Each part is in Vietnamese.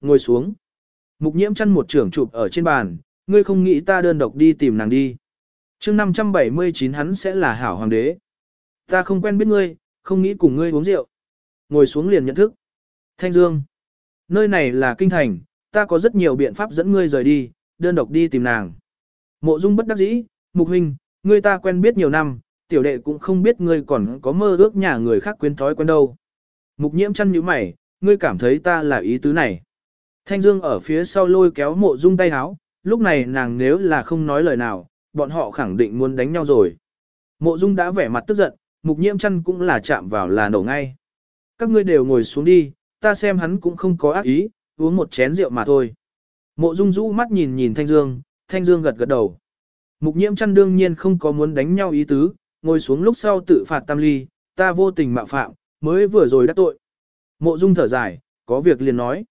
ngồi xuống. Mục nhiễm chăn một trưởng chụp ở trên bàn, ngươi không nghĩ ta đơn độc đi tìm nàng đi. Trước 579 hắn sẽ là hảo hoàng đế. Ta không quen biết ngươi, không nghĩ cùng ngươi uống rượu. Ngồi xuống liền nhận thức. Thanh Dương. Nơi này là kinh thành, ta có rất nhiều biện pháp dẫn ngươi rời đi, đơn độc đi tìm nàng. Mộ Dung bất đắc dĩ, Mục huynh, ngươi ta quen biết nhiều năm, tiểu đệ cũng không biết ngươi còn có mơ ước nhà người khác quyến thói quen đâu. Mục nhiễm chăn như mày, ngươi cảm thấy ta là ý tứ này. Thanh Dương ở phía sau lôi kéo mộ dung tay háo, lúc này nàng nếu là không nói lời nào, bọn họ khẳng định muốn đánh nhau rồi. Mộ dung đã vẻ mặt tức giận, mục nhiễm chăn cũng là chạm vào là nổ ngay. Các ngươi đều ngồi xuống đi, ta xem hắn cũng không có ác ý, uống một chén rượu mà thôi. Mộ dung rũ mắt nhìn nhìn Thanh Dương, Thanh Dương gật gật đầu. Mục nhiễm chăn đương nhiên không có muốn đánh nhau ý tứ, ngồi xuống lúc sau tự phạt tam ly, ta vô tình mạo phạm, mới vừa rồi đã tội. Mộ dung thở dài, có việc liền nói.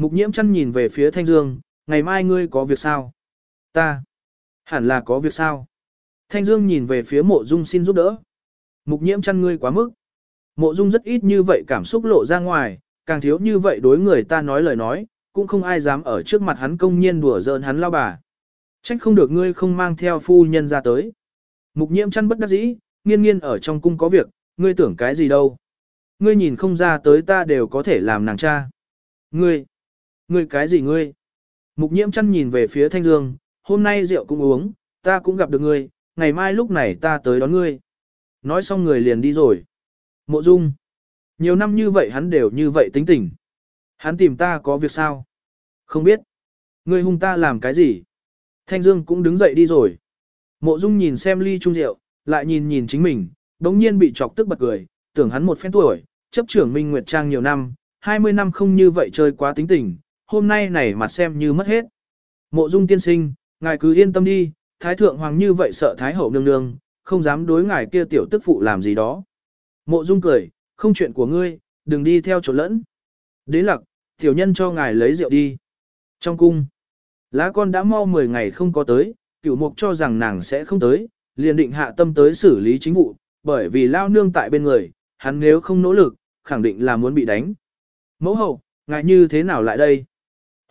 Mục nhiễm chăn nhìn về phía Thanh Dương, ngày mai ngươi có việc sao? Ta. Hẳn là có việc sao? Thanh Dương nhìn về phía mộ dung xin giúp đỡ. Mục nhiễm chăn ngươi quá mức. Mộ dung rất ít như vậy cảm xúc lộ ra ngoài, càng thiếu như vậy đối người ta nói lời nói, cũng không ai dám ở trước mặt hắn công nhiên đùa giỡn hắn lao bà. Trách không được ngươi không mang theo phu nhân ra tới. Mục nhiễm chăn bất đắc dĩ, nghiên nghiên ở trong cung có việc, ngươi tưởng cái gì đâu. Ngươi nhìn không ra tới ta đều có thể làm nàng cha. Ngươi, ngươi cái gì ngươi? Mục nhiễm chăn nhìn về phía thanh dương, hôm nay rượu cũng uống, ta cũng gặp được ngươi, ngày mai lúc này ta tới đón ngươi. Nói xong người liền đi rồi. Mộ dung. Nhiều năm như vậy hắn đều như vậy tính tình. Hắn tìm ta có việc sao? Không biết. Ngươi hung ta làm cái gì? Thanh Dương cũng đứng dậy đi rồi. Mộ Dung nhìn xem ly chung rượu, lại nhìn nhìn chính mình, đống nhiên bị chọc tức bật cười, tưởng hắn một phen tuổi, chấp trưởng Minh Nguyệt Trang nhiều năm, 20 năm không như vậy chơi quá tính tình, hôm nay này mặt xem như mất hết. Mộ Dung tiên sinh, ngài cứ yên tâm đi, Thái Thượng Hoàng như vậy sợ Thái Hậu nương nương, không dám đối ngài kia tiểu tức phụ làm gì đó. Mộ Dung cười, không chuyện của ngươi, đừng đi theo chỗ lẫn. Đế lặc, tiểu nhân cho ngài lấy rượu đi. Trong cung, lá con đã mau 10 ngày không có tới, cửu mục cho rằng nàng sẽ không tới, liền định hạ tâm tới xử lý chính vụ, bởi vì lao nương tại bên người, hắn nếu không nỗ lực, khẳng định là muốn bị đánh. Mẫu hậu, ngài như thế nào lại đây?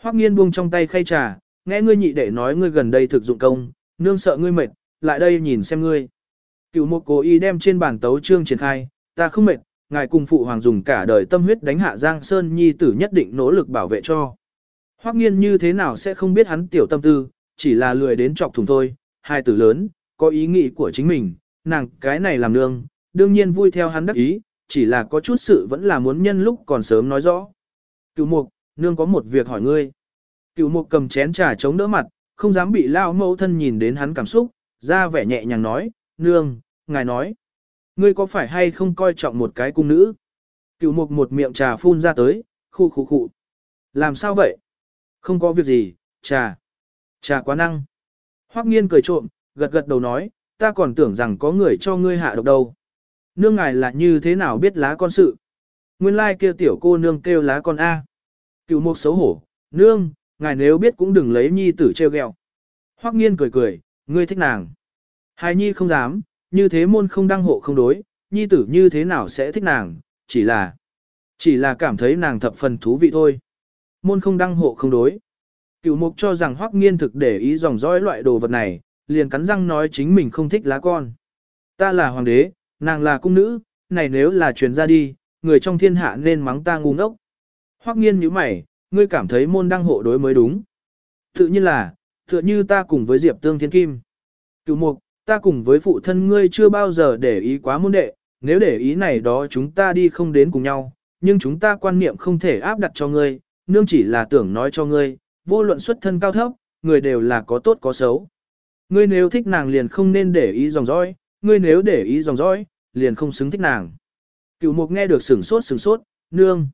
Hoắc nghiên buông trong tay khay trà, nghe ngươi nhị đệ nói ngươi gần đây thực dụng công, nương sợ ngươi mệt, lại đây nhìn xem ngươi. Cửu Mộ cố ý đem trên bàn tấu trương triển khai, ta không mệt, ngài cùng phụ hoàng dùng cả đời tâm huyết đánh hạ Giang Sơn Nhi tử nhất định nỗ lực bảo vệ cho. Hoắc nghiên như thế nào sẽ không biết hắn tiểu tâm tư, chỉ là lười đến chọc thùng thôi, hai tử lớn, có ý nghĩ của chính mình, nàng cái này làm nương, đương nhiên vui theo hắn đắc ý, chỉ là có chút sự vẫn là muốn nhân lúc còn sớm nói rõ. Cửu mục, nương có một việc hỏi ngươi. Cựu mục cầm chén trà chống đỡ mặt, không dám bị lao mẫu thân nhìn đến hắn cảm xúc, ra vẻ nhẹ nhàng nói, nương, ngài nói. Ngươi có phải hay không coi trọng một cái cung nữ? Cựu mục một miệng trà phun ra tới, khu khu khu. Làm sao vậy? Không có việc gì, trà. Trà quá năng. Hoắc nghiên cười trộm, gật gật đầu nói, ta còn tưởng rằng có người cho ngươi hạ độc đâu. Nương ngài là như thế nào biết lá con sự? Nguyên lai kia tiểu cô nương kêu lá con A. Cựu mục xấu hổ, nương, ngài nếu biết cũng đừng lấy nhi tử treo ghẹo. Hoắc nghiên cười cười, ngươi thích nàng. Hài nhi không dám, như thế môn không đăng hộ không đối, nhi tử như thế nào sẽ thích nàng, chỉ là, chỉ là cảm thấy nàng thập phần thú vị thôi. Môn không đăng hộ không đối. Cựu mục cho rằng hoắc nghiên thực để ý dòng dõi loại đồ vật này, liền cắn răng nói chính mình không thích lá con. Ta là hoàng đế, nàng là cung nữ, này nếu là truyền ra đi, người trong thiên hạ nên mắng ta ngu ngốc. Hoắc nghiên như mày, ngươi cảm thấy môn đăng hộ đối mới đúng. Tự nhiên là, tựa như ta cùng với Diệp Tương Thiên Kim. Cửu mục, ta cùng với phụ thân ngươi chưa bao giờ để ý quá môn đệ, nếu để ý này đó chúng ta đi không đến cùng nhau, nhưng chúng ta quan niệm không thể áp đặt cho ngươi, nương chỉ là tưởng nói cho ngươi, vô luận xuất thân cao thấp, người đều là có tốt có xấu. Ngươi nếu thích nàng liền không nên để ý dòng dõi, ngươi nếu để ý dòng dõi, liền không xứng thích nàng. Cửu mục nghe được sửng sốt sửng sốt, nương.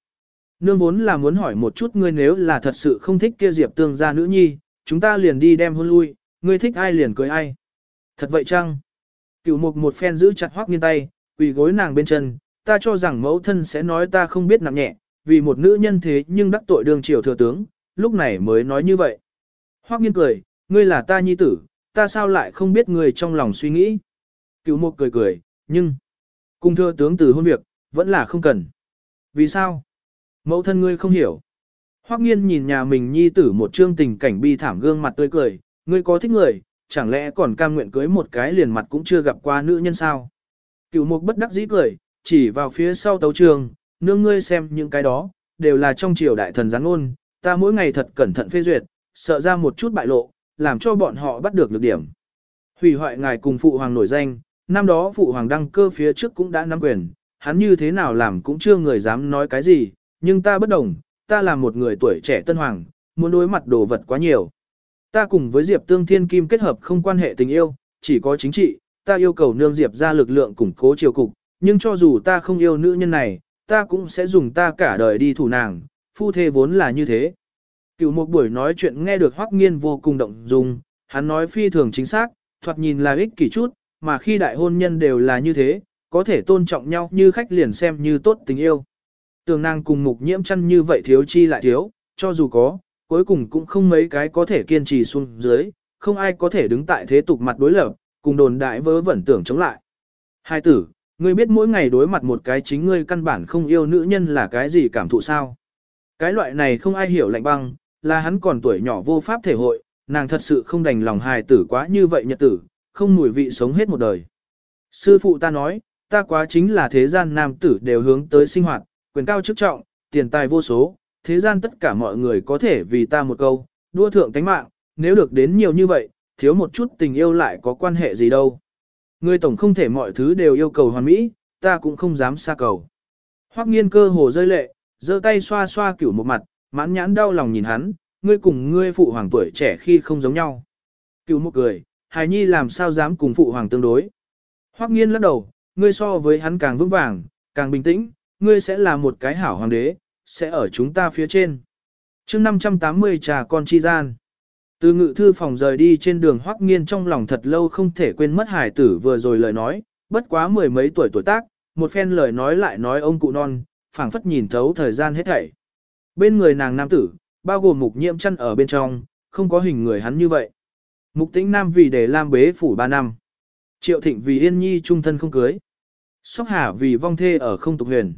Nương vốn là muốn hỏi một chút ngươi nếu là thật sự không thích kia diệp tương gia nữ nhi, chúng ta liền đi đem hôn lui, ngươi thích ai liền cưới ai. Thật vậy chăng? Cửu mục một phen giữ chặt hoắc nghiên tay, quỳ gối nàng bên chân, ta cho rằng mẫu thân sẽ nói ta không biết nặng nhẹ, vì một nữ nhân thế nhưng đắc tội đường triều thừa tướng, lúc này mới nói như vậy. Hoắc nghiên cười, ngươi là ta nhi tử, ta sao lại không biết ngươi trong lòng suy nghĩ. Cửu mục cười cười, nhưng, cung thừa tướng từ hôn việc, vẫn là không cần. Vì sao? Mẫu thân ngươi không hiểu. Hoắc nghiên nhìn nhà mình nhi tử một trương tình cảnh bi thảm gương mặt tươi cười, ngươi có thích người, chẳng lẽ còn cam nguyện cưới một cái liền mặt cũng chưa gặp qua nữ nhân sao? Cửu mục bất đắc dĩ cười, chỉ vào phía sau tấu trường, nương ngươi xem những cái đó, đều là trong triều đại thần gián ngôn, ta mỗi ngày thật cẩn thận phê duyệt, sợ ra một chút bại lộ, làm cho bọn họ bắt được lược điểm. Hủy hoại ngài cùng phụ hoàng nổi danh, năm đó phụ hoàng đăng cơ phía trước cũng đã nắm quyền, hắn như thế nào làm cũng chưa người dám nói cái gì, nhưng ta bất đồng, ta là một người tuổi trẻ tân hoàng, muốn đối mặt đồ vật quá nhiều. Ta cùng với Diệp Tương Thiên Kim kết hợp không quan hệ tình yêu, chỉ có chính trị, ta yêu cầu nương Diệp ra lực lượng củng cố triều cục, nhưng cho dù ta không yêu nữ nhân này, ta cũng sẽ dùng ta cả đời đi thủ nàng, phu thê vốn là như thế. Cựu một buổi nói chuyện nghe được Hoắc Nghiên vô cùng động dung, hắn nói phi thường chính xác, thoạt nhìn là ích kỷ chút, mà khi đại hôn nhân đều là như thế, có thể tôn trọng nhau như khách liền xem như tốt tình yêu. Tường nàng cùng mục nhiễm chăn như vậy thiếu chi lại thiếu, cho dù có, cuối cùng cũng không mấy cái có thể kiên trì xuống dưới, không ai có thể đứng tại thế tục mặt đối lập, cùng đồn đại vớ vẩn tưởng chống lại. Hai tử, ngươi biết mỗi ngày đối mặt một cái chính ngươi căn bản không yêu nữ nhân là cái gì cảm thụ sao? Cái loại này không ai hiểu lạnh băng, là hắn còn tuổi nhỏ vô pháp thể hội, nàng thật sự không đành lòng hài tử quá như vậy nhật tử, không mùi vị sống hết một đời. Sư phụ ta nói, ta quá chính là thế gian nam tử đều hướng tới sinh hoạt, quyền cao chức trọng, tiền tài vô số, thế gian tất cả mọi người có thể vì ta một câu, đua thượng tánh mạng, nếu được đến nhiều như vậy, thiếu một chút tình yêu lại có quan hệ gì đâu. Người tổng không thể mọi thứ đều yêu cầu hoàn mỹ, ta cũng không dám xa cầu. Hoắc nghiên cơ hồ rơi lệ, giơ tay xoa xoa cửu một mặt, mãn nhãn đau lòng nhìn hắn, ngươi cùng ngươi phụ hoàng tuổi trẻ khi không giống nhau. Cửu một cười, hài nhi làm sao dám cùng phụ hoàng tương đối. Hoắc nghiên lắc đầu, ngươi so với hắn càng vững vàng, càng bình tĩnh, ngươi sẽ là một cái hảo hoàng đế, sẽ ở chúng ta phía trên. chương 580 trà con chi gian. Từ ngự thư phòng rời đi trên đường Hoắc Nghiên trong lòng thật lâu không thể quên mất hải tử vừa rồi lời nói, bất quá mười mấy tuổi tuổi tác, một phen lời nói lại nói ông cụ non, phảng phất nhìn thấu thời gian hết thảy. Bên người nàng nam tử, bao gồm mục nhiễm chân ở bên trong, không có hình người hắn như vậy. Mục tĩnh nam vì để lam bế phủ 3 năm. Triệu thịnh vì yên nhi trung thân không cưới. Sóc hà vì vong thê ở không tục huyền.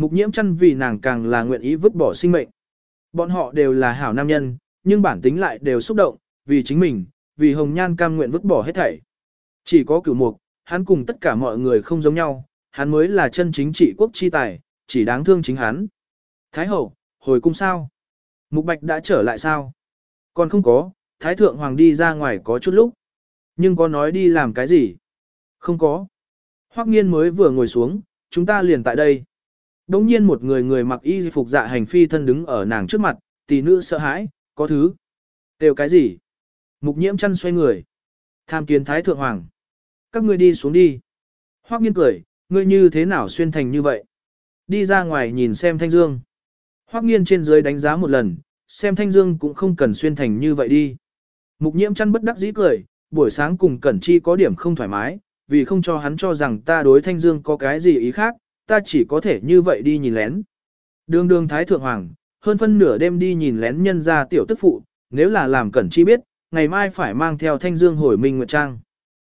Mục nhiễm chăn vì nàng càng là nguyện ý vứt bỏ sinh mệnh. Bọn họ đều là hảo nam nhân, nhưng bản tính lại đều xúc động, vì chính mình, vì hồng nhan cam nguyện vứt bỏ hết thảy. Chỉ có cửu mục, hắn cùng tất cả mọi người không giống nhau, hắn mới là chân chính trị quốc chi tài, chỉ đáng thương chính hắn. Thái hậu, hồi cung sao? Mục bạch đã trở lại sao? Còn không có, thái thượng hoàng đi ra ngoài có chút lúc. Nhưng có nói đi làm cái gì? Không có. Hoắc nghiên mới vừa ngồi xuống, chúng ta liền tại đây. Đống nhiên một người người mặc y phục dạ hành phi thân đứng ở nàng trước mặt, tỷ nữ sợ hãi, có thứ. Đều cái gì? Mục nhiễm chăn xoay người. Tham kiến thái thượng hoàng. Các ngươi đi xuống đi. Hoắc nghiên cười, ngươi như thế nào xuyên thành như vậy? Đi ra ngoài nhìn xem thanh dương. Hoắc nghiên trên dưới đánh giá một lần, xem thanh dương cũng không cần xuyên thành như vậy đi. Mục nhiễm chăn bất đắc dĩ cười, buổi sáng cùng Cẩn Chi có điểm không thoải mái, vì không cho hắn cho rằng ta đối thanh dương có cái gì ý khác, ta chỉ có thể như vậy đi nhìn lén. Đường đường thái thượng hoàng, hơn phân nửa đêm đi nhìn lén nhân ra tiểu tức phụ, nếu là làm cẩn chi biết, ngày mai phải mang theo thanh dương hồi minh nguyệt trang.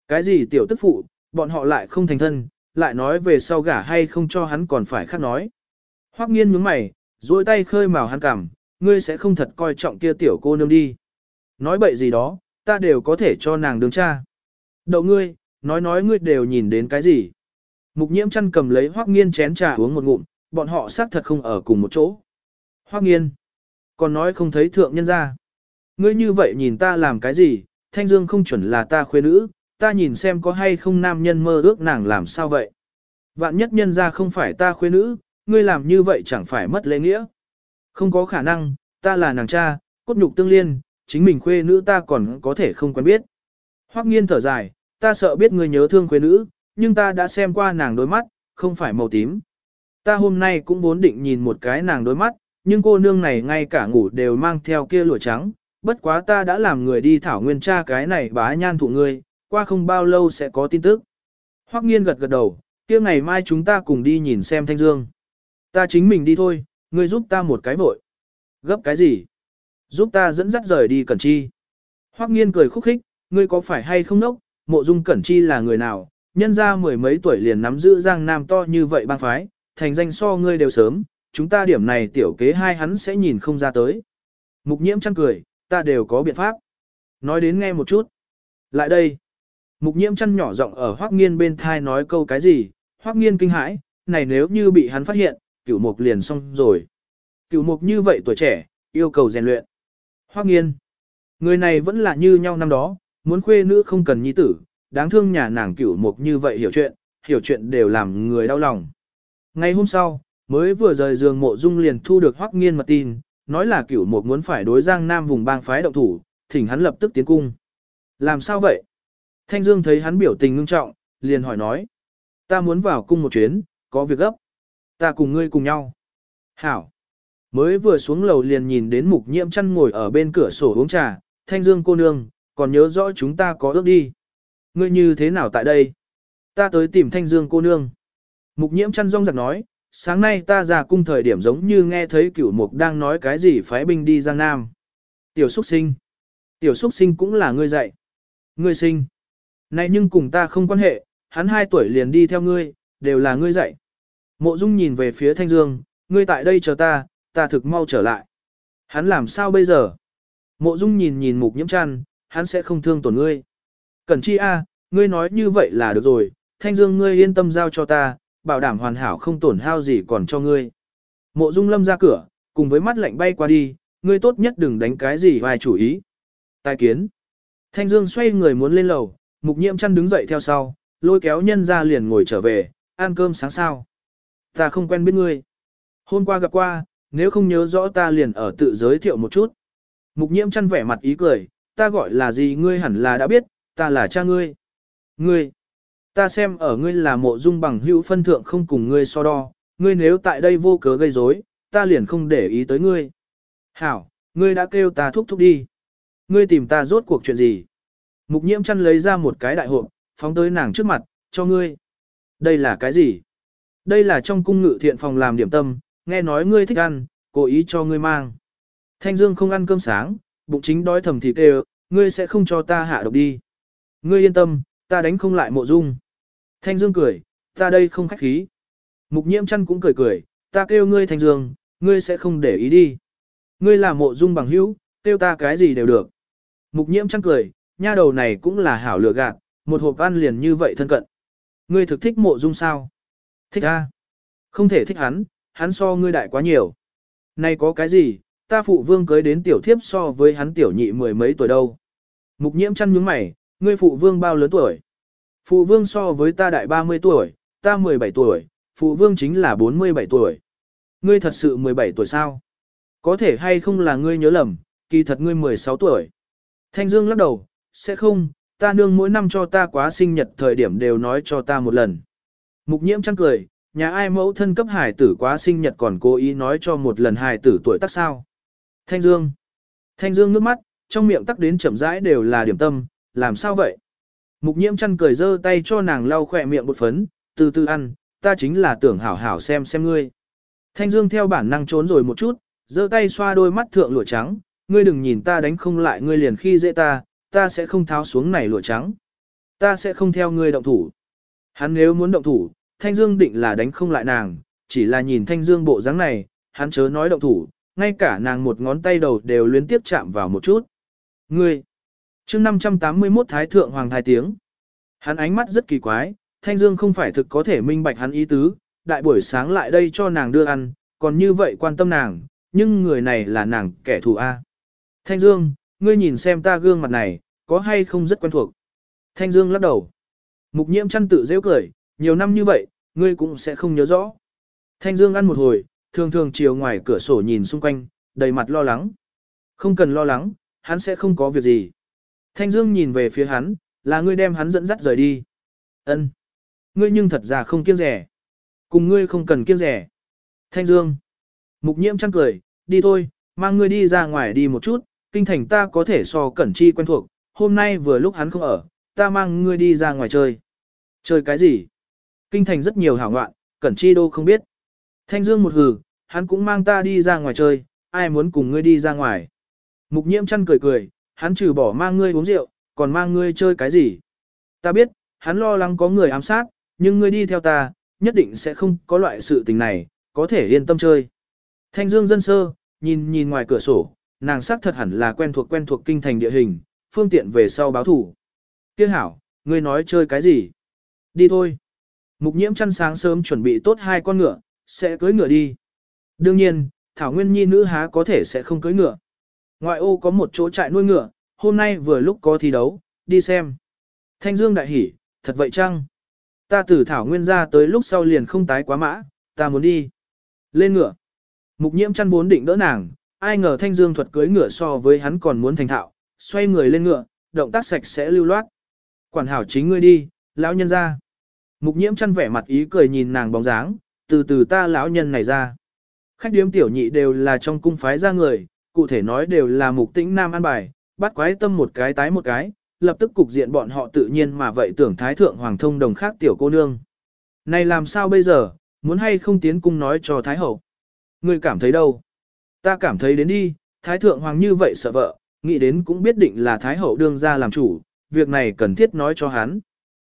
Cái gì tiểu tức phụ, bọn họ lại không thành thân, lại nói về sau gả hay không cho hắn còn phải khác nói. Hoắc nghiên nhướng mày, duỗi tay khơi mào hắn cảm, ngươi sẽ không thật coi trọng kia tiểu cô nương đi. Nói bậy gì đó, ta đều có thể cho nàng đứng cha. Đậu ngươi, nói nói ngươi đều nhìn đến cái gì. Mục nhiễm chăn cầm lấy hoắc nghiên chén trà uống một ngụm, bọn họ xác thật không ở cùng một chỗ. Hoắc nghiên, còn nói không thấy thượng nhân ra. Ngươi như vậy nhìn ta làm cái gì, thanh dương không chuẩn là ta khuê nữ, ta nhìn xem có hay không nam nhân mơ ước nàng làm sao vậy. Vạn nhất nhân ra không phải ta khuê nữ, ngươi làm như vậy chẳng phải mất lễ nghĩa. Không có khả năng, ta là nàng cha, cốt nhục tương liên, chính mình khuê nữ ta còn có thể không quen biết. Hoắc nghiên thở dài, ta sợ biết ngươi nhớ thương khuê nữ, nhưng ta đã xem qua nàng đôi mắt, không phải màu tím. Ta hôm nay cũng vốn định nhìn một cái nàng đôi mắt, nhưng cô nương này ngay cả ngủ đều mang theo kia lụa trắng, bất quá ta đã làm người đi thảo nguyên tra cái này bá nhan thụ ngươi, qua không bao lâu sẽ có tin tức. Hoắc nghiên gật gật đầu, kia ngày mai chúng ta cùng đi nhìn xem thanh dương. Ta chính mình đi thôi, ngươi giúp ta một cái vội. Gấp cái gì? Giúp ta dẫn dắt rời đi Cẩn Chi. Hoắc nghiên cười khúc khích, ngươi có phải hay không nốc, mộ dung Cẩn Chi là người nào, nhân ra mười mấy tuổi liền nắm giữ giang nam to như vậy bang phái, thành danh so ngươi đều sớm, chúng ta điểm này tiểu kế hai hắn sẽ nhìn không ra tới. Mục nhiễm chăn cười, ta đều có biện pháp. Nói đến nghe một chút. Lại đây. Mục nhiễm chăn nhỏ giọng ở hoác nghiên bên thai nói câu cái gì, hoác nghiên kinh hãi, này nếu như bị hắn phát hiện, cửu mục liền xong rồi. Cửu mục như vậy tuổi trẻ, yêu cầu rèn luyện. Hoác nghiên. Người này vẫn là như nhau năm đó, muốn khuê nữ không cần nhi tử, đáng thương nhà nàng cửu mục như vậy hiểu chuyện, hiểu chuyện đều làm người đau lòng. Ngày hôm sau, mới vừa rời giường mộ dung liền thu được hoắc nghiên mật tin, nói là cửu mục muốn phải đối giang nam vùng bang phái động thủ, thỉnh hắn lập tức tiến cung. Làm sao vậy? Thanh Dương thấy hắn biểu tình ngưng trọng, liền hỏi nói. Ta muốn vào cung một chuyến, có việc gấp. Ta cùng ngươi cùng nhau. Hảo. Mới vừa xuống lầu liền nhìn đến mục nhiễm chăn ngồi ở bên cửa sổ uống trà, Thanh Dương cô nương, còn nhớ rõ chúng ta có ước đi. Ngươi như thế nào tại đây? Ta tới tìm Thanh Dương cô nương. Mục nhiễm chăn rong giặc nói, sáng nay ta ra cung thời điểm giống như nghe thấy cửu mục đang nói cái gì phái binh đi Giang Nam. Tiểu xuất sinh. Tiểu xuất sinh cũng là ngươi dạy. Ngươi sinh. Này nhưng cùng ta không quan hệ, hắn hai tuổi liền đi theo ngươi, đều là ngươi dạy. Mộ Dung nhìn về phía Thanh Dương, ngươi tại đây chờ ta, ta thực mau trở lại. Hắn làm sao bây giờ? Mộ Dung nhìn nhìn mục nhiễm chăn, hắn sẽ không thương tổn ngươi. Cẩn chi a, ngươi nói như vậy là được rồi, Thanh Dương ngươi yên tâm giao cho ta, bảo đảm hoàn hảo không tổn hao gì còn cho ngươi. Mộ Dung lâm ra cửa, cùng với mắt lạnh bay qua đi, ngươi tốt nhất đừng đánh cái gì vài chủ ý. Tài kiến. Thanh Dương xoay người muốn lên lầu, mục nhiễm chăn đứng dậy theo sau, lôi kéo nhân ra liền ngồi trở về, ăn cơm sáng sao. Ta không quen biết ngươi. Hôm qua gặp qua, nếu không nhớ rõ ta liền ở tự giới thiệu một chút. Mục nhiễm chăn vẻ mặt ý cười, ta gọi là gì ngươi hẳn là đã biết, ta là cha ngươi. Ngươi, ta xem ở ngươi là mộ dung bằng hữu phân thượng không cùng ngươi so đo, ngươi nếu tại đây vô cớ gây rối, ta liền không để ý tới ngươi. Hảo, ngươi đã kêu ta thúc thúc đi. Ngươi tìm ta rốt cuộc chuyện gì? Mục nhiễm chăn lấy ra một cái đại hộp, phóng tới nàng trước mặt, cho ngươi. Đây là cái gì? Đây là trong cung ngự thiện phòng làm điểm tâm, nghe nói ngươi thích ăn, cố ý cho ngươi mang. Thanh Dương không ăn cơm sáng, bụng chính đói thầm thịt đều, ngươi sẽ không cho ta hạ độc đi. Ngươi yên tâm, ta đánh không lại mộ dung. Thanh Dương cười, ta đây không khách khí. Mục nhiễm chăn cũng cười cười, ta kêu ngươi Thanh Dương, ngươi sẽ không để ý đi. Ngươi là mộ dung bằng hữu, kêu ta cái gì đều được. Mục nhiễm chăn cười, nha đầu này cũng là hảo lừa gạt, một hộp ăn liền như vậy thân cận. Ngươi thực thích mộ dung sao? Thích a? Không thể thích hắn, hắn so ngươi đại quá nhiều. Này có cái gì, ta phụ vương cưới đến tiểu thiếp so với hắn tiểu nhị mười mấy tuổi đâu. Mục nhiễm chăn nhướng mày, ngươi phụ vương bao lớn tuổi? Phụ vương so với ta đại 30 tuổi, ta 17 tuổi, phụ vương chính là 47 tuổi. Ngươi thật sự 17 tuổi sao? Có thể hay không là ngươi nhớ lầm, kỳ thật ngươi 16 tuổi. Thanh Dương lắc đầu, sẽ không, ta nương mỗi năm cho ta quá sinh nhật thời điểm đều nói cho ta một lần. Mục nhiễm chăng cười, nhà ai mẫu thân cấp hải tử quá sinh nhật còn cố ý nói cho một lần hải tử tuổi tác sao. Thanh Dương. Thanh Dương nước mắt, trong miệng tắc đến chậm rãi đều là điểm tâm, làm sao vậy? Mục nhiễm chăn cười giơ tay cho nàng lau khỏe miệng một phấn, từ từ ăn, ta chính là tưởng hảo hảo xem xem ngươi. Thanh Dương theo bản năng trốn rồi một chút, giơ tay xoa đôi mắt thượng lụa trắng, ngươi đừng nhìn ta đánh không lại ngươi liền khi dễ ta, ta sẽ không tháo xuống này lụa trắng. Ta sẽ không theo ngươi động thủ. Hắn nếu muốn động thủ, Thanh Dương định là đánh không lại nàng, chỉ là nhìn Thanh Dương bộ dáng này, hắn chớ nói động thủ, ngay cả nàng một ngón tay đầu đều liên tiếp chạm vào một chút. Ngươi, chương 581 Thái Thượng Hoàng Thái Tiếng. Hắn ánh mắt rất kỳ quái, Thanh Dương không phải thực có thể minh bạch hắn ý tứ, đại buổi sáng lại đây cho nàng đưa ăn, còn như vậy quan tâm nàng, nhưng người này là nàng kẻ thù A. Thanh Dương, ngươi nhìn xem ta gương mặt này, có hay không rất quen thuộc. Thanh Dương lắc đầu. Mục nhiễm chăn tự dễ cười, nhiều năm như vậy, ngươi cũng sẽ không nhớ rõ. Thanh Dương ăn một hồi, thường thường chiều ngoài cửa sổ nhìn xung quanh, đầy mặt lo lắng. Không cần lo lắng, hắn sẽ không có việc gì. Thanh Dương nhìn về phía hắn, là ngươi đem hắn dẫn dắt rời đi. Ân, Ngươi nhưng thật ra không kiêng rẻ. Cùng ngươi không cần kiêng rẻ. Thanh Dương. Mục nhiễm chăn cười, đi thôi, mang ngươi đi ra ngoài đi một chút, kinh thành ta có thể so cẩn chi quen thuộc, hôm nay vừa lúc hắn không ở, ta mang ngươi đi ra ngoài chơi. Chơi cái gì? Kinh thành rất nhiều hảo ngoạn, cẩn chi đô không biết. Thanh Dương một hừ, hắn cũng mang ta đi ra ngoài chơi, ai muốn cùng ngươi đi ra ngoài. Mục nhiễm chăn cười cười, hắn trừ bỏ mang ngươi uống rượu, còn mang ngươi chơi cái gì? Ta biết, hắn lo lắng có người ám sát, nhưng ngươi đi theo ta, nhất định sẽ không có loại sự tình này, có thể yên tâm chơi. Thanh Dương dân sơ, nhìn nhìn ngoài cửa sổ, nàng sắc thật hẳn là quen thuộc quen thuộc kinh thành địa hình, phương tiện về sau báo thủ. Kia hảo, ngươi nói chơi cái gì? Đi thôi. Mục nhiễm chăn sáng sớm chuẩn bị tốt hai con ngựa, sẽ cưới ngựa đi. Đương nhiên, Thảo Nguyên Nhi nữ há có thể sẽ không cưới ngựa. Ngoại ô có một chỗ trại nuôi ngựa, hôm nay vừa lúc có thi đấu, đi xem. Thanh Dương đại hỉ, thật vậy chăng? Ta từ Thảo Nguyên ra tới lúc sau liền không tái quá mã, ta muốn đi. Lên ngựa. Mục nhiễm chăn bốn định đỡ nàng, ai ngờ Thanh Dương thuật cưới ngựa so với hắn còn muốn thành thạo, xoay người lên ngựa, động tác sạch sẽ lưu loát. Quản hảo chính ngươi đi, lão nhân ra. Mục nhiễm chăn vẻ mặt ý cười nhìn nàng bóng dáng, từ từ ta lão nhân này ra. Khách điếm tiểu nhị đều là trong cung phái ra người, cụ thể nói đều là mục tĩnh nam an bài, bắt quái tâm một cái tái một cái, lập tức cục diện bọn họ tự nhiên mà vậy tưởng thái thượng hoàng thông đồng khác tiểu cô nương. Này làm sao bây giờ, muốn hay không tiến cung nói cho thái hậu? Ngươi cảm thấy đâu? Ta cảm thấy đến đi, thái thượng hoàng như vậy sợ vợ, nghĩ đến cũng biết định là thái hậu đương ra làm chủ, việc này cần thiết nói cho hắn.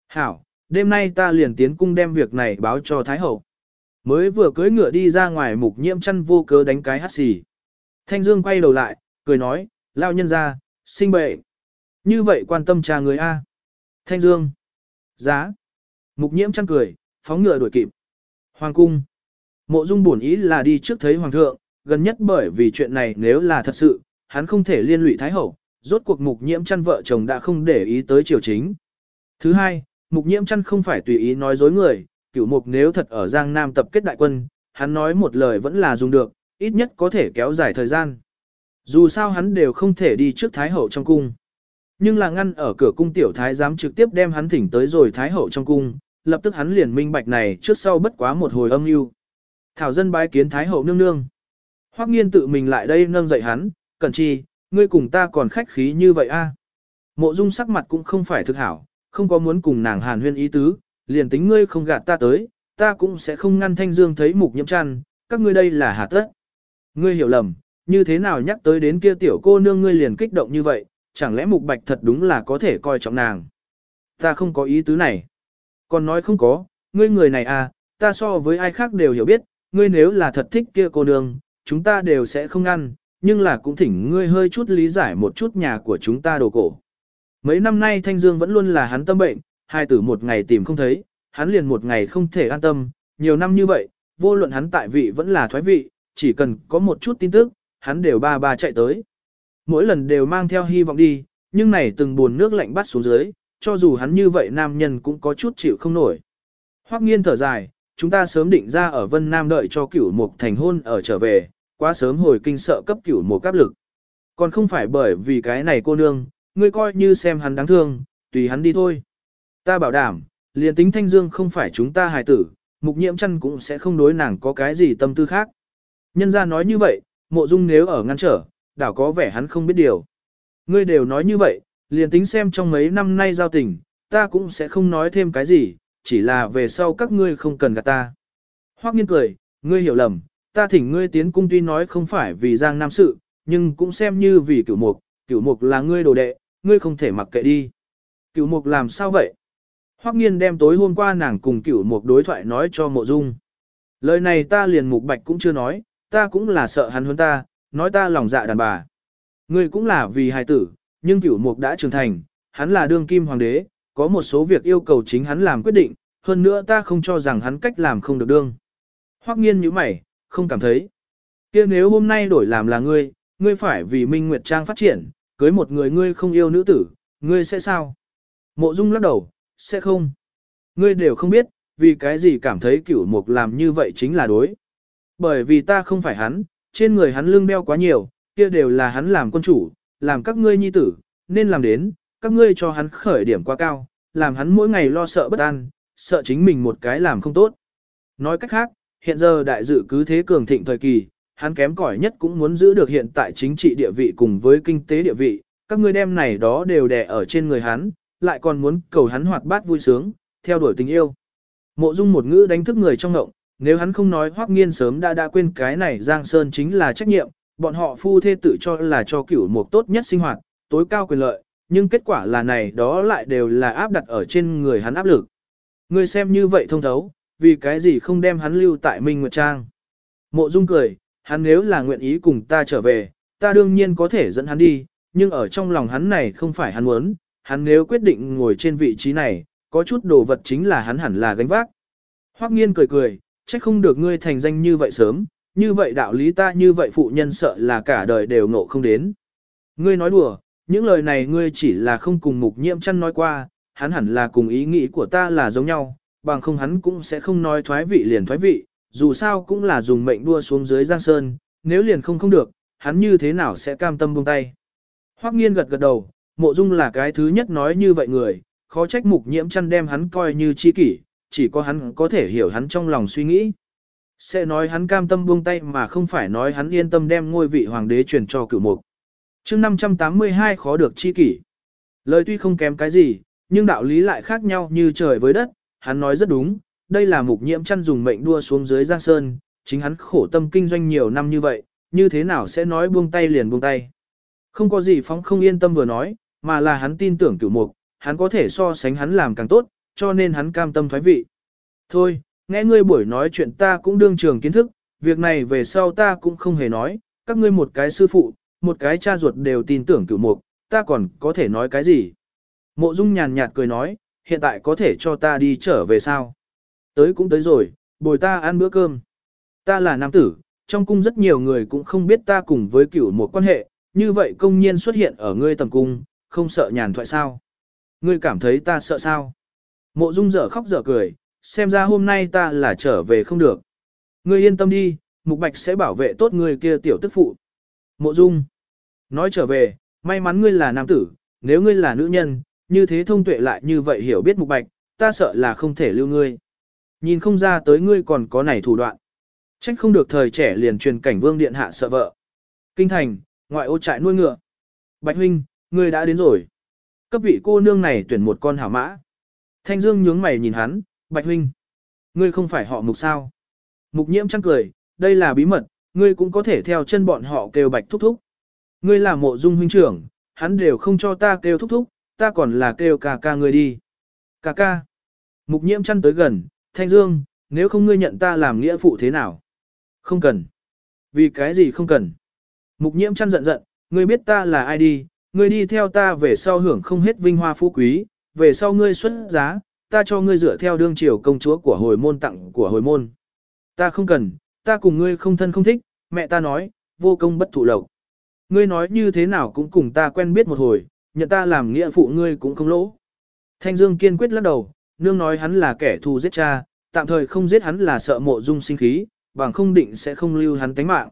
Hảo, đêm nay ta liền tiến cung đem việc này báo cho thái hậu. Mới vừa cưới ngựa đi ra ngoài mục nhiễm chăn vô cớ đánh cái hát xì. Thanh Dương quay đầu lại, cười nói, lao nhân ra, sinh bệnh. Như vậy quan tâm trà người A. Thanh Dương. Giá. Mục nhiễm chăn cười, phóng ngựa đuổi kịp. Hoàng cung. Mộ dung buồn ý là đi trước thấy hoàng thượng, gần nhất bởi vì chuyện này nếu là thật sự, hắn không thể liên lụy thái hậu, rốt cuộc mục nhiễm chăn vợ chồng đã không để ý tới triều chính. Thứ hai, mục nhiễm chăn không phải tùy ý nói dối người, cửu mục nếu thật ở Giang Nam tập kết đại quân, hắn nói một lời vẫn là dùng được, ít nhất có thể kéo dài thời gian. Dù sao hắn đều không thể đi trước Thái Hậu trong cung. Nhưng là ngăn ở cửa cung tiểu thái giám trực tiếp đem hắn thỉnh tới rồi Thái Hậu trong cung, lập tức hắn liền minh bạch này trước sau bất quá một hồi âm mưu. Thảo dân bái kiến Thái Hậu nương nương. Hoắc nghiên tự mình lại đây nâng dậy hắn, cẩn chi, ngươi cùng ta còn khách khí như vậy a? Mộ dung sắc mặt cũng không phải thực hảo, không có muốn cùng nàng hàn huyên ý tứ, liền tính ngươi không gạt ta tới, ta cũng sẽ không ngăn thanh dương thấy mục nhiễm chăn, các ngươi đây là hà tất. Ngươi hiểu lầm, như thế nào nhắc tới đến kia tiểu cô nương ngươi liền kích động như vậy, chẳng lẽ mục bạch thật đúng là có thể coi trọng nàng. Ta không có ý tứ này. Còn nói không có, ngươi người này à, ta so với ai khác đều hiểu biết, ngươi nếu là thật thích kia cô nương, chúng ta đều sẽ không ngăn, nhưng là cũng thỉnh ngươi hơi chút lý giải một chút nhà của chúng ta đồ cổ. Mấy năm nay Thanh Dương vẫn luôn là hắn tâm bệnh, hai tử một ngày tìm không thấy, hắn liền một ngày không thể an tâm, nhiều năm như vậy, vô luận hắn tại vị vẫn là thoái vị, chỉ cần có một chút tin tức, hắn đều ba ba chạy tới. Mỗi lần đều mang theo hy vọng đi, nhưng này từng buồn nước lạnh bắt xuống dưới, cho dù hắn như vậy nam nhân cũng có chút chịu không nổi. Hoắc nghiên thở dài, chúng ta sớm định ra ở Vân Nam đợi cho cửu mục thành hôn ở trở về, quá sớm hồi kinh sợ cấp cửu mục áp lực. Còn không phải bởi vì cái này cô nương, ngươi coi như xem hắn đáng thương, tùy hắn đi thôi. Ta bảo đảm, liền tính thanh dương không phải chúng ta hài tử, mục nhiễm chăn cũng sẽ không đối nàng có cái gì tâm tư khác. Nhân ra nói như vậy, mộ dung nếu ở ngăn trở, đảo có vẻ hắn không biết điều. Ngươi đều nói như vậy, liền tính xem trong mấy năm nay giao tình, ta cũng sẽ không nói thêm cái gì, chỉ là về sau các ngươi không cần gạt ta. Hoắc nghiên cười, ngươi hiểu lầm, ta thỉnh ngươi tiến cung tuy nói không phải vì giang nam sự, nhưng cũng xem như vì cửu mục, cửu mục là ngươi đồ đệ, ngươi không thể mặc kệ đi. Cửu mục làm sao vậy? Hoắc nghiên đem tối hôm qua nàng cùng cửu mục đối thoại nói cho mộ dung. Lời này ta liền mục bạch cũng chưa nói, ta cũng là sợ hắn hơn ta, nói ta lòng dạ đàn bà. Ngươi cũng là vì hài tử, nhưng cửu mục đã trưởng thành, hắn là đương kim hoàng đế, có một số việc yêu cầu chính hắn làm quyết định, hơn nữa ta không cho rằng hắn cách làm không được đương. Hoắc nghiên như mày, không cảm thấy. kia nếu hôm nay đổi làm là ngươi, ngươi phải vì Minh Nguyệt Trang phát triển, cưới một người ngươi không yêu nữ tử, ngươi sẽ sao? Mộ Dung lắc đầu, sẽ không. Ngươi đều không biết, vì cái gì cảm thấy cửu mục làm như vậy chính là đối. Bởi vì ta không phải hắn, trên người hắn lương đeo quá nhiều, kia đều là hắn làm quân chủ, làm các ngươi nhi tử, nên làm đến, các ngươi cho hắn khởi điểm quá cao, làm hắn mỗi ngày lo sợ bất an, sợ chính mình một cái làm không tốt. Nói cách khác, hiện giờ đại dự cứ thế cường thịnh thời kỳ, hắn kém cỏi nhất cũng muốn giữ được hiện tại chính trị địa vị cùng với kinh tế địa vị, các ngươi đem này đó đều đè ở trên người hắn, lại còn muốn cầu hắn hoạt bát vui sướng, theo đuổi tình yêu. Mộ Dung một ngữ đánh thức người trong ngộng, nếu hắn không nói Hoắc Nghiên sớm đã đã quên cái này Giang Sơn chính là trách nhiệm, bọn họ phu thê tự cho là cho cửu mục tốt nhất sinh hoạt, tối cao quyền lợi, nhưng kết quả là này đó lại đều là áp đặt ở trên người hắn áp lực. Ngươi xem như vậy thông thấu, vì cái gì không đem hắn lưu tại Minh Nguyệt Trang. Mộ Dung cười, hắn nếu là nguyện ý cùng ta trở về, ta đương nhiên có thể dẫn hắn đi, nhưng ở trong lòng hắn này không phải hắn muốn, hắn nếu quyết định ngồi trên vị trí này, có chút đồ vật chính là hắn hẳn là gánh vác. Hoắc nghiên cười cười, trách không được ngươi thành danh như vậy sớm, như vậy đạo lý ta như vậy phụ nhân sợ là cả đời đều ngộ không đến. Ngươi nói đùa, những lời này ngươi chỉ là không cùng mục nhiễm chăn nói qua, hắn hẳn là cùng ý nghĩ của ta là giống nhau, bằng không hắn cũng sẽ không nói thoái vị liền thoái vị, dù sao cũng là dùng mệnh đua xuống dưới giang sơn, nếu liền không không được, hắn như thế nào sẽ cam tâm buông tay. Hoắc nghiên gật gật đầu, mộ dung là cái thứ nhất nói như vậy người, khó trách mục nhiễm chăn đem hắn coi như chi kỷ, chỉ có hắn có thể hiểu hắn trong lòng suy nghĩ. Sẽ nói hắn cam tâm buông tay mà không phải nói hắn yên tâm đem ngôi vị hoàng đế truyền cho cửu mục. chương 582 khó được chi kỷ. Lời tuy không kém cái gì, nhưng đạo lý lại khác nhau như trời với đất, hắn nói rất đúng, đây là mục nhiễm chăn dùng mệnh đua xuống dưới giang sơn, chính hắn khổ tâm kinh doanh nhiều năm như vậy, như thế nào sẽ nói buông tay liền buông tay. Không có gì phóng không yên tâm vừa nói, mà là hắn tin tưởng cửu mục, hắn có thể so sánh hắn làm càng tốt, cho nên hắn cam tâm thoái vị. Thôi, nghe ngươi buổi nói chuyện ta cũng đương trường kiến thức, việc này về sau ta cũng không hề nói, các ngươi một cái sư phụ, một cái cha ruột đều tin tưởng cửu mục, ta còn có thể nói cái gì. Mộ Dung nhàn nhạt cười nói, hiện tại có thể cho ta đi trở về sao? Tới cũng tới rồi, bồi ta ăn bữa cơm. Ta là nam tử, trong cung rất nhiều người cũng không biết ta cùng với cửu một quan hệ, như vậy công nhiên xuất hiện ở ngươi tầm cung, không sợ nhàn thoại sao? Ngươi cảm thấy ta sợ sao? Mộ Dung dở khóc dở cười, xem ra hôm nay ta là trở về không được. Ngươi yên tâm đi, Mục Bạch sẽ bảo vệ tốt ngươi kia tiểu tức phụ. Mộ Dung, nói trở về, may mắn ngươi là nam tử, nếu ngươi là nữ nhân, như thế thông tuệ lại như vậy hiểu biết Mục Bạch, ta sợ là không thể lưu ngươi. Nhìn không ra tới ngươi còn có này thủ đoạn. Trách không được thời trẻ liền truyền cảnh vương điện hạ sợ vợ. Kinh thành, ngoại ô trại nuôi ngựa. Bạch huynh, ngươi đã đến rồi. Cấp vị cô nương này tuyển một con hảo mã. Thanh Dương nhướng mày nhìn hắn, Bạch huynh. Ngươi không phải họ mục sao. Mục nhiễm chăng cười, đây là bí mật, ngươi cũng có thể theo chân bọn họ kêu Bạch thúc thúc. Ngươi là mộ dung huynh trưởng, hắn đều không cho ta kêu thúc thúc, ta còn là kêu ca ca ngươi đi. Ca ca. Mục nhiễm chăn tới gần, Thanh Dương, nếu không ngươi nhận ta làm nghĩa phụ thế nào? Không cần. Vì cái gì không cần? Mục nhiễm chăn giận giận, ngươi biết ta là ai đi, ngươi đi theo ta về sau hưởng không hết vinh hoa phú quý, về sau ngươi xuất giá, ta cho ngươi dựa theo đương triều công chúa của hồi môn tặng của hồi môn. Ta không cần, ta cùng ngươi không thân không thích, mẹ ta nói, vô công bất thụ lộc. Ngươi nói như thế nào cũng cùng ta quen biết một hồi, nhận ta làm nghĩa phụ ngươi cũng không lỗ. Thanh Dương kiên quyết lắc đầu, nương nói hắn là kẻ thù giết cha, tạm thời không giết hắn là sợ mộ dung sinh khí, bằng không định sẽ không lưu hắn tánh mạng.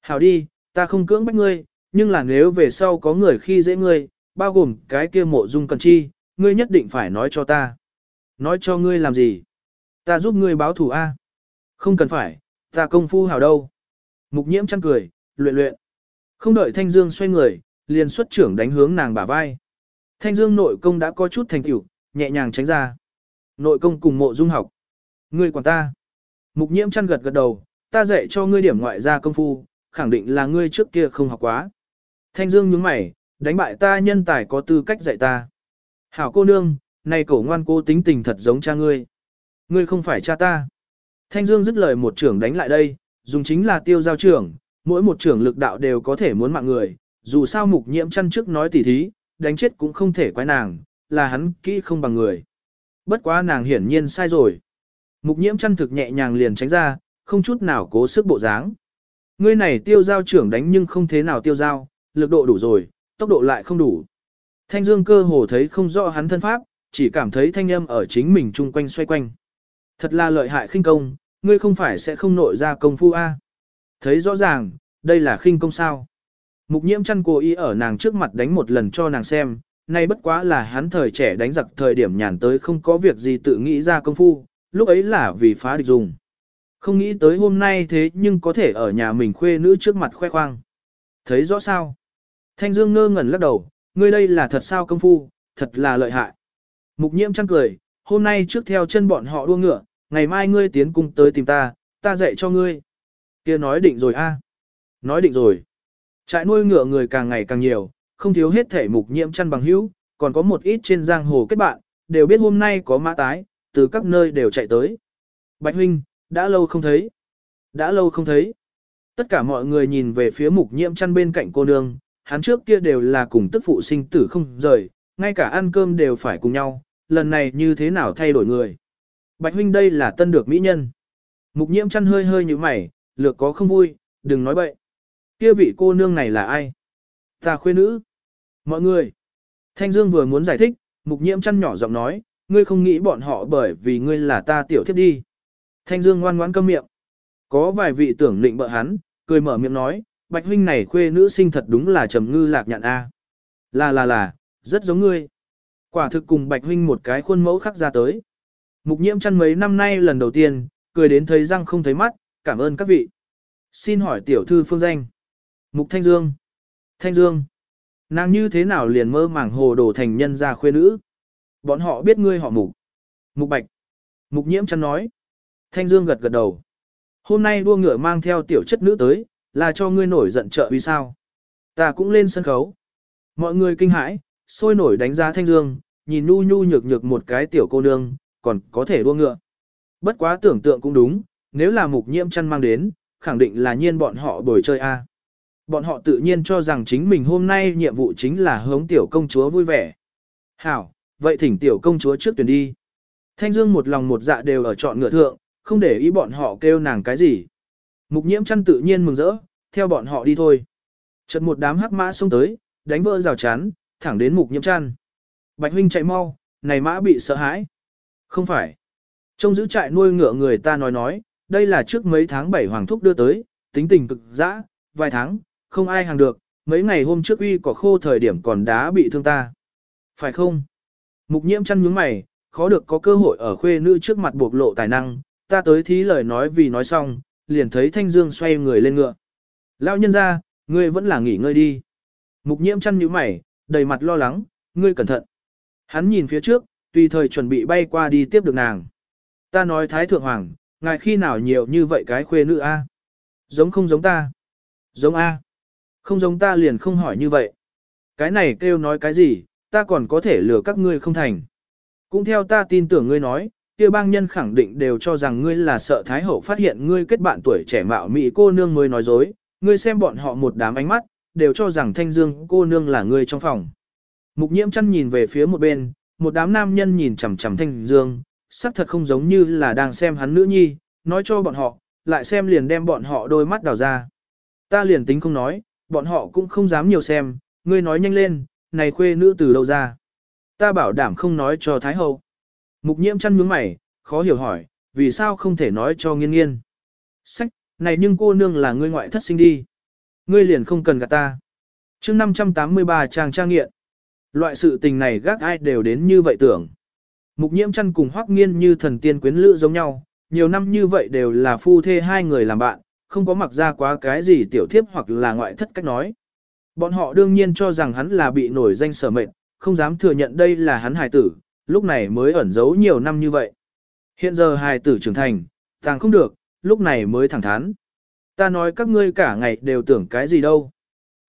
Hảo đi, ta không cưỡng bách ngươi, nhưng là nếu về sau có người khi dễ ngươi, bao gồm cái kia mộ dung cần chi, ngươi nhất định phải nói cho ta. Nói cho ngươi làm gì? Ta giúp ngươi báo thù A. Không cần phải, ta công phu hảo đâu. Mục nhiễm chăn cười, luyện luyện. Không đợi Thanh Dương xoay người, liền xuất trưởng đánh hướng nàng bả vai. Thanh Dương nội công đã có chút thành tựu, nhẹ nhàng tránh ra. Nội công cùng mộ dung học. Ngươi quản ta. Mục nhiễm chăn gật gật đầu, ta dạy cho ngươi điểm ngoại gia công phu, khẳng định là ngươi trước kia không học quá. Thanh Dương nhướng mày, đánh bại ta nhân tài có tư cách dạy ta. Hảo cô nương, này cổ ngoan cô tính tình thật giống cha ngươi. Ngươi không phải cha ta. Thanh Dương dứt lời một trưởng đánh lại đây, dùng chính là tiêu giao trưởng, mỗi một trưởng lực đạo đều có thể muốn mạng người, dù sao mục nhiễm chăn trước nói tỉ thí, đánh chết cũng không thể quái nàng, là hắn kỹ không bằng người. Bất quá nàng hiển nhiên sai rồi. Mục nhiễm chăn thực nhẹ nhàng liền tránh ra, không chút nào cố sức bộ dáng. Ngươi này tiêu giao trưởng đánh nhưng không thế nào tiêu giao, lực độ đủ rồi, tốc độ lại không đủ. Thanh dương cơ hồ thấy không rõ hắn thân pháp, chỉ cảm thấy thanh âm ở chính mình chung quanh xoay quanh. Thật là lợi hại khinh công, ngươi không phải sẽ không nội ra công phu A. Thấy rõ ràng, đây là khinh công sao. Mục nhiễm chăn cố ý ở nàng trước mặt đánh một lần cho nàng xem, nay bất quá là hắn thời trẻ đánh giặc thời điểm nhàn tới không có việc gì tự nghĩ ra công phu, lúc ấy là vì phá địch dùng. Không nghĩ tới hôm nay thế nhưng có thể ở nhà mình khuê nữ trước mặt khoe khoang. Thấy rõ sao? Thanh Dương ngơ ngẩn lắc đầu, ngươi đây là thật sao công phu, thật là lợi hại. Mục nhiễm chăn cười, hôm nay trước theo chân bọn họ đua ngựa, ngày mai ngươi tiến cung tới tìm ta, ta dạy cho ngươi. Kia nói định rồi a? Nói định rồi. Trại nuôi ngựa người càng ngày càng nhiều, không thiếu hết thể mục nhiễm chăn bằng hữu, còn có một ít trên giang hồ kết bạn, đều biết hôm nay có mã tái, từ các nơi đều chạy tới. Bạch huynh, đã lâu không thấy. Đã lâu không thấy. Tất cả mọi người nhìn về phía mục nhiễm chăn bên cạnh cô nương, hắn trước kia đều là cùng tức phụ sinh tử không rời, ngay cả ăn cơm đều phải cùng nhau, lần này như thế nào thay đổi người. Bạch huynh đây là tân được mỹ nhân. Mục nhiễm chăn hơi hơi như mày, lược có không vui, đừng nói bậy. Kia vị cô nương này là ai? Ta khuê nữ. Mọi người. Thanh Dương vừa muốn giải thích, mục nhiễm chăn nhỏ giọng nói, ngươi không nghĩ bọn họ bởi vì ngươi là ta tiểu thiếp đi. Thanh Dương ngoan ngoãn câm miệng. Có vài vị tưởng định bợ hắn, cười mở miệng nói, bạch huynh này khuê nữ sinh thật đúng là trầm ngư lạc nhạn a. Là là là, rất giống ngươi. Quả thực cùng bạch huynh một cái khuôn mẫu khắc ra tới. Mục nhiễm chăn mấy năm nay lần đầu tiên, cười đến thấy răng không thấy mắt, cảm ơn các vị. Xin hỏi tiểu thư phương danh. Mục Thanh Dương. Thanh Dương. Nàng như thế nào liền mơ màng hồ đồ thành nhân gia khuê nữ. Bọn họ biết ngươi họ mục. Mục Bạch. Mục nhiễm chăn nói. Thanh Dương gật gật đầu. Hôm nay đua ngựa mang theo tiểu chất nữ tới, là cho ngươi nổi giận trợ vì sao. Ta cũng lên sân khấu. Mọi người kinh hãi, sôi nổi đánh giá Thanh Dương, nhìn nu nhu nhược nhược một cái tiểu cô nương, còn có thể đua ngựa. Bất quá tưởng tượng cũng đúng, nếu là mục nhiễm chăn mang đến, khẳng định là nhiên bọn họ bồi chơi A. Bọn họ tự nhiên cho rằng chính mình hôm nay nhiệm vụ chính là hướng tiểu công chúa vui vẻ. Hảo, vậy thỉnh tiểu công chúa trước tuyển đi. Thanh Dương một lòng một dạ đều ở chọn ngựa thượng, không để ý bọn họ kêu nàng cái gì. Mục nhiễm chăn tự nhiên mừng rỡ, theo bọn họ đi thôi. Chợt một đám hắc mã xông tới, đánh vỡ rào chắn, thẳng đến mục nhiễm chăn. Bạch huynh chạy mau, này mã bị sợ hãi. Không phải. trong giữ trại nuôi ngựa người ta nói nói, đây là trước mấy tháng bảy hoàng thúc đưa tới, tính tình cực dã, vài tháng, không ai hàng được, mấy ngày hôm trước uy cỏ khô thời điểm còn đá bị thương ta. Phải không? Mục nhiễm chăn nhướng mày, khó được có cơ hội ở khuê nữ trước mặt bộc lộ tài năng, ta tới thí lời nói vì nói xong, liền thấy Thanh Dương xoay người lên ngựa. Lão nhân ra, ngươi vẫn là nghỉ ngơi đi. Mục nhiễm chăn nhíu mày, đầy mặt lo lắng, ngươi cẩn thận. Hắn nhìn phía trước, tùy thời chuẩn bị bay qua đi tiếp được nàng. Ta nói Thái Thượng Hoàng, ngài khi nào nhiều như vậy cái khuê nữ a? Giống không giống ta? Giống a? Không giống ta liền không hỏi như vậy. Cái này kêu nói cái gì, ta còn có thể lừa các ngươi không thành. Cũng theo ta tin tưởng ngươi nói, kia bang nhân khẳng định đều cho rằng ngươi là sợ Thái Hậu phát hiện ngươi kết bạn tuổi trẻ mạo mỹ cô nương mới nói dối, ngươi xem bọn họ một đám ánh mắt, đều cho rằng Thanh Dương cô nương là ngươi trong phòng. Mục nhiễm chăn nhìn về phía một bên, một đám nam nhân nhìn chằm chằm Thanh Dương, sắc thật không giống như là đang xem hắn nữ nhi, nói cho bọn họ, lại xem liền đem bọn họ đôi mắt đào ra. Ta liền tính không nói, bọn họ cũng không dám nhiều xem, ngươi nói nhanh lên, này khuê nữ từ đâu ra. Ta bảo đảm không nói cho Thái Hậu. Mục nhiễm chăn nhướng mày, khó hiểu hỏi, vì sao không thể nói cho nghiên nghiên. Sách, này nhưng cô nương là ngươi ngoại thất sinh đi. Ngươi liền không cần gạt ta. chương 583 chàng trang nghiện. Loại sự tình này gác ai đều đến như vậy tưởng. Mục nhiễm chăn cùng hoắc nghiên như thần tiên quyến lữ giống nhau, nhiều năm như vậy đều là phu thê hai người làm bạn, không có mặc ra quá cái gì tiểu thiếp hoặc là ngoại thất cách nói. Bọn họ đương nhiên cho rằng hắn là bị nổi danh sở mệnh, không dám thừa nhận đây là hắn hài tử, lúc này mới ẩn giấu nhiều năm như vậy. Hiện giờ hài tử trưởng thành, tàng không được, lúc này mới thẳng thắn. Ta nói các ngươi cả ngày đều tưởng cái gì đâu.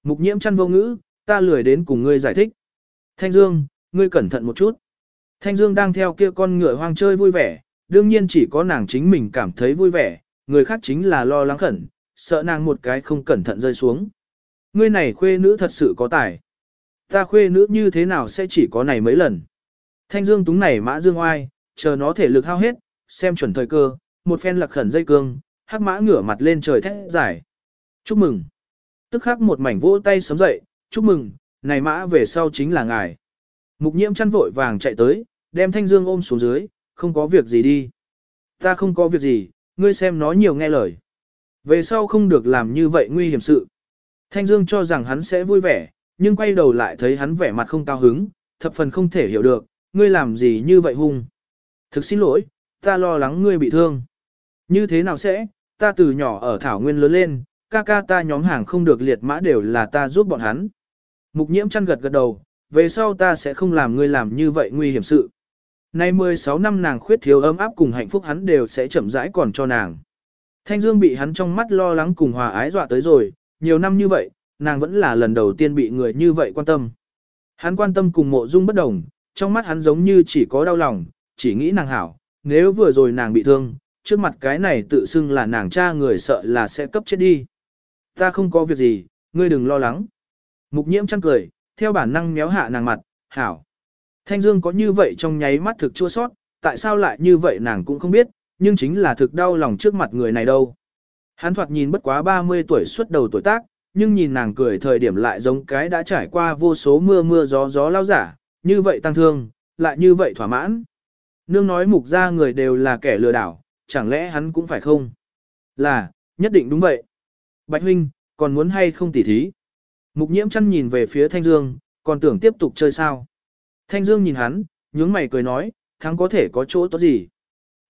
Mục nhiễm chăn vô ngữ, ta lười đến cùng ngươi giải thích. Thanh Dương, ngươi cẩn thận một chút. Thanh Dương đang theo kia con ngựa hoang chơi vui vẻ, đương nhiên chỉ có nàng chính mình cảm thấy vui vẻ, người khác chính là lo lắng khẩn, sợ nàng một cái không cẩn thận rơi xuống. Ngươi này khuê nữ thật sự có tài. Ta khuê nữ như thế nào sẽ chỉ có này mấy lần. Thanh Dương túng này mã dương oai, chờ nó thể lực hao hết, xem chuẩn thời cơ, một phen lạc khẩn dây cương, hắc mã ngửa mặt lên trời thét giải. Chúc mừng. Tức khắc một mảnh vỗ tay sớm dậy, chúc mừng, này mã về sau chính là ngài. Mục nhiễm chăn vội vàng chạy tới, đem thanh dương ôm xuống dưới, không có việc gì đi. Ta không có việc gì, ngươi xem nó nhiều nghe lời. Về sau không được làm như vậy nguy hiểm sự. Thanh dương cho rằng hắn sẽ vui vẻ, nhưng quay đầu lại thấy hắn vẻ mặt không cao hứng, thập phần không thể hiểu được, ngươi làm gì như vậy hung. Thực xin lỗi, ta lo lắng ngươi bị thương. Như thế nào sẽ, ta từ nhỏ ở Thảo Nguyên lớn lên, ca ca ta nhóm hàng không được liệt mã đều là ta giúp bọn hắn. Mục nhiễm chăn gật gật đầu, về sau ta sẽ không làm ngươi làm như vậy nguy hiểm sự. Nay 16 năm nàng khuyết thiếu ấm áp cùng hạnh phúc hắn đều sẽ chậm rãi còn cho nàng. Thanh Dương bị hắn trong mắt lo lắng cùng hòa ái dọa tới rồi, nhiều năm như vậy, nàng vẫn là lần đầu tiên bị người như vậy quan tâm. Hắn quan tâm cùng mộ dung bất đồng, trong mắt hắn giống như chỉ có đau lòng, chỉ nghĩ nàng hảo, nếu vừa rồi nàng bị thương, trước mặt cái này tự xưng là nàng cha người sợ là sẽ cấp chết đi. Ta không có việc gì, ngươi đừng lo lắng. Mục nhiễm chăn cười, theo bản năng méo hạ nàng mặt, hảo. Thanh Dương có như vậy trong nháy mắt thực chua sót, tại sao lại như vậy nàng cũng không biết, nhưng chính là thực đau lòng trước mặt người này đâu. Hắn thoạt nhìn bất quá 30 tuổi xuất đầu tuổi tác, nhưng nhìn nàng cười thời điểm lại giống cái đã trải qua vô số mưa mưa gió gió lao giả, như vậy tăng thương, lại như vậy thỏa mãn. Nương nói mục ra người đều là kẻ lừa đảo, chẳng lẽ hắn cũng phải không? Là, nhất định đúng vậy. Bạch huynh, còn muốn hay không tỉ thí? Mục nhiễm chăn nhìn về phía Thanh Dương, còn tưởng tiếp tục chơi sao? Thanh Dương nhìn hắn, nhướng mày cười nói, thắng có thể có chỗ tốt gì?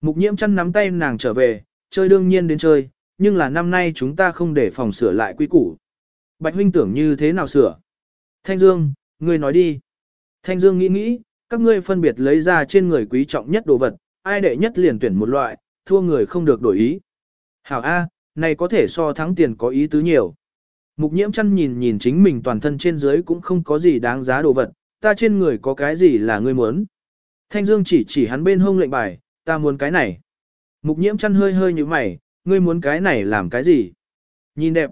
Mục nhiễm chăn nắm tay nàng trở về, chơi đương nhiên đến chơi, nhưng là năm nay chúng ta không để phòng sửa lại quy củ. Bạch huynh tưởng như thế nào sửa? Thanh Dương, ngươi nói đi. Thanh Dương nghĩ nghĩ, các ngươi phân biệt lấy ra trên người quý trọng nhất đồ vật, ai đệ nhất liền tuyển một loại, thua người không được đổi ý. Hảo A, này có thể so thắng tiền có ý tứ nhiều. Mục nhiễm chăn nhìn nhìn chính mình toàn thân trên dưới cũng không có gì đáng giá đồ vật, ta trên người có cái gì là ngươi muốn. Thanh Dương chỉ chỉ hắn bên hông lệnh bài, ta muốn cái này. Mục nhiễm chăn hơi hơi như mày, ngươi muốn cái này làm cái gì? Nhìn đẹp.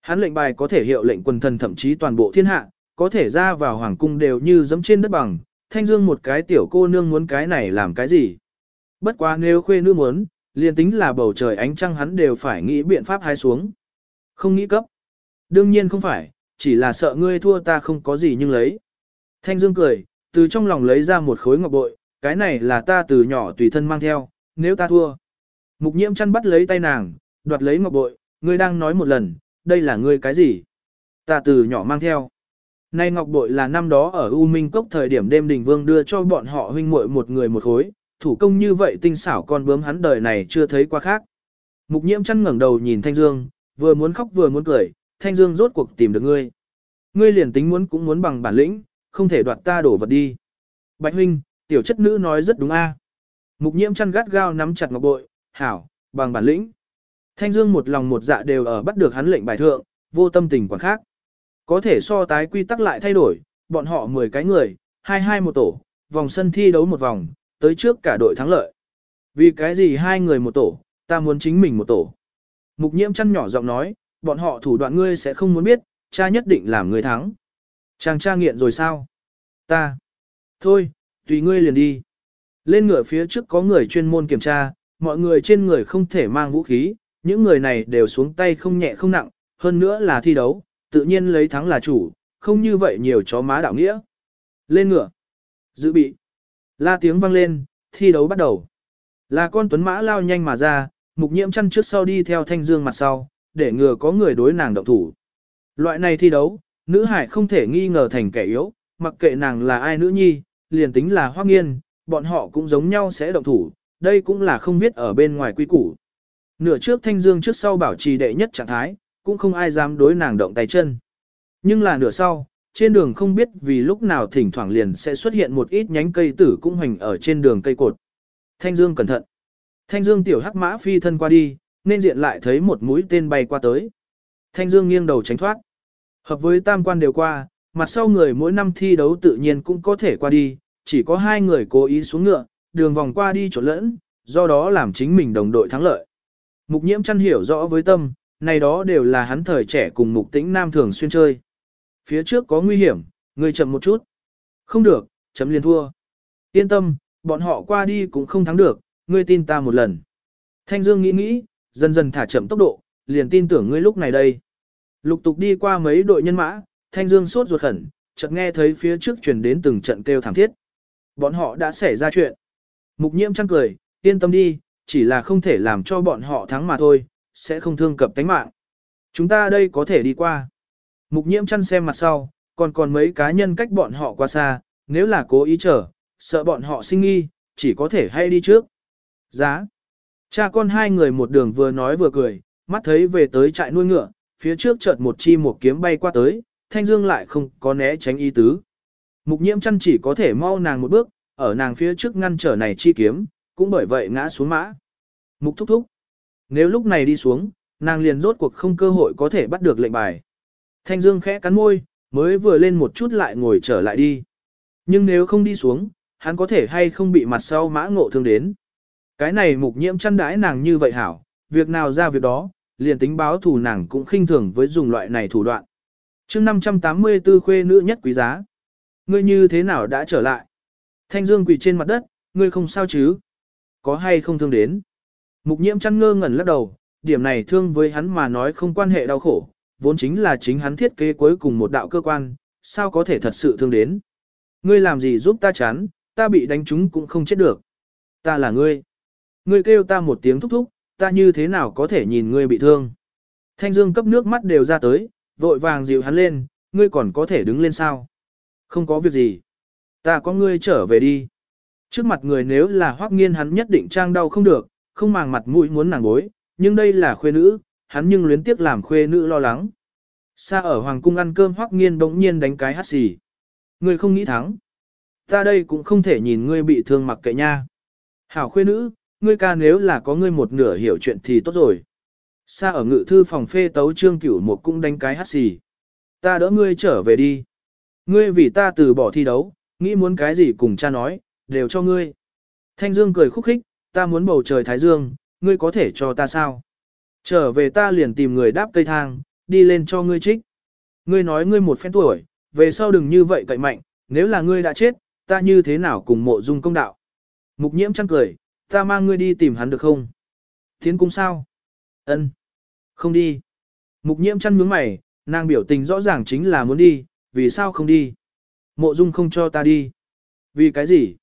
Hắn lệnh bài có thể hiệu lệnh quần thần thậm chí toàn bộ thiên hạ, có thể ra vào hoàng cung đều như dẫm trên đất bằng. Thanh Dương một cái tiểu cô nương muốn cái này làm cái gì? Bất quá nếu khuê nữ muốn, liền tính là bầu trời ánh trăng hắn đều phải nghĩ biện pháp hái xuống. Không nghĩ cấp. Đương nhiên không phải, chỉ là sợ ngươi thua ta không có gì nhưng lấy. Thanh Dương cười, từ trong lòng lấy ra một khối ngọc bội, cái này là ta từ nhỏ tùy thân mang theo, nếu ta thua. Mục nhiễm chăn bắt lấy tay nàng, đoạt lấy ngọc bội, ngươi đang nói một lần, đây là ngươi cái gì? Ta từ nhỏ mang theo. Nay ngọc bội là năm đó ở U Minh Cốc thời điểm đêm đình vương đưa cho bọn họ huynh muội một người một khối, thủ công như vậy tinh xảo con bướm hắn đời này chưa thấy qua khác. Mục nhiễm chăn ngẩng đầu nhìn Thanh Dương, vừa muốn khóc vừa muốn cười, Thanh Dương rốt cuộc tìm được ngươi. Ngươi liền tính muốn cũng muốn bằng bản lĩnh, không thể đoạt ta đổ vật đi. Bạch huynh, tiểu chất nữ nói rất đúng a. Mục nhiễm chăn gắt gao nắm chặt ngọc bội, hảo, bằng bản lĩnh. Thanh Dương một lòng một dạ đều ở bắt được hắn lệnh bài thượng, vô tâm tình quản khác. Có thể so tái quy tắc lại thay đổi, bọn họ 10 cái người, hai hai một tổ, vòng sân thi đấu một vòng, tới trước cả đội thắng lợi. Vì cái gì hai người một tổ, ta muốn chính mình một tổ. Mục nhiễm chăn nhỏ giọng nói, bọn họ thủ đoạn ngươi sẽ không muốn biết, cha nhất định làm người thắng. Chàng cha nghiện rồi sao? Ta. Thôi, tùy ngươi liền đi. Lên ngựa phía trước có người chuyên môn kiểm tra, mọi người trên người không thể mang vũ khí, những người này đều xuống tay không nhẹ không nặng, hơn nữa là thi đấu, tự nhiên lấy thắng là chủ, không như vậy nhiều chó má đạo nghĩa. Lên ngựa. Dự bị. La tiếng vang lên, thi đấu bắt đầu. Là con tuấn mã lao nhanh mà ra, mục nhiễm chăn trước sau đi theo thanh dương mặt sau, để ngừa có người đối nàng động thủ. Loại này thi đấu, nữ hải không thể nghi ngờ thành kẻ yếu, mặc kệ nàng là ai nữ nhi, liền tính là hoác nghiên, bọn họ cũng giống nhau sẽ động thủ, đây cũng là không biết ở bên ngoài quy củ. Nửa trước thanh dương trước sau bảo trì đệ nhất trạng thái, cũng không ai dám đối nàng động tay chân. Nhưng là nửa sau, trên đường không biết vì lúc nào thỉnh thoảng liền sẽ xuất hiện một ít nhánh cây tử cũng hoành ở trên đường cây cột. Thanh Dương cẩn thận. Thanh Dương tiểu hắc mã phi thân qua đi, nên diện lại thấy một mũi tên bay qua tới. Thanh Dương nghiêng đầu tránh thoát. Hợp với tam quan đều qua, mặt sau người mỗi năm thi đấu tự nhiên cũng có thể qua đi, chỉ có hai người cố ý xuống ngựa, đường vòng qua đi trộn lẫn, do đó làm chính mình đồng đội thắng lợi. Mục nhiễm chăn hiểu rõ với tâm, này đó đều là hắn thời trẻ cùng mục tĩnh nam thường xuyên chơi. Phía trước có nguy hiểm, người chậm một chút. Không được, chấm liền thua. Yên tâm, bọn họ qua đi cũng không thắng được, ngươi tin ta một lần. Thanh Dương nghĩ nghĩ, dần dần thả chậm tốc độ, liền tin tưởng ngươi lúc này đây. Lục tục đi qua mấy đội nhân mã, Thanh Dương sốt ruột khẩn, chợt nghe thấy phía trước truyền đến từng trận kêu thảm thiết. Bọn họ đã xảy ra chuyện. Mục nhiễm chăng cười, yên tâm đi, chỉ là không thể làm cho bọn họ thắng mà thôi, sẽ không thương cập tánh mạng. Chúng ta đây có thể đi qua. Mục nhiễm chăn xem mặt sau, còn còn mấy cá nhân cách bọn họ qua xa, nếu là cố ý chờ, sợ bọn họ sinh nghi, chỉ có thể hay đi trước. Giá. Cha con hai người một đường vừa nói vừa cười, mắt thấy về tới trại nuôi ngựa, phía trước chợt một chi một kiếm bay qua tới, thanh dương lại không có né tránh ý tứ. Mục nhiễm chăn chỉ có thể mau nàng một bước, ở nàng phía trước ngăn trở này chi kiếm, cũng bởi vậy ngã xuống mã. Mục thúc thúc. Nếu lúc này đi xuống, nàng liền rốt cuộc không cơ hội có thể bắt được lệnh bài. Thanh Dương khẽ cắn môi, mới vừa lên một chút lại ngồi trở lại đi. Nhưng nếu không đi xuống, hắn có thể hay không bị mặt sau mã ngộ thương đến. Cái này mục nhiễm chăn đãi nàng như vậy hảo, việc nào ra việc đó, liền tính báo thù nàng cũng khinh thường với dùng loại này thủ đoạn. chương 584 khuê nữ nhất quý giá. Ngươi như thế nào đã trở lại? Thanh Dương quỳ trên mặt đất, ngươi không sao chứ? Có hay không thương đến? Mục nhiễm chăn ngơ ngẩn lắc đầu, điểm này thương với hắn mà nói không quan hệ đau khổ, vốn chính là chính hắn thiết kế cuối cùng một đạo cơ quan, sao có thể thật sự thương đến? Ngươi làm gì giúp ta chán, ta bị đánh trúng cũng không chết được. Ta là ngươi. Ngươi kêu ta một tiếng thúc thúc, ta như thế nào có thể nhìn ngươi bị thương. Thanh Dương cấp nước mắt đều ra tới, vội vàng dịu hắn lên, ngươi còn có thể đứng lên sao? Không có việc gì. Ta có ngươi trở về đi. Trước mặt người nếu là hoác nghiên hắn nhất định trang đau không được, không màng mặt mũi muốn nàng bối, nhưng đây là khuê nữ, hắn nhưng luyến tiếc làm khuê nữ lo lắng. Xa ở hoàng cung ăn cơm hoắc nghiên bỗng nhiên đánh cái hắt xì. Ngươi không nghĩ thắng. Ta đây cũng không thể nhìn ngươi bị thương mặc kệ nha. Hảo khuê nữ, ngươi ca nếu là có ngươi một nửa hiểu chuyện thì tốt rồi. Xa ở ngự thư phòng phê tấu trương cửu một cũng đánh cái hắt xì. Ta đỡ ngươi trở về đi. Ngươi vì ta từ bỏ thi đấu, nghĩ muốn cái gì cùng cha nói, đều cho ngươi. Thanh Dương cười khúc khích, ta muốn bầu trời Thái Dương, ngươi có thể cho ta sao? Trở về ta liền tìm người đáp cây thang, đi lên cho ngươi trích. Ngươi nói ngươi một phen tuổi, về sau đừng như vậy cậy mạnh, nếu là ngươi đã chết, ta như thế nào cùng mộ dung công đạo. Mục nhiễm chăn cười, ta mang ngươi đi tìm hắn được không? Thiến cung sao? Ân, Không đi. Mục nhiễm chăn nhướng mày, nàng biểu tình rõ ràng chính là muốn đi, vì sao không đi? Mộ dung không cho ta đi. Vì cái gì?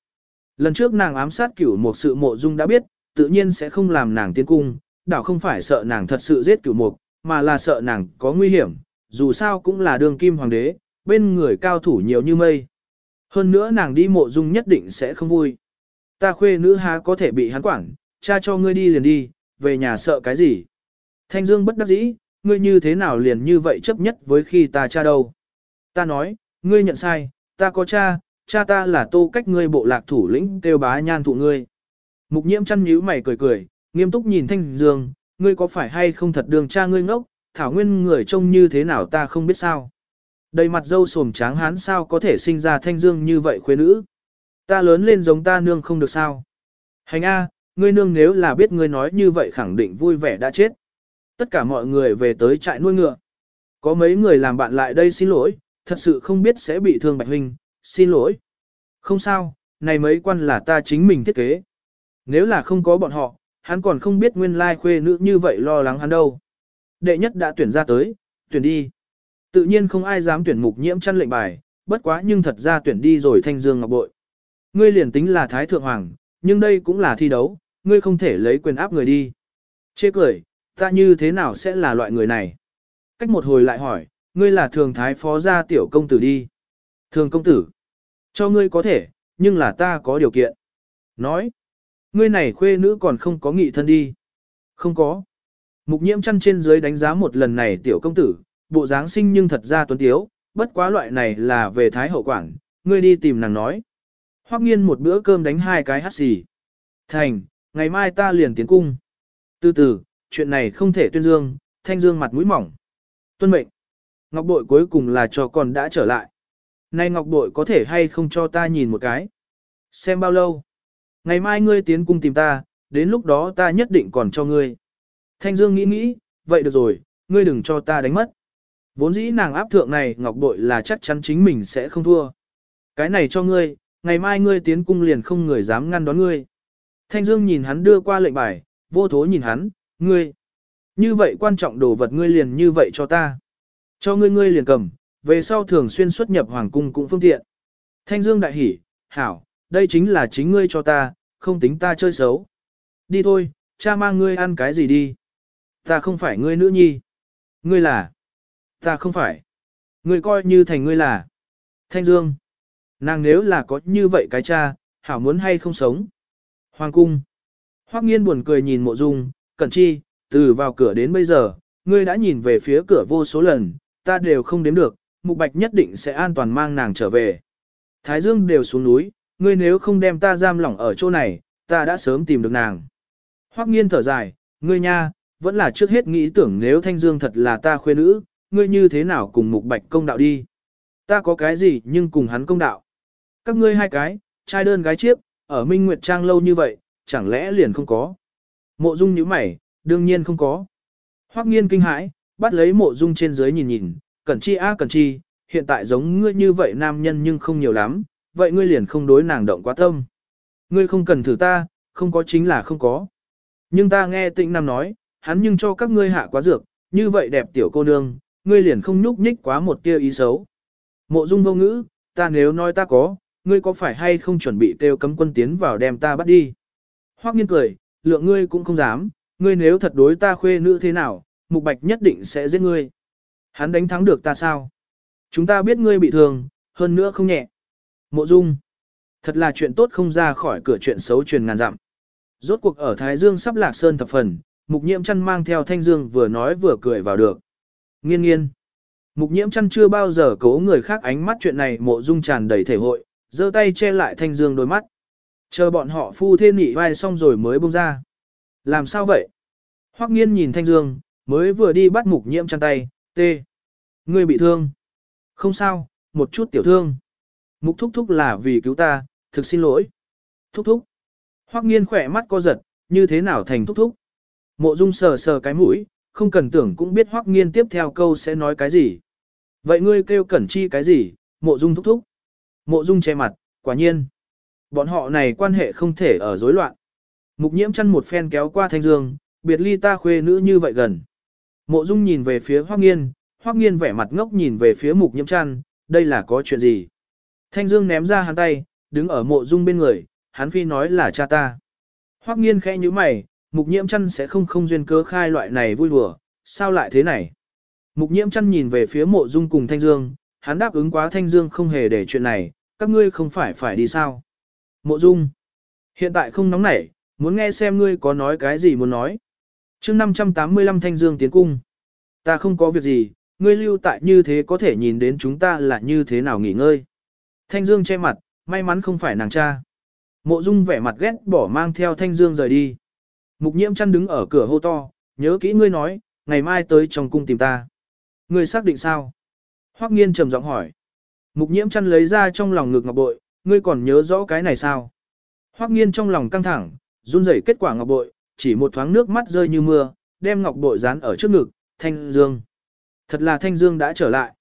Lần trước nàng ám sát cửu một sự mộ dung đã biết, tự nhiên sẽ không làm nàng tiến cung, đảo không phải sợ nàng thật sự giết cửu mục, mà là sợ nàng có nguy hiểm, dù sao cũng là đường kim hoàng đế, bên người cao thủ nhiều như mây. Hơn nữa nàng đi mộ dung nhất định sẽ không vui. Ta khuê nữ há có thể bị hắn quản, cha cho ngươi đi liền đi, về nhà sợ cái gì. Thanh Dương bất đắc dĩ, ngươi như thế nào liền như vậy chấp nhất với khi ta cha đâu. Ta nói, ngươi nhận sai, ta có cha, cha ta là tô cách ngươi bộ lạc thủ lĩnh kêu bá nhan thụ ngươi. Mục nhiễm chăn nhíu mày cười cười, nghiêm túc nhìn Thanh Dương, ngươi có phải hay không thật đường cha ngươi ngốc, thảo nguyên người trông như thế nào ta không biết sao. Đầy mặt dâu sồm tráng hán sao có thể sinh ra Thanh Dương như vậy khuê nữ. Ta lớn lên giống ta nương không được sao. Hành A, ngươi nương nếu là biết ngươi nói như vậy khẳng định vui vẻ đã chết. Tất cả mọi người về tới trại nuôi ngựa. Có mấy người làm bạn lại đây xin lỗi, thật sự không biết sẽ bị thương Bạch Huynh, xin lỗi. Không sao, này mấy quan là ta chính mình thiết kế. Nếu là không có bọn họ, hắn còn không biết nguyên lai khuê nữ như vậy lo lắng hắn đâu. Đệ nhất đã tuyển ra tới, tuyển đi. Tự nhiên không ai dám tuyển mục nhiễm chăn lệnh bài, bất quá nhưng thật ra tuyển đi rồi thanh dương ngọc bội. Ngươi liền tính là thái thượng hoàng, nhưng đây cũng là thi đấu, ngươi không thể lấy quyền áp người đi. Chê cười, ta như thế nào sẽ là loại người này? Cách một hồi lại hỏi, ngươi là thường thái phó gia tiểu công tử đi. Thường công tử, cho ngươi có thể, nhưng là ta có điều kiện. Nói, ngươi này khuê nữ còn không có nghị thân đi. Không có. Mục nhiễm chăn trên dưới đánh giá một lần này tiểu công tử, bộ dáng sinh nhưng thật ra tuấn tiếu, bất quá loại này là về thái hậu quản, ngươi đi tìm nàng nói. Hoắc nghiên một bữa cơm đánh hai cái hát xì. Thành, ngày mai ta liền tiến cung. Từ từ, chuyện này không thể tuyên dương, thanh dương mặt mũi mỏng. Tuân mệnh. Ngọc bội cuối cùng là cho con đã trở lại. Nay ngọc bội có thể hay không cho ta nhìn một cái. Xem bao lâu. Ngày mai ngươi tiến cung tìm ta, đến lúc đó ta nhất định còn cho ngươi. Thanh Dương nghĩ nghĩ, vậy được rồi, ngươi đừng cho ta đánh mất. Vốn dĩ nàng áp thượng này ngọc bội là chắc chắn chính mình sẽ không thua. Cái này cho ngươi, ngày mai ngươi tiến cung liền không người dám ngăn đón ngươi. Thanh Dương nhìn hắn đưa qua lệnh bài, vô thố nhìn hắn, ngươi. Như vậy quan trọng đồ vật ngươi liền như vậy cho ta. Cho ngươi ngươi liền cầm, về sau thường xuyên xuất nhập hoàng cung cũng phương tiện. Thanh Dương đại hỉ, hảo, đây chính là chính ngươi cho ta, không tính ta chơi xấu. Đi thôi, cha mang ngươi ăn cái gì đi. Ta không phải ngươi nữ nhi. Ngươi là. Ta không phải. Ngươi coi như thành ngươi là. Thanh Dương. Nàng nếu là có như vậy cái cha, hảo muốn hay không sống. Hoàng cung. Hoắc nghiên buồn cười nhìn mộ dung, cẩn chi, từ vào cửa đến bây giờ, ngươi đã nhìn về phía cửa vô số lần, ta đều không đếm được, mục bạch nhất định sẽ an toàn mang nàng trở về. Thái dương đều xuống núi, ngươi nếu không đem ta giam lỏng ở chỗ này, ta đã sớm tìm được nàng. Hoắc nghiên thở dài, ngươi nha, vẫn là trước hết nghĩ tưởng nếu thanh dương thật là ta khuê nữ, ngươi như thế nào cùng mục bạch công đạo đi. Ta có cái gì nhưng cùng hắn công đạo. Các ngươi hai cái, trai đơn gái chiếc, ở Minh Nguyệt Trang lâu như vậy, chẳng lẽ liền không có. Mộ dung nhíu mày, đương nhiên không có. Hoắc nghiên kinh hãi, bắt lấy mộ dung trên dưới nhìn nhìn, cẩn chi a cẩn chi, hiện tại giống ngươi như vậy nam nhân nhưng không nhiều lắm, vậy ngươi liền không đối nàng động quá tâm. Ngươi không cần thử ta, không có chính là không có. Nhưng ta nghe tịnh nam nói, hắn nhưng cho các ngươi hạ quá dược, như vậy đẹp tiểu cô nương, ngươi liền không nhúc nhích quá một tia ý xấu. Mộ dung vô ngữ, ta nếu nói ta có, ngươi có phải hay không chuẩn bị kêu cấm quân tiến vào đem ta bắt đi. Hoắc nghiên cười, lượng ngươi cũng không dám, ngươi nếu thật đối ta khuê nữ thế nào, mục bạch nhất định sẽ giết ngươi. Hắn đánh thắng được ta sao? Chúng ta biết ngươi bị thương, hơn nữa không nhẹ. Mộ dung. Thật là chuyện tốt không ra khỏi cửa chuyện xấu truyền ngàn dặm. Rốt cuộc ở Thái Dương sắp lạc sơn thập phần, mục nhiễm chăn mang theo thanh dương vừa nói vừa cười vào được. Nghiên nghiên. Mục nhiễm chăn chưa bao giờ cố người khác ánh mắt chuyện này mộ dung tràn đầy thể hội, giơ tay che lại thanh dương đôi mắt. Chờ bọn họ phu thê nị vai xong rồi mới buông ra. Làm sao vậy? Hoắc nghiên nhìn thanh dương, mới vừa đi bắt mục nhiễm chăn tay, tê. Ngươi bị thương. Không sao, một chút tiểu thương. Mục thúc thúc là vì cứu ta, thực xin lỗi. Thúc thúc. Hoắc nghiên khỏe mắt co giật, như thế nào thành thúc thúc. Mộ dung sờ sờ cái mũi, không cần tưởng cũng biết Hoắc nghiên tiếp theo câu sẽ nói cái gì. Vậy ngươi kêu cẩn chi cái gì, mộ dung thúc thúc. Mộ dung che mặt, quả nhiên. Bọn họ này quan hệ không thể ở rối loạn. Mục nhiễm chăn một phen kéo qua thanh dương, biệt ly ta khuê nữ như vậy gần. Mộ dung nhìn về phía Hoắc nghiên, Hoắc nghiên vẻ mặt ngốc nhìn về phía mục nhiễm Chân, đây là có chuyện gì? Thanh dương ném ra hắn tay, đứng ở mộ dung bên người, hắn phi nói là cha ta. Hoắc nghiên khẽ nhíu mày, mục nhiễm Chân sẽ không không duyên cớ khai loại này vui đùa, sao lại thế này? Mục nhiễm Chân nhìn về phía mộ dung cùng thanh dương, hắn đáp ứng quá thanh dương không hề để chuyện này, các ngươi không phải phải đi sao? Mộ dung, hiện tại không nóng nảy, muốn nghe xem ngươi có nói cái gì muốn nói chương 585 thanh dương tiến cung. Ta không có việc gì, ngươi lưu tại như thế có thể nhìn đến chúng ta là như thế nào nghỉ ngơi. Thanh dương che mặt, may mắn không phải nàng cha. Mộ dung vẻ mặt ghét bỏ mang theo thanh dương rời đi. Mục nhiễm chăn đứng ở cửa hô to, nhớ kỹ ngươi nói, ngày mai tới trong cung tìm ta. Ngươi xác định sao? Hoắc nghiên trầm giọng hỏi. Mục nhiễm chăn lấy ra trong lòng ngực ngọc bội, ngươi còn nhớ rõ cái này sao? Hoắc nghiên trong lòng căng thẳng, run rẩy kết quả ngọc bội, chỉ một thoáng nước mắt rơi như mưa, đem ngọc bội dán ở trước ngực, thanh dương. Thật là thanh dương đã trở lại.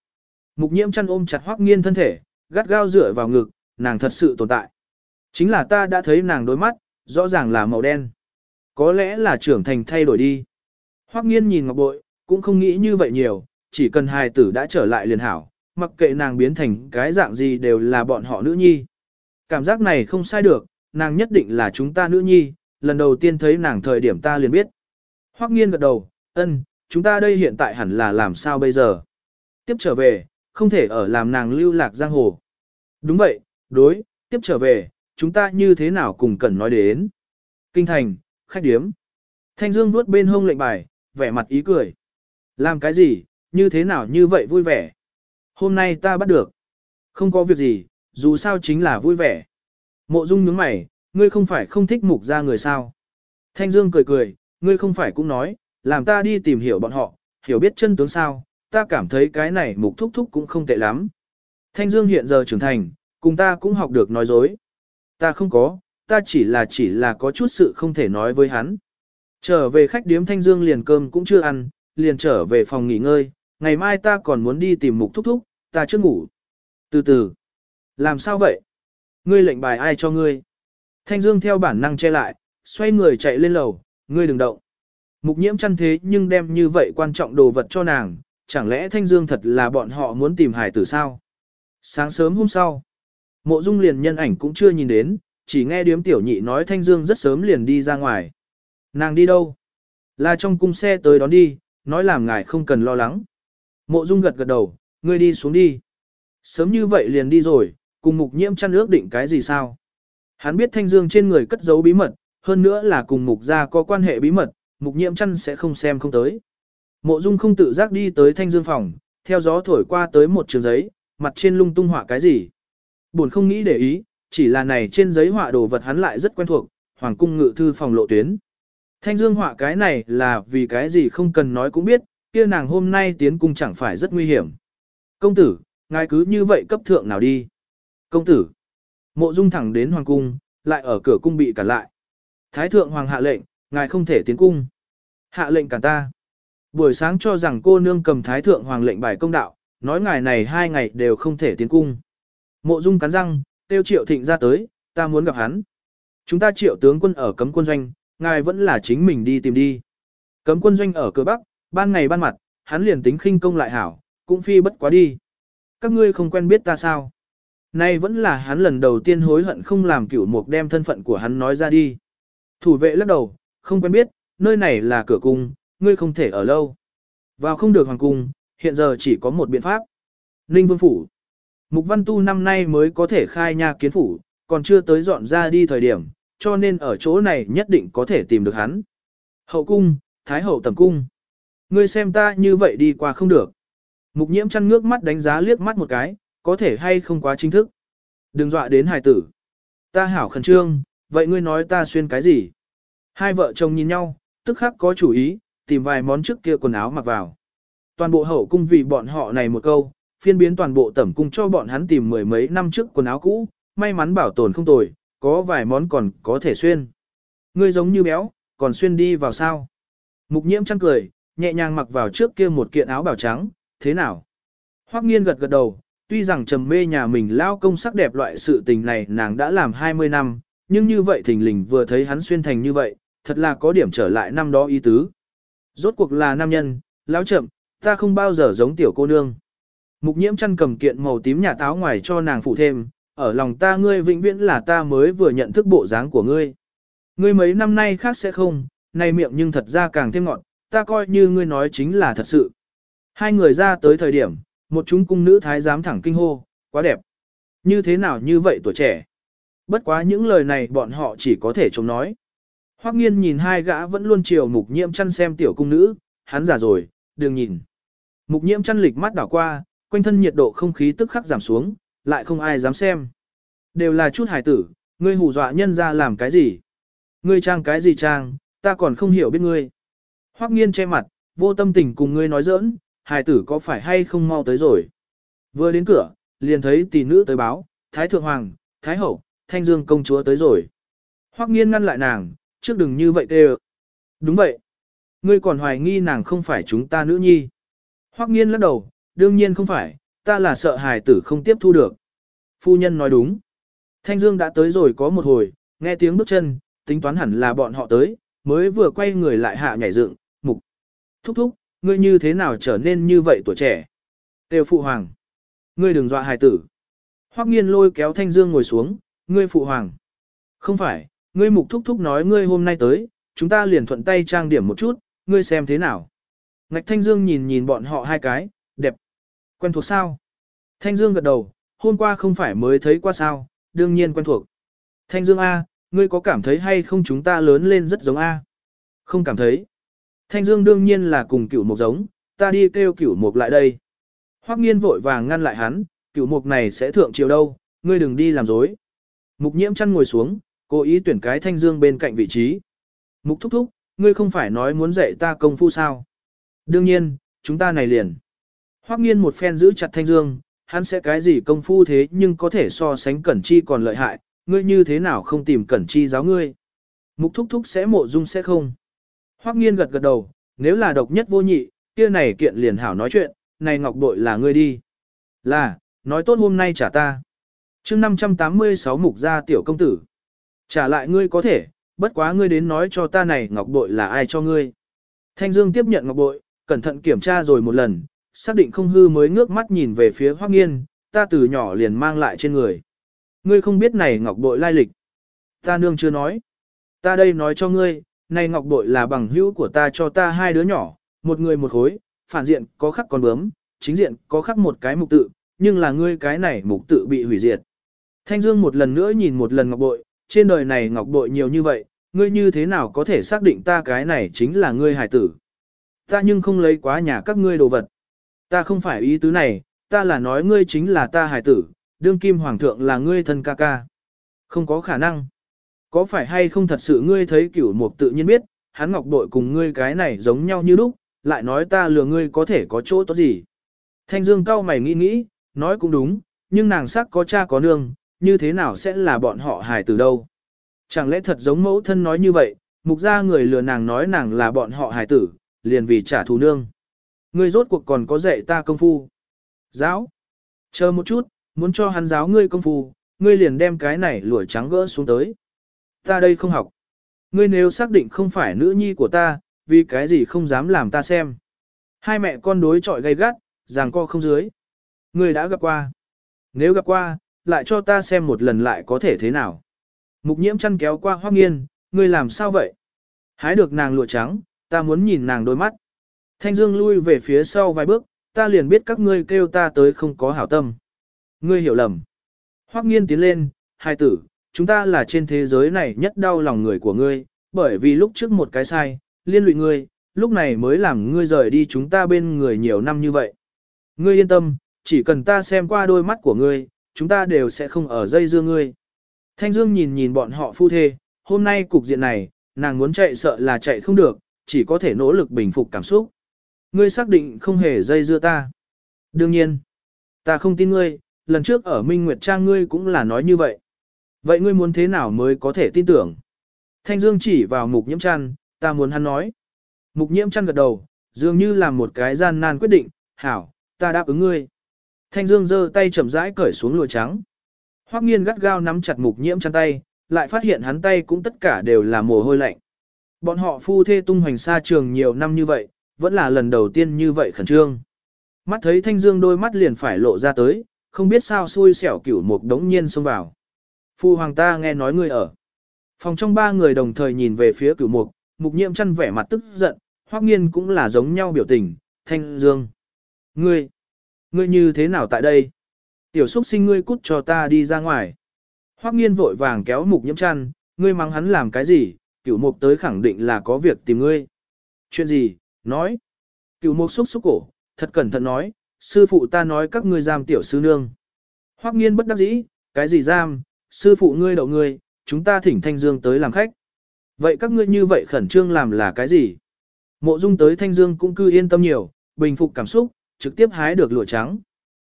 Mục nhiễm chăn ôm chặt Hoắc nghiên thân thể, gắt gao dựa vào ngực, nàng thật sự tồn tại. Chính là ta đã thấy nàng đôi mắt, rõ ràng là màu đen. Có lẽ là trưởng thành thay đổi đi. Hoắc nghiên nhìn ngọc bội, cũng không nghĩ như vậy nhiều, chỉ cần hài tử đã trở lại liền hảo, mặc kệ nàng biến thành cái dạng gì đều là bọn họ nữ nhi. Cảm giác này không sai được, nàng nhất định là chúng ta nữ nhi, lần đầu tiên thấy nàng thời điểm ta liền biết. Hoắc nghiên gật đầu, ân, chúng ta đây hiện tại hẳn là làm sao bây giờ? Tiếp trở về, không thể ở làm nàng lưu lạc giang hồ. Đúng vậy, đối, tiếp trở về, chúng ta như thế nào cùng cần nói đến. Kinh thành, khách điếm. Thanh Dương vuốt bên hông lệnh bài, vẻ mặt ý cười. Làm cái gì, như thế nào như vậy vui vẻ. Hôm nay ta bắt được. Không có việc gì, dù sao chính là vui vẻ. Mộ Dung nhướng mày, ngươi không phải không thích mục ra người sao. Thanh Dương cười cười, ngươi không phải cũng nói, làm ta đi tìm hiểu bọn họ, hiểu biết chân tướng sao, ta cảm thấy cái này mục thúc thúc cũng không tệ lắm. Thanh Dương hiện giờ trưởng thành, cùng ta cũng học được nói dối. Ta không có, ta chỉ là chỉ là có chút sự không thể nói với hắn. Trở về khách điếm Thanh Dương liền cơm cũng chưa ăn, liền trở về phòng nghỉ ngơi, ngày mai ta còn muốn đi tìm mục thúc thúc, ta chưa ngủ. Từ từ, làm sao vậy? Ngươi lệnh bài ai cho ngươi? Thanh Dương theo bản năng che lại, xoay người chạy lên lầu, ngươi đừng động. Mục nhiễm chăn thế nhưng đem như vậy quan trọng đồ vật cho nàng, chẳng lẽ Thanh Dương thật là bọn họ muốn tìm hải tử sao? Sáng sớm hôm sau, mộ dung liền nhân ảnh cũng chưa nhìn đến, chỉ nghe điếm tiểu nhị nói Thanh Dương rất sớm liền đi ra ngoài. Nàng đi đâu? Là trong cung xe tới đón đi, nói làm ngài không cần lo lắng. Mộ dung gật gật đầu, ngươi đi xuống đi. Sớm như vậy liền đi rồi, cùng mục nhiễm chăn ước định cái gì sao? Hắn biết Thanh Dương trên người cất giấu bí mật, hơn nữa là cùng mục gia có quan hệ bí mật, mục nhiễm chăn sẽ không xem không tới. Mộ dung không tự giác đi tới Thanh Dương phòng, theo gió thổi qua tới một trường giấy, mặt trên lung tung họa cái gì. Buồn không nghĩ để ý, chỉ là này trên giấy họa đồ vật hắn lại rất quen thuộc, Hoàng cung ngự thư phòng lộ tuyến. Thanh Dương họa cái này là vì cái gì không cần nói cũng biết, kia nàng hôm nay tiến cung chẳng phải rất nguy hiểm. Công tử, ngài cứ như vậy cấp thượng nào đi. Công tử, mộ dung thẳng đến Hoàng cung, lại ở cửa cung bị cản lại. Thái thượng Hoàng hạ lệnh, ngài không thể tiến cung. Hạ lệnh cản ta. Buổi sáng cho rằng cô nương cầm thái thượng hoàng lệnh bài công đạo, nói ngài này hai ngày đều không thể tiến cung. Mộ dung cắn răng, tiêu triệu thịnh ra tới, ta muốn gặp hắn. Chúng ta triệu tướng quân ở cấm quân doanh, ngài vẫn là chính mình đi tìm đi. Cấm quân doanh ở cửa bắc, ban ngày ban mặt, hắn liền tính khinh công lại hảo, cũng phi bất quá đi. Các ngươi không quen biết ta sao? Nay vẫn là hắn lần đầu tiên hối hận không làm cửu mục đem thân phận của hắn nói ra đi. Thủ vệ lắc đầu, không quen biết, nơi này là cửa cung, ngươi không thể ở lâu. Vào không được hoàng cung, hiện giờ chỉ có một biện pháp. Ninh Vương Phủ Mục Văn Tu năm nay mới có thể khai nhà kiến phủ, còn chưa tới dọn ra đi thời điểm, cho nên ở chỗ này nhất định có thể tìm được hắn. Hậu cung, Thái Hậu tầm cung. Ngươi xem ta như vậy đi qua không được. Mục nhiễm chăn ngước mắt đánh giá liếc mắt một cái, có thể hay không quá chính thức. Đừng dọa đến hài tử. Ta hảo khẩn trương, vậy ngươi nói ta xuyên cái gì? Hai vợ chồng nhìn nhau, tức khắc có chủ ý, tìm vài món trước kia quần áo mặc vào. Toàn bộ hậu cung vì bọn họ này một câu, phiên biến toàn bộ tẩm cung cho bọn hắn tìm mười mấy năm trước quần áo cũ, may mắn bảo tồn không tồi, có vài món còn có thể xuyên. Ngươi giống như béo, còn xuyên đi vào sao? Mục nhiễm chăn cười, nhẹ nhàng mặc vào trước kia một kiện áo bảo trắng, thế nào? Hoắc nghiên gật gật đầu, tuy rằng trầm mê nhà mình lao công sắc đẹp loại sự tình này nàng đã làm 20 năm, nhưng như vậy thình lình vừa thấy hắn xuyên thành như vậy, thật là có điểm trở lại năm đó ý tứ. Rốt cuộc là nam nhân, lão chậm, ta không bao giờ giống tiểu cô nương. Mục nhiễm chăn cầm kiện màu tím nhà táo ngoài cho nàng phụ thêm, ở lòng ta ngươi vĩnh viễn là ta mới vừa nhận thức bộ dáng của ngươi. Ngươi mấy năm nay khác sẽ không, nay miệng nhưng thật ra càng thêm ngọn, ta coi như ngươi nói chính là thật sự. Hai người ra tới thời điểm, một chúng cung nữ thái giám thẳng kinh hô, quá đẹp. Như thế nào như vậy tuổi trẻ? Bất quá những lời này bọn họ chỉ có thể chống nói. Hoắc nghiên nhìn hai gã vẫn luôn chiều mục nhiễm chăn xem tiểu cung nữ, hắn già rồi, đừng nhìn. Mục nhiễm chăn lịch mắt đảo qua, quanh thân nhiệt độ không khí tức khắc giảm xuống, lại không ai dám xem. Đều là chút hải tử, ngươi hù dọa nhân ra làm cái gì? Ngươi trang cái gì trang, ta còn không hiểu biết ngươi. Hoắc nghiên che mặt, vô tâm tình cùng ngươi nói giỡn, hải tử có phải hay không mau tới rồi. Vừa đến cửa, liền thấy tỷ nữ tới báo, Thái Thượng Hoàng, Thái Hậu, Thanh Dương công chúa tới rồi. Hoắc nghiên ngăn lại nàng, trước đừng như vậy tê Đúng vậy. Ngươi còn hoài nghi nàng không phải chúng ta nữ nhi. Hoắc nghiên lắc đầu, đương nhiên không phải, ta là sợ hài tử không tiếp thu được. Phu nhân nói đúng. Thanh Dương đã tới rồi có một hồi, nghe tiếng bước chân, tính toán hẳn là bọn họ tới, mới vừa quay người lại hạ nhảy dựng, mục. Thúc thúc, ngươi như thế nào trở nên như vậy tuổi trẻ? Tiêu phụ hoàng. Ngươi đừng dọa hài tử. Hoắc nghiên lôi kéo Thanh Dương ngồi xuống, ngươi phụ hoàng. Không phải, ngươi mục thúc thúc nói ngươi hôm nay tới, chúng ta liền thuận tay trang điểm một chút, ngươi xem thế nào. Ngạch Thanh Dương nhìn nhìn bọn họ hai cái, đẹp. Quen thuộc sao? Thanh Dương gật đầu, hôm qua không phải mới thấy qua sao, đương nhiên quen thuộc. Thanh Dương A, ngươi có cảm thấy hay không chúng ta lớn lên rất giống A? Không cảm thấy. Thanh Dương đương nhiên là cùng cửu mục giống, ta đi kêu cửu mục lại đây. Hoắc nghiên vội vàng ngăn lại hắn, cửu mục này sẽ thượng chiều đâu, ngươi đừng đi làm dối. Mục nhiễm chăn ngồi xuống, cố ý tuyển cái Thanh Dương bên cạnh vị trí. Mục thúc thúc, ngươi không phải nói muốn dạy ta công phu sao? Đương nhiên, chúng ta này liền. Hoắc nghiên một phen giữ chặt Thanh Dương, hắn sẽ cái gì công phu thế nhưng có thể so sánh Cẩn Chi còn lợi hại, ngươi như thế nào không tìm Cẩn Chi giáo ngươi. Mục thúc thúc sẽ mộ dung sẽ không. Hoắc nghiên gật gật đầu, nếu là độc nhất vô nhị, kia này kiện liền hảo nói chuyện, này ngọc bội là ngươi đi. Là, nói tốt hôm nay trả ta. chương 586 mục gia tiểu công tử. Trả lại ngươi có thể, bất quá ngươi đến nói cho ta này ngọc bội là ai cho ngươi. Thanh Dương tiếp nhận ngọc bội, cẩn thận kiểm tra rồi một lần, xác định không hư mới ngước mắt nhìn về phía Hoắc Nghiên, ta từ nhỏ liền mang lại trên người. Ngươi không biết này ngọc bội lai lịch. Ta nương chưa nói. Ta đây nói cho ngươi, này ngọc bội là bằng hữu của ta cho ta hai đứa nhỏ, một người một khối, phản diện có khắc con bướm, chính diện có khắc một cái mục tự, nhưng là ngươi cái này mục tự bị hủy diệt. Thanh Dương một lần nữa nhìn một lần ngọc bội, trên đời này ngọc bội nhiều như vậy, ngươi như thế nào có thể xác định ta cái này chính là ngươi hài tử. Ta nhưng không lấy quá nhà các ngươi đồ vật. Ta không phải ý tứ này, ta là nói ngươi chính là ta hài tử, đương kim hoàng thượng là ngươi thân ca ca. Không có khả năng. Có phải hay không thật sự ngươi thấy cửu mục tự nhiên biết, hắn ngọc bội cùng ngươi cái này giống nhau như lúc, lại nói ta lừa ngươi có thể có chỗ tốt gì. Thanh Dương cao mày nghĩ nghĩ, nói cũng đúng, nhưng nàng sắc có cha có nương, như thế nào sẽ là bọn họ hài tử đâu. Chẳng lẽ thật giống mẫu thân nói như vậy, mục ra người lừa nàng nói nàng là bọn họ hài tử, liền vì trả thù nương. Ngươi rốt cuộc còn có dạy ta công phu. Giáo. Chờ một chút, muốn cho hắn giáo ngươi công phu, ngươi liền đem cái này lụa trắng gỡ xuống tới. Ta đây không học. Ngươi nếu xác định không phải nữ nhi của ta, vì cái gì không dám làm ta xem. Hai mẹ con đối chọi gay gắt, ràng co không dưới. Ngươi đã gặp qua. Nếu gặp qua, lại cho ta xem một lần lại có thể thế nào. Mục nhiễm chăn kéo qua hoác nghiên, ngươi làm sao vậy? Hái được nàng lụa trắng, ta muốn nhìn nàng đôi mắt. Thanh Dương lui về phía sau vài bước, ta liền biết các ngươi kêu ta tới không có hảo tâm. Ngươi hiểu lầm. Hoắc nghiên tiến lên, hai tử, chúng ta là trên thế giới này nhất đau lòng người của ngươi, bởi vì lúc trước một cái sai, liên lụy ngươi, lúc này mới làm ngươi rời đi chúng ta bên người nhiều năm như vậy. Ngươi yên tâm, chỉ cần ta xem qua đôi mắt của ngươi, chúng ta đều sẽ không ở dây dưa ngươi. Thanh Dương nhìn nhìn bọn họ phu thê, hôm nay cục diện này, nàng muốn chạy sợ là chạy không được, chỉ có thể nỗ lực bình phục cảm xúc. Ngươi xác định không hề dây dưa ta. Đương nhiên, ta không tin ngươi, lần trước ở Minh Nguyệt Trang ngươi cũng là nói như vậy. Vậy ngươi muốn thế nào mới có thể tin tưởng? Thanh Dương chỉ vào mục nhiễm chăn, ta muốn hắn nói. Mục nhiễm chăn gật đầu, dường như làm một cái gian nan quyết định, hảo, ta đáp ứng ngươi. Thanh Dương giơ tay chậm rãi cởi xuống lụa trắng. Hoắc nghiên gắt gao nắm chặt mục nhiễm chăn tay, lại phát hiện hắn tay cũng tất cả đều là mồ hôi lạnh. Bọn họ phu thê tung hoành xa trường nhiều năm như vậy, vẫn là lần đầu tiên như vậy khẩn trương. Mắt thấy Thanh Dương đôi mắt liền phải lộ ra tới, không biết sao xui xẻo cửu mục đống nhiên xông vào. Phu hoàng ta nghe nói ngươi ở. Phòng trong ba người đồng thời nhìn về phía cửu mục, mục nhiễm chăn vẻ mặt tức giận, hoắc nghiên cũng là giống nhau biểu tình, Thanh Dương. Ngươi, ngươi như thế nào tại đây? Tiểu xúc sinh ngươi cút cho ta đi ra ngoài. Hoắc nghiên vội vàng kéo mục nhiễm chăn, ngươi mắng hắn làm cái gì, cửu mục tới khẳng định là có việc tìm ngươi. Chuyện gì, nói. Cửu mục xúc xúc cổ, thật cẩn thận nói, sư phụ ta nói các ngươi giam tiểu sư nương. Hoắc nghiên bất đắc dĩ, cái gì giam, sư phụ ngươi đậu ngươi, chúng ta thỉnh Thanh Dương tới làm khách. Vậy các ngươi như vậy khẩn trương làm là cái gì? Mộ dung tới Thanh Dương cũng cư yên tâm nhiều, bình phục cảm xúc, trực tiếp hái được lụa trắng.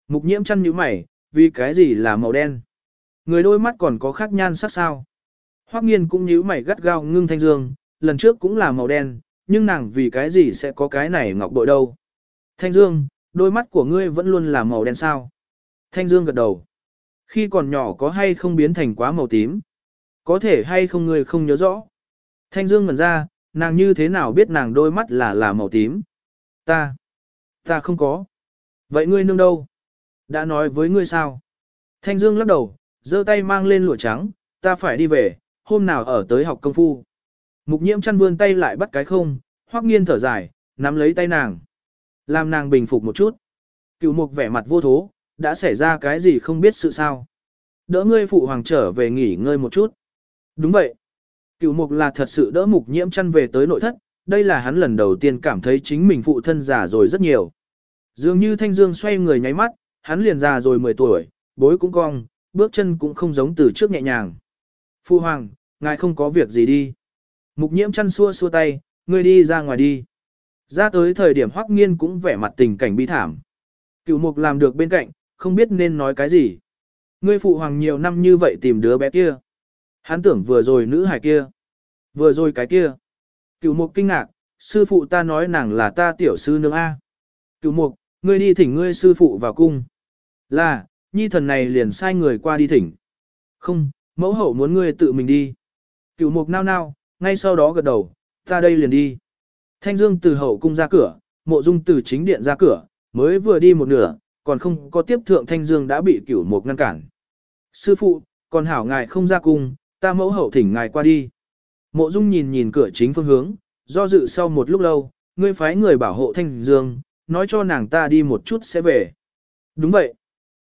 Mục nhiễm chăn như mày, vì cái gì là màu đen? Người đôi mắt còn có khác nhan sắc sao? Hoắc nghiên cũng nhíu mày gắt gao ngưng Thanh Dương, lần trước cũng là màu đen, nhưng nàng vì cái gì sẽ có cái này ngọc bội đâu? Thanh Dương, đôi mắt của ngươi vẫn luôn là màu đen sao? Thanh Dương gật đầu. Khi còn nhỏ có hay không biến thành quá màu tím? Có thể hay không người không nhớ rõ? Thanh Dương ngẩn ra, nàng như thế nào biết nàng đôi mắt là là màu tím? Ta, ta không có. Vậy ngươi nương đâu? Đã nói với ngươi sao? Thanh Dương lắc đầu, giơ tay mang lên lụa trắng, ta phải đi về, hôm nào ở tới học công phu. Mục nhiễm chăn vươn tay lại bắt cái không, hoắc nghiên thở dài, nắm lấy tay nàng. Làm nàng bình phục một chút. Cựu mục vẻ mặt vô thố, đã xảy ra cái gì không biết sự sao. Đỡ ngươi phụ hoàng trở về nghỉ ngơi một chút. Đúng vậy. Cựu mục là thật sự đỡ mục nhiễm chăn về tới nội thất, đây là hắn lần đầu tiên cảm thấy chính mình phụ thân già rồi rất nhiều. Dường như thanh dương xoay người nháy mắt, hắn liền già rồi 10 tuổi, bối cũng cong, bước chân cũng không giống từ trước nhẹ nhàng. Phu hoàng, ngài không có việc gì đi. Mục nhiễm chăn xua xua tay, ngươi đi ra ngoài đi. Ra tới thời điểm hoắc nghiên cũng vẻ mặt tình cảnh bi thảm. Cựu mục làm được bên cạnh, không biết nên nói cái gì. Ngươi phụ hoàng nhiều năm như vậy tìm đứa bé kia. Hắn tưởng vừa rồi nữ hài kia. Vừa rồi cái kia. cửu mục kinh ngạc, sư phụ ta nói nàng là ta tiểu sư nương A. cửu mục, ngươi đi thỉnh ngươi sư phụ vào cung. Là, nhi thần này liền sai người qua đi thỉnh. Không, mẫu hậu muốn ngươi tự mình đi. cửu mục nao nao, ngay sau đó gật đầu, ta đây liền đi. Thanh Dương từ hậu cung ra cửa, mộ dung từ chính điện ra cửa, mới vừa đi một nửa, còn không có tiếp thượng Thanh Dương đã bị cửu mục ngăn cản. Sư phụ, còn hảo ngài không ra cung, ta mẫu hậu thỉnh ngài qua đi. Mộ dung nhìn nhìn cửa chính phương hướng, do dự sau một lúc lâu, ngươi phái người bảo hộ Thanh Dương, nói cho nàng ta đi một chút sẽ về. Đúng vậy.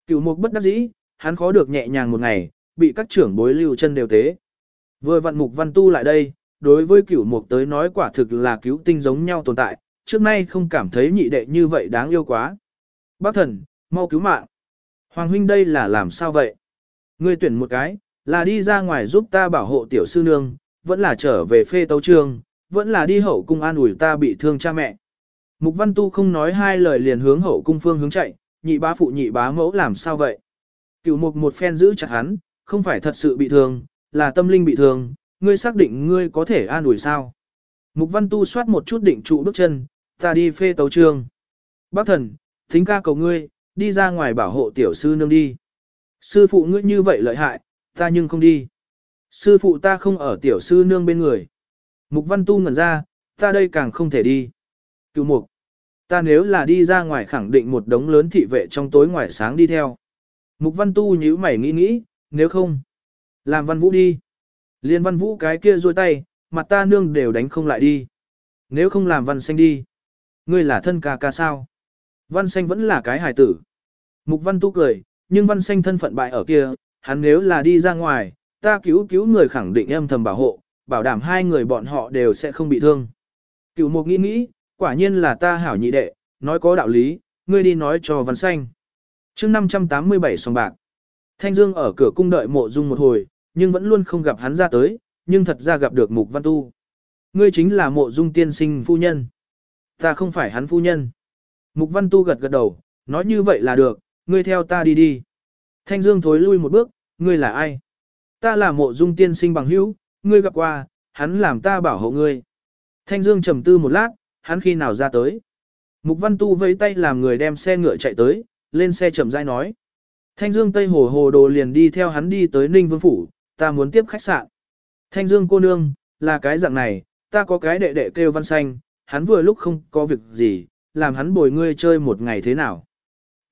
Cửu mục bất đắc dĩ, hắn khó được nhẹ nhàng một ngày, bị các trưởng bối lưu chân đều tế. Vừa vặn mục văn tu lại đây, đối với cửu mục tới nói quả thực là cứu tinh giống nhau tồn tại, trước nay không cảm thấy nhị đệ như vậy đáng yêu quá. Bác thần, mau cứu mạng. Hoàng huynh đây là làm sao vậy? Ngươi tuyển một cái, là đi ra ngoài giúp ta bảo hộ tiểu sư nương, vẫn là trở về phê tấu trường, vẫn là đi hậu cung an ủi ta bị thương cha mẹ. Mục văn tu không nói hai lời liền hướng hậu cung phương hướng chạy, nhị bá phụ nhị bá mẫu làm sao vậy? Cựu mục một phen giữ chặt hắn, không phải thật sự bị thương, là tâm linh bị thương, ngươi xác định ngươi có thể an ủi sao? Mục Văn Tu soát một chút định trụ bước chân, ta đi phê tấu trường. Bác thần, thính ca cầu ngươi, đi ra ngoài bảo hộ tiểu sư nương đi. Sư phụ ngươi như vậy lợi hại, ta nhưng không đi. Sư phụ ta không ở tiểu sư nương bên người. Mục Văn Tu ngẩn ra, ta đây càng không thể đi. Cựu mục, ta nếu là đi ra ngoài khẳng định một đống lớn thị vệ trong tối ngoài sáng đi theo. Mục Văn Tu nhíu mày nghĩ nghĩ, nếu không, làm Văn Vũ đi. Liên Văn Vũ cái kia rôi tay, mặt ta nương đều đánh không lại đi. Nếu không làm Văn Xanh đi. Ngươi là thân ca ca sao? Văn Xanh vẫn là cái hài tử. Mục Văn Tu cười, nhưng Văn Xanh thân phận bại ở kia, hắn nếu là đi ra ngoài, ta cứu cứu người khẳng định em thầm bảo hộ, bảo đảm hai người bọn họ đều sẽ không bị thương. Cửu Mục nghĩ nghĩ, quả nhiên là ta hảo nhị đệ, nói có đạo lý, ngươi đi nói cho Văn Xanh. chương 587 sòng bạc. Thanh Dương ở cửa cung đợi mộ dung một hồi, nhưng vẫn luôn không gặp hắn ra tới, nhưng thật ra gặp được Mục Văn Tu. Ngươi chính là mộ dung tiên sinh phu nhân. Ta không phải hắn phu nhân. Mục Văn Tu gật gật đầu, nói như vậy là được, ngươi theo ta đi đi. Thanh Dương thối lui một bước, ngươi là ai? Ta là mộ dung tiên sinh bằng hữu, ngươi gặp qua, hắn làm ta bảo hộ ngươi. Thanh Dương trầm tư một lát, hắn khi nào ra tới? Mục Văn Tu vẫy tay làm người đem xe ngựa chạy tới, lên xe chậm rãi nói. Thanh Dương Tây Hồ Hồ Đồ liền đi theo hắn đi tới Ninh Vương Phủ, ta muốn tiếp khách sạn. Thanh Dương cô nương, là cái dạng này, ta có cái đệ đệ kêu Văn Xanh, hắn vừa lúc không có việc gì, làm hắn bồi ngươi chơi một ngày thế nào.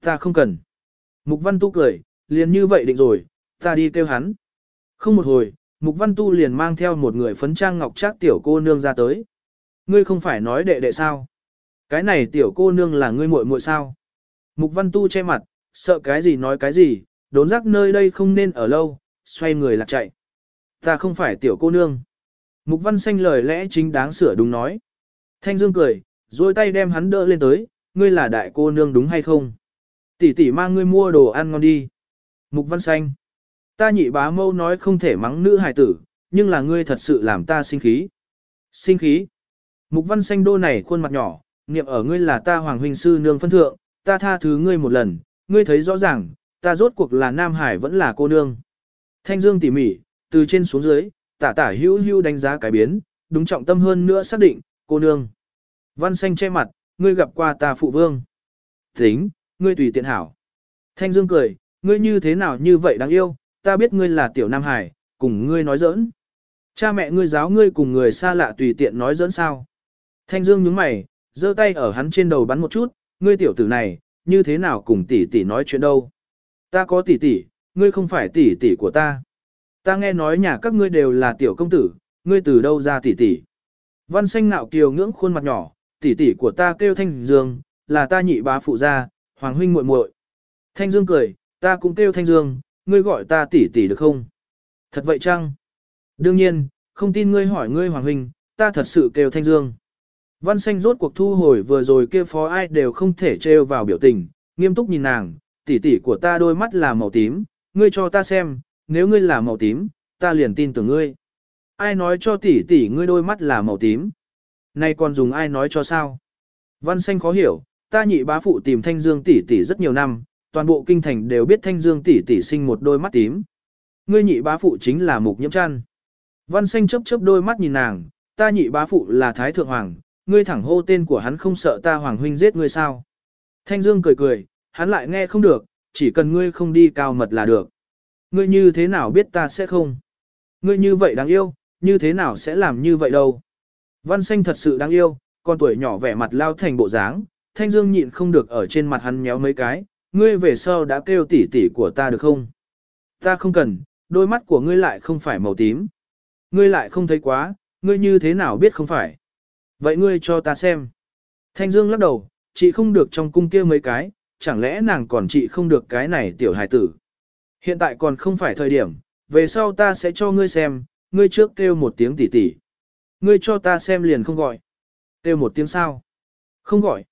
Ta không cần. Mục Văn Tu cười, liền như vậy định rồi, ta đi kêu hắn. Không một hồi, Mục Văn Tu liền mang theo một người phấn trang ngọc trác tiểu cô nương ra tới. Ngươi không phải nói đệ đệ sao? Cái này tiểu cô nương là ngươi muội muội sao? Mục Văn Tu che mặt, sợ cái gì nói cái gì, đốn giác nơi đây không nên ở lâu, xoay người lạc chạy. Ta không phải tiểu cô nương. Mục Văn Xanh lời lẽ chính đáng sửa đúng nói. Thanh Dương cười, duỗi tay đem hắn đỡ lên tới, ngươi là đại cô nương đúng hay không? Tỷ tỷ mang ngươi mua đồ ăn ngon đi. Mục Văn Xanh. Ta nhị bá mâu nói không thể mắng nữ hài tử, nhưng là ngươi thật sự làm ta sinh khí. Sinh khí. Mục Văn Xanh đô này khuôn mặt nhỏ, niệm ở ngươi là ta hoàng huynh sư nương phân thượng, ta tha thứ ngươi một lần, ngươi thấy rõ ràng, ta rốt cuộc là Nam Hải vẫn là cô nương. Thanh Dương tỉ mỉ, từ trên xuống dưới, tả tả hữu hữu đánh giá cái biến, đúng trọng tâm hơn nữa xác định, cô nương. Văn xanh che mặt, ngươi gặp qua ta phụ vương. Tính, ngươi tùy tiện hảo. Thanh Dương cười, ngươi như thế nào như vậy đáng yêu, ta biết ngươi là tiểu Nam Hải, cùng ngươi nói giỡn. Cha mẹ ngươi giáo ngươi cùng người xa lạ tùy tiện nói giỡn sao. Thanh Dương nhướng mày, giơ tay ở hắn trên đầu bắn một chút, ngươi tiểu tử này, như thế nào cùng tỷ tỷ nói chuyện đâu. Ta có tỷ tỷ, ngươi không phải tỷ tỷ của ta. Ta nghe nói nhà các ngươi đều là tiểu công tử, ngươi từ đâu ra tỷ tỷ. Văn xanh nạo kiều ngưỡng khuôn mặt nhỏ, tỷ tỷ của ta kêu Thanh Dương, là ta nhị bá phụ gia, hoàng huynh muội muội. Thanh Dương cười, ta cũng kêu Thanh Dương, ngươi gọi ta tỷ tỷ được không? Thật vậy chăng? Đương nhiên, không tin ngươi hỏi ngươi hoàng huynh, ta thật sự kêu Thanh Dương. Văn xanh rốt cuộc thu hồi vừa rồi kia phó ai đều không thể trêu vào biểu tình, nghiêm túc nhìn nàng, tỷ tỷ của ta đôi mắt là màu tím, ngươi cho ta xem, nếu ngươi là màu tím, ta liền tin tưởng ngươi. Ai nói cho tỷ tỷ ngươi đôi mắt là màu tím? Nay còn dùng ai nói cho sao? Văn xanh khó hiểu, ta nhị bá phụ tìm thanh dương tỷ tỷ rất nhiều năm, toàn bộ kinh thành đều biết thanh dương tỷ tỷ sinh một đôi mắt tím. Ngươi nhị bá phụ chính là mục nhiễm Chân. Văn xanh chớp chớp đôi mắt nhìn nàng, ta nhị bá phụ là thái thượng hoàng, ngươi thẳng hô tên của hắn không sợ ta hoàng huynh giết ngươi sao. Thanh dương cười cười, hắn lại nghe không được, chỉ cần ngươi không đi cao mật là được. Ngươi như thế nào biết ta sẽ không? Ngươi như vậy đáng yêu, như thế nào sẽ làm như vậy đâu? Văn xanh thật sự đáng yêu, con tuổi nhỏ vẻ mặt lao thành bộ dáng, thanh dương nhịn không được ở trên mặt hắn méo mấy cái, ngươi về sau đã kêu tỉ tỉ của ta được không? Ta không cần, đôi mắt của ngươi lại không phải màu tím. Ngươi lại không thấy quá, ngươi như thế nào biết không phải? Vậy ngươi cho ta xem. Thanh Dương lắc đầu, chị không được trong cung kia mấy cái, chẳng lẽ nàng còn chị không được cái này tiểu hài tử. Hiện tại còn không phải thời điểm, về sau ta sẽ cho ngươi xem, ngươi trước kêu một tiếng tỉ tỉ. Ngươi cho ta xem liền không gọi. Têu một tiếng sao? Không gọi.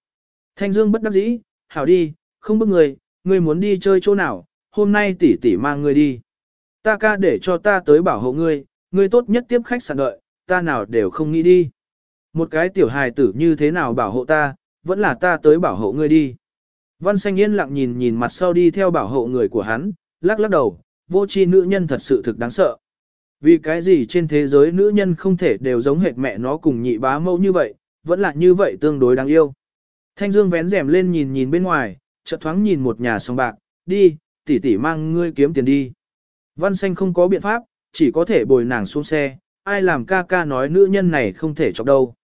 Thanh Dương bất đắc dĩ, hảo đi, không bức người, ngươi muốn đi chơi chỗ nào, hôm nay tỷ tỷ mang ngươi đi. Ta ca để cho ta tới bảo hộ ngươi, ngươi tốt nhất tiếp khách sạn đợi, ta nào đều không nghĩ đi. Một cái tiểu hài tử như thế nào bảo hộ ta, vẫn là ta tới bảo hộ ngươi đi. Văn xanh yên lặng nhìn nhìn mặt sau đi theo bảo hộ người của hắn, lắc lắc đầu, vô chi nữ nhân thật sự thực đáng sợ. Vì cái gì trên thế giới nữ nhân không thể đều giống hệt mẹ nó cùng nhị bá mẫu như vậy, vẫn là như vậy tương đối đáng yêu. Thanh Dương vén rèm lên nhìn nhìn bên ngoài, chợt thoáng nhìn một nhà song bạc, đi, tỷ tỷ mang ngươi kiếm tiền đi. Văn xanh không có biện pháp, chỉ có thể bồi nàng xuống xe, ai làm ca ca nói nữ nhân này không thể chọc đâu.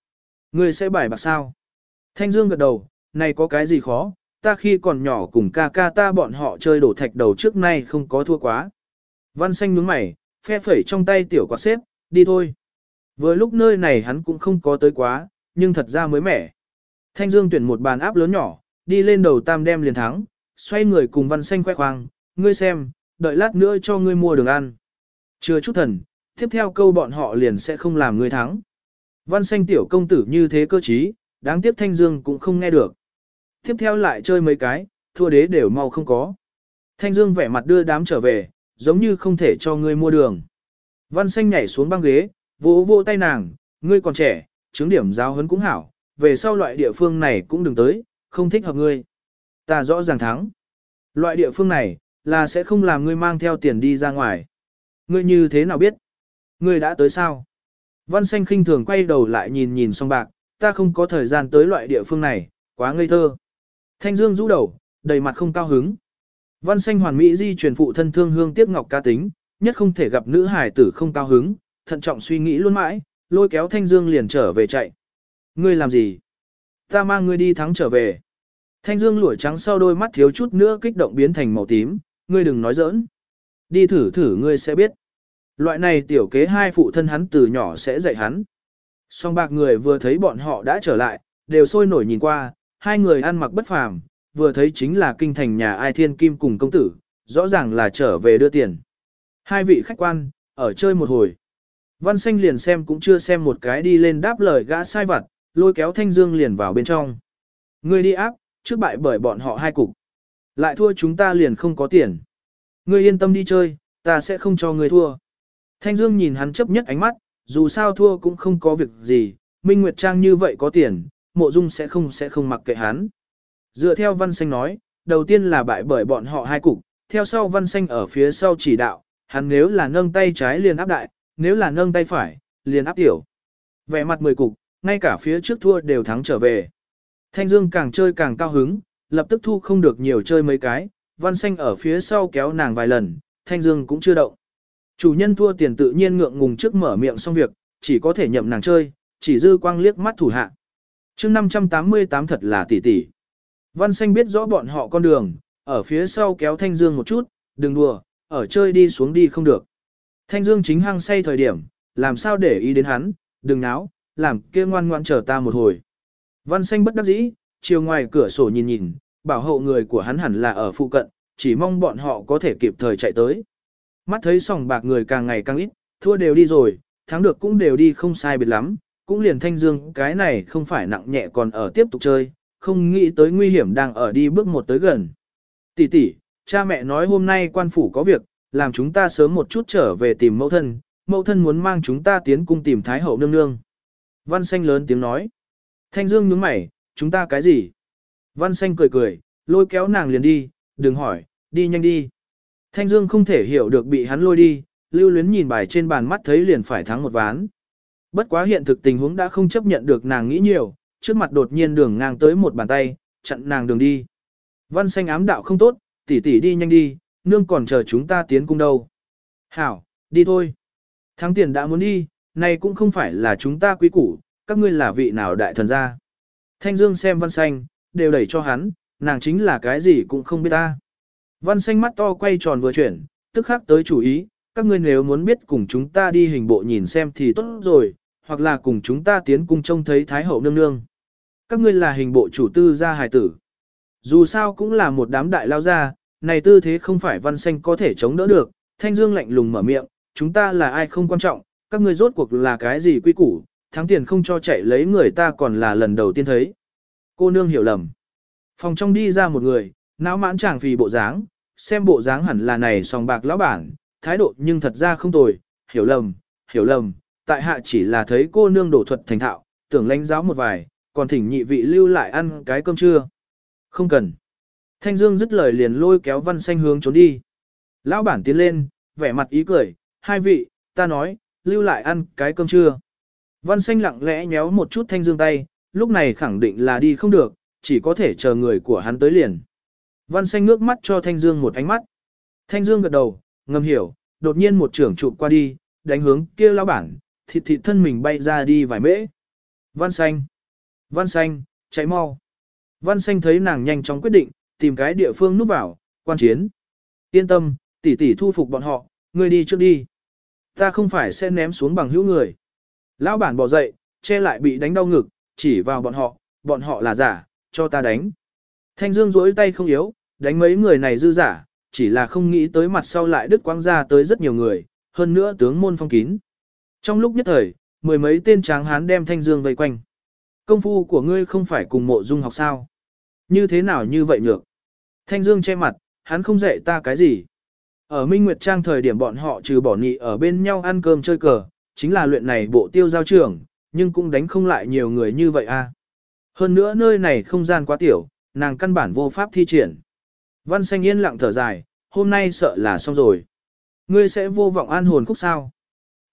Ngươi sẽ bài bạc sao? Thanh Dương gật đầu, này có cái gì khó, ta khi còn nhỏ cùng ca ca ta bọn họ chơi đổ thạch đầu trước nay không có thua quá. Văn xanh nhướng mày, phe phẩy trong tay tiểu quạt xếp, đi thôi. Vừa lúc nơi này hắn cũng không có tới quá, nhưng thật ra mới mẻ. Thanh Dương tuyển một bàn áp lớn nhỏ, đi lên đầu tam đem liền thắng, xoay người cùng văn xanh khoe khoang, ngươi xem, đợi lát nữa cho ngươi mua đường ăn. Chưa chút thần, tiếp theo câu bọn họ liền sẽ không làm ngươi thắng. Văn xanh tiểu công tử như thế cơ trí, đáng tiếc Thanh Dương cũng không nghe được. Tiếp theo lại chơi mấy cái, thua đế đều mau không có. Thanh Dương vẻ mặt đưa đám trở về, giống như không thể cho ngươi mua đường. Văn xanh nhảy xuống băng ghế, vỗ vỗ tay nàng, ngươi còn trẻ, chứng điểm giáo huấn cũng hảo, về sau loại địa phương này cũng đừng tới, không thích hợp ngươi. Ta rõ ràng thắng. Loại địa phương này, là sẽ không làm ngươi mang theo tiền đi ra ngoài. Ngươi như thế nào biết? Ngươi đã tới sao? Văn xanh khinh thường quay đầu lại nhìn nhìn song bạc, ta không có thời gian tới loại địa phương này, quá ngây thơ. Thanh Dương rũ đầu, đầy mặt không cao hứng. Văn xanh hoàn mỹ di truyền phụ thân thương hương tiếc ngọc ca tính, nhất không thể gặp nữ hải tử không cao hứng, thận trọng suy nghĩ luôn mãi, lôi kéo Thanh Dương liền trở về chạy. Ngươi làm gì? Ta mang ngươi đi thắng trở về. Thanh Dương lũi trắng sau đôi mắt thiếu chút nữa kích động biến thành màu tím, ngươi đừng nói giỡn. Đi thử thử ngươi sẽ biết. Loại này tiểu kế hai phụ thân hắn từ nhỏ sẽ dạy hắn. Song bạc người vừa thấy bọn họ đã trở lại, đều sôi nổi nhìn qua, hai người ăn mặc bất phàm, vừa thấy chính là kinh thành nhà ai thiên kim cùng công tử, rõ ràng là trở về đưa tiền. Hai vị khách quan, ở chơi một hồi. Văn xanh liền xem cũng chưa xem một cái đi lên đáp lời gã sai vặt, lôi kéo thanh dương liền vào bên trong. Ngươi đi áp, trước bại bởi bọn họ hai cục. Lại thua chúng ta liền không có tiền. Ngươi yên tâm đi chơi, ta sẽ không cho ngươi thua. Thanh Dương nhìn hắn chấp nhất ánh mắt, dù sao thua cũng không có việc gì, Minh Nguyệt Trang như vậy có tiền, mộ dung sẽ không sẽ không mặc kệ hắn. Dựa theo văn xanh nói, đầu tiên là bại bởi bọn họ hai cục, theo sau văn xanh ở phía sau chỉ đạo, hắn nếu là nâng tay trái liền áp đại, nếu là nâng tay phải, liền áp tiểu. Vẻ mặt mười cục, ngay cả phía trước thua đều thắng trở về. Thanh Dương càng chơi càng cao hứng, lập tức thu không được nhiều chơi mấy cái, văn xanh ở phía sau kéo nàng vài lần, Thanh Dương cũng chưa động. Chủ nhân thua tiền tự nhiên ngượng ngùng trước mở miệng xong việc, chỉ có thể nhậm nàng chơi, chỉ dư quang liếc mắt thủ hạ. chương 588 thật là tỷ tỷ. Văn xanh biết rõ bọn họ con đường, ở phía sau kéo Thanh Dương một chút, đừng đùa, ở chơi đi xuống đi không được. Thanh Dương chính hăng say thời điểm, làm sao để ý đến hắn, đừng náo, làm kia ngoan ngoan chờ ta một hồi. Văn xanh bất đắc dĩ, chiều ngoài cửa sổ nhìn nhìn, bảo hộ người của hắn hẳn là ở phụ cận, chỉ mong bọn họ có thể kịp thời chạy tới. Mắt thấy sòng bạc người càng ngày càng ít, thua đều đi rồi, thắng được cũng đều đi không sai biệt lắm, cũng liền thanh dương cái này không phải nặng nhẹ còn ở tiếp tục chơi, không nghĩ tới nguy hiểm đang ở đi bước một tới gần. Tỷ tỷ, cha mẹ nói hôm nay quan phủ có việc, làm chúng ta sớm một chút trở về tìm mẫu thân, mẫu thân muốn mang chúng ta tiến cung tìm Thái hậu nương nương. Văn xanh lớn tiếng nói. Thanh dương nhướng mày, chúng ta cái gì? Văn xanh cười cười, lôi kéo nàng liền đi, đừng hỏi, đi nhanh đi. Thanh Dương không thể hiểu được bị hắn lôi đi, lưu luyến nhìn bài trên bàn mắt thấy liền phải thắng một ván. Bất quá hiện thực tình huống đã không chấp nhận được nàng nghĩ nhiều, trước mặt đột nhiên đường ngang tới một bàn tay, chặn nàng đường đi. Văn xanh ám đạo không tốt, tỷ tỷ đi nhanh đi, nương còn chờ chúng ta tiến cung đâu. Hảo, đi thôi. Thắng tiền đã muốn đi, này cũng không phải là chúng ta quý củ, các ngươi là vị nào đại thần gia. Thanh Dương xem văn xanh, đều đẩy cho hắn, nàng chính là cái gì cũng không biết ta. Văn xanh mắt to quay tròn vừa chuyển, tức khắc tới chủ ý, các ngươi nếu muốn biết cùng chúng ta đi hình bộ nhìn xem thì tốt rồi, hoặc là cùng chúng ta tiến cung trông thấy Thái hậu nương nương. Các ngươi là hình bộ chủ tư gia hài tử. Dù sao cũng là một đám đại lao gia, này tư thế không phải văn xanh có thể chống đỡ được, thanh dương lạnh lùng mở miệng, chúng ta là ai không quan trọng, các ngươi rốt cuộc là cái gì quy củ, thắng tiền không cho chạy lấy người ta còn là lần đầu tiên thấy. Cô nương hiểu lầm. Phòng trong đi ra một người, não mãn chàng vì bộ dáng, xem bộ dáng hẳn là này sòng bạc lão bản, thái độ nhưng thật ra không tồi, hiểu lầm, hiểu lầm, tại hạ chỉ là thấy cô nương đổ thuật thành thạo, tưởng lãnh giáo một vài, còn thỉnh nhị vị lưu lại ăn cái cơm trưa. Không cần. Thanh Dương dứt lời liền lôi kéo văn xanh hướng trốn đi. Lão bản tiến lên, vẻ mặt ý cười, hai vị, ta nói, lưu lại ăn cái cơm trưa. Văn xanh lặng lẽ nhéo một chút thanh dương tay, lúc này khẳng định là đi không được, chỉ có thể chờ người của hắn tới liền. Văn xanh ngước mắt cho thanh dương một ánh mắt. Thanh dương gật đầu, ngầm hiểu, đột nhiên một trưởng trụ qua đi, đánh hướng kia lão bản, thịt thịt thân mình bay ra đi vài mễ. Văn xanh, văn xanh, chạy mau. Văn xanh thấy nàng nhanh chóng quyết định, tìm cái địa phương núp vào, quan chiến. Yên tâm, tỷ tỷ thu phục bọn họ, ngươi đi trước đi. Ta không phải sẽ ném xuống bằng hữu người. Lão bản bỏ dậy, che lại bị đánh đau ngực, chỉ vào bọn họ, bọn họ là giả, cho ta đánh. Thanh Dương duỗi tay không yếu, đánh mấy người này dư giả, chỉ là không nghĩ tới mặt sau lại đứt quang ra tới rất nhiều người, hơn nữa tướng môn phong kín. Trong lúc nhất thời, mười mấy tên tráng hán đem Thanh Dương vây quanh. Công phu của ngươi không phải cùng mộ dung học sao? Như thế nào như vậy nhược? Thanh Dương che mặt, hắn không dạy ta cái gì. Ở Minh Nguyệt Trang thời điểm bọn họ trừ bỏ nghị ở bên nhau ăn cơm chơi cờ, chính là luyện này bộ tiêu giao trưởng, nhưng cũng đánh không lại nhiều người như vậy a. Hơn nữa nơi này không gian quá tiểu, nàng căn bản vô pháp thi triển. Văn xanh yên lặng thở dài, hôm nay sợ là xong rồi. Ngươi sẽ vô vọng an hồn khúc sao.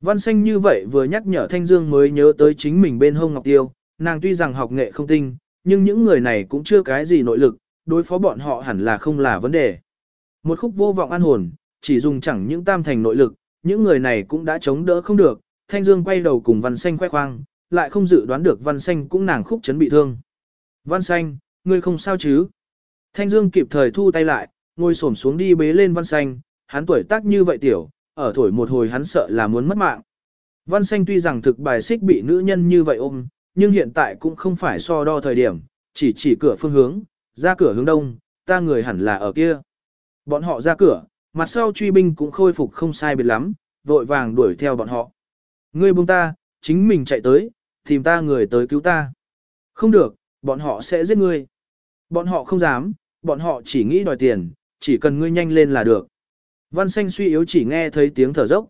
Văn xanh như vậy vừa nhắc nhở Thanh Dương mới nhớ tới chính mình bên hông Ngọc Tiêu, nàng tuy rằng học nghệ không tinh, nhưng những người này cũng chưa cái gì nội lực, đối phó bọn họ hẳn là không là vấn đề. Một khúc vô vọng an hồn, chỉ dùng chẳng những tam thành nội lực, những người này cũng đã chống đỡ không được, Thanh Dương quay đầu cùng Văn Xanh khoe khoang, lại không dự đoán được Văn Xanh cũng nàng khúc chấn bị thương. Văn Xanh, ngươi không sao chứ? Thanh Dương kịp thời thu tay lại, ngồi xổm xuống đi bế lên Văn Xanh, hắn tuổi tác như vậy tiểu, ở thổi một hồi hắn sợ là muốn mất mạng. Văn Xanh tuy rằng thực bài xích bị nữ nhân như vậy ôm, nhưng hiện tại cũng không phải so đo thời điểm, chỉ chỉ cửa phương hướng, ra cửa hướng đông, ta người hẳn là ở kia. Bọn họ ra cửa, mặt sau truy binh cũng khôi phục không sai biệt lắm, vội vàng đuổi theo bọn họ. Ngươi buông ta, chính mình chạy tới, tìm ta người tới cứu ta. Không được, bọn họ sẽ giết ngươi. Bọn họ không dám, bọn họ chỉ nghĩ đòi tiền, chỉ cần ngươi nhanh lên là được. Văn xanh suy yếu chỉ nghe thấy tiếng thở dốc.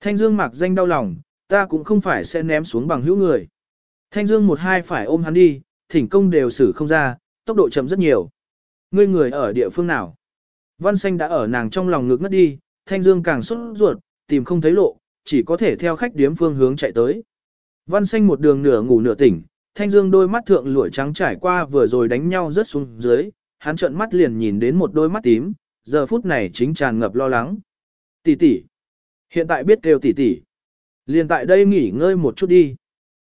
Thanh Dương mạc danh đau lòng, ta cũng không phải sẽ ném xuống bằng hữu người. Thanh Dương một hai phải ôm hắn đi, thỉnh công đều xử không ra, tốc độ chậm rất nhiều. Ngươi người ở địa phương nào? Văn xanh đã ở nàng trong lòng ngực ngất đi, Thanh Dương càng sốt ruột, tìm không thấy lộ, chỉ có thể theo khách điếm phương hướng chạy tới. Văn xanh một đường nửa ngủ nửa tỉnh, Thanh Dương đôi mắt thượng lụi trắng trải qua vừa rồi đánh nhau rất xuống dưới, hắn trợn mắt liền nhìn đến một đôi mắt tím, giờ phút này chính tràn ngập lo lắng. Tỷ tỷ, hiện tại biết kêu tỷ tỷ, liền tại đây nghỉ ngơi một chút đi.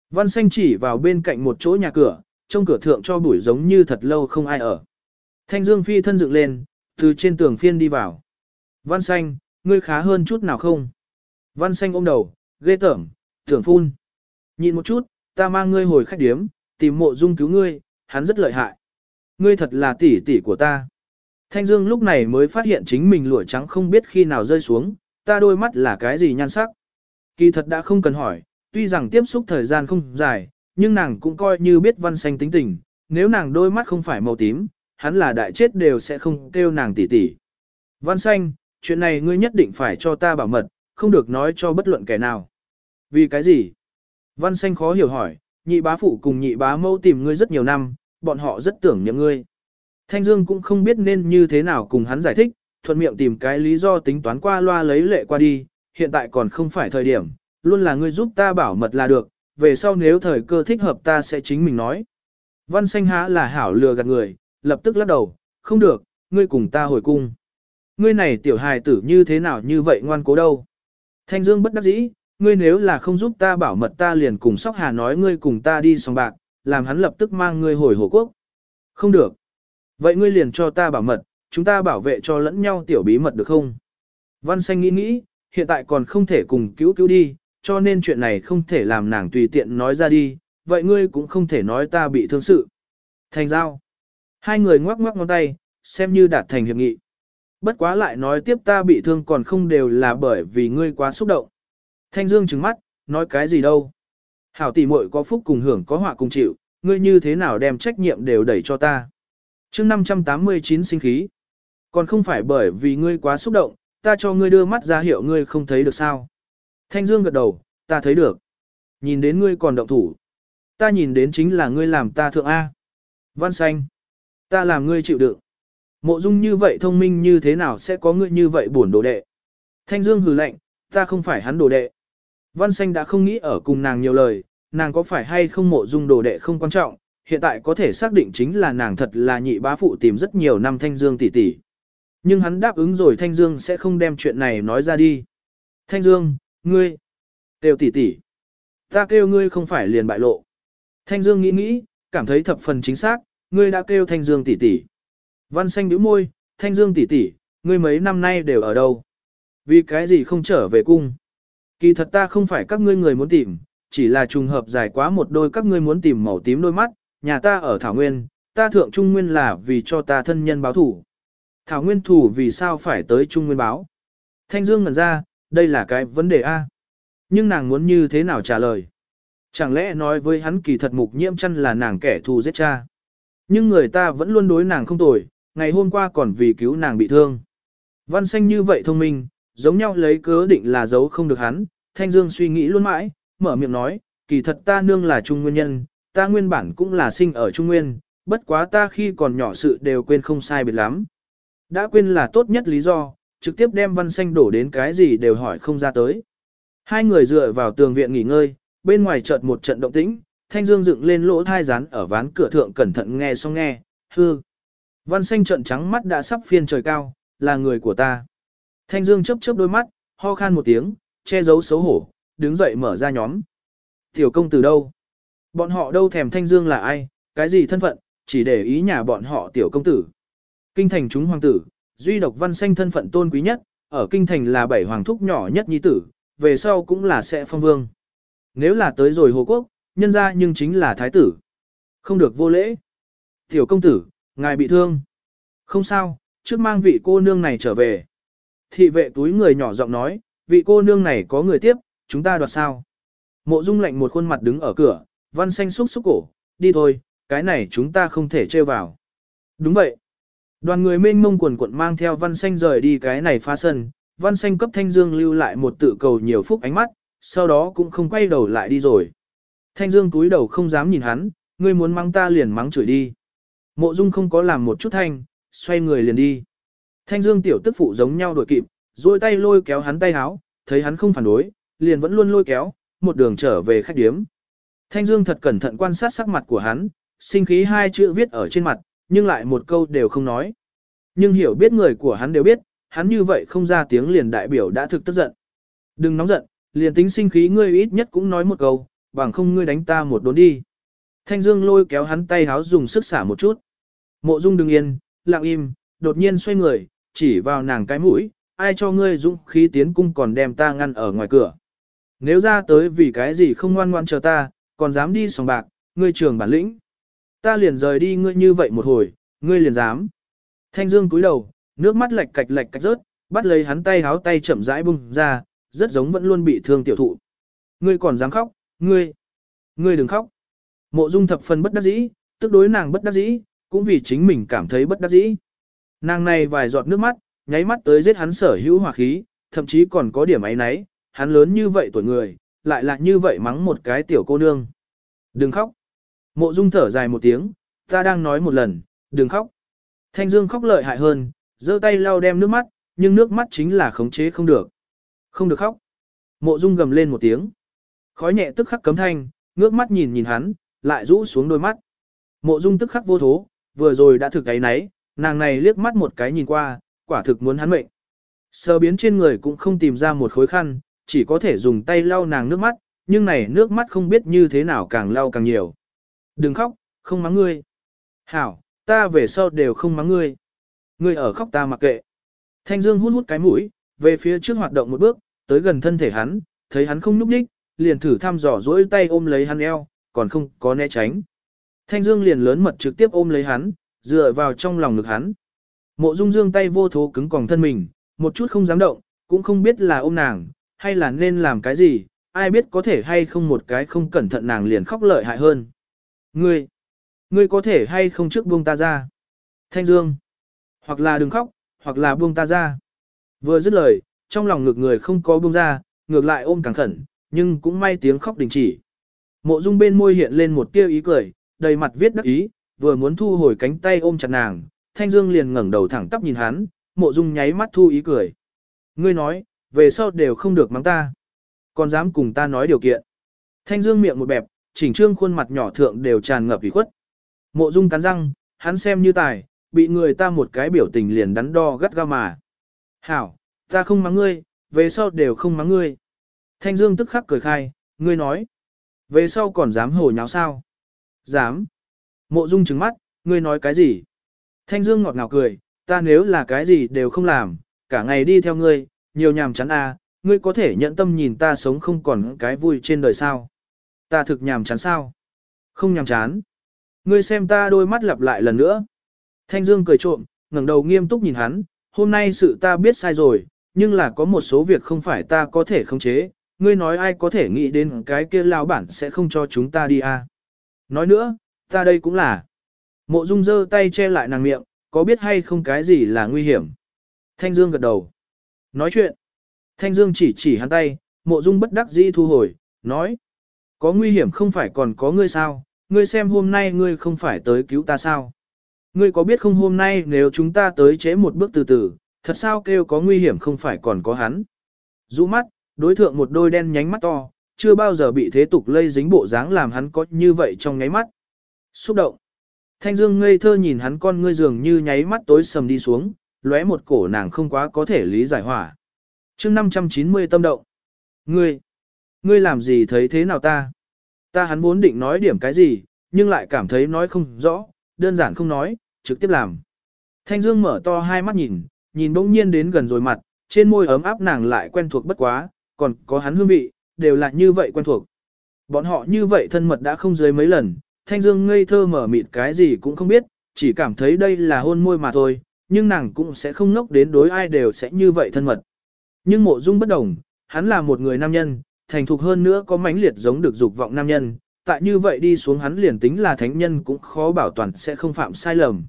Văn xanh chỉ vào bên cạnh một chỗ nhà cửa, trong cửa thượng cho bụi giống như thật lâu không ai ở. Thanh Dương phi thân dựng lên, từ trên tường phiên đi vào. Văn xanh, ngươi khá hơn chút nào không? Văn xanh ôm đầu, ghê tởm, tưởng phun. Nhìn một chút, ta mang ngươi hồi khách điếm, tìm mộ dung cứu ngươi, hắn rất lợi hại. Ngươi thật là tỷ tỷ của ta. Thanh Dương lúc này mới phát hiện chính mình lụa trắng không biết khi nào rơi xuống, ta đôi mắt là cái gì nhan sắc. Kỳ thật đã không cần hỏi, tuy rằng tiếp xúc thời gian không dài, nhưng nàng cũng coi như biết văn xanh tính tình, nếu nàng đôi mắt không phải màu tím, hắn là đại chết đều sẽ không kêu nàng tỷ tỷ. Văn xanh, chuyện này ngươi nhất định phải cho ta bảo mật, không được nói cho bất luận kẻ nào. Vì cái gì? Văn xanh khó hiểu hỏi, nhị bá phụ cùng nhị bá mâu tìm ngươi rất nhiều năm, bọn họ rất tưởng niệm ngươi. Thanh Dương cũng không biết nên như thế nào cùng hắn giải thích, thuận miệng tìm cái lý do tính toán qua loa lấy lệ qua đi, hiện tại còn không phải thời điểm, luôn là ngươi giúp ta bảo mật là được, về sau nếu thời cơ thích hợp ta sẽ chính mình nói. Văn xanh há là hảo lừa gạt người, lập tức lắc đầu, không được, ngươi cùng ta hồi cung. Ngươi này tiểu hài tử như thế nào như vậy ngoan cố đâu. Thanh Dương bất đắc dĩ, ngươi nếu là không giúp ta bảo mật ta liền cùng Sóc Hà nói ngươi cùng ta đi sòng bạc, làm hắn lập tức mang ngươi hồi hồ quốc. Không được. Vậy ngươi liền cho ta bảo mật, chúng ta bảo vệ cho lẫn nhau tiểu bí mật được không? Văn xanh nghĩ nghĩ, hiện tại còn không thể cùng cứu cứu đi, cho nên chuyện này không thể làm nàng tùy tiện nói ra đi, vậy ngươi cũng không thể nói ta bị thương sự. Thành giao. Hai người ngoắc ngoắc ngón tay, xem như đạt thành hiệp nghị. Bất quá lại nói tiếp ta bị thương còn không đều là bởi vì ngươi quá xúc động. Thanh Dương trừng mắt, nói cái gì đâu. Hảo tỷ muội có phúc cùng hưởng có họa cùng chịu, ngươi như thế nào đem trách nhiệm đều đẩy cho ta. chương 589 sinh khí. Còn không phải bởi vì ngươi quá xúc động, ta cho ngươi đưa mắt ra hiệu ngươi không thấy được sao. Thanh Dương gật đầu, ta thấy được. Nhìn đến ngươi còn động thủ. Ta nhìn đến chính là ngươi làm ta thượng A. Văn xanh. Ta làm ngươi chịu đựng. Mộ dung như vậy thông minh như thế nào sẽ có ngươi như vậy buồn đồ đệ. Thanh Dương hừ lạnh, Ta không phải hắn đồ đệ. Văn xanh đã không nghĩ ở cùng nàng nhiều lời, nàng có phải hay không mộ dung đồ đệ không quan trọng, hiện tại có thể xác định chính là nàng thật là nhị bá phụ tìm rất nhiều năm Thanh Dương tỷ tỷ. Nhưng hắn đáp ứng rồi Thanh Dương sẽ không đem chuyện này nói ra đi. Thanh Dương, ngươi, kêu tỷ tỷ. Ta kêu ngươi không phải liền bại lộ. Thanh Dương nghĩ nghĩ, cảm thấy thập phần chính xác, ngươi đã kêu Thanh Dương tỷ tỷ. Văn xanh nhíu môi, Thanh Dương tỷ tỷ, ngươi mấy năm nay đều ở đâu? Vì cái gì không trở về cung? Kỳ thật ta không phải các ngươi người muốn tìm, chỉ là trùng hợp dài quá một đôi các ngươi muốn tìm màu tím đôi mắt, nhà ta ở Thảo Nguyên, ta thượng Trung Nguyên là vì cho ta thân nhân báo thủ. Thảo Nguyên thủ vì sao phải tới Trung Nguyên báo? Thanh Dương ngẩn ra, đây là cái vấn đề A. Nhưng nàng muốn như thế nào trả lời? Chẳng lẽ nói với hắn kỳ thật mục nhiễm chăn là nàng kẻ thù giết cha? Nhưng người ta vẫn luôn đối nàng không tồi, ngày hôm qua còn vì cứu nàng bị thương. Văn xanh như vậy thông minh, giống nhau lấy cớ định là giấu không được hắn, Thanh Dương suy nghĩ luôn mãi, mở miệng nói, kỳ thật ta nương là trung nguyên nhân, ta nguyên bản cũng là sinh ở trung nguyên, bất quá ta khi còn nhỏ sự đều quên không sai biệt lắm. Đã quên là tốt nhất lý do, trực tiếp đem văn xanh đổ đến cái gì đều hỏi không ra tới. Hai người dựa vào tường viện nghỉ ngơi, bên ngoài chợt một trận động tĩnh, Thanh Dương dựng lên lỗ thai rán ở ván cửa thượng cẩn thận nghe xong nghe, hư. Văn xanh trận trắng mắt đã sắp phiên trời cao, là người của ta. Thanh Dương chớp chớp đôi mắt, ho khan một tiếng, che giấu xấu hổ, đứng dậy mở ra nhóm. Tiểu công từ đâu? Bọn họ đâu thèm Thanh Dương là ai, cái gì thân phận, chỉ để ý nhà bọn họ tiểu công tử. Kinh thành chúng hoàng tử, duy độc văn xanh thân phận tôn quý nhất, ở kinh thành là bảy hoàng thúc nhỏ nhất nhi tử, về sau cũng là sẽ phong vương. Nếu là tới rồi Hồ Quốc, nhân ra nhưng chính là thái tử. Không được vô lễ. Tiểu công tử, ngài bị thương. Không sao, trước mang vị cô nương này trở về. Thị vệ túi người nhỏ giọng nói, vị cô nương này có người tiếp, chúng ta đoạt sao. Mộ dung lạnh một khuôn mặt đứng ở cửa, văn xanh xúc xúc cổ, đi thôi, cái này chúng ta không thể trêu vào. Đúng vậy. Đoàn người mênh mông quần quận mang theo văn xanh rời đi cái này phá sân, văn xanh cấp thanh dương lưu lại một tự cầu nhiều phúc ánh mắt, sau đó cũng không quay đầu lại đi rồi. Thanh dương túi đầu không dám nhìn hắn, ngươi muốn mắng ta liền mắng chửi đi. Mộ dung không có làm một chút thanh, xoay người liền đi. Thanh dương tiểu tức phụ giống nhau đuổi kịp, duỗi tay lôi kéo hắn tay háo, thấy hắn không phản đối, liền vẫn luôn lôi kéo, một đường trở về khách điếm. Thanh dương thật cẩn thận quan sát sắc mặt của hắn, sinh khí hai chữ viết ở trên mặt, nhưng lại một câu đều không nói. Nhưng hiểu biết người của hắn đều biết, hắn như vậy không ra tiếng liền đại biểu đã thực tức giận. Đừng nóng giận, liền tính sinh khí ngươi ít nhất cũng nói một câu, bằng không ngươi đánh ta một đốn đi. Thanh Dương lôi kéo hắn tay háo dùng sức xả một chút. Mộ Dung đừng yên, lặng im, đột nhiên xoay người, chỉ vào nàng cái mũi, ai cho ngươi dũng khí tiến cung còn đem ta ngăn ở ngoài cửa. Nếu ra tới vì cái gì không ngoan ngoan chờ ta, còn dám đi sòng bạc, ngươi trường bản lĩnh. Ta liền rời đi ngươi như vậy một hồi, ngươi liền dám. Thanh Dương cúi đầu, nước mắt lệch cạch lệch cạch rớt, bắt lấy hắn tay háo tay chậm rãi bung ra, rất giống vẫn luôn bị thương tiểu thụ. Ngươi còn dám khóc, ngươi, ngươi đừng khóc. Mộ Dung thập phần bất đắc dĩ, tức đối nàng bất đắc dĩ, cũng vì chính mình cảm thấy bất đắc dĩ. Nàng này vài giọt nước mắt, nháy mắt tới giết hắn sở hữu hỏa khí, thậm chí còn có điểm ấy nấy, hắn lớn như vậy tuổi người, lại là như vậy mắng một cái tiểu cô nương. Đừng khóc. Mộ Dung thở dài một tiếng, ta đang nói một lần, đừng khóc. Thanh Dương khóc lợi hại hơn, giơ tay lau đem nước mắt, nhưng nước mắt chính là khống chế không được. Không được khóc. Mộ Dung gầm lên một tiếng. Khói nhẹ tức khắc cấm thanh, ngước mắt nhìn nhìn hắn, lại rũ xuống đôi mắt. Mộ Dung tức khắc vô thố, vừa rồi đã thực cái nấy, nàng này liếc mắt một cái nhìn qua, quả thực muốn hắn mệnh. Sờ biến trên người cũng không tìm ra một khối khăn, chỉ có thể dùng tay lau nàng nước mắt, nhưng này nước mắt không biết như thế nào càng lau càng nhiều. Đừng khóc, không mắng ngươi. Hảo, ta về sau đều không mắng ngươi. Ngươi ở khóc ta mặc kệ. Thanh Dương hút hút cái mũi, về phía trước hoạt động một bước, tới gần thân thể hắn, thấy hắn không núp đích, liền thử thăm dò dỗi tay ôm lấy hắn eo, còn không có né tránh. Thanh Dương liền lớn mật trực tiếp ôm lấy hắn, dựa vào trong lòng ngực hắn. Mộ Dung Dương tay vô thố cứng còng thân mình, một chút không dám động, cũng không biết là ôm nàng, hay là nên làm cái gì, ai biết có thể hay không một cái không cẩn thận nàng liền khóc lợi hại hơn. Ngươi, ngươi có thể hay không trước buông ta ra. Thanh Dương, hoặc là đừng khóc, hoặc là buông ta ra. Vừa dứt lời, trong lòng ngược người không có buông ra, ngược lại ôm càng khẩn, nhưng cũng may tiếng khóc đình chỉ. Mộ Dung bên môi hiện lên một tia ý cười, đầy mặt viết đắc ý, vừa muốn thu hồi cánh tay ôm chặt nàng, Thanh Dương liền ngẩng đầu thẳng tắp nhìn hắn, Mộ Dung nháy mắt thu ý cười. Ngươi nói, về sau đều không được mắng ta. Còn dám cùng ta nói điều kiện. Thanh Dương miệng một bẹp, chỉnh trương khuôn mặt nhỏ thượng đều tràn ngập ủy khuất. Mộ Dung cắn răng, hắn xem như tài, bị người ta một cái biểu tình liền đắn đo gắt gao mà. Hảo, ta không mắng ngươi, về sau đều không mắng ngươi. Thanh Dương tức khắc cười khai, ngươi nói. Về sau còn dám hồ nháo sao? Dám. Mộ Dung trừng mắt, ngươi nói cái gì? Thanh Dương ngọt ngào cười, ta nếu là cái gì đều không làm, cả ngày đi theo ngươi, nhiều nhàm chán à, ngươi có thể nhận tâm nhìn ta sống không còn cái vui trên đời sao? Ta thực nhàm chán sao? Không nhàm chán. Ngươi xem ta đôi mắt lặp lại lần nữa. Thanh Dương cười trộm, ngẩng đầu nghiêm túc nhìn hắn, hôm nay sự ta biết sai rồi, nhưng là có một số việc không phải ta có thể khống chế, ngươi nói ai có thể nghĩ đến cái kia lao bản sẽ không cho chúng ta đi à. Nói nữa, ta đây cũng là. Mộ Dung giơ tay che lại nàng miệng, có biết hay không cái gì là nguy hiểm. Thanh Dương gật đầu. Nói chuyện. Thanh Dương chỉ chỉ hắn tay, mộ Dung bất đắc dĩ thu hồi, nói. Có nguy hiểm không phải còn có ngươi sao, ngươi xem hôm nay ngươi không phải tới cứu ta sao. Ngươi có biết không hôm nay nếu chúng ta tới chế một bước từ từ, thật sao kêu có nguy hiểm không phải còn có hắn. Rũ mắt, đối thượng một đôi đen nhánh mắt to, chưa bao giờ bị thế tục lây dính bộ dáng làm hắn có như vậy trong nháy mắt. Xúc động. Thanh Dương ngây thơ nhìn hắn con ngươi dường như nháy mắt tối sầm đi xuống, lóe một cổ nàng không quá có thể lý giải hỏa. Chương 590 tâm động. Ngươi, ngươi làm gì thấy thế nào ta? Ta hắn vốn định nói điểm cái gì, nhưng lại cảm thấy nói không rõ, đơn giản không nói, trực tiếp làm. Thanh Dương mở to hai mắt nhìn, nhìn bỗng nhiên đến gần rồi mặt, trên môi ấm áp nàng lại quen thuộc bất quá, còn có hắn hương vị, đều là như vậy quen thuộc. Bọn họ như vậy thân mật đã không dưới mấy lần, Thanh Dương ngây thơ mở mịt cái gì cũng không biết, chỉ cảm thấy đây là hôn môi mà thôi, nhưng nàng cũng sẽ không ngốc đến đối ai đều sẽ như vậy thân mật. Nhưng mộ dung bất đồng, hắn là một người nam nhân, thành thục hơn nữa có mãnh liệt giống được dục vọng nam nhân, tại như vậy đi xuống hắn liền tính là thánh nhân cũng khó bảo toàn sẽ không phạm sai lầm.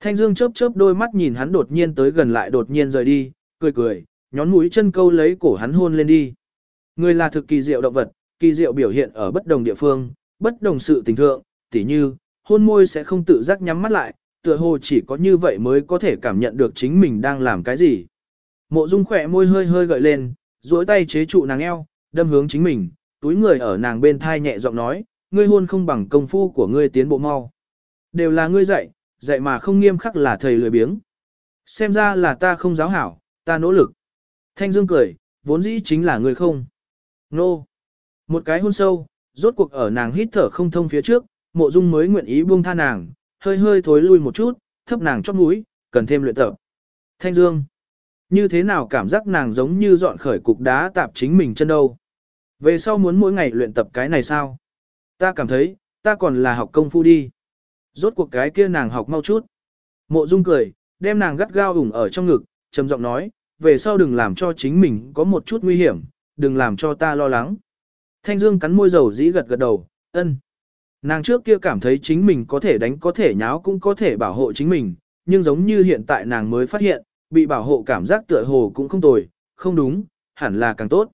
Thanh Dương chớp chớp đôi mắt nhìn hắn đột nhiên tới gần lại đột nhiên rời đi, cười cười, nhón mũi chân câu lấy cổ hắn hôn lên đi. Người là thực kỳ diệu động vật, kỳ diệu biểu hiện ở bất đồng địa phương, bất đồng sự tình thượng, tỉ như, hôn môi sẽ không tự giác nhắm mắt lại, tựa hồ chỉ có như vậy mới có thể cảm nhận được chính mình đang làm cái gì. Mộ Dung khỏe môi hơi hơi gợi lên, duỗi tay chế trụ nàng eo, đâm hướng chính mình, túi người ở nàng bên thai nhẹ giọng nói, ngươi hôn không bằng công phu của ngươi tiến bộ mau. Đều là ngươi dạy, dạy mà không nghiêm khắc là thầy lười biếng. Xem ra là ta không giáo hảo, ta nỗ lực. Thanh Dương cười, vốn dĩ chính là ngươi không. Nô. Một cái hôn sâu, rốt cuộc ở nàng hít thở không thông phía trước, mộ dung mới nguyện ý buông tha nàng, hơi hơi thối lui một chút, thấp nàng chót mũi, cần thêm luyện tập. Thanh Dương. Như thế nào cảm giác nàng giống như dọn khởi cục đá tạp chính mình chân đâu. Về sau muốn mỗi ngày luyện tập cái này sao? Ta cảm thấy, ta còn là học công phu đi. Rốt cuộc cái kia nàng học mau chút. Mộ Dung cười, đem nàng gắt gao ủng ở trong ngực, trầm giọng nói, về sau đừng làm cho chính mình có một chút nguy hiểm, đừng làm cho ta lo lắng. Thanh Dương cắn môi dầu dĩ gật gật đầu, ân. Nàng trước kia cảm thấy chính mình có thể đánh có thể nháo cũng có thể bảo hộ chính mình, nhưng giống như hiện tại nàng mới phát hiện, bị bảo hộ cảm giác tựa hồ cũng không tồi, không đúng, hẳn là càng tốt.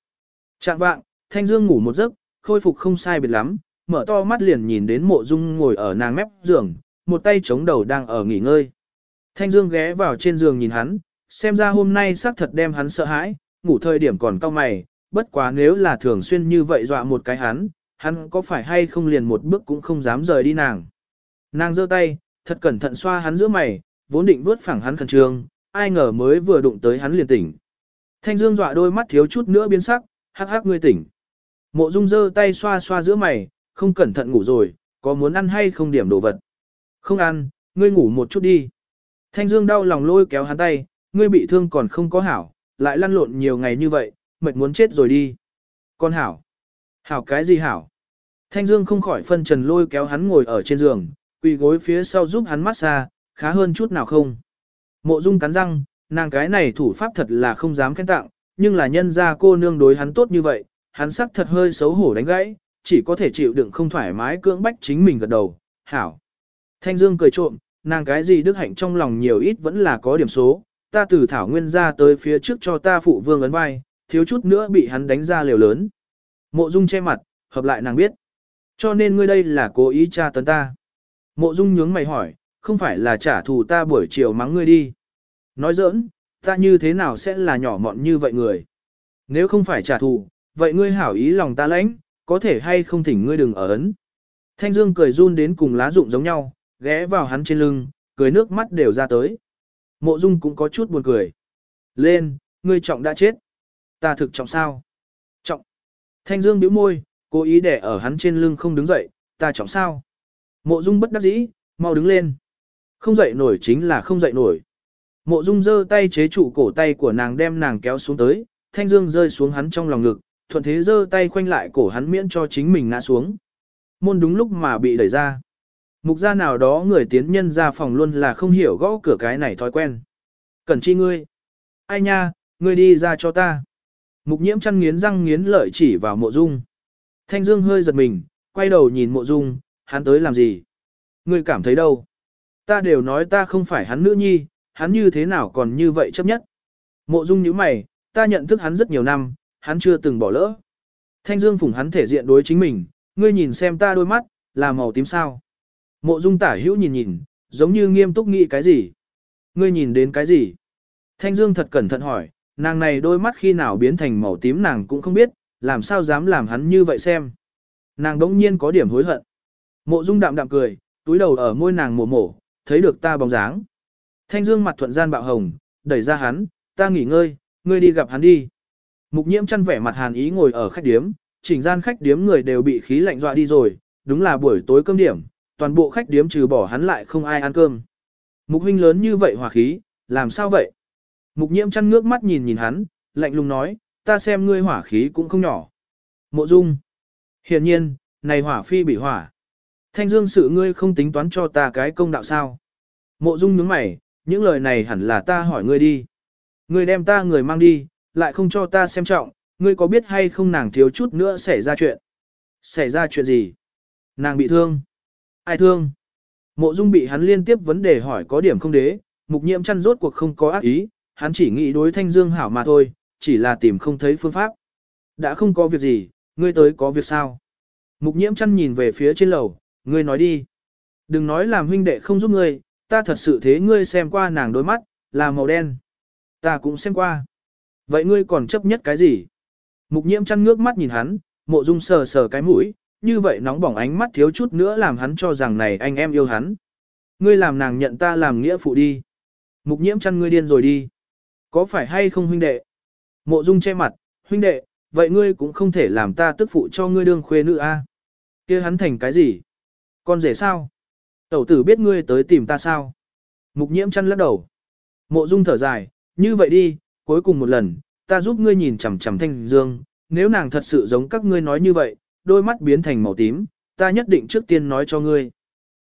Trạng vạng, Thanh Dương ngủ một giấc, khôi phục không sai biệt lắm, mở to mắt liền nhìn đến mộ dung ngồi ở nàng mép giường, một tay chống đầu đang ở nghỉ ngơi. Thanh Dương ghé vào trên giường nhìn hắn, xem ra hôm nay xác thật đem hắn sợ hãi, ngủ thời điểm còn cau mày, bất quá nếu là thường xuyên như vậy dọa một cái hắn, hắn có phải hay không liền một bước cũng không dám rời đi nàng. Nàng giơ tay, thật cẩn thận xoa hắn giữa mày, vốn định vuốt phẳng hắn khẩn trương, ai ngờ mới vừa đụng tới hắn liền tỉnh. Thanh Dương dọa đôi mắt thiếu chút nữa biến sắc, hắc hắc ngươi tỉnh. Mộ Dung giơ tay xoa xoa giữa mày, không cẩn thận ngủ rồi, có muốn ăn hay không điểm đồ vật. Không ăn, ngươi ngủ một chút đi. Thanh Dương đau lòng lôi kéo hắn tay, ngươi bị thương còn không có hảo, lại lăn lộn nhiều ngày như vậy, mệt muốn chết rồi đi. Con hảo. Hảo cái gì hảo? Thanh Dương không khỏi phân trần lôi kéo hắn ngồi ở trên giường, quỳ gối phía sau giúp hắn massage, khá hơn chút nào không. Mộ Dung cắn răng, nàng cái này thủ pháp thật là không dám khen tặng, nhưng là nhân ra cô nương đối hắn tốt như vậy, hắn sắc thật hơi xấu hổ đánh gãy, chỉ có thể chịu đựng không thoải mái cưỡng bách chính mình gật đầu, hảo. Thanh Dương cười trộm, nàng cái gì đức hạnh trong lòng nhiều ít vẫn là có điểm số, ta từ thảo nguyên ra tới phía trước cho ta phụ vương ấn vai, thiếu chút nữa bị hắn đánh ra liều lớn. Mộ Dung che mặt, hợp lại nàng biết. Cho nên ngươi đây là cố ý tra tấn ta. Mộ Dung nhướng mày hỏi, không phải là trả thù ta buổi chiều mắng ngươi đi. Nói giỡn, ta như thế nào sẽ là nhỏ mọn như vậy người. Nếu không phải trả thù, vậy ngươi hảo ý lòng ta lãnh, có thể hay không thỉnh ngươi đừng ở ấn. Thanh Dương cười run đến cùng lá rụng giống nhau, ghé vào hắn trên lưng, cười nước mắt đều ra tới. Mộ Dung cũng có chút buồn cười. Lên, ngươi trọng đã chết. Ta thực trọng sao? Trọng. Thanh Dương bĩu môi, cố ý để ở hắn trên lưng không đứng dậy, ta trọng sao? Mộ Dung bất đắc dĩ, mau đứng lên. Không dậy nổi chính là không dậy nổi. Mộ Dung giơ tay chế trụ cổ tay của nàng đem nàng kéo xuống tới, Thanh Dương rơi xuống hắn trong lòng ngực, thuận thế giơ tay khoanh lại cổ hắn miễn cho chính mình ngã xuống. Môn đúng lúc mà bị đẩy ra. Mục gia nào đó người tiến nhân ra phòng luôn là không hiểu gõ cửa cái này thói quen. Cẩn chi ngươi. Ai nha, ngươi đi ra cho ta. Mục nhiễm chăn nghiến răng nghiến lợi chỉ vào mộ dung. Thanh Dương hơi giật mình, quay đầu nhìn mộ dung, hắn tới làm gì? Ngươi cảm thấy đâu? Ta đều nói ta không phải hắn nữ nhi, hắn như thế nào còn như vậy chấp nhất? Mộ dung nhíu mày, ta nhận thức hắn rất nhiều năm, hắn chưa từng bỏ lỡ. Thanh Dương phủng hắn thể diện đối chính mình, ngươi nhìn xem ta đôi mắt, là màu tím sao? Mộ dung tả hữu nhìn nhìn, giống như nghiêm túc nghĩ cái gì? Ngươi nhìn đến cái gì? Thanh Dương thật cẩn thận hỏi, nàng này đôi mắt khi nào biến thành màu tím nàng cũng không biết, làm sao dám làm hắn như vậy xem. Nàng đống nhiên có điểm hối hận. Mộ dung đạm đạm cười, túi đầu ở môi nàng mổ mổ, thấy được ta bóng dáng. Thanh Dương mặt thuận gian bạo hồng, đẩy ra hắn, ta nghỉ ngơi, ngươi đi gặp hắn đi. Mục nhiễm chăn vẻ mặt hàn ý ngồi ở khách điếm, chỉnh gian khách điếm người đều bị khí lạnh dọa đi rồi, đúng là buổi tối cơm điểm, toàn bộ khách điếm trừ bỏ hắn lại không ai ăn cơm. Mục huynh lớn như vậy hòa khí, làm sao vậy? Mục nhiễm chăn ngước mắt nhìn nhìn hắn, lạnh lùng nói, ta xem ngươi hỏa khí cũng không nhỏ. Mộ dung. Hiển nhiên, này hỏa phi bị hỏa. Thanh dương sự ngươi không tính toán cho ta cái công đạo sao. Mộ dung nhướng mày, những lời này hẳn là ta hỏi ngươi đi. Ngươi đem ta người mang đi, lại không cho ta xem trọng, ngươi có biết hay không nàng thiếu chút nữa xảy ra chuyện. Xảy ra chuyện gì? Nàng bị thương. Ai thương? Mộ dung bị hắn liên tiếp vấn đề hỏi có điểm không đế, mục nhiễm chăn rốt cuộc không có ác ý, hắn chỉ nghĩ đối thanh dương hảo mà thôi, chỉ là tìm không thấy phương pháp. Đã không có việc gì, ngươi tới có việc sao? Mục nhiễm chăn nhìn về phía trên lầu, ngươi nói đi. Đừng nói làm huynh đệ không giúp ngươi, ta thật sự thế ngươi xem qua nàng đôi mắt, là màu đen. Ta cũng xem qua. Vậy ngươi còn chấp nhất cái gì? Mục nhiễm chăn ngước mắt nhìn hắn, mộ dung sờ sờ cái mũi, như vậy nóng bỏng ánh mắt thiếu chút nữa làm hắn cho rằng này anh em yêu hắn. Ngươi làm nàng nhận ta làm nghĩa phụ đi. Mục nhiễm chăn ngươi điên rồi đi. Có phải hay không huynh đệ? Mộ dung che mặt, huynh đệ, vậy ngươi cũng không thể làm ta tức phụ cho ngươi đương khuê nữ a. kia hắn thành cái gì? Con rể sao? Tẩu tử biết ngươi tới tìm ta sao? Mục nhiễm chăn lắc đầu. Mộ dung thở dài, như vậy đi, cuối cùng một lần, ta giúp ngươi nhìn chằm chằm thanh dương, nếu nàng thật sự giống các ngươi nói như vậy, đôi mắt biến thành màu tím, ta nhất định trước tiên nói cho ngươi.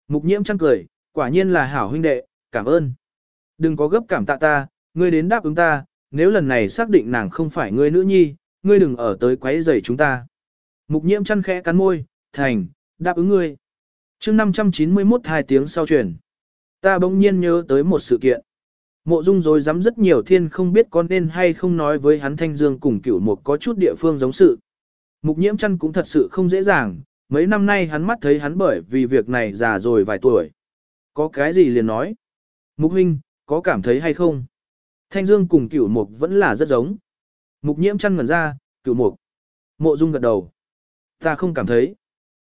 Mục nhiễm chăn cười, quả nhiên là hảo huynh đệ, cảm ơn. Đừng có gấp cảm tạ ta, ngươi đến đáp ứng ta, nếu lần này xác định nàng không phải ngươi nữ nhi, ngươi đừng ở tới quấy rầy chúng ta. Mục nhiễm chăn khẽ cắn môi, thành, đáp ứng ngươi chương 591 hai tiếng sau truyền. Ta bỗng nhiên nhớ tới một sự kiện. Mộ dung rồi dám rất nhiều thiên không biết con nên hay không nói với hắn thanh dương cùng cửu một có chút địa phương giống sự. Mục nhiễm chăn cũng thật sự không dễ dàng, mấy năm nay hắn mắt thấy hắn bởi vì việc này già rồi vài tuổi. Có cái gì liền nói. Mục huynh, có cảm thấy hay không? Thanh dương cùng cửu mục vẫn là rất giống. Mục nhiễm chăn ngẩn ra, cửu mục. Mộ dung gật đầu. Ta không cảm thấy.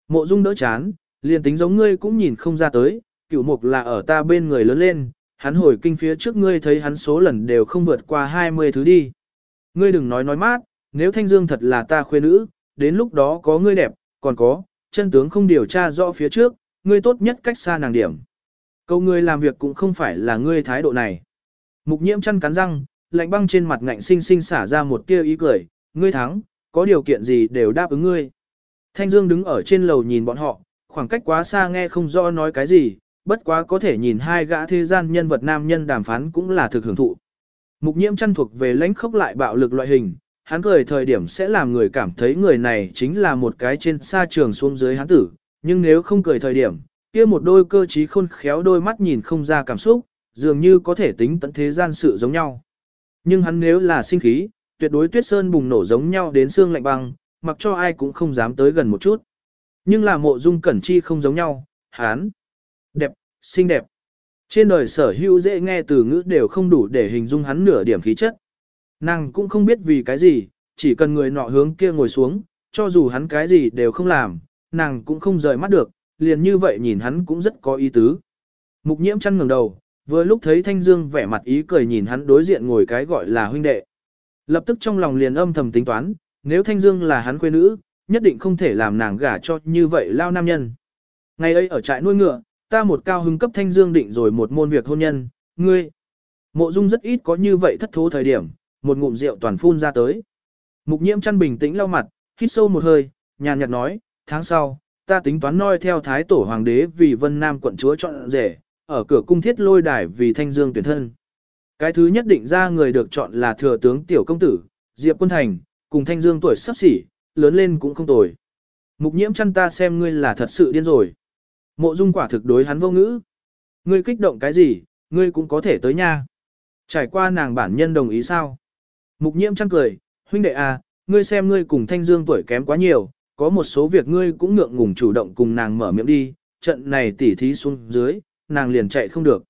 Mộ dung đỡ chán, liền tính giống ngươi cũng nhìn không ra tới, cửu mục là ở ta bên người lớn lên, hắn hồi kinh phía trước ngươi thấy hắn số lần đều không vượt qua 20 thứ đi. Ngươi đừng nói nói mát, nếu Thanh Dương thật là ta khuê nữ, đến lúc đó có ngươi đẹp, còn có, chân tướng không điều tra rõ phía trước, ngươi tốt nhất cách xa nàng điểm. Câu ngươi làm việc cũng không phải là ngươi thái độ này. Mục nhiễm chăn cắn răng, lạnh băng trên mặt ngạnh sinh sinh xả ra một tia ý cười, ngươi thắng, có điều kiện gì đều đáp ứng ngươi. Thanh Dương đứng ở trên lầu nhìn bọn họ, khoảng cách quá xa nghe không rõ nói cái gì, bất quá có thể nhìn hai gã thế gian nhân vật nam nhân đàm phán cũng là thực hưởng thụ. Mục nhiễm chăn thuộc về lãnh khốc lại bạo lực loại hình, hắn cười thời điểm sẽ làm người cảm thấy người này chính là một cái trên xa trường xuống dưới hắn tử, nhưng nếu không cười thời điểm, kia một đôi cơ trí khôn khéo đôi mắt nhìn không ra cảm xúc, dường như có thể tính tận thế gian sự giống nhau. Nhưng hắn nếu là sinh khí, tuyệt đối tuyết sơn bùng nổ giống nhau đến xương lạnh băng, mặc cho ai cũng không dám tới gần một chút. Nhưng là mộ dung cẩn chi không giống nhau, hắn đẹp, xinh đẹp. Trên đời sở hữu dễ nghe từ ngữ đều không đủ để hình dung hắn nửa điểm khí chất. Nàng cũng không biết vì cái gì, chỉ cần người nọ hướng kia ngồi xuống, cho dù hắn cái gì đều không làm, nàng cũng không rời mắt được, liền như vậy nhìn hắn cũng rất có ý tứ. Mục nhiễm chăn ngẩng đầu, vừa lúc thấy Thanh Dương vẻ mặt ý cười nhìn hắn đối diện ngồi cái gọi là huynh đệ. Lập tức trong lòng liền âm thầm tính toán, nếu Thanh Dương là hắn quê nữ, nhất định không thể làm nàng gả cho như vậy lao nam nhân. Ngày ấy ở trại nuôi ngựa, ta một cao hứng cấp Thanh Dương định rồi một môn việc hôn nhân, ngươi. Mộ Dung rất ít có như vậy thất thố thời điểm, một ngụm rượu toàn phun ra tới. Mục nhiễm chăn bình tĩnh lau mặt, hít sâu một hơi, nhàn nhạt nói, tháng sau, ta tính toán noi theo thái tổ hoàng đế vì vân nam quận chúa chọn rể, ở cửa cung thiết lôi đài vì thanh dương tuyển thân. Cái thứ nhất định ra người được chọn là thừa tướng tiểu công tử, Diệp Quân Thành, cùng thanh dương tuổi sắp xỉ, lớn lên cũng không tồi. Mục nhiễm chăn ta xem ngươi là thật sự điên rồi. Mộ dung quả thực đối hắn vô ngữ. Ngươi kích động cái gì, ngươi cũng có thể tới nha. Trải qua nàng bản nhân đồng ý sao? Mục nhiễm chăn cười, huynh đệ à, ngươi xem ngươi cùng thanh dương tuổi kém quá nhiều, có một số việc ngươi cũng ngượng ngùng chủ động cùng nàng mở miệng đi, trận này tỉ thí xuống dưới, nàng liền chạy không được.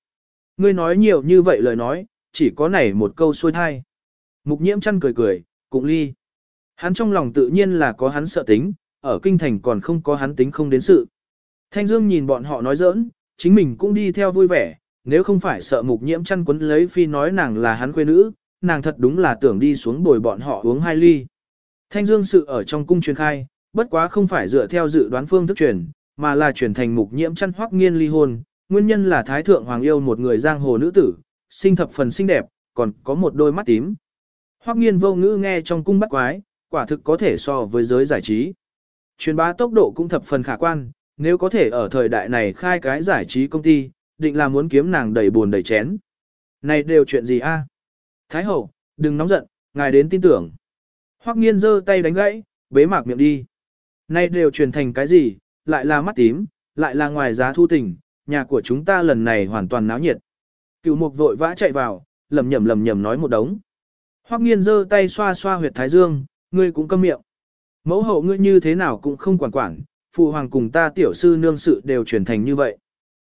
Ngươi nói nhiều như vậy lời nói, chỉ có này một câu xuôi thai. Mục nhiễm chăn cười cười, cũng ly. Hắn trong lòng tự nhiên là có hắn sợ tính, ở kinh thành còn không có hắn tính không đến sự. Thanh Dương nhìn bọn họ nói giỡn, chính mình cũng đi theo vui vẻ, nếu không phải sợ mục nhiễm chăn quấn lấy phi nói nàng là hắn quê nữ, nàng thật đúng là tưởng đi xuống bồi bọn họ uống hai ly. Thanh Dương sự ở trong cung truyền khai, bất quá không phải dựa theo dự đoán phương thức truyền, mà là truyền thành mục nhiễm chăn hoắc nghiên ly hôn, nguyên nhân là thái thượng hoàng yêu một người giang hồ nữ tử, sinh thập phần xinh đẹp, còn có một đôi mắt tím. Hoắc nghiên vô ngữ nghe trong cung bắt quái, quả thực có thể so với giới giải trí. Truyền bá tốc độ cũng thập phần khả quan, nếu có thể ở thời đại này khai cái giải trí công ty, định là muốn kiếm nàng đầy buồn đầy chén. Này đều chuyện gì a? Thái hậu, đừng nóng giận, ngài đến tin tưởng. Hoắc nghiên giơ tay đánh gãy, bế mạc miệng đi. Này đều truyền thành cái gì, lại là mắt tím, lại là ngoài giá thu tình, nhà của chúng ta lần này hoàn toàn náo nhiệt. Cựu mục vội vã chạy vào, lầm nhầm lầm nhầm nói một đống. Hoắc nghiên giơ tay xoa xoa huyệt thái dương, ngươi cũng câm miệng. Mẫu hậu ngươi như thế nào cũng không quản quản, phụ hoàng cùng ta tiểu sư nương sự đều chuyển thành như vậy.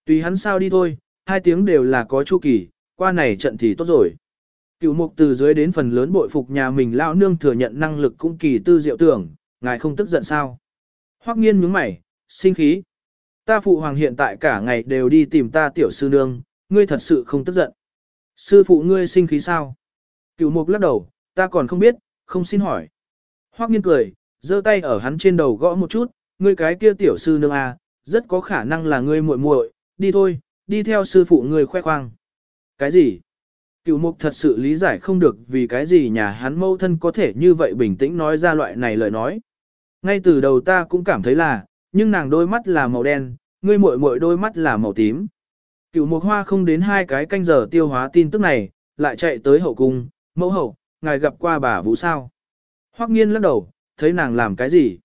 Tùy hắn sao đi thôi, hai tiếng đều là có chu kỳ, qua này trận thì tốt rồi. Cựu mục từ dưới đến phần lớn bội phục nhà mình lao nương thừa nhận năng lực cũng kỳ tư diệu tưởng, ngài không tức giận sao. Hoắc nghiên nhướng mày, sinh khí. Ta phụ hoàng hiện tại cả ngày đều đi tìm ta tiểu sư nương, ngươi thật sự không tức giận. Sư phụ ngươi sinh khí sao? Cựu mục lắc đầu, ta còn không biết, không xin hỏi. Hoắc nghiên cười, giơ tay ở hắn trên đầu gõ một chút, ngươi cái kia tiểu sư nương à, rất có khả năng là ngươi muội muội, đi thôi, đi theo sư phụ ngươi khoe khoang. Cái gì? Cựu mục thật sự lý giải không được vì cái gì nhà hắn mâu thân có thể như vậy bình tĩnh nói ra loại này lời nói. Ngay từ đầu ta cũng cảm thấy là, nhưng nàng đôi mắt là màu đen, ngươi muội muội đôi mắt là màu tím. Cựu mục hoa không đến hai cái canh giờ tiêu hóa tin tức này, lại chạy tới hậu cung, mẫu hậu, ngài gặp qua bà Vũ sao. Hoắc nghiên lắc đầu, thấy nàng làm cái gì.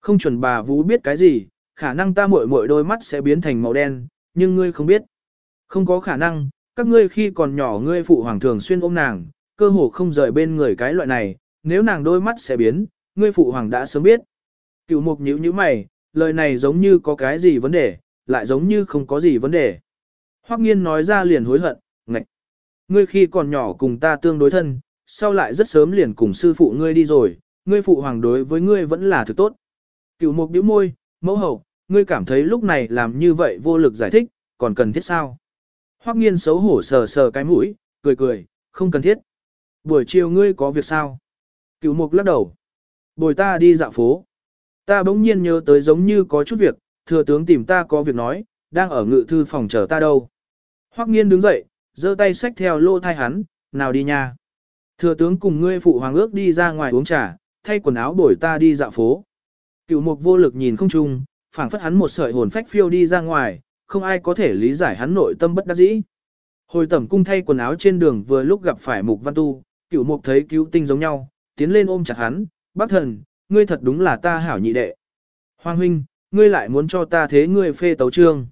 Không chuẩn bà Vũ biết cái gì, khả năng ta muội muội đôi mắt sẽ biến thành màu đen, nhưng ngươi không biết. Không có khả năng, các ngươi khi còn nhỏ ngươi phụ hoàng thường xuyên ôm nàng, cơ hồ không rời bên người cái loại này, nếu nàng đôi mắt sẽ biến, ngươi phụ hoàng đã sớm biết. Cựu mục nhíu nhíu mày, lời này giống như có cái gì vấn đề, lại giống như không có gì vấn đề. Hoắc nghiên nói ra liền hối hận, ngạch. Ngươi khi còn nhỏ cùng ta tương đối thân, sau lại rất sớm liền cùng sư phụ ngươi đi rồi, ngươi phụ hoàng đối với ngươi vẫn là thứ tốt. Cựu mục điếu môi, mẫu hậu, ngươi cảm thấy lúc này làm như vậy vô lực giải thích, còn cần thiết sao? Hoắc nghiên xấu hổ sờ sờ cái mũi, cười cười, không cần thiết. Buổi chiều ngươi có việc sao? Cựu mục lắc đầu. Bồi ta đi dạo phố. Ta bỗng nhiên nhớ tới giống như có chút việc, thừa tướng tìm ta có việc nói, đang ở ngự thư phòng chờ ta đâu. Hoắc nghiên đứng dậy, giơ tay xách theo lô thai hắn, nào đi nha. Thừa tướng cùng ngươi phụ hoàng ước đi ra ngoài uống trà, thay quần áo đổi ta đi dạo phố. Cựu mục vô lực nhìn không chung, phảng phất hắn một sợi hồn phách phiêu đi ra ngoài, không ai có thể lý giải hắn nội tâm bất đắc dĩ. Hồi tẩm cung thay quần áo trên đường vừa lúc gặp phải mục văn tu, cựu mục thấy cứu tinh giống nhau, tiến lên ôm chặt hắn, bác thần, ngươi thật đúng là ta hảo nhị đệ. Hoàng huynh, ngươi lại muốn cho ta thế ngươi phê tấu trương.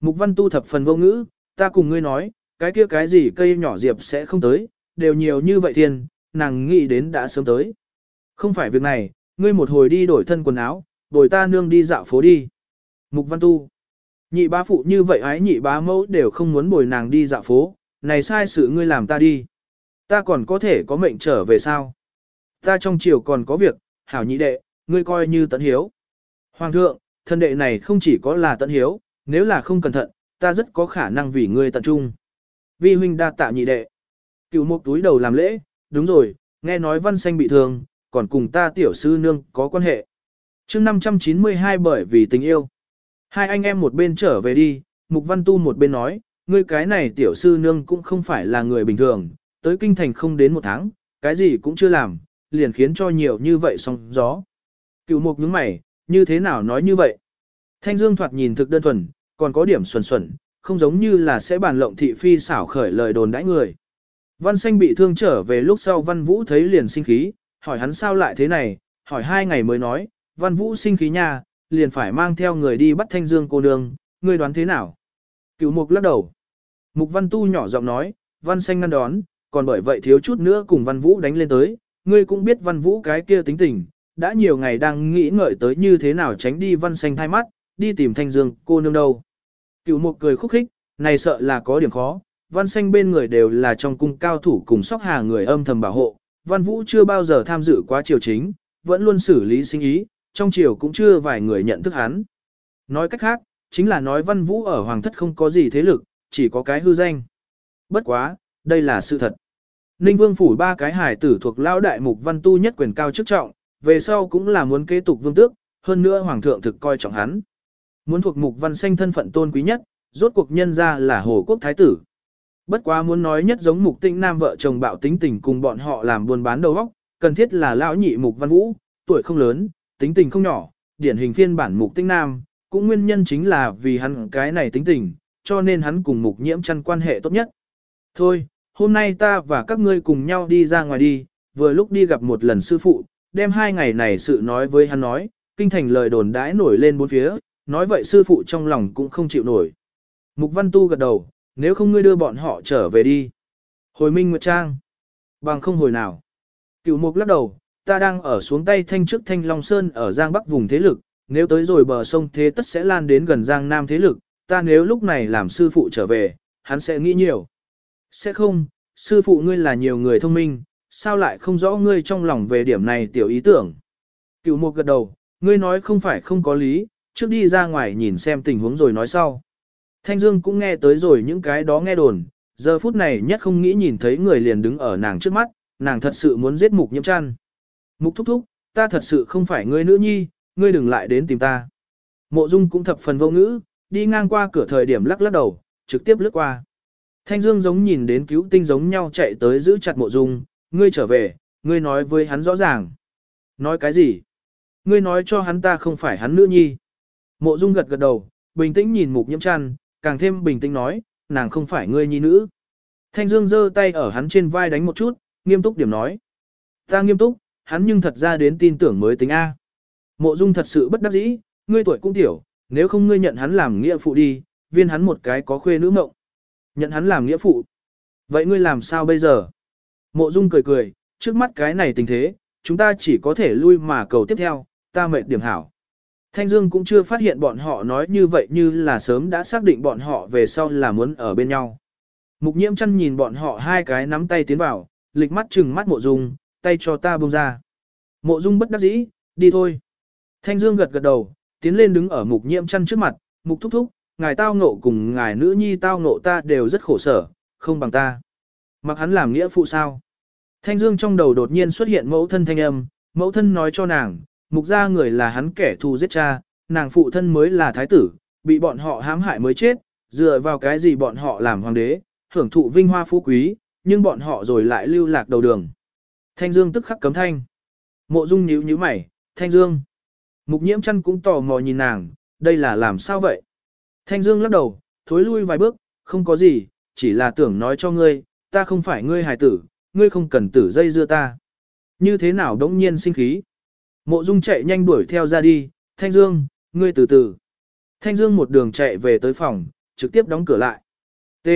Mục văn tu thập phần vô ngữ, ta cùng ngươi nói, cái kia cái gì cây nhỏ diệp sẽ không tới, đều nhiều như vậy thiên, nàng nghĩ đến đã sớm tới. Không phải việc này, ngươi một hồi đi đổi thân quần áo, đổi ta nương đi dạo phố đi. Mục văn tu. Nhị bá phụ như vậy ái nhị bá mẫu đều không muốn bồi nàng đi dạo phố, này sai sự ngươi làm ta đi. Ta còn có thể có mệnh trở về sao? Ta trong chiều còn có việc, hảo nhị đệ, ngươi coi như tận hiếu. Hoàng thượng, thân đệ này không chỉ có là tận hiếu, nếu là không cẩn thận, ta rất có khả năng vì ngươi tận trung. Vi huynh đa tạ nhị đệ. Cựu một túi đầu làm lễ, đúng rồi, nghe nói văn xanh bị thương, còn cùng ta tiểu sư nương có quan hệ. chương 592 bởi vì tình yêu. Hai anh em một bên trở về đi, Mục Văn Tu một bên nói, ngươi cái này tiểu sư nương cũng không phải là người bình thường, tới kinh thành không đến một tháng, cái gì cũng chưa làm, liền khiến cho nhiều như vậy song gió. Cựu mục nhướng mày, như thế nào nói như vậy? Thanh Dương thoạt nhìn thực đơn thuần, còn có điểm xuẩn xuẩn, không giống như là sẽ bàn lộng thị phi xảo khởi lời đồn đãi người. Văn xanh bị thương trở về lúc sau Văn Vũ thấy liền sinh khí, hỏi hắn sao lại thế này, hỏi hai ngày mới nói, Văn Vũ sinh khí nha, liền phải mang theo người đi bắt Thanh Dương cô nương, ngươi đoán thế nào? Cựu mục lắc đầu. Mục Văn Tu nhỏ giọng nói, Văn xanh ngăn đón, còn bởi vậy thiếu chút nữa cùng Văn Vũ đánh lên tới, ngươi cũng biết Văn Vũ cái kia tính tình, đã nhiều ngày đang nghĩ ngợi tới như thế nào tránh đi Văn xanh thay mắt, đi tìm Thanh Dương cô nương đâu. Cựu mục cười khúc khích, này sợ là có điểm khó, Văn xanh bên người đều là trong cung cao thủ cùng sóc hà người âm thầm bảo hộ, Văn Vũ chưa bao giờ tham dự quá triều chính, vẫn luôn xử lý sinh ý, trong triều cũng chưa vài người nhận thức hắn. Nói cách khác, chính là nói Văn Vũ ở Hoàng thất không có gì thế lực, chỉ có cái hư danh. Bất quá, đây là sự thật. Ninh Vương phủ ba cái hải tử thuộc lao đại mục văn tu nhất quyền cao chức trọng, về sau cũng là muốn kế tục vương tước, hơn nữa hoàng thượng thực coi trọng hắn. Muốn thuộc mục văn xanh thân phận tôn quý nhất, rốt cuộc nhân ra là hồ quốc thái tử. Bất quá muốn nói nhất giống mục tinh nam vợ chồng bạo tính tình cùng bọn họ làm buôn bán đầu óc, cần thiết là lão nhị mục văn vũ, tuổi không lớn, tính tình không nhỏ, điển hình phiên bản mục tinh nam, cũng nguyên nhân chính là vì hắn cái này tính tình, cho nên hắn cùng mục nhiễm chăn quan hệ tốt nhất. Thôi, hôm nay ta và các ngươi cùng nhau đi ra ngoài đi, vừa lúc đi gặp một lần sư phụ, đem hai ngày này sự nói với hắn nói, kinh thành lời đồn đãi nổi lên bốn phía, nói vậy sư phụ trong lòng cũng không chịu nổi. Mục Văn Tu gật đầu, nếu không ngươi đưa bọn họ trở về đi. Hồi Minh Nguyệt Trang. Bằng không hồi nào. Cựu Mục lắc đầu, ta đang ở xuống tay thanh trước thanh Long Sơn ở Giang Bắc vùng thế lực, nếu tới rồi bờ sông thế tất sẽ lan đến gần Giang Nam thế lực, ta nếu lúc này làm sư phụ trở về, hắn sẽ nghĩ nhiều. Sẽ không, sư phụ ngươi là nhiều người thông minh, sao lại không rõ ngươi trong lòng về điểm này tiểu ý tưởng. Cựu Mục gật đầu, ngươi nói không phải không có lý, trước đi ra ngoài nhìn xem tình huống rồi nói sau. Thanh Dương cũng nghe tới rồi những cái đó nghe đồn, giờ phút này nhất không nghĩ nhìn thấy người liền đứng ở nàng trước mắt, nàng thật sự muốn giết mục nhiễm chăn. Mục thúc thúc, ta thật sự không phải ngươi nữ nhi, ngươi đừng lại đến tìm ta. Mộ Dung cũng thập phần vô ngữ, đi ngang qua cửa thời điểm lắc lắc đầu, trực tiếp lướt qua. Thanh Dương giống nhìn đến cứu tinh giống nhau chạy tới giữ chặt Mộ Dung, ngươi trở về, ngươi nói với hắn rõ ràng. Nói cái gì? Ngươi nói cho hắn ta không phải hắn nữ nhi. Mộ Dung gật gật đầu, bình tĩnh nhìn Mục Nhiễm Trăn, càng thêm bình tĩnh nói, nàng không phải ngươi nhi nữ. Thanh Dương giơ tay ở hắn trên vai đánh một chút, nghiêm túc điểm nói. Ta nghiêm túc, hắn nhưng thật ra đến tin tưởng mới tính A. Mộ Dung thật sự bất đắc dĩ, ngươi tuổi cũng tiểu, nếu không ngươi nhận hắn làm nghĩa phụ đi, viên hắn một cái có khuê nữ mộng. Nhận hắn làm nghĩa phụ. Vậy ngươi làm sao bây giờ? Mộ Dung cười cười, trước mắt cái này tình thế, chúng ta chỉ có thể lui mà cầu tiếp theo, ta mệt điểm hảo. Thanh Dương cũng chưa phát hiện bọn họ nói như vậy như là sớm đã xác định bọn họ về sau là muốn ở bên nhau. Mục nhiễm chăn nhìn bọn họ hai cái nắm tay tiến vào, lịch mắt chừng mắt mộ dung, tay cho ta buông ra. Mộ dung bất đắc dĩ, đi thôi. Thanh Dương gật gật đầu, tiến lên đứng ở mục nhiễm chăn trước mặt, mục thúc thúc, ngài tao ngộ cùng ngài nữ nhi tao ngộ ta đều rất khổ sở, không bằng ta. Mặc hắn làm nghĩa phụ sao. Thanh Dương trong đầu đột nhiên xuất hiện mẫu thân thanh âm, mẫu thân nói cho nàng, mục gia người là hắn kẻ thù giết cha, nàng phụ thân mới là thái tử, bị bọn họ hãm hại mới chết, dựa vào cái gì bọn họ làm hoàng đế, hưởng thụ vinh hoa phú quý, nhưng bọn họ rồi lại lưu lạc đầu đường. Thanh Dương tức khắc cấm thanh. Mộ Dung nhíu nhíu mày, Thanh Dương. Mục nhiễm chăn cũng tò mò nhìn nàng, đây là làm sao vậy? Thanh Dương lắc đầu, thối lui vài bước, không có gì, chỉ là tưởng nói cho ngươi, ta không phải ngươi hài tử, ngươi không cần tử dây dưa ta. Như thế nào đống nhiên sinh khí? Mộ Dung chạy nhanh đuổi theo ra đi, Thanh Dương, ngươi từ từ. Thanh Dương một đường chạy về tới phòng, trực tiếp đóng cửa lại. T.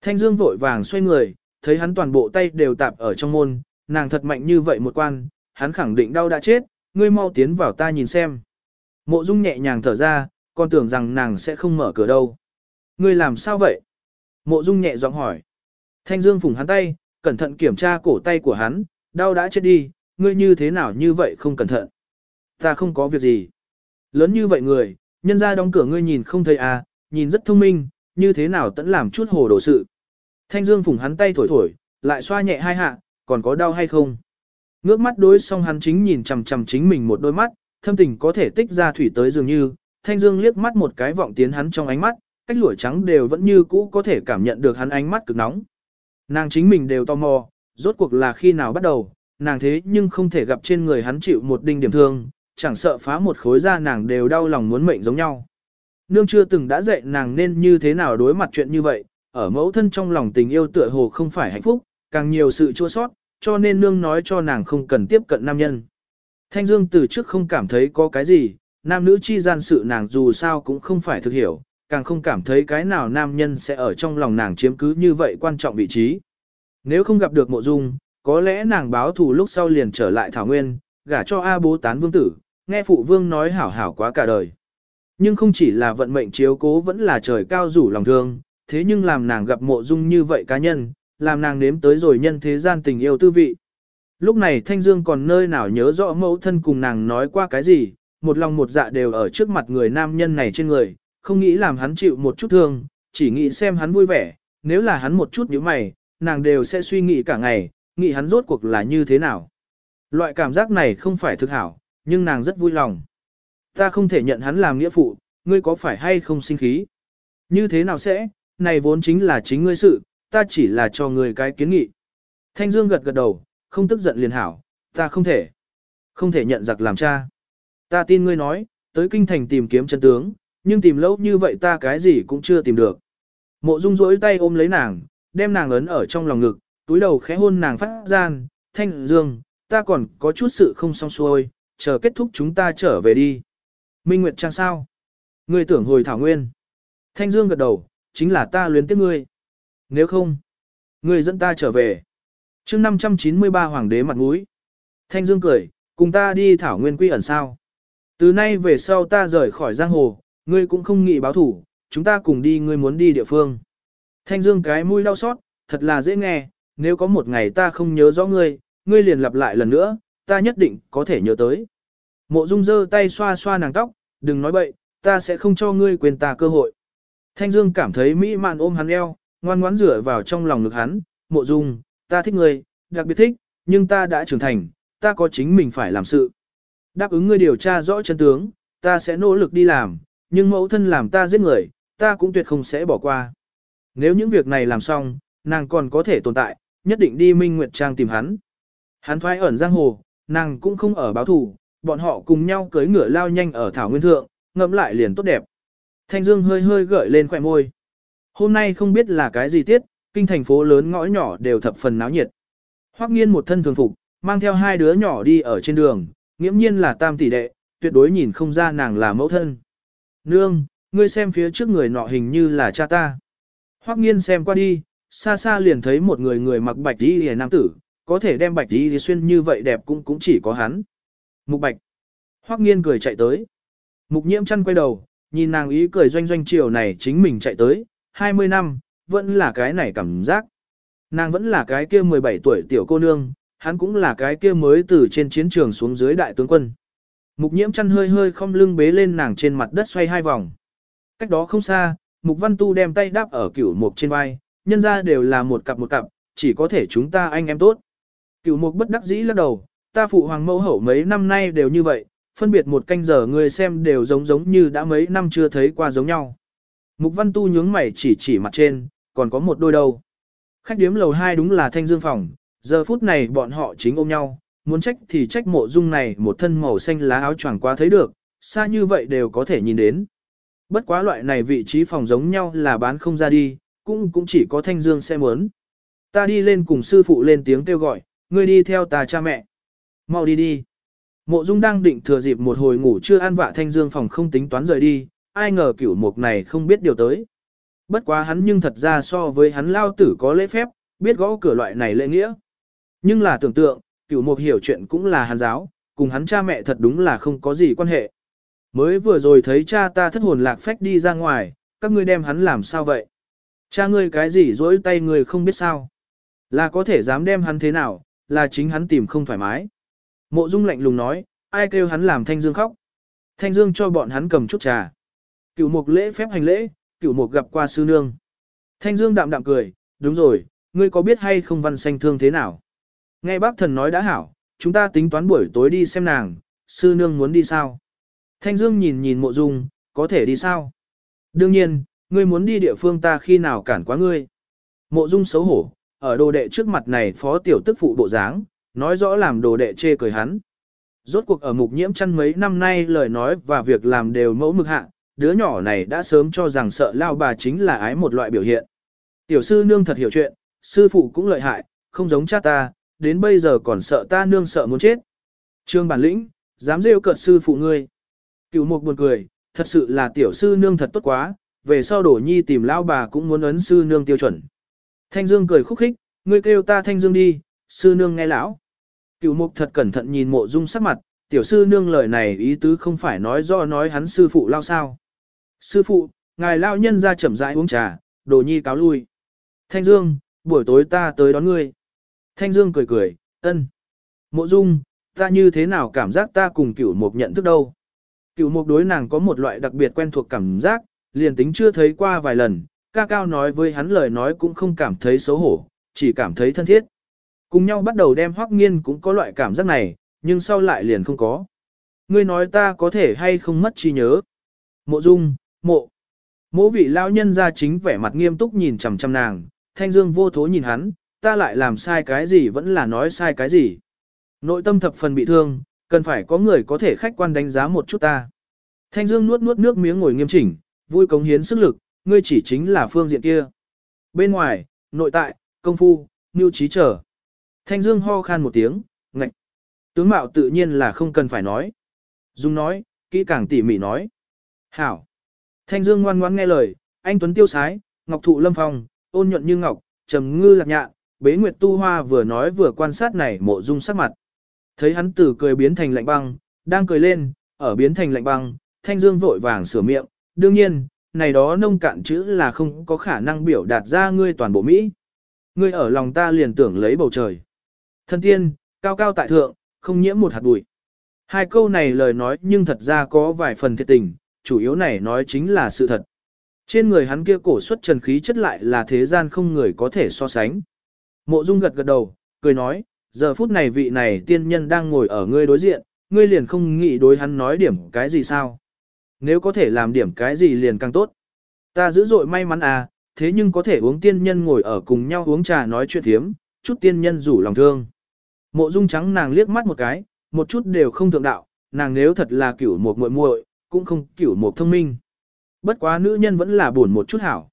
Thanh Dương vội vàng xoay người, thấy hắn toàn bộ tay đều tạp ở trong môn, nàng thật mạnh như vậy một quan, hắn khẳng định đau đã chết, ngươi mau tiến vào ta nhìn xem. Mộ Dung nhẹ nhàng thở ra, còn tưởng rằng nàng sẽ không mở cửa đâu. Ngươi làm sao vậy? Mộ Dung nhẹ giọng hỏi. Thanh Dương phùng hắn tay, cẩn thận kiểm tra cổ tay của hắn, đau đã chết đi, ngươi như thế nào như vậy không cẩn thận. Ta không có việc gì. Lớn như vậy người, nhân ra đóng cửa ngươi nhìn không thấy à, nhìn rất thông minh, như thế nào tẫn làm chút hồ đồ sự. Thanh Dương phủng hắn tay thổi thổi, lại xoa nhẹ hai hạ, còn có đau hay không? Ngước mắt đối xong hắn chính nhìn chằm chằm chính mình một đôi mắt, thâm tình có thể tích ra thủy tới dường như, Thanh Dương liếc mắt một cái vọng tiến hắn trong ánh mắt, cách lũi trắng đều vẫn như cũ có thể cảm nhận được hắn ánh mắt cực nóng. Nàng chính mình đều tò mò, rốt cuộc là khi nào bắt đầu, nàng thế nhưng không thể gặp trên người hắn chịu một đinh điểm thương, chẳng sợ phá một khối da nàng đều đau lòng muốn mệnh giống nhau. Nương chưa từng đã dạy nàng nên như thế nào đối mặt chuyện như vậy, ở mẫu thân trong lòng tình yêu tựa hồ không phải hạnh phúc, càng nhiều sự chua sót, cho nên nương nói cho nàng không cần tiếp cận nam nhân. Thanh Dương từ trước không cảm thấy có cái gì, nam nữ chi gian sự nàng dù sao cũng không phải thực hiểu, càng không cảm thấy cái nào nam nhân sẽ ở trong lòng nàng chiếm cứ như vậy quan trọng vị trí. Nếu không gặp được mộ dung, có lẽ nàng báo thù lúc sau liền trở lại Thảo Nguyên, gả cho A bố tán vương tử, nghe phụ vương nói hảo hảo quá cả đời. Nhưng không chỉ là vận mệnh chiếu cố vẫn là trời cao rủ lòng thương, thế nhưng làm nàng gặp mộ dung như vậy cá nhân, làm nàng nếm tới rồi nhân thế gian tình yêu tư vị. Lúc này Thanh Dương còn nơi nào nhớ rõ mẫu thân cùng nàng nói qua cái gì, một lòng một dạ đều ở trước mặt người nam nhân này trên người, không nghĩ làm hắn chịu một chút thương, chỉ nghĩ xem hắn vui vẻ, nếu là hắn một chút nhíu mày, nàng đều sẽ suy nghĩ cả ngày, nghĩ hắn rốt cuộc là như thế nào. Loại cảm giác này không phải thực hảo, nhưng nàng rất vui lòng. Ta không thể nhận hắn làm nghĩa phụ, ngươi có phải hay không sinh khí? Như thế nào sẽ, này vốn chính là chính ngươi sự, ta chỉ là cho ngươi cái kiến nghị. Thanh Dương gật gật đầu, không tức giận liền hảo, ta không thể. Không thể nhận giặc làm cha. Ta tin ngươi nói, tới kinh thành tìm kiếm chân tướng, nhưng tìm lâu như vậy ta cái gì cũng chưa tìm được. Mộ Dung rỗi tay ôm lấy nàng, đem nàng ấn ở trong lòng ngực, túi đầu khẽ hôn nàng phát gian, thanh dương, ta còn có chút sự không xong xuôi, chờ kết thúc chúng ta trở về đi. Minh Nguyệt Trang sao? Ngươi tưởng hồi thảo nguyên. Thanh dương gật đầu, chính là ta luyến tiếc ngươi. Nếu không, ngươi dẫn ta trở về. chương 593 Hoàng đế mặt mũi. Thanh dương cười, cùng ta đi thảo nguyên quy ẩn sao. Từ nay về sau ta rời khỏi giang hồ, ngươi cũng không nghĩ báo thủ, chúng ta cùng đi ngươi muốn đi địa phương. Thanh dương cái mũi đau xót, thật là dễ nghe, nếu có một ngày ta không nhớ rõ ngươi, ngươi liền lặp lại lần nữa, ta nhất định có thể nhớ tới. Mộ Dung giơ tay xoa xoa nàng tóc, đừng nói bậy, ta sẽ không cho ngươi quên ta cơ hội. Thanh Dương cảm thấy mỹ mạn ôm hắn eo, ngoan ngoãn rửa vào trong lòng ngực hắn, Mộ Dung, ta thích ngươi, đặc biệt thích, nhưng ta đã trưởng thành, ta có chính mình phải làm sự. Đáp ứng ngươi điều tra rõ chân tướng, ta sẽ nỗ lực đi làm, nhưng mẫu thân làm ta giết người, ta cũng tuyệt không sẽ bỏ qua. Nếu những việc này làm xong, nàng còn có thể tồn tại, nhất định đi Minh Nguyệt Trang tìm hắn. Hắn thoái ẩn giang hồ, nàng cũng không ở báo thủ, bọn họ cùng nhau cưới ngựa lao nhanh ở Thảo Nguyên Thượng, ngẫm lại liền tốt đẹp. Thanh Dương hơi hơi gợi lên khỏe môi. Hôm nay không biết là cái gì tiết, kinh thành phố lớn ngõ nhỏ đều thập phần náo nhiệt. Hoắc nghiên một thân thường phục, mang theo hai đứa nhỏ đi ở trên đường, nghiễm nhiên là tam tỷ đệ, tuyệt đối nhìn không ra nàng là mẫu thân. Nương, ngươi xem phía trước người nọ hình như là cha ta. Hoắc nghiên xem qua đi, xa xa liền thấy một người người mặc bạch y hề nam tử, có thể đem bạch y xuyên như vậy đẹp cũng cũng chỉ có hắn. Mục bạch. Hoắc nghiên cười chạy tới. Mục nhiễm chăn quay đầu, nhìn nàng ý cười doanh doanh chiều này chính mình chạy tới, 20 năm, vẫn là cái này cảm giác. Nàng vẫn là cái kia 17 tuổi tiểu cô nương, hắn cũng là cái kia mới từ trên chiến trường xuống dưới đại tướng quân. Mục nhiễm chăn hơi hơi không lưng bế lên nàng trên mặt đất xoay hai vòng. Cách đó không xa, Mục Văn Tu đem tay đáp ở cửu mục trên vai, nhân ra đều là một cặp một cặp, chỉ có thể chúng ta anh em tốt. Cửu mục bất đắc dĩ lắc đầu, ta phụ hoàng mẫu hậu mấy năm nay đều như vậy, phân biệt một canh giờ người xem đều giống giống như đã mấy năm chưa thấy qua giống nhau. Mục Văn Tu nhướng mày chỉ chỉ mặt trên, còn có một đôi đâu. Khách điếm lầu 2 đúng là thanh dương phòng, giờ phút này bọn họ chính ôm nhau, muốn trách thì trách mộ dung này một thân màu xanh lá áo choàng quá thấy được, xa như vậy đều có thể nhìn đến. Bất quá loại này vị trí phòng giống nhau là bán không ra đi, cũng cũng chỉ có thanh dương sẽ muốn. Ta đi lên cùng sư phụ lên tiếng kêu gọi, ngươi đi theo ta cha mẹ. Mau đi đi. Mộ Dung đang định thừa dịp một hồi ngủ chưa ăn vạ thanh dương phòng không tính toán rời đi, ai ngờ cửu mục này không biết điều tới. Bất quá hắn nhưng thật ra so với hắn lao tử có lễ phép, biết gõ cửa loại này lễ nghĩa. Nhưng là tưởng tượng, cửu mục hiểu chuyện cũng là hắn giáo, cùng hắn cha mẹ thật đúng là không có gì quan hệ. Mới vừa rồi thấy cha ta thất hồn lạc phách đi ra ngoài, các ngươi đem hắn làm sao vậy? Cha ngươi cái gì dỗi tay ngươi không biết sao? Là có thể dám đem hắn thế nào, là chính hắn tìm không thoải mái. Mộ Dung lạnh lùng nói, ai kêu hắn làm Thanh Dương khóc. Thanh Dương cho bọn hắn cầm chút trà. Cửu mục lễ phép hành lễ, cửu mục gặp qua sư nương. Thanh Dương đạm đạm cười, đúng rồi, ngươi có biết hay không văn xanh thương thế nào? Nghe bác thần nói đã hảo, chúng ta tính toán buổi tối đi xem nàng, sư nương muốn đi sao? Thanh Dương nhìn nhìn mộ dung, có thể đi sao? Đương nhiên, ngươi muốn đi địa phương ta khi nào cản quá ngươi. Mộ dung xấu hổ, ở đồ đệ trước mặt này phó tiểu tức phụ bộ dáng, nói rõ làm đồ đệ chê cười hắn. Rốt cuộc ở mục nhiễm chăn mấy năm nay lời nói và việc làm đều mẫu mực hạ, đứa nhỏ này đã sớm cho rằng sợ lao bà chính là ái một loại biểu hiện. Tiểu sư nương thật hiểu chuyện, sư phụ cũng lợi hại, không giống cha ta, đến bây giờ còn sợ ta nương sợ muốn chết. Trương bản lĩnh, dám rêu cợt sư phụ ngươi. Cựu mục buồn cười, thật sự là tiểu sư nương thật tốt quá, về sau đổ nhi tìm lão bà cũng muốn ấn sư nương tiêu chuẩn. Thanh Dương cười khúc khích, ngươi kêu ta Thanh Dương đi, sư nương nghe lão. Cựu mục thật cẩn thận nhìn mộ dung sắc mặt, tiểu sư nương lời này ý tứ không phải nói do nói hắn sư phụ lao sao. Sư phụ, ngài lao nhân ra chậm rãi uống trà, đồ nhi cáo lui. Thanh Dương, buổi tối ta tới đón ngươi. Thanh Dương cười cười, ân. Mộ dung, ta như thế nào cảm giác ta cùng cửu mục nhận thức đâu. Cửu mục đối nàng có một loại đặc biệt quen thuộc cảm giác, liền tính chưa thấy qua vài lần, ca cao nói với hắn lời nói cũng không cảm thấy xấu hổ, chỉ cảm thấy thân thiết. Cùng nhau bắt đầu đem hoắc nghiên cũng có loại cảm giác này, nhưng sau lại liền không có. Ngươi nói ta có thể hay không mất trí nhớ. Mộ dung, mộ. Mỗ vị lão nhân ra chính vẻ mặt nghiêm túc nhìn chằm chằm nàng, thanh dương vô thố nhìn hắn, ta lại làm sai cái gì vẫn là nói sai cái gì. Nội tâm thập phần bị thương, cần phải có người có thể khách quan đánh giá một chút ta. Thanh dương nuốt nuốt nước miếng ngồi nghiêm chỉnh, vui cống hiến sức lực, ngươi chỉ chính là phương diện kia. Bên ngoài, nội tại, công phu, nưu trí trở. Thanh dương ho khan một tiếng, ngạch. Tướng mạo tự nhiên là không cần phải nói. Dung nói, kỹ càng tỉ mỉ nói. Hảo. Thanh Dương ngoan ngoãn nghe lời, anh Tuấn tiêu sái, ngọc thụ lâm phong, ôn nhuận như ngọc, trầm ngư lạc nhạ, bế nguyệt tu hoa vừa nói vừa quan sát này mộ dung sắc mặt. Thấy hắn tử cười biến thành lạnh băng, đang cười lên, ở biến thành lạnh băng, Thanh Dương vội vàng sửa miệng, đương nhiên, này đó nông cạn chữ là không có khả năng biểu đạt ra ngươi toàn bộ Mỹ. Ngươi ở lòng ta liền tưởng lấy bầu trời. Thân tiên, cao cao tại thượng, không nhiễm một hạt bụi. Hai câu này lời nói nhưng thật ra có vài phần thiệt tình, chủ yếu này nói chính là sự thật. Trên người hắn kia cổ xuất trần khí chất lại là thế gian không người có thể so sánh. Mộ Dung gật gật đầu, cười nói, giờ phút này vị này tiên nhân đang ngồi ở ngươi đối diện, ngươi liền không nghĩ đối hắn nói điểm cái gì sao. Nếu có thể làm điểm cái gì liền càng tốt. Ta dữ dội may mắn à, thế nhưng có thể uống tiên nhân ngồi ở cùng nhau uống trà nói chuyện thiếm, chút tiên nhân rủ lòng thương. Mộ Dung trắng nàng liếc mắt một cái, một chút đều không thượng đạo, nàng nếu thật là kiểu một muội muội, cũng không kiểu một thông minh. Bất quá nữ nhân vẫn là buồn một chút hảo.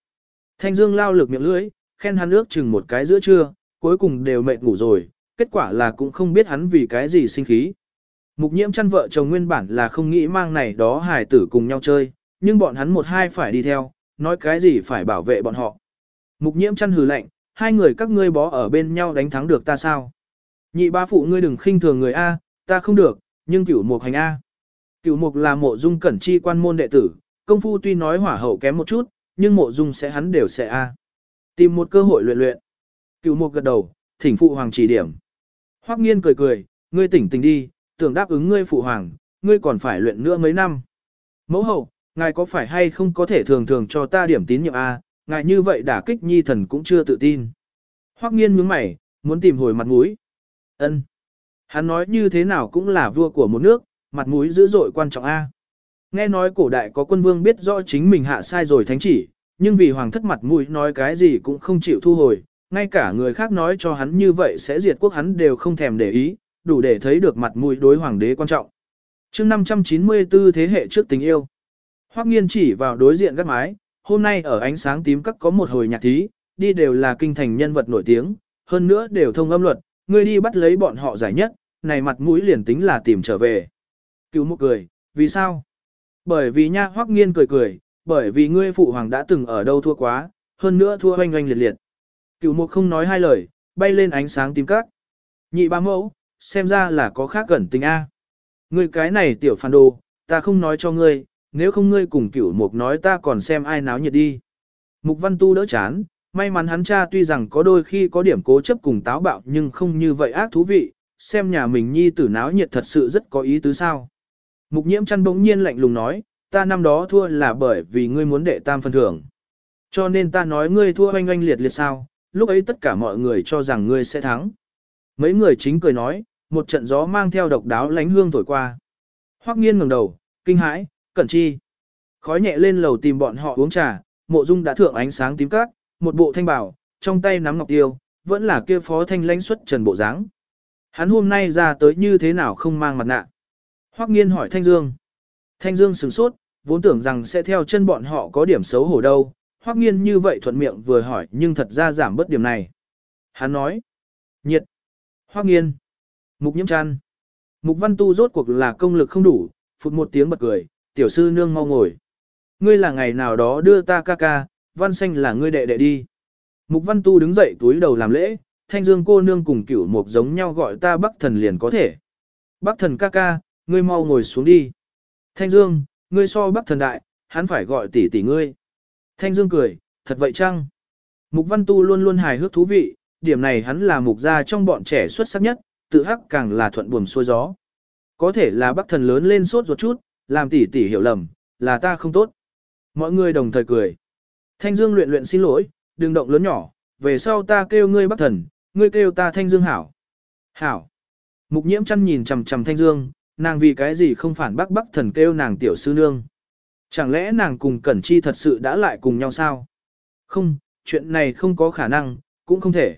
Thanh Dương lao lực miệng lưỡi, khen hắn ước chừng một cái giữa trưa, cuối cùng đều mệt ngủ rồi, kết quả là cũng không biết hắn vì cái gì sinh khí. Mục nhiễm chăn vợ chồng nguyên bản là không nghĩ mang này đó hài tử cùng nhau chơi, nhưng bọn hắn một hai phải đi theo, nói cái gì phải bảo vệ bọn họ. Mục nhiễm chăn hừ lạnh, hai người các ngươi bó ở bên nhau đánh thắng được ta sao? Nhị ba phụ ngươi đừng khinh thường người A, ta không được, nhưng cửu mục hành A. Cửu mục là mộ dung cẩn chi quan môn đệ tử, công phu tuy nói hỏa hậu kém một chút, nhưng mộ dung sẽ hắn đều sẽ A. Tìm một cơ hội luyện luyện. Cửu mục gật đầu, thỉnh phụ hoàng chỉ điểm. Hoắc nghiên cười cười, ngươi tỉnh tỉnh đi, tưởng đáp ứng ngươi phụ hoàng, ngươi còn phải luyện nữa mấy năm. Mẫu hậu, ngài có phải hay không có thể thường thường cho ta điểm tín nhiệm A, ngài như vậy đả kích nhi thần cũng chưa tự tin. Hoắc nghiên nhướng mày, muốn tìm hồi mặt mũi. Ân. Hắn nói như thế nào cũng là vua của một nước, mặt mũi dữ dội quan trọng A. Nghe nói cổ đại có quân vương biết rõ chính mình hạ sai rồi thánh chỉ, nhưng vì hoàng thất mặt mũi nói cái gì cũng không chịu thu hồi, ngay cả người khác nói cho hắn như vậy sẽ diệt quốc hắn đều không thèm để ý, đủ để thấy được mặt mũi đối hoàng đế quan trọng. chương 594 thế hệ trước tình yêu, Hoắc nghiên chỉ vào đối diện các mái, hôm nay ở ánh sáng tím các có một hồi nhạc thí, đi đều là kinh thành nhân vật nổi tiếng, hơn nữa đều thông âm luật, ngươi đi bắt lấy bọn họ giải nhất, này mặt mũi liền tính là tìm trở về. Cứu một cười, vì sao? Bởi vì nha hoắc nghiên cười cười, bởi vì ngươi phụ hoàng đã từng ở đâu thua quá, hơn nữa thua hoanh hoanh liệt liệt. Cửu mục không nói hai lời, bay lên ánh sáng tím các. Nhị ba mẫu, xem ra là có khác gần tình A. Ngươi cái này tiểu phản đồ, ta không nói cho ngươi, nếu không ngươi cùng cửu mục nói ta còn xem ai náo nhiệt đi. Mục văn tu đỡ chán, may mắn hắn cha tuy rằng có đôi khi có điểm cố chấp cùng táo bạo nhưng không như vậy ác thú vị, xem nhà mình nhi tử náo nhiệt thật sự rất có ý tứ sao. Mục nhiễm chăn bỗng nhiên lạnh lùng nói, ta năm đó thua là bởi vì ngươi muốn đệ tam phần thưởng. Cho nên ta nói ngươi thua oanh oanh liệt liệt sao, lúc ấy tất cả mọi người cho rằng ngươi sẽ thắng. Mấy người chính cười nói, một trận gió mang theo độc đáo lánh hương thổi qua. Hoắc nghiên ngẩng đầu, kinh hãi, cẩn chi. Khói nhẹ lên lầu tìm bọn họ uống trà, mộ dung đã thượng ánh sáng tím cát, một bộ thanh bảo, trong tay nắm ngọc tiêu, vẫn là kia phó thanh lãnh xuất trần bộ dáng. Hắn hôm nay ra tới như thế nào không mang mặt nạ. Hoắc nghiên hỏi Thanh Dương. Thanh Dương sửng sốt, vốn tưởng rằng sẽ theo chân bọn họ có điểm xấu hổ đâu. Hoắc nghiên như vậy thuận miệng vừa hỏi nhưng thật ra giảm bớt điểm này. Hắn nói. Nhiệt. Hoắc nghiên. Mục nhiễm chăn. Mục văn tu rốt cuộc là công lực không đủ, phụt một tiếng bật cười, tiểu sư nương mau ngồi. Ngươi là ngày nào đó đưa ta ca ca, văn xanh là ngươi đệ đệ đi. Mục văn tu đứng dậy túi đầu làm lễ, thanh dương cô nương cùng cửu mục giống nhau gọi ta bắc thần liền có thể. Bắc thần ca ca, ngươi mau ngồi xuống đi. Thanh dương, ngươi so bắc thần đại, hắn phải gọi tỷ tỷ ngươi. Thanh dương cười, thật vậy chăng? Mục văn tu luôn luôn hài hước thú vị, điểm này hắn là mục gia trong bọn trẻ xuất sắc nhất, tự hắc càng là thuận buồm xuôi gió. Có thể là bắc thần lớn lên sốt ruột chút, làm tỷ tỷ hiểu lầm, là ta không tốt. Mọi người đồng thời cười. Thanh Dương luyện luyện xin lỗi, đừng động lớn nhỏ, về sau ta kêu ngươi bắc thần, ngươi kêu ta Thanh Dương hảo. Hảo. Mục nhiễm chăn nhìn chầm chầm Thanh Dương, nàng vì cái gì không phản bác bắc thần kêu nàng tiểu sư nương. Chẳng lẽ nàng cùng Cẩn Chi thật sự đã lại cùng nhau sao? Không, chuyện này không có khả năng, cũng không thể.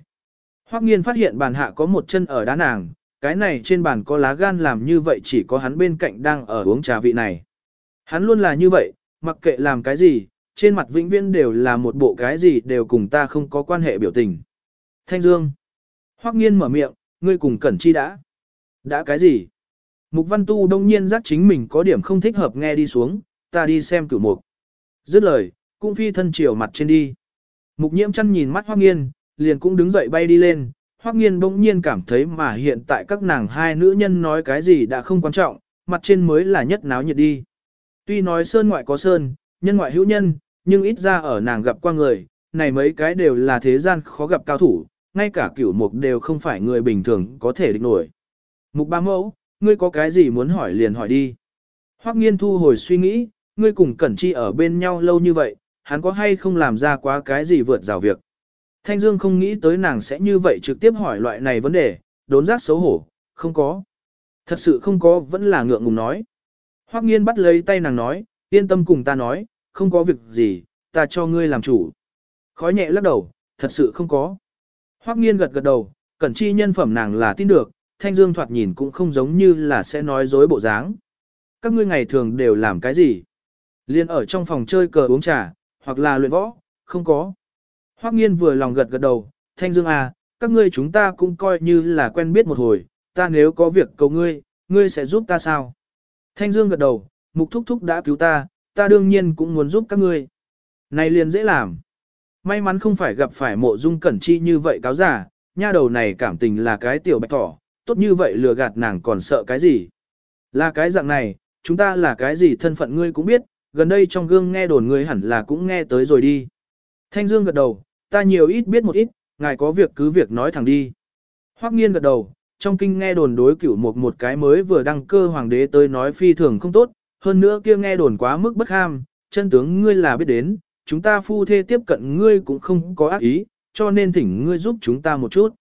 Hoắc nghiên phát hiện bàn hạ có một chân ở đá nàng, cái này trên bàn có lá gan làm như vậy chỉ có hắn bên cạnh đang ở uống trà vị này. Hắn luôn là như vậy, mặc kệ làm cái gì, trên mặt vĩnh viễn đều là một bộ cái gì đều cùng ta không có quan hệ biểu tình. Thanh Dương. Hoắc nghiên mở miệng, ngươi cùng Cẩn Chi đã. Đã cái gì? Mục Văn Tu đông nhiên giác chính mình có điểm không thích hợp nghe đi xuống, ta đi xem cửu mục. Dứt lời, cũng phi thân chiều mặt trên đi. Mục nhiễm chăn nhìn mắt Hoắc nghiên, liền cũng đứng dậy bay đi lên. Hoắc nghiên bỗng nhiên cảm thấy mà hiện tại các nàng hai nữ nhân nói cái gì đã không quan trọng, mặt trên mới là nhất náo nhiệt đi. Tuy nói sơn ngoại có sơn, nhân ngoại hữu nhân, nhưng ít ra ở nàng gặp qua người, này mấy cái đều là thế gian khó gặp cao thủ, ngay cả cửu mục đều không phải người bình thường có thể địch nổi. Mục ba mẫu, ngươi có cái gì muốn hỏi liền hỏi đi. Hoắc nghiên thu hồi suy nghĩ, ngươi cùng Cẩn Chi ở bên nhau lâu như vậy, hắn có hay không làm ra quá cái gì vượt rào việc. Thanh Dương không nghĩ tới nàng sẽ như vậy trực tiếp hỏi loại này vấn đề, đốn giác xấu hổ, không có. Thật sự không có vẫn là ngượng ngùng nói. Hoắc nghiên bắt lấy tay nàng nói, yên tâm cùng ta nói, không có việc gì, ta cho ngươi làm chủ. Khói nhẹ lắc đầu, thật sự không có. Hoắc nghiên gật gật đầu, cẩn chi nhân phẩm nàng là tin được, thanh dương thoạt nhìn cũng không giống như là sẽ nói dối bộ dáng. Các ngươi ngày thường đều làm cái gì? Liên ở trong phòng chơi cờ uống trà, hoặc là luyện võ, không có. Hoắc nghiên vừa lòng gật gật đầu, thanh dương à, các ngươi chúng ta cũng coi như là quen biết một hồi, ta nếu có việc cầu ngươi, ngươi sẽ giúp ta sao? Thanh dương gật đầu, mục thúc thúc đã cứu ta, ta đương nhiên cũng muốn giúp các ngươi. Này liền dễ làm. May mắn không phải gặp phải mộ dung cẩn chi như vậy cáo giả, nha đầu này cảm tình là cái tiểu bạch thỏ, tốt như vậy lừa gạt nàng còn sợ cái gì. Là cái dạng này, chúng ta là cái gì thân phận ngươi cũng biết, gần đây trong gương nghe đồn ngươi hẳn là cũng nghe tới rồi đi. Thanh Dương gật đầu, ta nhiều ít biết một ít, ngài có việc cứ việc nói thẳng đi. Hoắc nghiên gật đầu, trong kinh nghe đồn đối cửu một một cái mới vừa đăng cơ hoàng đế tới nói phi thường không tốt, hơn nữa kia nghe đồn quá mức bất ham, chân tướng ngươi là biết đến, chúng ta phu thê tiếp cận ngươi cũng không có ác ý, cho nên thỉnh ngươi giúp chúng ta một chút.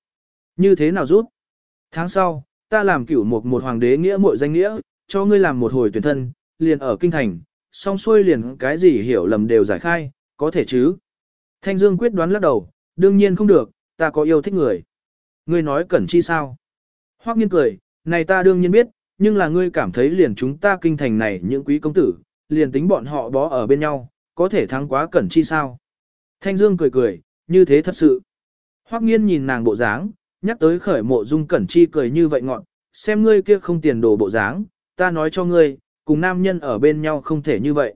Như thế nào giúp? Tháng sau, ta làm cửu một một hoàng đế nghĩa muội danh nghĩa, cho ngươi làm một hồi tuyển thân, liền ở kinh thành, song xuôi liền cái gì hiểu lầm đều giải khai, có thể chứ? Thanh Dương quyết đoán lắc đầu, đương nhiên không được, ta có yêu thích người. Ngươi nói cẩn chi sao? Hoắc nghiên cười, này ta đương nhiên biết, nhưng là ngươi cảm thấy liền chúng ta kinh thành này những quý công tử, liền tính bọn họ bó ở bên nhau, có thể thắng quá cẩn chi sao. Thanh Dương cười cười, như thế thật sự. Hoắc nghiên nhìn nàng bộ dáng, nhắc tới khởi mộ dung cẩn chi cười như vậy ngọn, xem ngươi kia không tiền đồ bộ dáng, ta nói cho ngươi, cùng nam nhân ở bên nhau không thể như vậy.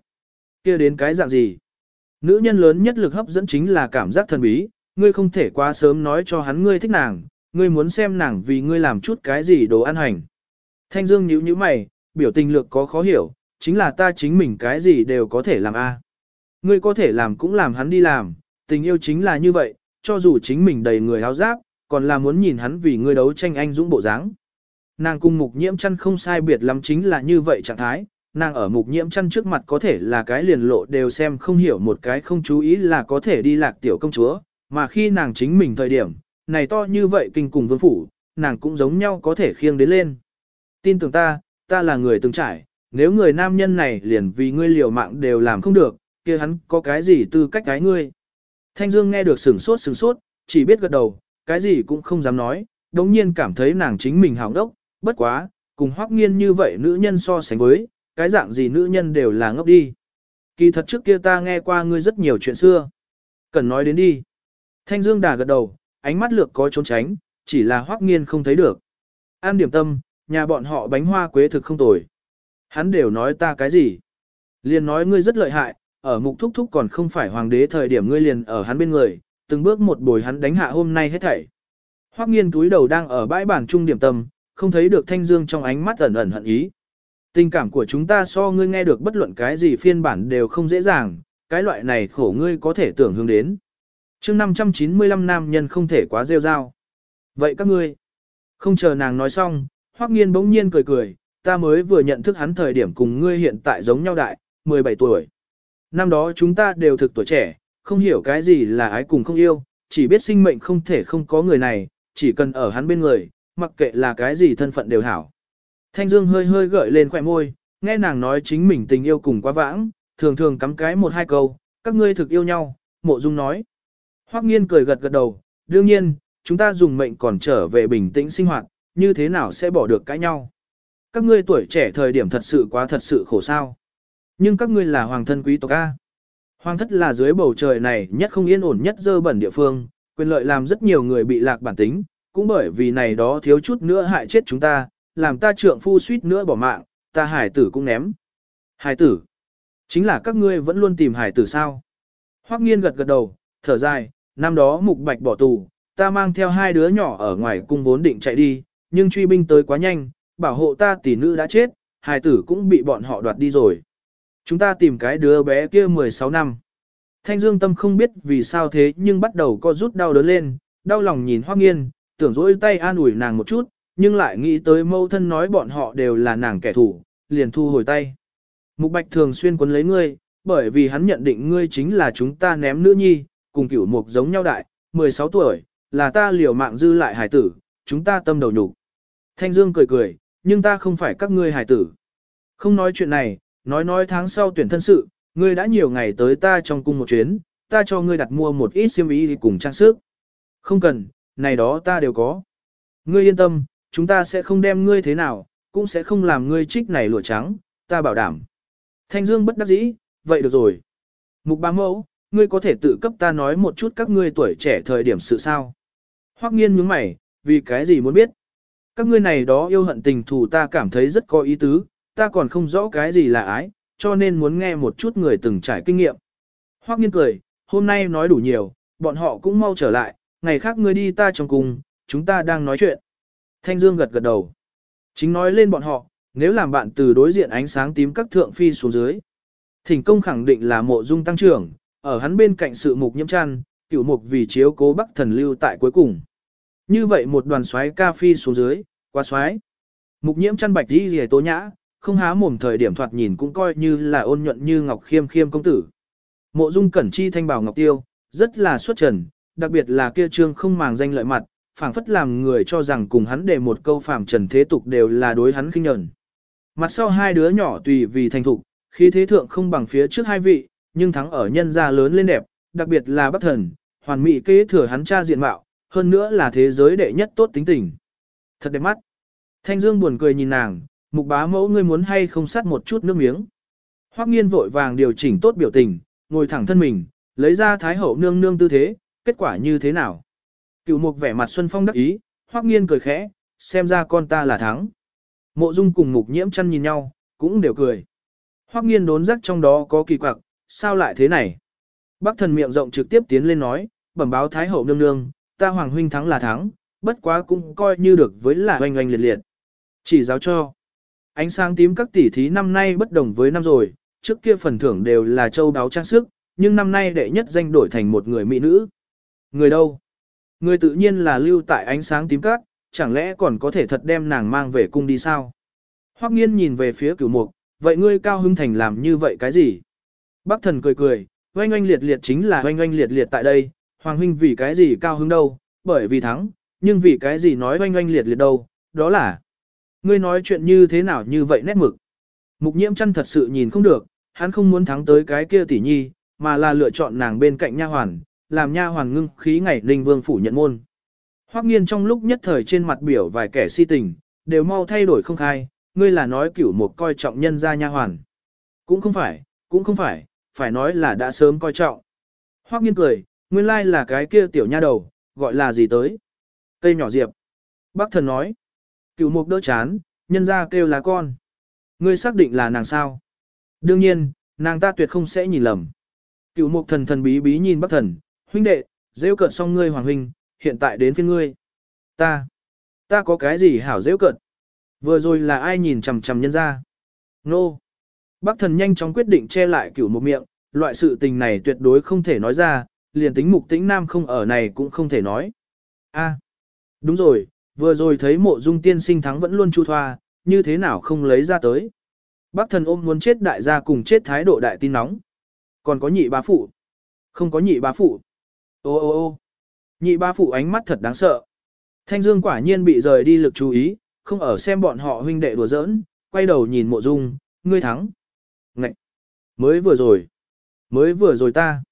Kia đến cái dạng gì? Nữ nhân lớn nhất lực hấp dẫn chính là cảm giác thần bí, ngươi không thể quá sớm nói cho hắn ngươi thích nàng, ngươi muốn xem nàng vì ngươi làm chút cái gì đồ ăn hành. Thanh Dương nhíu nhíu mày, biểu tình lược có khó hiểu, chính là ta chính mình cái gì đều có thể làm a. Ngươi có thể làm cũng làm hắn đi làm, tình yêu chính là như vậy, cho dù chính mình đầy người áo giáp, còn là muốn nhìn hắn vì ngươi đấu tranh anh dũng bộ dáng. Nàng cung mục nhiễm chăn không sai biệt lắm chính là như vậy trạng thái, nàng ở mục nhiễm chăn trước mặt có thể là cái liền lộ đều xem không hiểu một cái không chú ý là có thể đi lạc tiểu công chúa, mà khi nàng chính mình thời điểm, này to như vậy kinh cùng vương phủ, nàng cũng giống nhau có thể khiêng đến lên. Tin tưởng ta, ta là người từng trải, nếu người nam nhân này liền vì ngươi liều mạng đều làm không được, kia hắn có cái gì tư cách cái ngươi. Thanh Dương nghe được sửng sốt sửng sốt, chỉ biết gật đầu, cái gì cũng không dám nói, đống nhiên cảm thấy nàng chính mình hào đốc, bất quá, cùng hoắc nghiên như vậy nữ nhân so sánh với, cái dạng gì nữ nhân đều là ngốc đi. Kỳ thật trước kia ta nghe qua ngươi rất nhiều chuyện xưa. Cần nói đến đi. Thanh Dương đà gật đầu, ánh mắt lược có trốn tránh, chỉ là hoắc nghiên không thấy được. An điểm tâm, nhà bọn họ bánh hoa quế thực không tồi. Hắn đều nói ta cái gì? Liền nói ngươi rất lợi hại, ở mục thúc thúc còn không phải hoàng đế thời điểm ngươi liền ở hắn bên người, từng bước một bồi hắn đánh hạ hôm nay hết thảy. Hoắc nghiên túi đầu đang ở bãi bản trung điểm tâm, không thấy được thanh dương trong ánh mắt ẩn ẩn hận ý. Tình cảm của chúng ta so ngươi nghe được bất luận cái gì phiên bản đều không dễ dàng, cái loại này khổ ngươi có thể tưởng hướng đến. chương 595 nam nhân không thể quá rêu rao. Vậy các ngươi, không chờ nàng nói xong, Hoắc nghiên bỗng nhiên cười cười, ta mới vừa nhận thức hắn thời điểm cùng ngươi hiện tại giống nhau đại, 17 tuổi. Năm đó chúng ta đều thực tuổi trẻ, không hiểu cái gì là ái cùng không yêu, chỉ biết sinh mệnh không thể không có người này, chỉ cần ở hắn bên người, mặc kệ là cái gì thân phận đều hảo. Thanh Dương hơi hơi gợi lên khỏe môi, nghe nàng nói chính mình tình yêu cùng quá vãng, thường thường cắm cái một hai câu, các ngươi thực yêu nhau, mộ dung nói. Hoắc nghiên cười gật gật đầu, đương nhiên, chúng ta dùng mệnh còn trở về bình tĩnh sinh hoạt, như thế nào sẽ bỏ được cãi nhau. Các ngươi tuổi trẻ thời điểm thật sự quá thật sự khổ sao. Nhưng các ngươi là hoàng thân quý tộc A. Hoàng thất là dưới bầu trời này nhất không yên ổn nhất dơ bẩn địa phương, quyền lợi làm rất nhiều người bị lạc bản tính, cũng bởi vì này đó thiếu chút nữa hại chết chúng ta, làm ta trượng phu suýt nữa bỏ mạng, ta hải tử cũng ném. Hải tử? Chính là các ngươi vẫn luôn tìm hải tử sao? Hoắc nghiên gật gật đầu, thở dài, năm đó mục bạch bỏ tù, ta mang theo hai đứa nhỏ ở ngoài cung vốn định chạy đi, nhưng truy binh tới quá nhanh, bảo hộ ta tỷ nữ đã chết, hải tử cũng bị bọn họ đoạt đi rồi. Chúng ta tìm cái đứa bé kia 16 năm. Thanh Dương Tâm không biết vì sao thế nhưng bắt đầu co rút đau đớn lên, đau lòng nhìn Hoắc Nghiên, tưởng dỗi tay an ủi nàng một chút, nhưng lại nghĩ tới mâu thân nói bọn họ đều là nàng kẻ thù, liền thu hồi tay. Mục Bạch thường xuyên quấn lấy ngươi, bởi vì hắn nhận định ngươi chính là chúng ta ném nữ nhi, cùng cửu mục giống nhau đại, 16 tuổi, là ta liều mạng dư lại hải tử, chúng ta tâm đầu nhục. Thanh Dương cười cười, nhưng ta không phải các ngươi hải tử. Không nói chuyện này, nói nói tháng sau tuyển thân sự, ngươi đã nhiều ngày tới ta trong cung một chuyến, ta cho ngươi đặt mua một ít xiêm y cùng trang sức. Không cần, này đó ta đều có. Ngươi yên tâm, chúng ta sẽ không đem ngươi thế nào, cũng sẽ không làm ngươi trích này lụa trắng, ta bảo đảm. Thanh Dương bất đắc dĩ, vậy được rồi. Mục bá mẫu, ngươi có thể tự cấp ta nói một chút các ngươi tuổi trẻ thời điểm sự sao. Hoắc nghiên nhướng mày, vì cái gì muốn biết. Các ngươi này đó yêu hận tình thù ta cảm thấy rất có ý tứ, ta còn không rõ cái gì là ái, cho nên muốn nghe một chút người từng trải kinh nghiệm. Hoắc nghiên cười, hôm nay nói đủ nhiều, bọn họ cũng mau trở lại, ngày khác ngươi đi ta trong cùng, chúng ta đang nói chuyện. Thanh Dương gật gật đầu. Chính nói lên bọn họ, nếu làm bạn từ đối diện ánh sáng tím các thượng phi xuống dưới. Thỉnh công khẳng định là mộ dung tăng trưởng, ở hắn bên cạnh sự mục nhiễm chăn, cửu mục vì chiếu cố bắc thần lưu tại cuối cùng. Như vậy một đoàn xoáy ca phi xuống dưới, quá xoáy. Mục nhiễm chăn bạch đi rìa tố nhã, không há mồm thời điểm thoạt nhìn cũng coi như là ôn nhuận như ngọc khiêm khiêm công tử. Mộ dung cẩn chi thanh bảo ngọc tiêu, rất là xuất trần, đặc biệt là kia trương không màng danh lợi mặt, phảng phất làm người cho rằng cùng hắn để một câu phàm trần thế tục đều là đối hắn khinh nhẫn. Mặt sau hai đứa nhỏ tùy vì thành thục, khi thế thượng không bằng phía trước hai vị, nhưng thắng ở nhân gia lớn lên đẹp, đặc biệt là bất thần, hoàn mỹ kế thừa hắn cha diện mạo, hơn nữa là thế giới đệ nhất tốt tính tình. Thật đẹp mắt. Thanh Dương buồn cười nhìn nàng, mục bá mẫu ngươi muốn hay không sát một chút nước miếng. Hoắc nghiên vội vàng điều chỉnh tốt biểu tình, ngồi thẳng thân mình, lấy ra thái hậu nương nương tư thế, kết quả như thế nào? Cựu mục vẻ mặt xuân phong đắc ý, Hoắc nghiên cười khẽ, xem ra con ta là thắng. Mộ dung cùng mục nhiễm chăn nhìn nhau, cũng đều cười. Hoắc nghiên đốn giác trong đó có kỳ quặc, sao lại thế này? Bác thần miệng rộng trực tiếp tiến lên nói, bẩm báo thái hậu nương nương, ta hoàng huynh thắng là thắng, bất quá cũng coi như được với là oanh oanh liệt liệt. Chỉ giáo cho. Ánh sáng tím các tỷ thí năm nay bất đồng với năm rồi, trước kia phần thưởng đều là châu đáo trang sức, nhưng năm nay đệ nhất danh đổi thành một người mỹ nữ. Người đâu? Người tự nhiên là lưu tại ánh sáng tím cát, chẳng lẽ còn có thể thật đem nàng mang về cung đi sao? Hoắc nghiên nhìn về phía cửu mục, vậy ngươi cao hưng thành làm như vậy cái gì? Bác thần cười cười, oanh oanh liệt liệt chính là oanh oanh liệt liệt tại đây, Hoàng huynh vì cái gì cao hứng đâu, bởi vì thắng, nhưng vì cái gì nói oanh oanh liệt liệt đâu, đó là ngươi nói chuyện như thế nào như vậy nét mực. Mục nhiễm chăn thật sự nhìn không được, hắn không muốn thắng tới cái kia tỷ nhi, mà là lựa chọn nàng bên cạnh nha hoàn, làm nha hoàn ngưng khí ngày Ninh vương phủ nhận môn. Hoắc nghiên trong lúc nhất thời trên mặt biểu vài kẻ si tình, đều mau thay đổi không khai, ngươi là nói cửu một coi trọng nhân gia nha hoàn. Cũng không phải, cũng không phải, phải nói là đã sớm coi trọng. Hoắc nghiên cười, nguyên lai là cái kia tiểu nha đầu, gọi là gì tới? Cây nhỏ diệp. Bác thần nói, cửu mục đỡ chán, nhân gia kêu là con. Ngươi xác định là nàng sao? Đương nhiên, nàng ta tuyệt không sẽ nhìn lầm. Cửu mục thần thần bí bí nhìn bác thần, huynh đệ, rêu cợt xong ngươi hoàng huynh, hiện tại đến phiên ngươi. Ta, ta có cái gì hảo rêu cợt? Vừa rồi là ai nhìn chằm chằm nhân ra? Nô. Bác thần nhanh chóng quyết định che lại cửu một miệng, loại sự tình này tuyệt đối không thể nói ra, liền tính mục tĩnh nam không ở này cũng không thể nói. A, đúng rồi, vừa rồi thấy mộ dung tiên sinh thắng vẫn luôn chu thoa, như thế nào không lấy ra tới. Bác thần ôm muốn chết đại gia cùng chết thái độ đại tin nóng. Còn có nhị bá phụ. Không có nhị bá phụ. Ô ô ô nhị ba phụ ánh mắt thật đáng sợ. Thanh Dương quả nhiên bị rời đi lực chú ý, không ở xem bọn họ huynh đệ đùa giỡn, quay đầu nhìn mộ dung, ngươi thắng. Ngậy! Mới vừa rồi! Mới vừa rồi ta!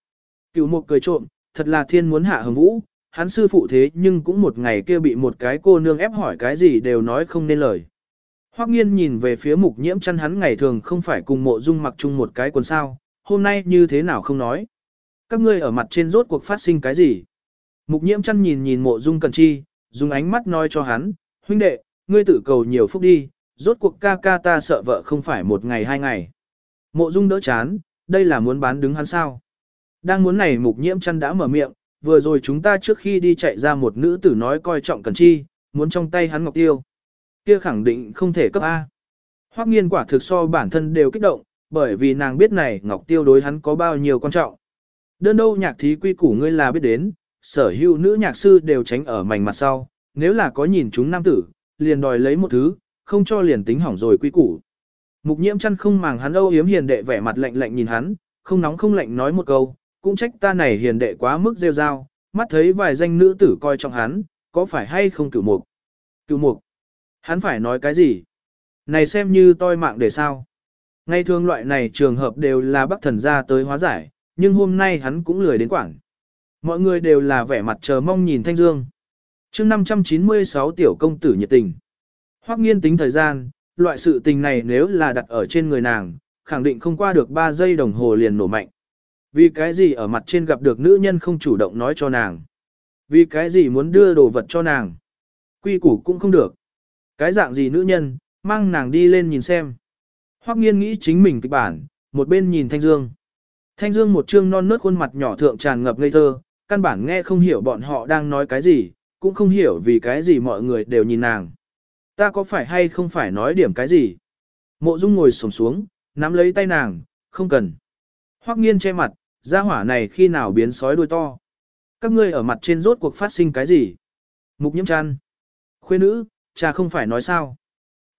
Cựu mục cười trộm, thật là thiên muốn hạ hồng vũ, hắn sư phụ thế nhưng cũng một ngày kia bị một cái cô nương ép hỏi cái gì đều nói không nên lời. Hoắc nghiên nhìn về phía mục nhiễm chăn hắn ngày thường không phải cùng mộ dung mặc chung một cái quần sao, hôm nay như thế nào không nói. Các ngươi ở mặt trên rốt cuộc phát sinh cái gì? Mục nhiễm chăn nhìn nhìn mộ dung cần chi, dùng ánh mắt nói cho hắn, huynh đệ, ngươi tự cầu nhiều phúc đi, rốt cuộc ca ca ta sợ vợ không phải một ngày hai ngày. Mộ dung đỡ chán, đây là muốn bán đứng hắn sao. Đang muốn này mục nhiễm chăn đã mở miệng, vừa rồi chúng ta trước khi đi chạy ra một nữ tử nói coi trọng cần chi, muốn trong tay hắn ngọc tiêu. Kia khẳng định không thể cấp A. Hoắc nghiên quả thực so bản thân đều kích động, bởi vì nàng biết này ngọc tiêu đối hắn có bao nhiêu quan trọng. Đơn đâu nhạc thí quy củ ngươi là biết đến, sở hữu nữ nhạc sư đều tránh ở mảnh mặt sau, nếu là có nhìn chúng nam tử, liền đòi lấy một thứ, không cho liền tính hỏng rồi quy củ. Mục nhiễm chăn không màng hắn âu yếm hiền đệ vẻ mặt lạnh lạnh nhìn hắn, không nóng không lạnh nói một câu, cũng trách ta này hiền đệ quá mức rêu rao, mắt thấy vài danh nữ tử coi trọng hắn, có phải hay không cửu mục. Cửu mục, hắn phải nói cái gì? Này xem như toi mạng để sao? Ngay thường loại này trường hợp đều là bác thần ra tới hóa giải, nhưng hôm nay hắn cũng lười đến quảng. Mọi người đều là vẻ mặt chờ mong nhìn Thanh Dương chương 596 tiểu công tử nhiệt tình. Hoắc nghiên tính thời gian, loại sự tình này nếu là đặt ở trên người nàng, khẳng định không qua được 3 giây đồng hồ liền nổ mạnh. Vì cái gì ở mặt trên gặp được nữ nhân không chủ động nói cho nàng? Vì cái gì muốn đưa đồ vật cho nàng? Quy củ cũng không được. Cái dạng gì nữ nhân, mang nàng đi lên nhìn xem. Hoắc nghiên nghĩ chính mình kịch bản, một bên nhìn Thanh Dương. Thanh Dương một trương non nớt khuôn mặt nhỏ thượng tràn ngập ngây thơ, căn bản nghe không hiểu bọn họ đang nói cái gì, cũng không hiểu vì cái gì mọi người đều nhìn nàng. Ta có phải hay không phải nói điểm cái gì? Mộ Dung ngồi xổm xuống, nắm lấy tay nàng, không cần. Hoắc nghiên che mặt, gia hỏa này khi nào biến sói đuôi to. Các ngươi ở mặt trên rốt cuộc phát sinh cái gì? Mục nhiễm Chân, Khuê nữ, cha không phải nói sao?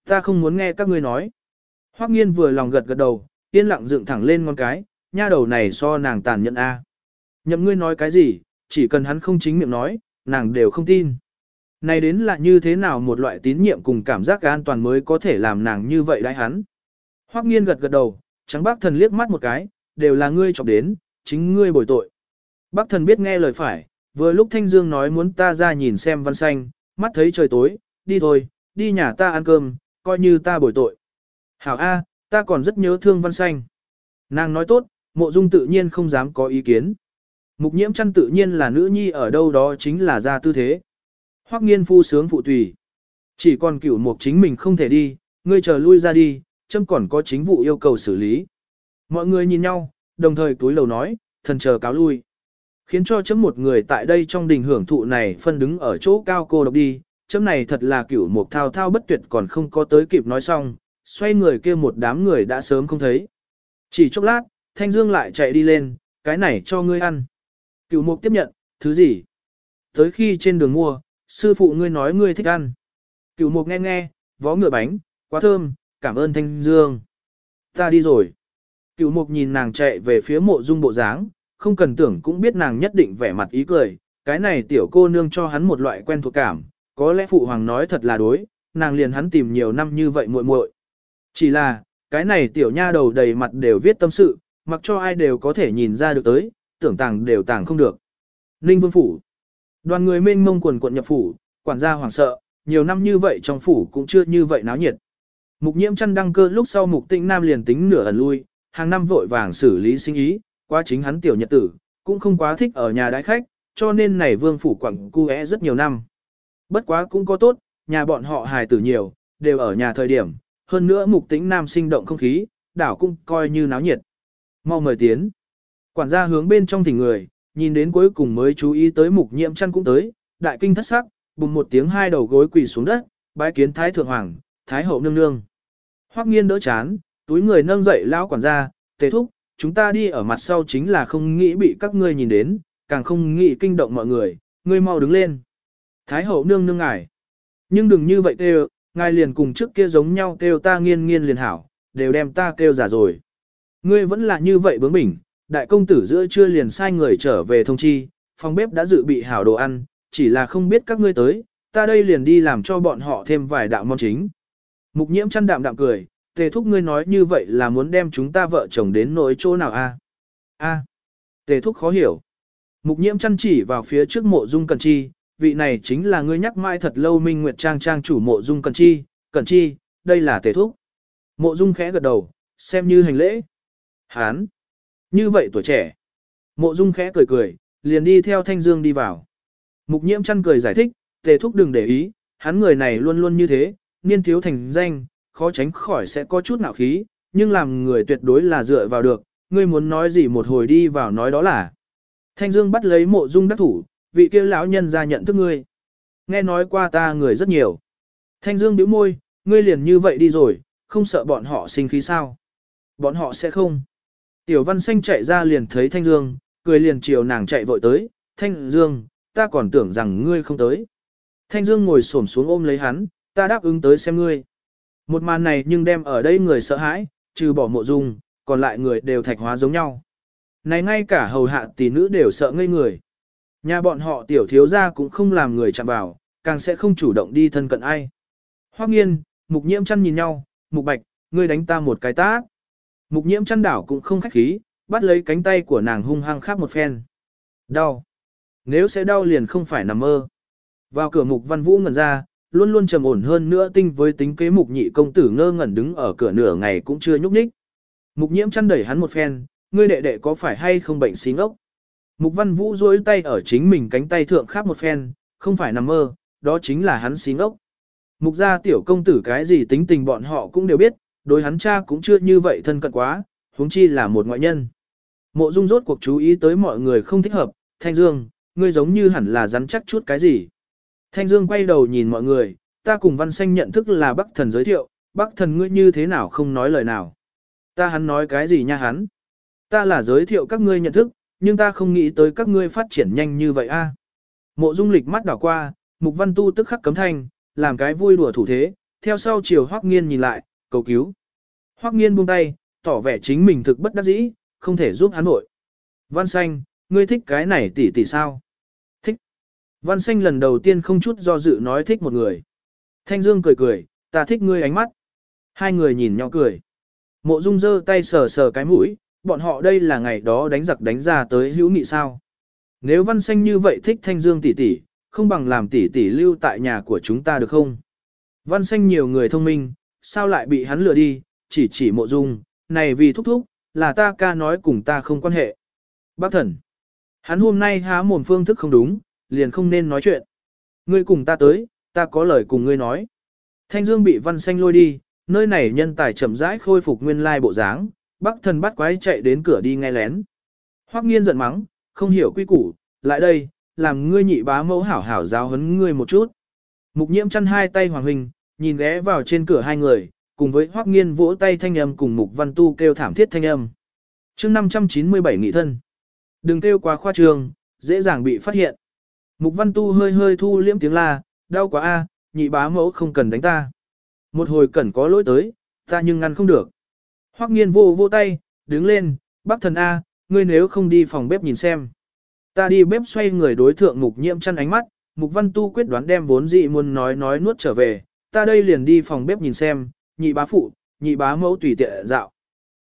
Ta không muốn nghe các ngươi nói. Hoắc nghiên vừa lòng gật gật đầu, yên lặng dựng thẳng lên ngón cái, nha đầu này so nàng tàn nhẫn a. Nhậm ngươi nói cái gì, chỉ cần hắn không chính miệng nói, nàng đều không tin. Này đến là như thế nào một loại tín nhiệm cùng cảm giác an toàn mới có thể làm nàng như vậy đại hắn. Hoắc nghiên gật gật đầu, trắng bác thần liếc mắt một cái, đều là ngươi chọc đến, chính ngươi bồi tội. Bác thần biết nghe lời phải, vừa lúc Thanh Dương nói muốn ta ra nhìn xem văn xanh, mắt thấy trời tối, đi thôi, đi nhà ta ăn cơm, coi như ta bồi tội. Hảo A, ta còn rất nhớ thương văn xanh. Nàng nói tốt, mộ dung tự nhiên không dám có ý kiến. Mục nhiễm chăn tự nhiên là nữ nhi ở đâu đó chính là ra tư thế. Hoắc nghiên phu sướng phụ tùy. Chỉ còn cửu mục chính mình không thể đi, ngươi chờ lui ra đi, châm còn có chính vụ yêu cầu xử lý. Mọi người nhìn nhau, đồng thời túi lầu nói, thần chờ cáo lui. Khiến cho chấm một người tại đây trong đình hưởng thụ này phân đứng ở chỗ cao cô độc đi, chấm này thật là cửu mục thao thao bất tuyệt còn không có tới kịp nói xong, xoay người kia một đám người đã sớm không thấy. Chỉ chốc lát, Thanh Dương lại chạy đi lên, cái này cho ngươi ăn. Cửu mục tiếp nhận, thứ gì? Tới khi trên đường mua, sư phụ ngươi nói ngươi thích ăn. Cửu mục nghe nghe, vó ngựa bánh, quá thơm, cảm ơn thanh dương. Ta đi rồi. Cửu mục nhìn nàng chạy về phía mộ dung bộ dáng, không cần tưởng cũng biết nàng nhất định vẻ mặt ý cười, cái này tiểu cô nương cho hắn một loại quen thuộc cảm, có lẽ phụ hoàng nói thật là đối, nàng liền hắn tìm nhiều năm như vậy muội muội. Chỉ là, cái này tiểu nha đầu đầy mặt đều viết tâm sự, mặc cho ai đều có thể nhìn ra được tới, tưởng tàng đều tàng không được. Ninh Vương Phủ Đoàn người mênh mông quần quận nhập phủ, quản gia hoảng sợ, nhiều năm như vậy trong phủ cũng chưa như vậy náo nhiệt. Mục nhiễm chăn đăng cơ lúc sau mục tĩnh nam liền tính nửa ẩn lui, hàng năm vội vàng xử lý sinh ý, quá chính hắn tiểu nhật tử, cũng không quá thích ở nhà đái khách, cho nên này vương phủ quẳng cu é rất nhiều năm. Bất quá cũng có tốt, nhà bọn họ hài tử nhiều, đều ở nhà thời điểm, hơn nữa mục tĩnh nam sinh động không khí, đảo cũng coi như náo nhiệt. Mau mời tiến. Quản gia hướng bên trong thỉnh người, nhìn đến cuối cùng mới chú ý tới mục nhiễm chăn cũng tới, đại kinh thất sắc, bùng một tiếng hai đầu gối quỳ xuống đất, bái kiến thái thượng hoàng, thái hậu nương nương. Hoắc nghiên đỡ chán, túi người nâng dậy lão quản gia, tề thúc, chúng ta đi ở mặt sau chính là không nghĩ bị các ngươi nhìn đến, càng không nghĩ kinh động mọi người, ngươi mau đứng lên. Thái hậu nương nương ngài. Nhưng đừng như vậy kêu, ngài liền cùng trước kia giống nhau kêu ta nghiên nghiên liền hảo, đều đem ta kêu giả rồi. Ngươi vẫn là như vậy bướng bỉnh, đại công tử giữa trưa liền sai người trở về thông chi, phòng bếp đã dự bị hảo đồ ăn, chỉ là không biết các ngươi tới, ta đây liền đi làm cho bọn họ thêm vài đạo món chính. Mục nhiễm chăn đạm đạm cười, tề thúc ngươi nói như vậy là muốn đem chúng ta vợ chồng đến nỗi chỗ nào a? A. Tề thúc khó hiểu. Mục nhiễm chăn chỉ vào phía trước mộ dung cần chi, vị này chính là ngươi nhắc mãi thật lâu minh nguyệt trang trang chủ mộ dung cần chi, cần chi, đây là tề thúc. Mộ dung khẽ gật đầu, xem như hành lễ. Hán. Như vậy tuổi trẻ. Mộ dung khẽ cười cười, liền đi theo thanh dương đi vào. Mục nhiễm chăn cười giải thích, tề thúc đừng để ý, hắn người này luôn luôn như thế, niên thiếu thành danh, khó tránh khỏi sẽ có chút nạo khí, nhưng làm người tuyệt đối là dựa vào được, ngươi muốn nói gì một hồi đi vào nói đó là. Thanh Dương bắt lấy mộ dung đắc thủ, vị kia lão nhân ra nhận thức ngươi. Nghe nói qua ta người rất nhiều. Thanh Dương bĩu môi, ngươi liền như vậy đi rồi, không sợ bọn họ sinh khí sao. Bọn họ sẽ không. Tiểu văn xanh chạy ra liền thấy Thanh Dương, cười liền chiều nàng chạy vội tới, Thanh Dương, ta còn tưởng rằng ngươi không tới. Thanh Dương ngồi xổm xuống ôm lấy hắn, ta đáp ứng tới xem ngươi. Một màn này nhưng đem ở đây người sợ hãi, trừ bỏ mộ dung, còn lại người đều thạch hóa giống nhau. Này ngay cả hầu hạ tỷ nữ đều sợ ngây người. Nhà bọn họ tiểu thiếu gia cũng không làm người chạm vào, càng sẽ không chủ động đi thân cận ai. Hoắc nghiên, mục nhiễm chăn nhìn nhau, mục bạch, ngươi đánh ta một cái tác. Mục nhiễm chăn đảo cũng không khách khí, bắt lấy cánh tay của nàng hung hăng khắp một phen. Đau. Nếu sẽ đau liền không phải nằm mơ. Vào cửa mục văn vũ ngẩn ra, luôn luôn trầm ổn hơn nữa tinh với tính kế mục nhị công tử ngơ ngẩn đứng ở cửa nửa ngày cũng chưa nhúc nhích. Mục nhiễm chăn đẩy hắn một phen, ngươi đệ đệ có phải hay không bệnh xí ngốc? Mục văn vũ duỗi tay ở chính mình cánh tay thượng khắp một phen, không phải nằm mơ, đó chính là hắn xí ngốc. Mục gia tiểu công tử cái gì tính tình bọn họ cũng đều biết, đối hắn cha cũng chưa như vậy thân cận quá, huống chi là một ngoại nhân. Mộ dung rốt cuộc chú ý tới mọi người không thích hợp, thanh dương, ngươi giống như hẳn là rắn chắc chút cái gì. Thanh Dương quay đầu nhìn mọi người, ta cùng văn xanh nhận thức là Bắc Thần giới thiệu, Bắc Thần ngươi như thế nào không nói lời nào. Ta hắn nói cái gì nha hắn. Ta là giới thiệu các ngươi nhận thức, nhưng ta không nghĩ tới các ngươi phát triển nhanh như vậy a. Mộ Dung Lịch mắt đảo qua, Mục Văn Tu tức khắc cấm thanh, làm cái vui đùa thủ thế, theo sau chiều Hoắc Nghiên nhìn lại, cầu cứu. Hoắc Nghiên buông tay, tỏ vẻ chính mình thực bất đắc dĩ, không thể giúp hắn nội. Văn Xanh, ngươi thích cái này tỷ tỷ sao? thích. Văn xanh lần đầu tiên không chút do dự nói thích một người. Thanh Dương cười cười, ta thích ngươi ánh mắt. Hai người nhìn nhau cười. Mộ Dung giơ tay sờ sờ cái mũi, bọn họ đây là ngày đó đánh giặc đánh ra tới hữu nghị sao. Nếu văn xanh như vậy thích Thanh Dương tỷ tỷ, không bằng làm tỷ tỷ lưu tại nhà của chúng ta được không? Văn xanh nhiều người thông minh, sao lại bị hắn lừa đi, chỉ chỉ mộ dung, này vì thúc thúc, là ta ca nói cùng ta không quan hệ. Bác thần, hắn hôm nay há mồm phương thức không đúng, liền không nên nói chuyện. Ngươi cùng ta tới, ta có lời cùng ngươi nói. Thanh Dương bị văn xanh lôi đi, nơi này nhân tài chậm rãi khôi phục nguyên lai bộ dáng, bác thần bắt quái chạy đến cửa đi nghe lén. Hoắc nghiên giận mắng, không hiểu quy củ, lại đây, làm ngươi nhị bá mẫu hảo hảo giáo huấn ngươi một chút. Mục nhiễm chăn hai tay hoàng hình, nhìn ghé vào trên cửa hai người, cùng với Hoắc nghiên vỗ tay thanh âm cùng mục văn tu kêu thảm thiết thanh âm. chương 597 nghị thân. Đừng kêu quá khoa trương, dễ dàng bị phát hiện. Mục văn tu hơi hơi thu liễm tiếng la, đau quá a, nhị bá mẫu không cần đánh ta. Một hồi cần có lỗi tới, ta nhưng ngăn không được. Hoắc nghiên vô vô tay, đứng lên, bác thần A, ngươi nếu không đi phòng bếp nhìn xem. Ta đi bếp xoay người đối thượng mục nhiễm chăn ánh mắt, mục văn tu quyết đoán đem vốn dị muốn nói nói nuốt trở về, ta đây liền đi phòng bếp nhìn xem, nhị bá phụ, nhị bá mẫu tùy tiện dạo.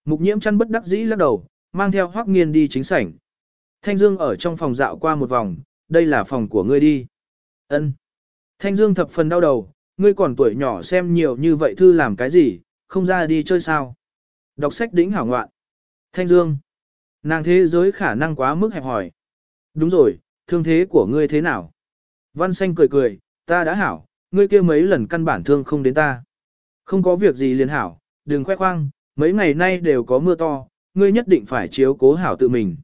Mục nhiễm chăn bất đắc dĩ lắc đầu, mang theo hoắc nghiên đi chính sảnh. Thanh Dương ở trong phòng dạo qua một vòng, đây là phòng của ngươi đi. Ân. Thanh Dương thập phần đau đầu, ngươi còn tuổi nhỏ xem nhiều như vậy thư làm cái gì, không ra đi chơi sao. Đọc sách đỉnh hảo ngoạn. Thanh Dương. Nàng thế giới khả năng quá mức hẹp hỏi. Đúng rồi, thương thế của ngươi thế nào? Văn xanh cười cười, ta đã hảo, ngươi kia mấy lần căn bản thương không đến ta. Không có việc gì liền hảo, đừng khoe khoang, mấy ngày nay đều có mưa to, ngươi nhất định phải chiếu cố hảo tự mình.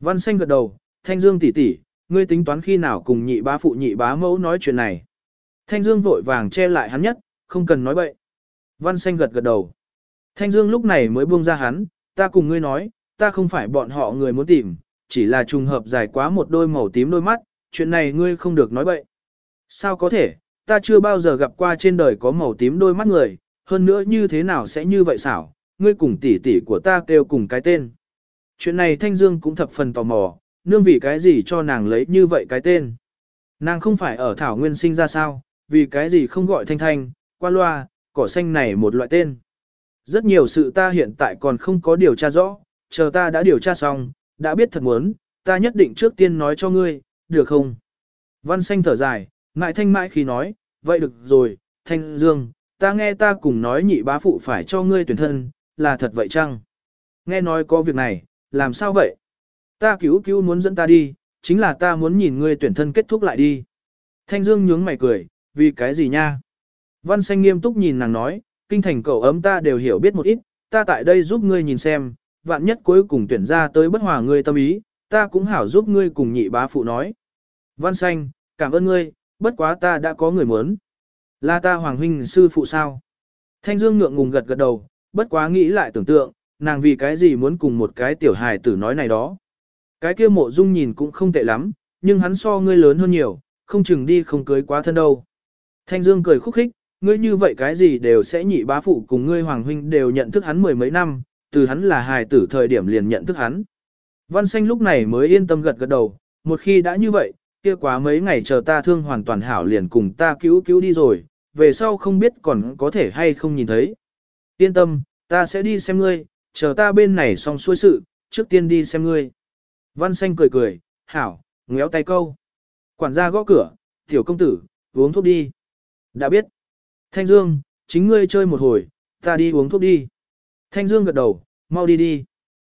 Văn xanh gật đầu, Thanh Dương tỷ tỷ, ngươi tính toán khi nào cùng nhị bá phụ nhị bá mẫu nói chuyện này. Thanh Dương vội vàng che lại hắn nhất, không cần nói bậy. Văn xanh gật gật đầu. Thanh Dương lúc này mới buông ra hắn, ta cùng ngươi nói, ta không phải bọn họ người muốn tìm, chỉ là trùng hợp dài quá một đôi màu tím đôi mắt, chuyện này ngươi không được nói bậy. Sao có thể, ta chưa bao giờ gặp qua trên đời có màu tím đôi mắt người, hơn nữa như thế nào sẽ như vậy xảo, ngươi cùng tỷ tỷ của ta kêu cùng cái tên. Chuyện này Thanh Dương cũng thập phần tò mò, nương vì cái gì cho nàng lấy như vậy cái tên. Nàng không phải ở Thảo Nguyên sinh ra sao, vì cái gì không gọi Thanh Thanh, qua loa, cỏ xanh này một loại tên. Rất nhiều sự ta hiện tại còn không có điều tra rõ, chờ ta đã điều tra xong, đã biết thật muốn, ta nhất định trước tiên nói cho ngươi, được không? Văn xanh thở dài, ngại thanh mãi khi nói, vậy được rồi, thanh dương, ta nghe ta cùng nói nhị bá phụ phải cho ngươi tuyển thân, là thật vậy chăng? Nghe nói có việc này, làm sao vậy? Ta cứu cứu muốn dẫn ta đi, chính là ta muốn nhìn ngươi tuyển thân kết thúc lại đi. Thanh dương nhướng mày cười, vì cái gì nha? Văn xanh nghiêm túc nhìn nàng nói, kinh thành cậu ấm ta đều hiểu biết một ít, ta tại đây giúp ngươi nhìn xem, vạn nhất cuối cùng tuyển ra tới bất hòa ngươi tâm ý, ta cũng hảo giúp ngươi cùng nhị bá phụ nói. Văn xanh, cảm ơn ngươi, bất quá ta đã có người muốn. Là ta hoàng huynh sư phụ sao? Thanh Dương ngượng ngùng gật gật đầu, bất quá nghĩ lại tưởng tượng, nàng vì cái gì muốn cùng một cái tiểu hài tử nói này đó. Cái kia mộ dung nhìn cũng không tệ lắm, nhưng hắn so ngươi lớn hơn nhiều, không chừng đi không cưới quá thân đâu. Thanh Dương cười khúc khích, ngươi như vậy cái gì đều sẽ nhị bá phụ cùng ngươi hoàng huynh đều nhận thức hắn mười mấy năm, từ hắn là hài tử thời điểm liền nhận thức hắn. Văn xanh lúc này mới yên tâm gật gật đầu, một khi đã như vậy, kia quá mấy ngày chờ ta thương hoàn toàn hảo liền cùng ta cứu cứu đi rồi, về sau không biết còn có thể hay không nhìn thấy. Yên tâm, ta sẽ đi xem ngươi, chờ ta bên này xong xuôi sự, trước tiên đi xem ngươi. Văn xanh cười cười, hảo, ngéo tay câu. Quản gia gõ cửa, tiểu công tử, uống thuốc đi. Đã biết. Thanh Dương, chính ngươi chơi một hồi, ta đi uống thuốc đi. Thanh Dương gật đầu, mau đi đi.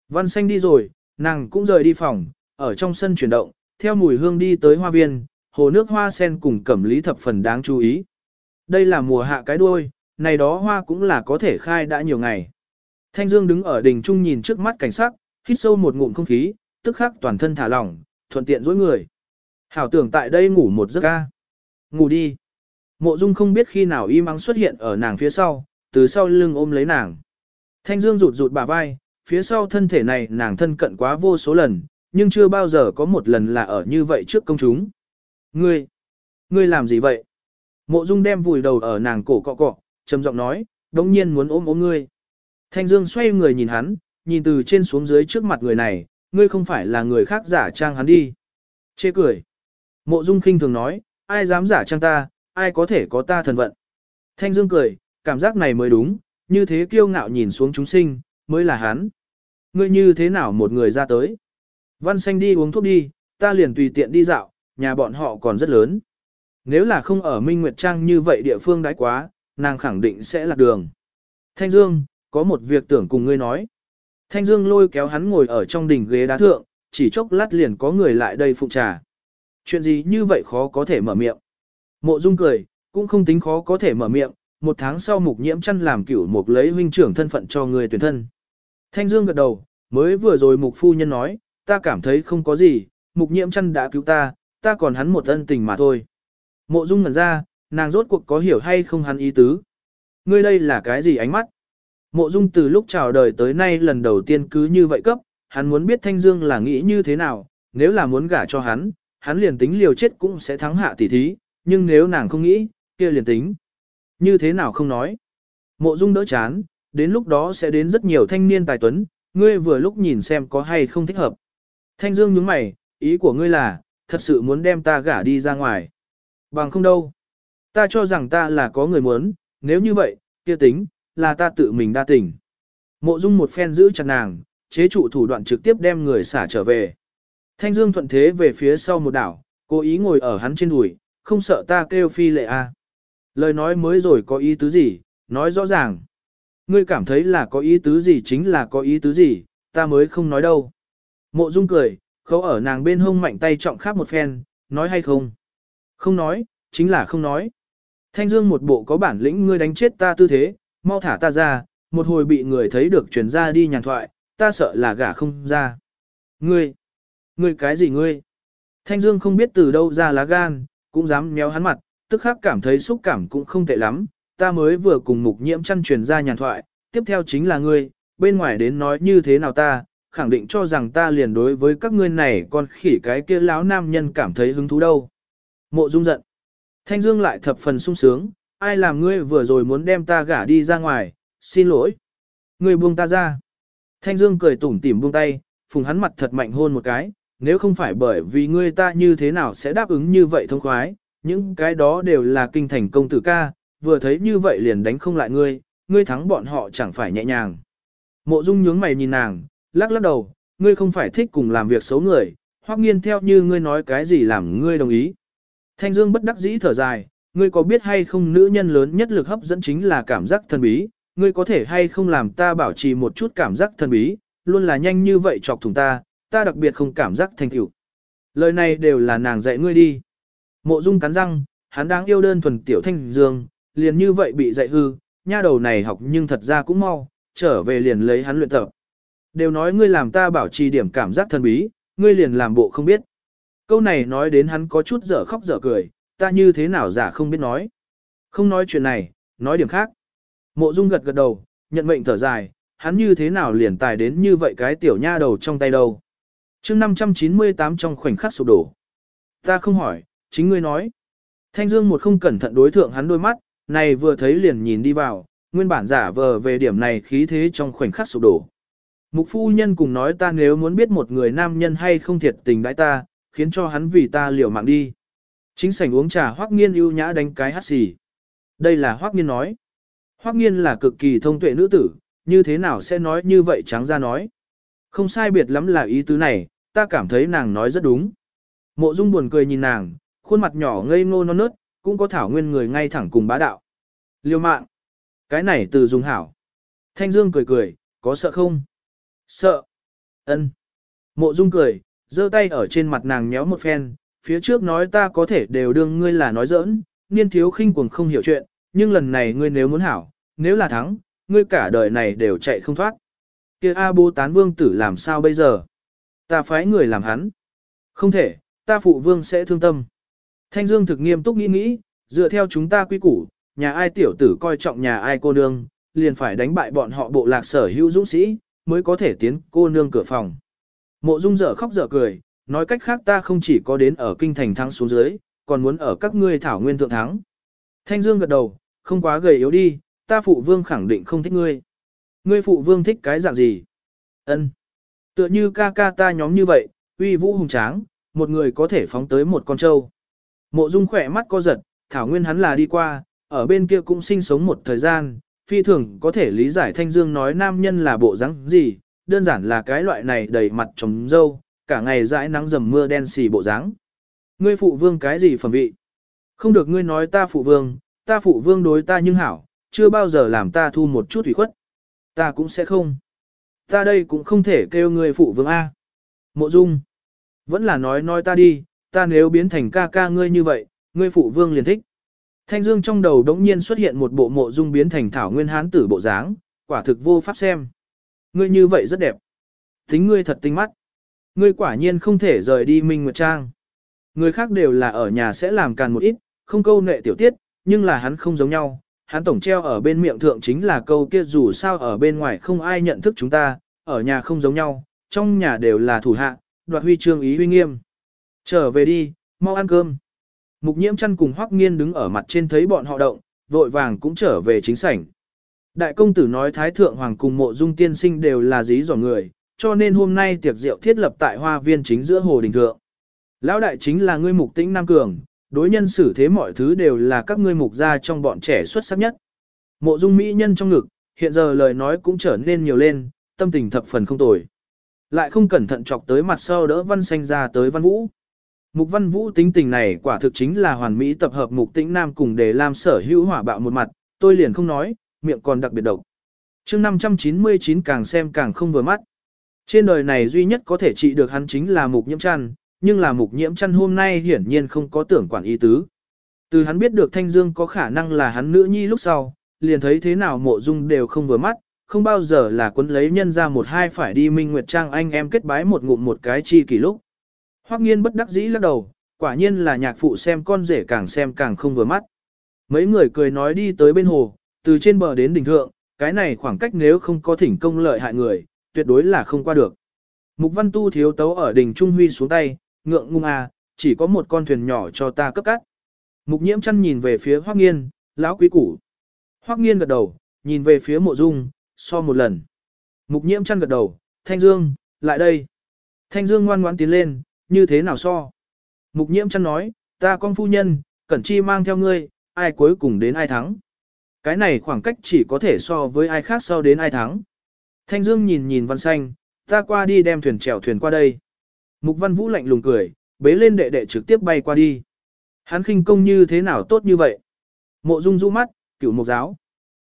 Văn xanh đi rồi, nàng cũng rời đi phòng, ở trong sân chuyển động, theo mùi hương đi tới hoa viên, hồ nước hoa sen cùng cẩm lý thập phần đáng chú ý. Đây là mùa hạ cái đuôi, này đó hoa cũng là có thể khai đã nhiều ngày. Thanh Dương đứng ở đỉnh trung nhìn trước mắt cảnh sắc, hít sâu một ngụm không khí, tức khắc toàn thân thả lỏng, thuận tiện dối người. Hảo tưởng tại đây ngủ một giấc ca. Ngủ đi. Mộ Dung không biết khi nào im ắng xuất hiện ở nàng phía sau, từ sau lưng ôm lấy nàng. Thanh Dương rụt rụt bả vai, phía sau thân thể này nàng thân cận quá vô số lần, nhưng chưa bao giờ có một lần là ở như vậy trước công chúng. Ngươi, ngươi làm gì vậy? Mộ Dung đem vùi đầu ở nàng cổ cọ cọ, trầm giọng nói, đống nhiên muốn ôm ôm ngươi. Thanh Dương xoay người nhìn hắn, nhìn từ trên xuống dưới trước mặt người này, ngươi không phải là người khác giả trang hắn đi. Chê cười. Mộ Dung khinh thường nói, ai dám giả trang ta, ai có thể có ta thần vận. Thanh Dương cười, cảm giác này mới đúng, như thế kiêu ngạo nhìn xuống chúng sinh, mới là hắn. Ngươi như thế nào một người ra tới? Văn xanh đi uống thuốc đi, ta liền tùy tiện đi dạo, nhà bọn họ còn rất lớn. Nếu là không ở Minh Nguyệt Trang như vậy địa phương đãi quá, nàng khẳng định sẽ lạc đường. Thanh Dương, có một việc tưởng cùng ngươi nói. Thanh Dương lôi kéo hắn ngồi ở trong đỉnh ghế đá thượng, chỉ chốc lát liền có người lại đây phụ trà. Chuyện gì như vậy khó có thể mở miệng. Mộ Dung cười, cũng không tính khó có thể mở miệng, một tháng sau mục nhiễm chăn làm cửu mục lấy huynh trưởng thân phận cho người tuyển thân. Thanh Dương gật đầu, mới vừa rồi mục phu nhân nói, ta cảm thấy không có gì, mục nhiễm chăn đã cứu ta, ta còn hắn một ân tình mà thôi. Mộ Dung ngẩn ra, nàng rốt cuộc có hiểu hay không hắn ý tứ. Ngươi đây là cái gì ánh mắt? Mộ Dung từ lúc chào đời tới nay lần đầu tiên cứ như vậy cấp, hắn muốn biết Thanh Dương là nghĩ như thế nào, nếu là muốn gả cho hắn, hắn liền tính liều chết cũng sẽ thắng hạ tỷ thí, nhưng nếu nàng không nghĩ, kia liền tính. Như thế nào không nói. Mộ dung đỡ chán, đến lúc đó sẽ đến rất nhiều thanh niên tài tuấn, ngươi vừa lúc nhìn xem có hay không thích hợp. Thanh Dương nhướng mày, ý của ngươi là, thật sự muốn đem ta gả đi ra ngoài. Bằng không đâu. Ta cho rằng ta là có người muốn, nếu như vậy, kia tính, là ta tự mình đa tình. Mộ dung một phen giữ chặt nàng, chế trụ thủ đoạn trực tiếp đem người xả trở về. Thanh Dương thuận thế về phía sau một đảo, cố ý ngồi ở hắn trên đùi, không sợ ta kêu phi lệ a. À. Lời nói mới rồi có ý tứ gì, nói rõ ràng. Ngươi cảm thấy là có ý tứ gì chính là có ý tứ gì, ta mới không nói đâu. Mộ Dung cười, khâu ở nàng bên hông mạnh tay trọng khắp một phen, nói hay không? Không nói, chính là không nói. Thanh Dương một bộ có bản lĩnh ngươi đánh chết ta tư thế, mau thả ta ra, một hồi bị người thấy được truyền ra đi nhàn thoại, ta sợ là gả không ra. Ngươi, ngươi cái gì ngươi? Thanh Dương không biết từ đâu ra lá gan, cũng dám méo hắn mặt, tức khắc cảm thấy xúc cảm cũng không tệ lắm, ta mới vừa cùng mục nhiễm chăn truyền ra nhàn thoại, tiếp theo chính là ngươi, bên ngoài đến nói như thế nào ta, khẳng định cho rằng ta liền đối với các ngươi này còn khỉ cái kia lão nam nhân cảm thấy hứng thú đâu. Mộ Dung giận. Thanh Dương lại thập phần sung sướng, ai làm ngươi vừa rồi muốn đem ta gả đi ra ngoài, xin lỗi. Ngươi buông ta ra. Thanh Dương cười tủm tỉm buông tay, phùng hắn mặt thật mạnh hôn một cái, nếu không phải bởi vì ngươi ta như thế nào sẽ đáp ứng như vậy thông khoái, những cái đó đều là kinh thành công tử ca, vừa thấy như vậy liền đánh không lại ngươi, ngươi thắng bọn họ chẳng phải nhẹ nhàng. Mộ Dung nhướng mày nhìn nàng, lắc lắc đầu, ngươi không phải thích cùng làm việc xấu người, hoặc nghiên theo như ngươi nói cái gì làm ngươi đồng ý. Thanh Dương bất đắc dĩ thở dài, ngươi có biết hay không nữ nhân lớn nhất lực hấp dẫn chính là cảm giác thần bí, ngươi có thể hay không làm ta bảo trì một chút cảm giác thần bí, luôn là nhanh như vậy chọc thủng ta, ta đặc biệt không cảm giác thành tựu. Lời này đều là nàng dạy ngươi đi. Mộ Dung cắn răng, hắn đáng yêu đơn thuần tiểu Thanh Dương, liền như vậy bị dạy hư, nha đầu này học nhưng thật ra cũng mau, trở về liền lấy hắn luyện tập. Đều nói ngươi làm ta bảo trì điểm cảm giác thần bí, ngươi liền làm bộ không biết. Câu này nói đến hắn có chút dở khóc dở cười, ta như thế nào giả không biết nói. Không nói chuyện này, nói điểm khác. Mộ Dung gật gật đầu, nhận mệnh thở dài, hắn như thế nào liền tài đến như vậy cái tiểu nha đầu trong tay đâu. chương 598 trong khoảnh khắc sụp đổ. Ta không hỏi, chính ngươi nói. Thanh Dương một không cẩn thận đối thượng hắn đôi mắt, này vừa thấy liền nhìn đi vào, nguyên bản giả vờ về điểm này khí thế trong khoảnh khắc sụp đổ. Mục phu nhân cùng nói ta nếu muốn biết một người nam nhân hay không thiệt tình đãi ta, khiến cho hắn vì ta liều mạng đi. Chính sảnh uống trà Hoắc Nghiên ưu nhã đánh cái hát xì. Đây là Hoắc Nghiên nói. Hoắc Nghiên là cực kỳ thông tuệ nữ tử, như thế nào sẽ nói như vậy trắng ra nói. Không sai biệt lắm là ý tứ này, ta cảm thấy nàng nói rất đúng. Mộ Dung buồn cười nhìn nàng, khuôn mặt nhỏ ngây ngô non nớt, cũng có thảo nguyên người ngay thẳng cùng bá đạo. liều mạng. Cái này từ dùng hảo. Thanh Dương cười cười, có sợ không? Sợ. Ân. Mộ Dung cười, giơ tay ở trên mặt nàng nhéo một phen, phía trước nói ta có thể đều đương ngươi là nói giỡn, niên thiếu khinh cuồng không hiểu chuyện, nhưng lần này ngươi nếu muốn hảo, nếu là thắng, ngươi cả đời này đều chạy không thoát. Kia A Bố Tán Vương tử làm sao bây giờ? Ta phái người làm hắn. Không thể, ta phụ vương sẽ thương tâm. Thanh Dương thực nghiêm túc nghĩ nghĩ, dựa theo chúng ta quy củ, nhà ai tiểu tử coi trọng nhà ai cô nương, liền phải đánh bại bọn họ bộ lạc sở hữu dũng sĩ, mới có thể tiến cô nương cửa phòng. Mộ Dung dở khóc dở cười, nói cách khác ta không chỉ có đến ở kinh thành thắng xuống dưới, còn muốn ở các ngươi thảo nguyên thượng thắng. Thanh Dương gật đầu, không quá gầy yếu đi, ta phụ vương khẳng định không thích ngươi. Ngươi phụ vương thích cái dạng gì? Ân, Tựa như ca ca ta nhóm như vậy, uy vũ hùng tráng, một người có thể phóng tới một con trâu. Mộ Dung khỏe mắt co giật, thảo nguyên hắn là đi qua, ở bên kia cũng sinh sống một thời gian, phi thường có thể lý giải Thanh Dương nói nam nhân là bộ dáng gì, đơn giản là cái loại này đầy mặt trồng dâu, cả ngày dãi nắng dầm mưa đen xì bộ dáng. Ngươi phụ vương cái gì phẩm vị? Không được ngươi nói ta phụ vương, ta phụ vương đối ta nhưng hảo, chưa bao giờ làm ta thu một chút ủy khuất. Ta cũng sẽ không. Ta đây cũng không thể kêu ngươi phụ vương A. Mộ Dung. Vẫn là nói nói ta đi, ta nếu biến thành ca ca ngươi như vậy, ngươi phụ vương liền thích. Thanh Dương trong đầu đống nhiên xuất hiện một bộ mộ dung biến thành thảo nguyên hán tử bộ dáng, quả thực vô pháp xem. Ngươi như vậy rất đẹp. Tính ngươi thật tinh mắt. Ngươi quả nhiên không thể rời đi Minh Nguyệt Trang. Người khác đều là ở nhà sẽ làm càn một ít, không câu nệ tiểu tiết, nhưng là hắn không giống nhau. Hắn tổng treo ở bên miệng thượng chính là câu kia dù sao ở bên ngoài không ai nhận thức chúng ta, ở nhà không giống nhau, trong nhà đều là thủ hạ, đoạt huy chương ý huy nghiêm. Trở về đi, mau ăn cơm. Mục nhiễm chăn cùng Hoắc Nghiên đứng ở mặt trên thấy bọn họ động, vội vàng cũng trở về chính sảnh. Đại công tử nói Thái Thượng Hoàng cùng mộ dung tiên sinh đều là dí dò người, cho nên hôm nay tiệc rượu thiết lập tại hoa viên chính giữa hồ đình thượng. Lão đại chính là ngươi mục tĩnh Nam Cường, đối nhân xử thế mọi thứ đều là các ngươi mục gia trong bọn trẻ xuất sắc nhất. Mộ dung mỹ nhân trong ngực, hiện giờ lời nói cũng trở nên nhiều lên, tâm tình thập phần không tồi. Lại không cẩn thận chọc tới mặt sau đỡ văn xanh ra tới văn vũ. Mục văn vũ tính tình này quả thực chính là hoàn mỹ tập hợp mục tĩnh nam cùng để làm sở hữu hỏa bạo một mặt, tôi liền không nói, miệng còn đặc biệt độc. chương 599 càng xem càng không vừa mắt. Trên đời này duy nhất có thể trị được hắn chính là mục nhiễm Trăn, nhưng là mục nhiễm Trăn hôm nay hiển nhiên không có tưởng quản ý tứ. Từ hắn biết được Thanh Dương có khả năng là hắn nữ nhi lúc sau, liền thấy thế nào mộ dung đều không vừa mắt, không bao giờ là quấn lấy nhân ra một hai phải đi minh nguyệt trang anh em kết bái một ngụm một cái chi kỷ lúc. Hoắc nghiên bất đắc dĩ lắc đầu, quả nhiên là nhạc phụ xem con rể càng xem càng không vừa mắt. Mấy người cười nói đi tới bên hồ, từ trên bờ đến đỉnh thượng, cái này khoảng cách nếu không có thỉnh công lợi hại người, tuyệt đối là không qua được. Mục văn tu thiếu tấu ở đỉnh Trung Huy xuống tay, ngượng ngung à, chỉ có một con thuyền nhỏ cho ta cấp cắt. Mục nhiễm chăn nhìn về phía Hoắc nghiên, lão quý củ. Hoắc nghiên gật đầu, nhìn về phía mộ dung, so một lần. Mục nhiễm chăn gật đầu, Thanh Dương, lại đây. Thanh Dương ngoan ngoãn tiến lên, như thế nào so? Mục nhiễm chăn nói, ta con phu nhân, cẩn chi mang theo ngươi, ai cuối cùng đến ai thắng. Cái này khoảng cách chỉ có thể so với ai khác sau đến ai thắng. Thanh Dương nhìn nhìn văn xanh, ta qua đi đem thuyền chèo thuyền qua đây. Mục văn vũ lạnh lùng cười, bế lên đệ đệ trực tiếp bay qua đi. Hắn khinh công như thế nào tốt như vậy? Mộ dung rũ mắt, cửu mục giáo.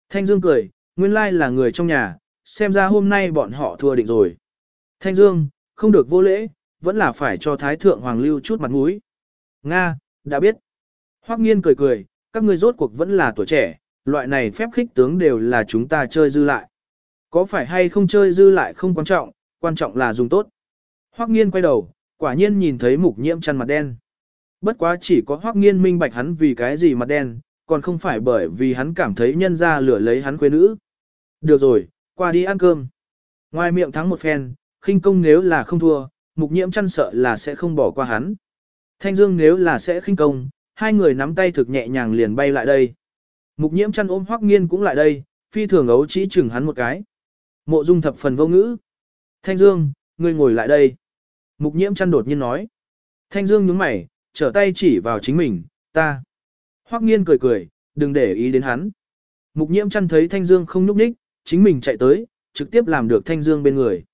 Thanh Dương cười, nguyên lai là người trong nhà, xem ra hôm nay bọn họ thua định rồi. Thanh Dương, không được vô lễ, vẫn là phải cho Thái Thượng Hoàng lưu chút mặt mũi. Nga, đã biết. Hoắc nghiên cười cười, các ngươi rốt cuộc vẫn là tuổi trẻ, loại này phép khích tướng đều là chúng ta chơi dư lại. Có phải hay không chơi dư lại không quan trọng, quan trọng là dùng tốt. Hoắc nghiên quay đầu, quả nhiên nhìn thấy mục nhiễm chăn mặt đen. Bất quá chỉ có Hoắc nghiên minh bạch hắn vì cái gì mặt đen, còn không phải bởi vì hắn cảm thấy nhân ra lửa lấy hắn quê nữ. Được rồi, qua đi ăn cơm. Ngoài miệng thắng một phen, khinh công nếu là không thua, mục nhiễm chăn sợ là sẽ không bỏ qua hắn. Thanh Dương nếu là sẽ khinh công, hai người nắm tay thực nhẹ nhàng liền bay lại đây. Mục nhiễm chăn ôm Hoắc Nghiên cũng lại đây, phi thường ấu chỉ chừng hắn một cái. Mộ Dung thập phần vô ngữ. Thanh Dương, ngươi ngồi lại đây. Mục nhiễm chăn đột nhiên nói. Thanh Dương nhướng mày, trở tay chỉ vào chính mình, ta. Hoắc Nghiên cười cười, đừng để ý đến hắn. Mục nhiễm chăn thấy Thanh Dương không nhúc nhích, chính mình chạy tới, trực tiếp làm được Thanh Dương bên người.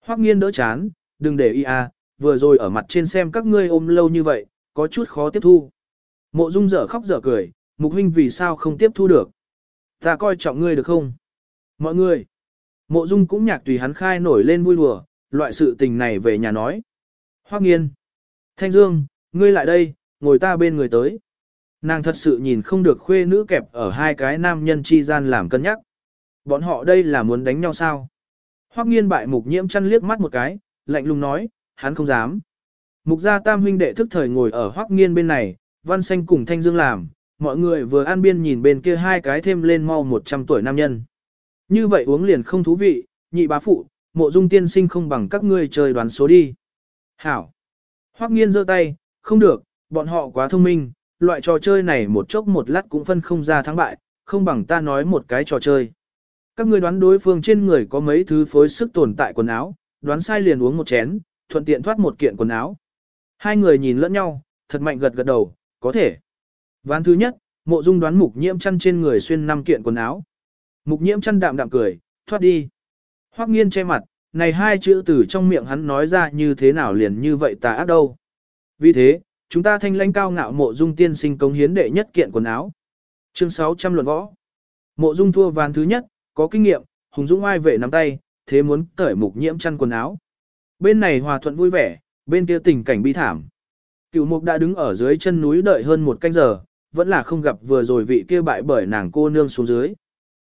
Hoắc Nghiên đỡ chán, đừng để ý à, vừa rồi ở mặt trên xem các ngươi ôm lâu như vậy, có chút khó tiếp thu. Mộ Dung dở khóc dở cười, mục huynh vì sao không tiếp thu được. Ta coi trọng ngươi được không? Mọi người. Mộ Dung cũng nhạc tùy hắn khai nổi lên vui đùa, loại sự tình này về nhà nói. Hoắc nghiên. Thanh Dương, ngươi lại đây, ngồi ta bên người tới. Nàng thật sự nhìn không được khuê nữ kẹp ở hai cái nam nhân chi gian làm cân nhắc. Bọn họ đây là muốn đánh nhau sao? Hoắc nghiên bại mục nhiễm chăn liếc mắt một cái, lạnh lùng nói, hắn không dám. Mục gia tam huynh đệ thức thời ngồi ở hoắc nghiên bên này, văn xanh cùng thanh dương làm, mọi người vừa an biên nhìn bên kia hai cái thêm lên mau 100 tuổi nam nhân. Như vậy uống liền không thú vị, nhị bá phụ, mộ dung tiên sinh không bằng các ngươi chơi đoán số đi. Hảo. Hoắc nghiên giơ tay, không được, bọn họ quá thông minh, loại trò chơi này một chốc một lát cũng phân không ra thắng bại, không bằng ta nói một cái trò chơi. Các ngươi đoán đối phương trên người có mấy thứ phối sức tồn tại quần áo, đoán sai liền uống một chén, thuận tiện thoát một kiện quần áo. Hai người nhìn lẫn nhau, thật mạnh gật gật đầu, có thể. Ván thứ nhất, mộ dung đoán mục nhiễm chăn trên người xuyên năm kiện quần áo. Mục nhiễm chăn đạm đạm cười, thoát đi. Hoắc nghiên che mặt, này hai chữ từ trong miệng hắn nói ra như thế nào liền như vậy tà ác đâu. Vì thế, chúng ta thanh lãnh cao ngạo mộ dung tiên sinh công hiến đệ nhất kiện quần áo. Chương 600 luận võ. Mộ dung thua ván thứ nhất, có kinh nghiệm, hùng dũng ai vệ nắm tay, thế muốn cởi mục nhiễm chăn quần áo. Bên này hòa thuận vui vẻ, bên kia tình cảnh bi thảm. Cựu mục đã đứng ở dưới chân núi đợi hơn một canh giờ, vẫn là không gặp vừa rồi vị kia bại bởi nàng cô nương xuống dưới.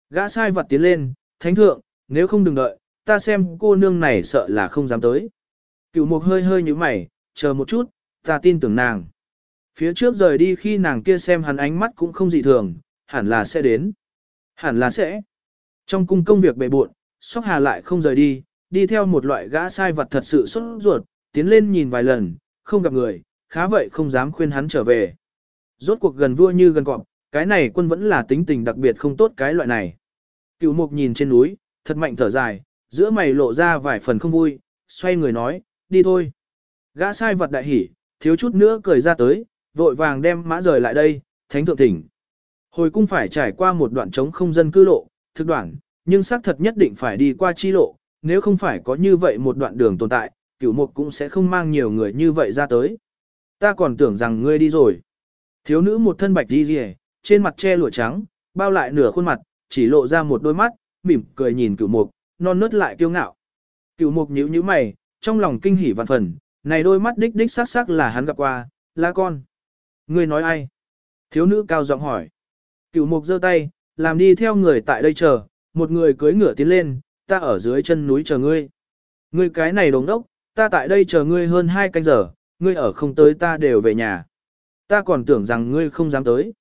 Gã sai vật tiến lên, thánh thượng, nếu không đừng đợi, ta xem cô nương này sợ là không dám tới. Cựu mục hơi hơi như mày, chờ một chút, ta tin tưởng nàng. Phía trước rời đi khi nàng kia xem hắn ánh mắt cũng không dị thường, hẳn là sẽ đến. Hẳn là sẽ. Trong cung công việc bề bộn Sóc Hà lại không rời đi, đi theo một loại gã sai vật thật sự xuất ruột, tiến lên nhìn vài lần, không gặp người, khá vậy không dám khuyên hắn trở về. Rốt cuộc gần vua như gần cọp, cái này quân vẫn là tính tình đặc biệt không tốt cái loại này. Cựu mục nhìn trên núi, thật mạnh thở dài, giữa mày lộ ra vài phần không vui, xoay người nói, đi thôi. Gã sai vật đại hỉ, thiếu chút nữa cười ra tới, vội vàng đem mã rời lại đây, thánh thượng thỉnh. Hồi cung phải trải qua một đoạn trống không dân cư lộ, thực đoạn, nhưng xác thật nhất định phải đi qua chi lộ, nếu không phải có như vậy một đoạn đường tồn tại, cửu mục cũng sẽ không mang nhiều người như vậy ra tới. Ta còn tưởng rằng ngươi đi rồi. Thiếu nữ một thân bạch đi rìa, trên mặt che lụa trắng, bao lại nửa khuôn mặt, chỉ lộ ra một đôi mắt, mỉm cười nhìn cửu mục, non nớt lại kiêu ngạo. Cửu mục nhíu nhíu mày, trong lòng kinh hỉ vạn phần, này đôi mắt đích đích sắc sắc là hắn gặp qua, là con. Ngươi nói ai? Thiếu nữ cao giọng hỏi. Cửu mục giơ tay, làm đi theo người tại đây chờ, một người cưỡi ngựa tiến lên, ta ở dưới chân núi chờ ngươi. Ngươi cái này đồng đốc, ta tại đây chờ ngươi hơn hai canh giờ, ngươi ở không tới ta đều về nhà. Ta còn tưởng rằng ngươi không dám tới.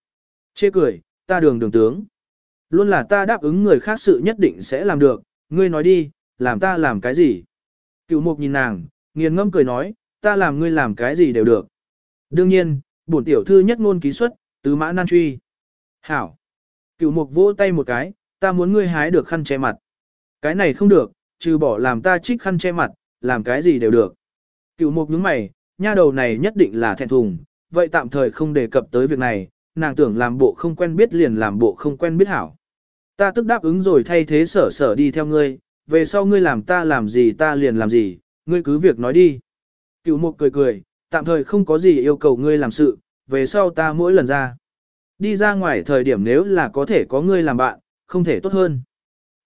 Chê cười, ta đường đường tướng. Luôn là ta đáp ứng người khác sự nhất định sẽ làm được, ngươi nói đi, làm ta làm cái gì? Cựu mục nhìn nàng, nghiền ngâm cười nói, ta làm ngươi làm cái gì đều được. Đương nhiên, bổn tiểu thư nhất ngôn ký xuất, tứ mã nan truy. Hảo. Cựu mục vỗ tay một cái, ta muốn ngươi hái được khăn che mặt. Cái này không được, trừ bỏ làm ta trích khăn che mặt, làm cái gì đều được. Cựu mục nhướng mày, nha đầu này nhất định là thẹn thùng, vậy tạm thời không đề cập tới việc này, nàng tưởng làm bộ không quen biết liền làm bộ không quen biết hảo. Ta tức đáp ứng rồi thay thế sở sở đi theo ngươi, về sau ngươi làm ta làm gì ta liền làm gì, ngươi cứ việc nói đi. Cựu mục cười cười, tạm thời không có gì yêu cầu ngươi làm sự, về sau ta mỗi lần ra. Đi ra ngoài thời điểm nếu là có thể có ngươi làm bạn, không thể tốt hơn.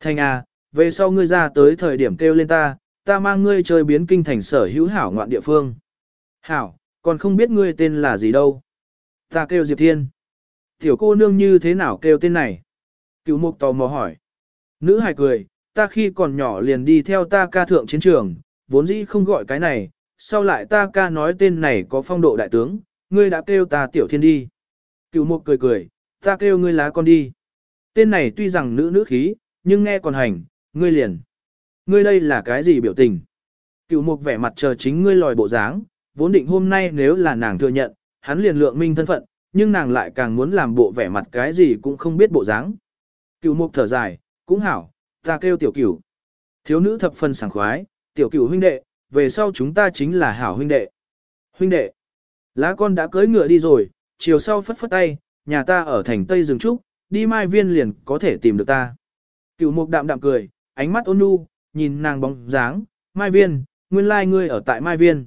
Thành à, về sau ngươi ra tới thời điểm kêu lên ta, ta mang ngươi chơi biến kinh thành sở hữu hảo ngoạn địa phương. Hảo, còn không biết ngươi tên là gì đâu. Ta kêu Diệp Thiên. Tiểu cô nương như thế nào kêu tên này? Cựu mục tò mò hỏi. Nữ hài cười, ta khi còn nhỏ liền đi theo ta ca thượng chiến trường, vốn dĩ không gọi cái này, sau lại ta ca nói tên này có phong độ đại tướng, ngươi đã kêu ta tiểu thiên đi. Cựu mục cười cười, ta kêu ngươi lá con đi. Tên này tuy rằng nữ nữ khí, nhưng nghe còn hành, ngươi liền. Ngươi đây là cái gì biểu tình? Cựu mục vẻ mặt chờ chính ngươi lòi bộ dáng, vốn định hôm nay nếu là nàng thừa nhận, hắn liền lượng minh thân phận, nhưng nàng lại càng muốn làm bộ vẻ mặt cái gì cũng không biết bộ dáng. Cựu mục thở dài, cũng hảo, ta kêu tiểu cửu. Thiếu nữ thập phần sảng khoái, tiểu cửu huynh đệ, về sau chúng ta chính là hảo huynh đệ. Huynh đệ, lá con đã cưới ngựa đi rồi, chiều sau phất phất tay, nhà ta ở thành Tây rừng trúc, đi mai viên liền có thể tìm được ta. Cựu mục đạm đạm cười, ánh mắt ôn nhu, nhìn nàng bóng dáng, mai viên, nguyên lai ngươi ở tại mai viên.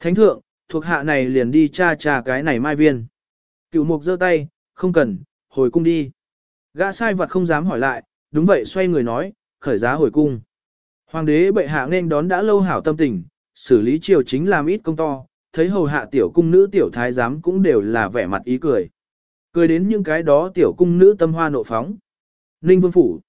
Thánh thượng, thuộc hạ này liền đi cha cha cái này mai viên. Cựu mục giơ tay, không cần, hồi cung đi. Gã sai vật không dám hỏi lại, đúng vậy xoay người nói, khởi giá hồi cung. Hoàng đế bệ hạ nên đón đã lâu hảo tâm tình, xử lý triều chính làm ít công to, thấy hầu hạ tiểu cung nữ tiểu thái giám cũng đều là vẻ mặt ý cười. Cười đến những cái đó tiểu cung nữ tâm hoa nộ phóng. Ninh Vương Phủ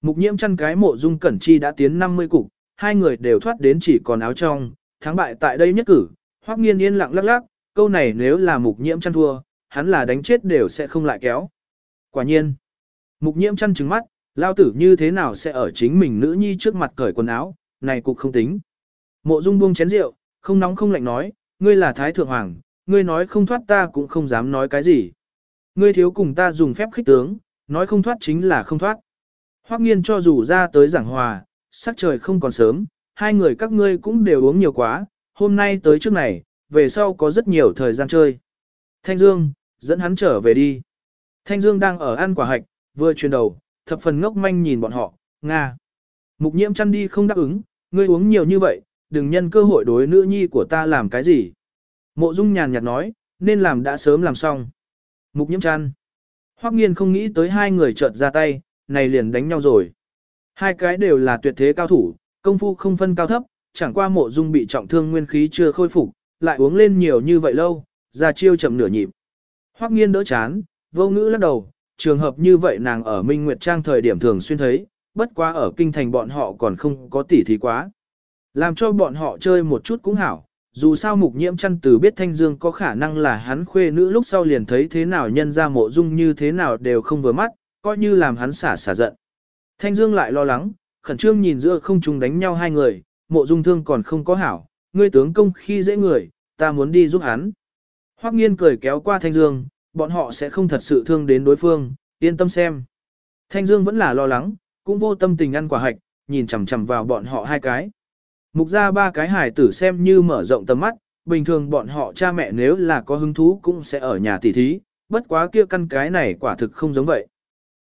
Mục nhiễm chăn cái mộ dung cẩn chi đã tiến 50 cục, hai người đều thoát đến chỉ còn áo trong, thắng bại tại đây nhất cử, hoắc nghiên yên lặng lắc lắc, câu này nếu là mục nhiễm chăn thua, hắn là đánh chết đều sẽ không lại kéo. Quả nhiên, mục nhiễm chăn trứng mắt, lao tử như thế nào sẽ ở chính mình nữ nhi trước mặt cởi quần áo, này cục không tính. Mộ dung buông chén rượu, không nóng không lạnh nói, ngươi là thái thượng hoàng, ngươi nói không thoát ta cũng không dám nói cái gì. Ngươi thiếu cùng ta dùng phép khích tướng, nói không thoát chính là không thoát. Hoắc nghiên cho dù ra tới giảng hòa, sắc trời không còn sớm, hai người các ngươi cũng đều uống nhiều quá, hôm nay tới trước này, về sau có rất nhiều thời gian chơi. Thanh Dương, dẫn hắn trở về đi. Thanh Dương đang ở ăn quả hạch, vừa chuyển đầu, thập phần ngốc manh nhìn bọn họ, Nga. Mục nhiễm chăn đi không đáp ứng, ngươi uống nhiều như vậy, đừng nhân cơ hội đối nữ nhi của ta làm cái gì. Mộ Dung nhàn nhạt nói, nên làm đã sớm làm xong. Mục nhiễm chăn. Hoắc nghiên không nghĩ tới hai người chợt ra tay, này liền đánh nhau rồi. Hai cái đều là tuyệt thế cao thủ, công phu không phân cao thấp, chẳng qua mộ dung bị trọng thương nguyên khí chưa khôi phục, lại uống lên nhiều như vậy lâu, ra chiêu chậm nửa nhịp. Hoắc nghiên đỡ chán, vô ngữ lắc đầu, trường hợp như vậy nàng ở Minh Nguyệt Trang thời điểm thường xuyên thấy, bất quá ở kinh thành bọn họ còn không có tỉ thí quá. Làm cho bọn họ chơi một chút cũng hảo, dù sao mục nhiễm chăn từ biết Thanh Dương có khả năng là hắn khuê nữ lúc sau liền thấy thế nào nhân ra mộ dung như thế nào đều không vừa mắt, coi như làm hắn xả xả giận. Thanh Dương lại lo lắng, khẩn trương nhìn giữa không trung đánh nhau hai người, mộ dung thương còn không có hảo, ngươi tướng công khi dễ người, ta muốn đi giúp hắn. Hoắc nghiên cười kéo qua Thanh Dương, bọn họ sẽ không thật sự thương đến đối phương, yên tâm xem. Thanh Dương vẫn là lo lắng, cũng vô tâm tình ăn quả hạch, nhìn chằm chằm vào bọn họ hai cái. Mục ra ba cái hải tử xem như mở rộng tầm mắt, bình thường bọn họ cha mẹ nếu là có hứng thú cũng sẽ ở nhà tỉ thí, bất quá kia căn cái này quả thực không giống vậy.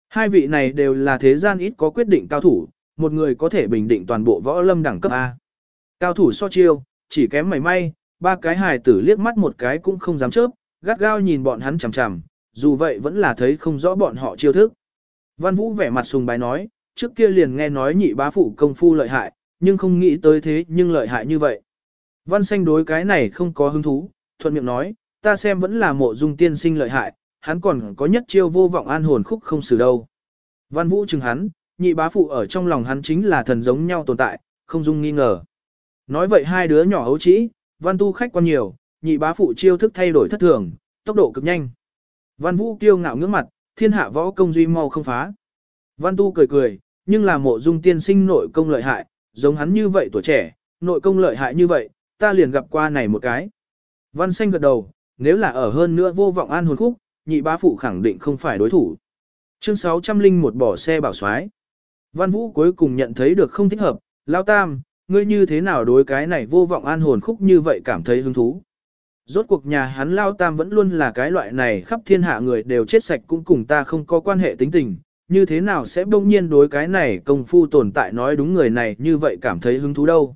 Hai vị này đều là thế gian ít có quyết định cao thủ, một người có thể bình định toàn bộ võ lâm đẳng cấp A. Cao thủ so chiêu, chỉ kém mảy may, ba cái hài tử liếc mắt một cái cũng không dám chớp, gắt gao nhìn bọn hắn chằm chằm, dù vậy vẫn là thấy không rõ bọn họ chiêu thức. Văn Vũ vẻ mặt sùng bái nói, trước kia liền nghe nói nhị bá phụ công phu lợi hại, nhưng không nghĩ tới thế nhưng lợi hại như vậy. Văn xanh đối cái này không có hứng thú, thuận miệng nói, ta xem vẫn là mộ dung tiên sinh lợi hại, hắn còn có nhất chiêu vô vọng an hồn khúc không xử đâu. Văn Vũ chừng hắn, nhị bá phụ ở trong lòng hắn chính là thần giống nhau tồn tại, không dung nghi ngờ. Nói vậy hai đứa nhỏ hấu trĩ, văn tu khách quan nhiều, nhị bá phụ chiêu thức thay đổi thất thường, tốc độ cực nhanh. Văn Vũ kiêu ngạo ngưỡng mặt, thiên hạ võ công duy mau không phá. Văn tu cười cười, nhưng là mộ dung tiên sinh nội công lợi hại, giống hắn như vậy tuổi trẻ, nội công lợi hại như vậy, ta liền gặp qua này một cái. Văn xanh gật đầu, nếu là ở hơn nữa vô vọng an hồn khúc, nhị bá phụ khẳng định không phải đối thủ. Chương 600 linh một bỏ xe bảo xoái. Văn Vũ cuối cùng nhận thấy được không thích hợp, Lao Tam, ngươi như thế nào đối cái này vô vọng an hồn khúc như vậy cảm thấy hứng thú. Rốt cuộc nhà hắn Lao Tam vẫn luôn là cái loại này khắp thiên hạ người đều chết sạch cũng cùng ta không có quan hệ tính tình, như thế nào sẽ bỗng nhiên đối cái này công phu tồn tại nói đúng người này như vậy cảm thấy hứng thú đâu.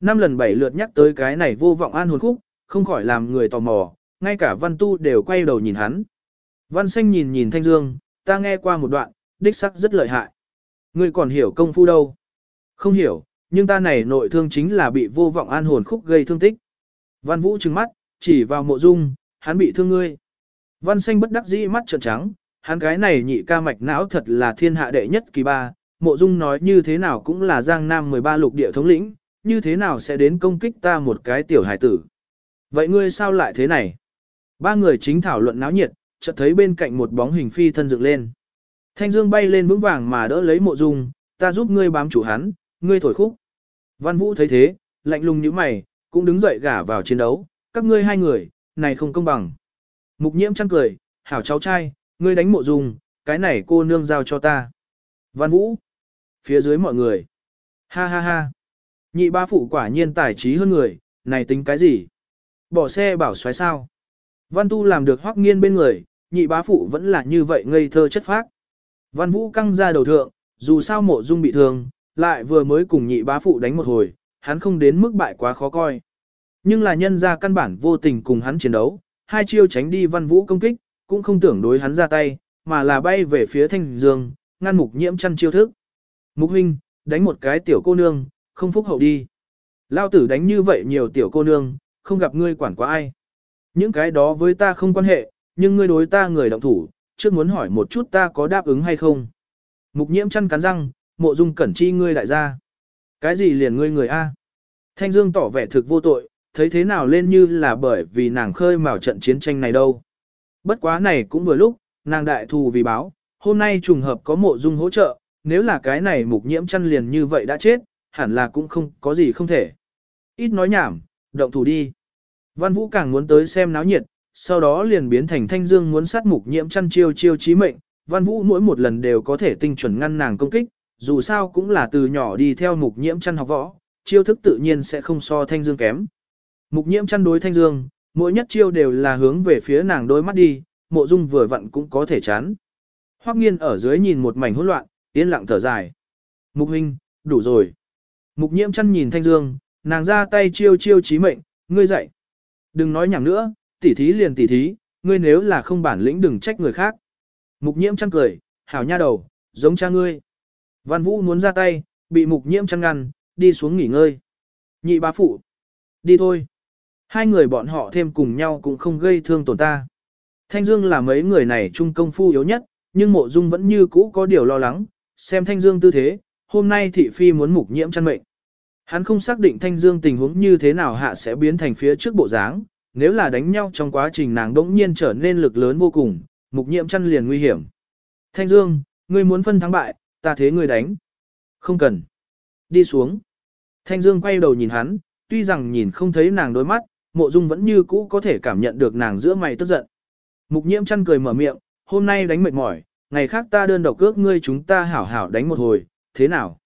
Năm lần bảy lượt nhắc tới cái này vô vọng an hồn khúc, không khỏi làm người tò mò, ngay cả văn tu đều quay đầu nhìn hắn. Văn xanh nhìn nhìn thanh dương, ta nghe qua một đoạn, đích sắc rất lợi hại. Ngươi còn hiểu công phu đâu? Không hiểu, nhưng ta này nội thương chính là bị vô vọng an hồn khúc gây thương tích. Văn Vũ trừng mắt, chỉ vào mộ dung, hắn bị thương ngươi. Văn xanh bất đắc dĩ mắt trợn trắng, hắn cái này nhị ca mạch não thật là thiên hạ đệ nhất kỳ ba, mộ dung nói như thế nào cũng là giang nam 13 lục địa thống lĩnh, như thế nào sẽ đến công kích ta một cái tiểu hải tử. Vậy ngươi sao lại thế này? Ba người chính thảo luận náo nhiệt, chợt thấy bên cạnh một bóng hình phi thân dựng lên. Thanh dương bay lên vững vàng mà đỡ lấy mộ dung, ta giúp ngươi bám chủ hắn, ngươi thổi khúc. Văn Vũ thấy thế, lạnh lùng như mày, cũng đứng dậy gả vào chiến đấu, các ngươi hai người, này không công bằng. Mục nhiễm chăn cười, hảo cháu trai, ngươi đánh mộ dung, cái này cô nương giao cho ta. Văn Vũ, phía dưới mọi người, ha ha ha, nhị ba phụ quả nhiên tài trí hơn người, này tính cái gì? Bỏ xe bảo xoáy sao? Văn Tu làm được hoắc nghiên bên người, nhị bá phụ vẫn là như vậy ngây thơ chất phác. Văn Vũ căng ra đầu thượng, dù sao mộ dung bị thương, lại vừa mới cùng nhị bá phụ đánh một hồi, hắn không đến mức bại quá khó coi. Nhưng là nhân ra căn bản vô tình cùng hắn chiến đấu, hai chiêu tránh đi văn vũ công kích, cũng không tưởng đối hắn ra tay, mà là bay về phía thanh dương, ngăn mục nhiễm chăn chiêu thức. Mục huynh, đánh một cái tiểu cô nương, không phúc hậu đi. Lao tử đánh như vậy nhiều tiểu cô nương, không gặp ngươi quản quá ai. Những cái đó với ta không quan hệ, nhưng ngươi đối ta người động thủ, trước muốn hỏi một chút ta có đáp ứng hay không. Mục nhiễm chăn cắn răng, mộ dung cẩn chi ngươi đại gia. Cái gì liền ngươi người A? Thanh Dương tỏ vẻ thực vô tội, thấy thế nào lên như là bởi vì nàng khơi mào trận chiến tranh này đâu. Bất quá này cũng vừa lúc, nàng đại thù vì báo, hôm nay trùng hợp có mộ dung hỗ trợ, nếu là cái này mục nhiễm chăn liền như vậy đã chết, hẳn là cũng không có gì không thể. Ít nói nhảm, động thủ đi. Văn Vũ càng muốn tới xem náo nhiệt, sau đó liền biến thành thanh dương muốn sát mục nhiễm chăn chiêu chiêu chí mệnh, Văn Vũ mỗi một lần đều có thể tinh chuẩn ngăn nàng công kích, dù sao cũng là từ nhỏ đi theo mục nhiễm chăn học võ, chiêu thức tự nhiên sẽ không so thanh dương kém. Mục nhiễm chăn đối thanh dương, mỗi nhất chiêu đều là hướng về phía nàng đôi mắt đi, mộ dung vừa vặn cũng có thể chán. Hoắc nghiên ở dưới nhìn một mảnh hỗn loạn, yên lặng thở dài. Mục huynh, đủ rồi. Mục nhiễm chăn nhìn thanh dương, nàng ra tay chiêu chiêu chí mệnh, ngươi dậy. Đừng nói nhảm nữa, tỉ thí liền tỉ thí, ngươi nếu là không bản lĩnh đừng trách người khác. Mục nhiễm chăn cười, hảo nha đầu, giống cha ngươi. Văn Vũ muốn ra tay, bị mục nhiễm chăn ngăn, đi xuống nghỉ ngơi. Nhị bá phụ. Đi thôi. Hai người bọn họ thêm cùng nhau cũng không gây thương tổn ta. Thanh Dương là mấy người này trung công phu yếu nhất, nhưng mộ dung vẫn như cũ có điều lo lắng, xem Thanh Dương tư thế, hôm nay thị phi muốn mục nhiễm chăn mệnh. Hắn không xác định Thanh Dương tình huống như thế nào hạ sẽ biến thành phía trước bộ dáng, nếu là đánh nhau trong quá trình nàng đỗng nhiên trở nên lực lớn vô cùng, mục nhiễm chăn liền nguy hiểm. Thanh Dương, ngươi muốn phân thắng bại, ta thế ngươi đánh. Không cần. Đi xuống. Thanh Dương quay đầu nhìn hắn, tuy rằng nhìn không thấy nàng đôi mắt, mộ dung vẫn như cũ có thể cảm nhận được nàng giữa mày tức giận. Mục nhiễm chăn cười mở miệng, hôm nay đánh mệt mỏi, ngày khác ta đơn độc cước ngươi chúng ta hảo hảo đánh một hồi, thế nào?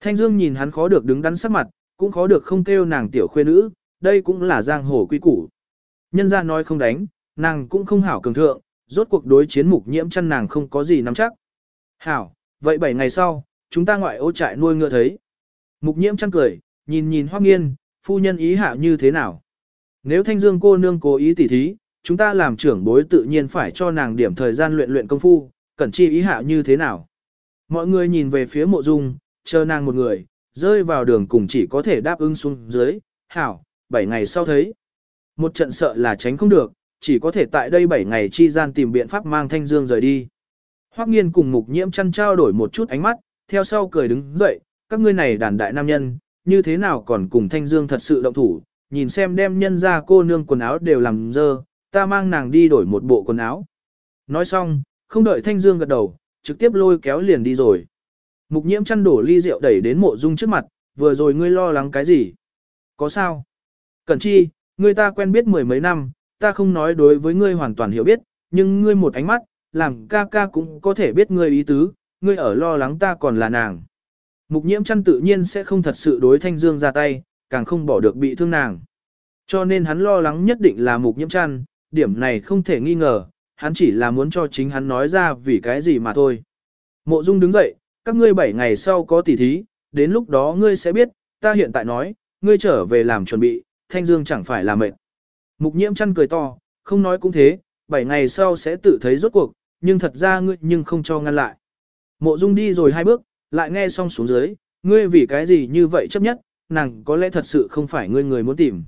Thanh Dương nhìn hắn khó được đứng đắn sắc mặt, cũng khó được không kêu nàng tiểu khuê nữ, đây cũng là giang hồ quy củ. Nhân gia nói không đánh, nàng cũng không hảo cường thượng, rốt cuộc đối chiến mục nhiễm chăn nàng không có gì nắm chắc. Hảo, vậy 7 ngày sau, chúng ta ngoại ô trại nuôi ngựa thấy. Mục nhiễm chăn cười, nhìn nhìn hoác nghiên, phu nhân ý hạ như thế nào. Nếu thanh dương cô nương cố ý tỉ thí, chúng ta làm trưởng bối tự nhiên phải cho nàng điểm thời gian luyện luyện công phu, cẩn chi ý hạ như thế nào. Mọi người nhìn về phía mộ dung, chờ nàng một người, rơi vào đường cùng chỉ có thể đáp ứng xuống dưới, hảo, 7 ngày sau thấy. Một trận sợ là tránh không được, chỉ có thể tại đây 7 ngày chi gian tìm biện pháp mang thanh dương rời đi. Hoắc nghiên cùng mục nhiễm chăn trao đổi một chút ánh mắt, theo sau cười đứng dậy, các ngươi này đàn đại nam nhân, như thế nào còn cùng thanh dương thật sự động thủ, nhìn xem đem nhân ra cô nương quần áo đều làm dơ, ta mang nàng đi đổi một bộ quần áo. Nói xong, không đợi thanh dương gật đầu, trực tiếp lôi kéo liền đi rồi. Mục nhiễm chăn đổ ly rượu đẩy đến mộ dung trước mặt, vừa rồi ngươi lo lắng cái gì? Có sao? Cẩn chi, ngươi ta quen biết mười mấy năm, ta không nói đối với ngươi hoàn toàn hiểu biết, nhưng ngươi một ánh mắt, làm ca ca cũng có thể biết ngươi ý tứ, ngươi ở lo lắng ta còn là nàng. Mục nhiễm chăn tự nhiên sẽ không thật sự đối thanh dương ra tay, càng không bỏ được bị thương nàng. Cho nên hắn lo lắng nhất định là mục nhiễm chăn, điểm này không thể nghi ngờ, hắn chỉ là muốn cho chính hắn nói ra vì cái gì mà thôi. Mộ dung đứng dậy, các ngươi bảy ngày sau có tỉ thí, đến lúc đó ngươi sẽ biết, ta hiện tại nói, ngươi trở về làm chuẩn bị, thanh dương chẳng phải là mệt. Mục nhiễm chăn cười to, không nói cũng thế, bảy ngày sau sẽ tự thấy rốt cuộc, nhưng thật ra ngươi nhưng không cho ngăn lại. Mộ dung đi rồi hai bước, lại nghe xong xuống dưới, ngươi vì cái gì như vậy chấp nhất, nàng có lẽ thật sự không phải ngươi người muốn tìm.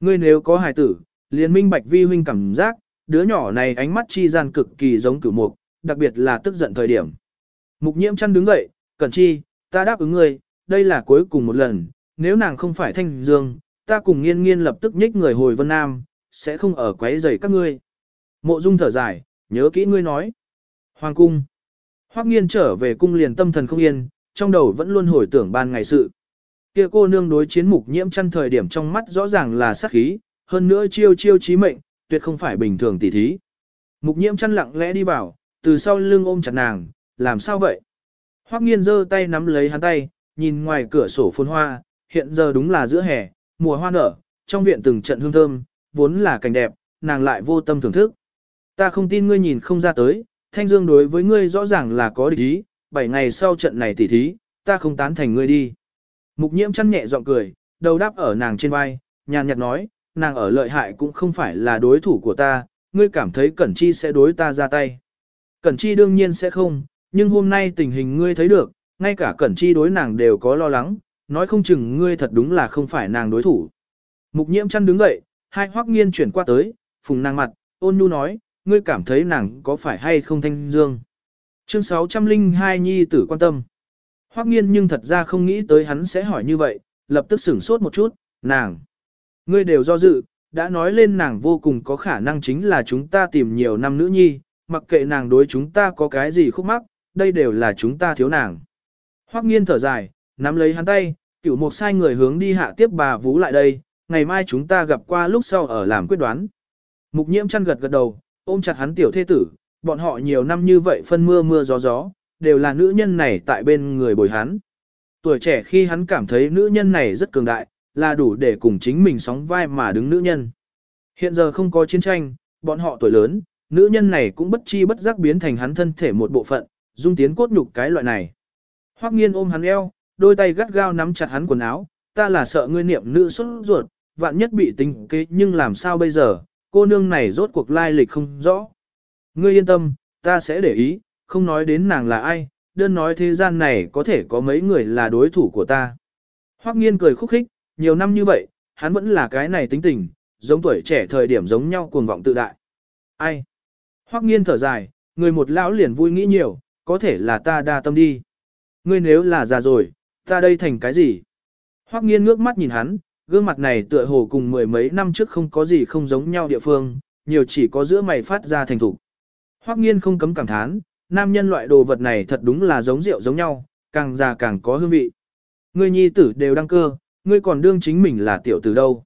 Ngươi nếu có hài tử, liền minh bạch vi huynh cảm giác, đứa nhỏ này ánh mắt chi gian cực kỳ giống cửu mục, đặc biệt là tức giận thời điểm. Mục nhiễm chăn đứng dậy, cẩn chi, ta đáp ứng ngươi, đây là cuối cùng một lần, nếu nàng không phải thanh dương, ta cùng nghiên nghiên lập tức nhích người hồi Vân Nam, sẽ không ở quấy rầy các ngươi. Mộ dung thở dài, nhớ kỹ ngươi nói. Hoàng cung. Hoắc nghiên trở về cung liền tâm thần không yên, trong đầu vẫn luôn hồi tưởng ban ngày sự. Kia cô nương đối chiến mục nhiễm chăn thời điểm trong mắt rõ ràng là sát khí, hơn nữa chiêu chiêu chí mệnh, tuyệt không phải bình thường tỉ thí. Mục nhiễm chăn lặng lẽ đi vào, từ sau lưng ôm chặt nàng, làm sao vậy? Hoắc nghiên giơ tay nắm lấy hắn tay, nhìn ngoài cửa sổ phồn hoa, hiện giờ đúng là giữa hè, mùa hoa nở, trong viện từng trận hương thơm, vốn là cảnh đẹp, nàng lại vô tâm thưởng thức. Ta không tin ngươi nhìn không ra tới, Thanh Dương đối với ngươi rõ ràng là có địch ý, bảy ngày sau trận này tỉ thí, ta không tán thành ngươi đi. Mục nhiễm chăn nhẹ giọng cười, đầu đáp ở nàng trên vai, nhàn nhạt nói, nàng ở lợi hại cũng không phải là đối thủ của ta, ngươi cảm thấy Cẩn Chi sẽ đối ta ra tay. Cẩn Chi đương nhiên sẽ không, nhưng hôm nay tình hình ngươi thấy được, ngay cả Cẩn Chi đối nàng đều có lo lắng, nói không chừng ngươi thật đúng là không phải nàng đối thủ. Mục nhiễm chăn đứng dậy, hai hoắc nghiên chuyển qua tới, phùng nàng mặt, ôn nhu nói, ngươi cảm thấy nàng có phải hay không thanh dương. Chương 602 Nhi tử quan tâm. Hoắc nghiên nhưng thật ra không nghĩ tới hắn sẽ hỏi như vậy, lập tức sửng sốt một chút, nàng. Ngươi đều do dự, đã nói lên nàng vô cùng có khả năng chính là chúng ta tìm nhiều năm nữ nhi, mặc kệ nàng đối chúng ta có cái gì khúc mắc, đây đều là chúng ta thiếu nàng. Hoắc nghiên thở dài, nắm lấy hắn tay, cửu một sai người hướng đi hạ tiếp bà Vũ lại đây, ngày mai chúng ta gặp qua lúc sau ở làm quyết đoán. Mục nhiễm chăn gật gật đầu, ôm chặt hắn tiểu thế tử, bọn họ nhiều năm như vậy phân mưa mưa gió gió, đều là nữ nhân này tại bên người bồi hắn. Tuổi trẻ khi hắn cảm thấy nữ nhân này rất cường đại, là đủ để cùng chính mình sóng vai mà đứng nữ nhân. Hiện giờ không có chiến tranh, bọn họ tuổi lớn, nữ nhân này cũng bất chi bất giác biến thành hắn thân thể một bộ phận, dung tiến cốt nhục cái loại này. Hoắc nghiên ôm hắn eo, đôi tay gắt gao nắm chặt hắn quần áo, ta là sợ ngươi niệm nữ xuất ruột, vạn nhất bị tình kế nhưng làm sao bây giờ, cô nương này rốt cuộc lai lịch không rõ. Ngươi yên tâm, ta sẽ để ý, không nói đến nàng là ai, đơn nói thế gian này có thể có mấy người là đối thủ của ta. Hoắc nghiên cười khúc khích, nhiều năm như vậy, hắn vẫn là cái này tính tình, giống tuổi trẻ thời điểm giống nhau cuồng vọng tự đại. Ai? Hoắc nghiên thở dài, người một lão liền vui nghĩ nhiều, có thể là ta đa tâm đi. Ngươi nếu là già rồi, ta đây thành cái gì? Hoắc nghiên ngước mắt nhìn hắn, gương mặt này tựa hồ cùng mười mấy năm trước không có gì không giống nhau địa phương, nhiều chỉ có giữa mày phát ra thành thủ. Hoắc nghiên không cấm cảm thán, nam nhân loại đồ vật này thật đúng là giống rượu giống nhau, càng già càng có hương vị. Ngươi nhi tử đều đăng cơ, ngươi còn đương chính mình là tiểu tử đâu.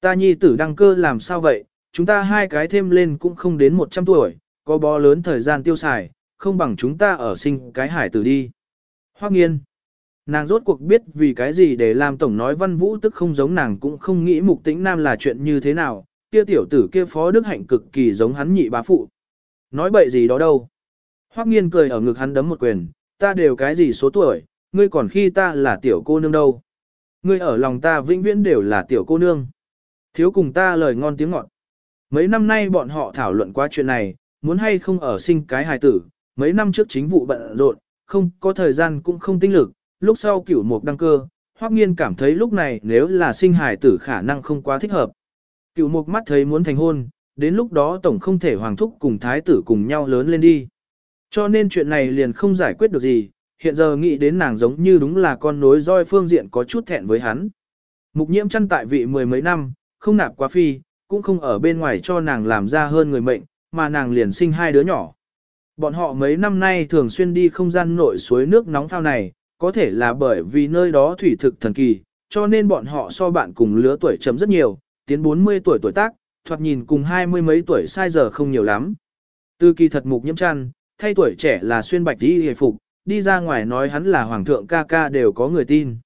Ta nhi tử đăng cơ làm sao vậy, chúng ta hai cái thêm lên cũng không đến 100 tuổi, có bó lớn thời gian tiêu xài, không bằng chúng ta ở sinh cái hải tử đi. Hoắc nghiên. Nàng rốt cuộc biết vì cái gì để làm tổng nói văn vũ tức không giống nàng cũng không nghĩ mục tĩnh nam là chuyện như thế nào, kia tiểu tử kia phó đức hạnh cực kỳ giống hắn nhị bá phụ. Nói bậy gì đó đâu. Hoắc nghiên cười ở ngực hắn đấm một quyền, ta đều cái gì số tuổi, ngươi còn khi ta là tiểu cô nương đâu. Ngươi ở lòng ta vĩnh viễn đều là tiểu cô nương. Thiếu cùng ta lời ngon tiếng ngọt. Mấy năm nay bọn họ thảo luận qua chuyện này, muốn hay không ở sinh cái hài tử, mấy năm trước chính vụ bận rộn, không có thời gian cũng không tinh lực, lúc sau cửu mục đăng cơ, Hoắc Nghiên cảm thấy lúc này nếu là sinh hài tử khả năng không quá thích hợp. Cửu mục mắt thấy muốn thành hôn, đến lúc đó tổng không thể hoàng thúc cùng thái tử cùng nhau lớn lên đi. Cho nên chuyện này liền không giải quyết được gì, hiện giờ nghĩ đến nàng giống như đúng là con nối roi phương diện có chút thẹn với hắn. Mục nhiễm chăn tại vị mười mấy năm, không nạp quá phi, cũng không ở bên ngoài cho nàng làm ra hơn người mệnh, mà nàng liền sinh hai đứa nhỏ. Bọn họ mấy năm nay thường xuyên đi không gian nội suối nước nóng phao này, có thể là bởi vì nơi đó thủy thực thần kỳ, cho nên bọn họ so bạn cùng lứa tuổi chấm rất nhiều, tiến 40 tuổi tuổi tác, thoạt nhìn cùng hai mươi mấy tuổi sai giờ không nhiều lắm. Từ kỳ thật mục nhiễm chăn, thay tuổi trẻ là xuyên bạch đi hề phục, đi ra ngoài nói hắn là hoàng thượng ca ca đều có người tin.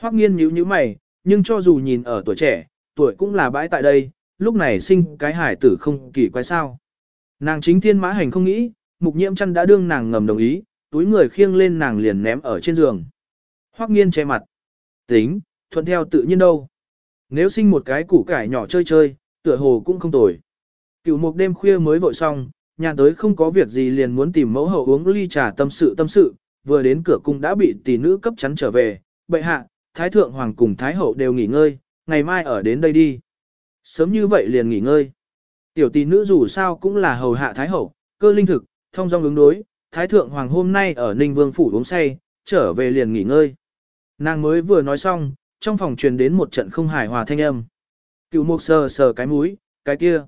Hoắc nghiên nhíu nhíu mày, nhưng cho dù nhìn ở tuổi trẻ, tuổi cũng là bãi tại đây, lúc này sinh cái hải tử không kỳ quái sao. Nàng chính thiên mã hành không nghĩ, mục nhiễm chăn đã đương nàng ngầm đồng ý, túi người khiêng lên nàng liền ném ở trên giường. Hoắc nghiên che mặt. Tính, thuận theo tự nhiên đâu. Nếu sinh một cái củ cải nhỏ chơi chơi, tựa hồ cũng không tồi. Cựu một đêm khuya mới vội xong, nhà tới không có việc gì liền muốn tìm mẫu hậu uống ly trà tâm sự tâm sự, vừa đến cửa cung đã bị tỷ nữ cấp chắn trở về, bệ hạ, thái thượng hoàng cùng thái hậu đều nghỉ ngơi, ngày mai ở đến đây đi. Sớm như vậy liền nghỉ ngơi. Tiểu tỷ nữ dù sao cũng là hầu hạ thái hậu, cơ linh thực, thông dong ứng đối, thái thượng hoàng hôm nay ở Ninh Vương phủ uống say, trở về liền nghỉ ngơi. Nàng mới vừa nói xong, trong phòng truyền đến một trận không hài hòa thanh âm. Cựu mục sờ sờ cái mũi, cái kia.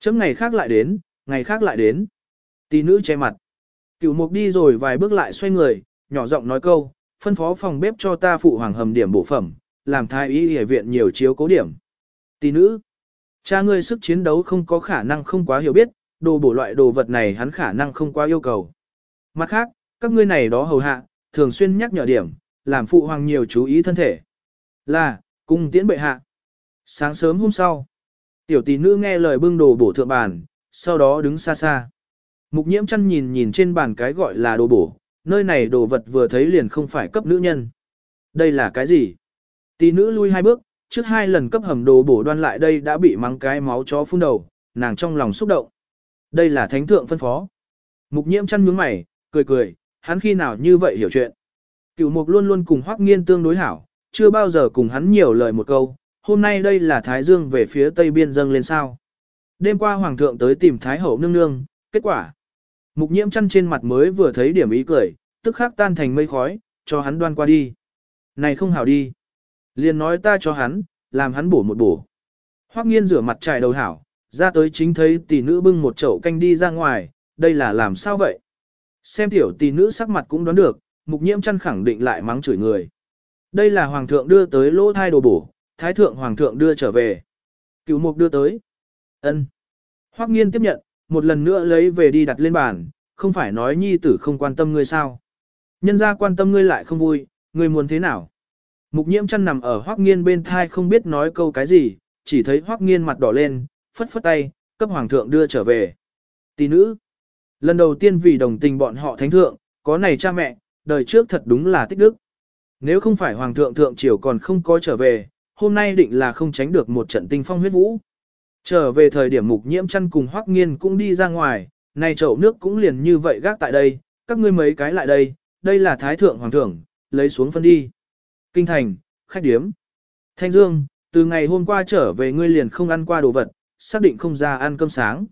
Chấm ngày khác lại đến, ngày khác lại đến. Tỷ nữ che mặt. Cựu mục đi rồi vài bước lại xoay người, nhỏ giọng nói câu, phân phó phòng bếp cho ta phụ hoàng hầm điểm bổ phẩm, làm thái y y viện nhiều chiếu cố điểm. Tỷ nữ. Cha ngươi sức chiến đấu không có khả năng không quá hiểu biết, đồ bổ loại đồ vật này hắn khả năng không quá yêu cầu. Mặt khác, các ngươi này đó hầu hạ, thường xuyên nhắc nhở điểm, làm phụ hoàng nhiều chú ý thân thể. Là, cung tiễn bệ hạ. Sáng sớm hôm sau, tiểu tỷ nữ nghe lời bưng đồ bổ thượng bàn, sau đó đứng xa xa. Mục nhiễm chăn nhìn nhìn trên bàn cái gọi là đồ bổ, nơi này đồ vật vừa thấy liền không phải cấp nữ nhân. Đây là cái gì? Tỷ nữ lui hai bước, trước hai lần cấp hầm đồ bổ đoan lại đây đã bị mắng cái máu chó phun đầu, nàng trong lòng xúc động. Đây là thánh thượng phân phó. Mục nhiễm chăn nhướng mày, cười cười, hắn khi nào như vậy hiểu chuyện. Cửu mục luôn luôn cùng hoắc nghiên tương đối hảo, chưa bao giờ cùng hắn nhiều lời một câu, hôm nay đây là Thái Dương về phía tây biên dâng lên sao. Đêm qua Hoàng thượng tới tìm Thái hậu nương nương, kết quả. Mục nhiễm chăn trên mặt mới vừa thấy điểm ý cười, tức khắc tan thành mây khói, cho hắn đoan qua đi. Này không hảo đi. Liền nói ta cho hắn, làm hắn bổ một bổ. Hoắc nghiên rửa mặt trải đầu hảo, ra tới chính thấy tỷ nữ bưng một chậu canh đi ra ngoài, đây là làm sao vậy? Xem tiểu tỷ nữ sắc mặt cũng đoán được, mục nhiễm chăn khẳng định lại mắng chửi người. Đây là hoàng thượng đưa tới lỗ thai đồ bổ, thái thượng hoàng thượng đưa trở về. Cửu mục đưa tới ân Hoắc nghiên tiếp nhận, một lần nữa lấy về đi đặt lên bàn, không phải nói nhi tử không quan tâm ngươi sao. Nhân gia quan tâm ngươi lại không vui, ngươi muốn thế nào? Mục nhiễm chăn nằm ở Hoắc nghiên bên thai không biết nói câu cái gì, chỉ thấy Hoắc nghiên mặt đỏ lên, phất phất tay, cấp hoàng thượng đưa trở về. Tỷ nữ. Lần đầu tiên vì đồng tình bọn họ thánh thượng, có này cha mẹ, đời trước thật đúng là tích đức. Nếu không phải hoàng thượng thượng triều còn không có trở về, hôm nay định là không tránh được một trận tinh phong huyết vũ. Trở về thời điểm mục nhiễm chăn cùng hoắc nghiên cũng đi ra ngoài, này chậu nước cũng liền như vậy gác tại đây, các ngươi mấy cái lại đây, đây là thái thượng hoàng thượng, lấy xuống phân đi. Kinh thành, khách điếm. Thanh Dương, từ ngày hôm qua trở về ngươi liền không ăn qua đồ vật, xác định không ra ăn cơm sáng.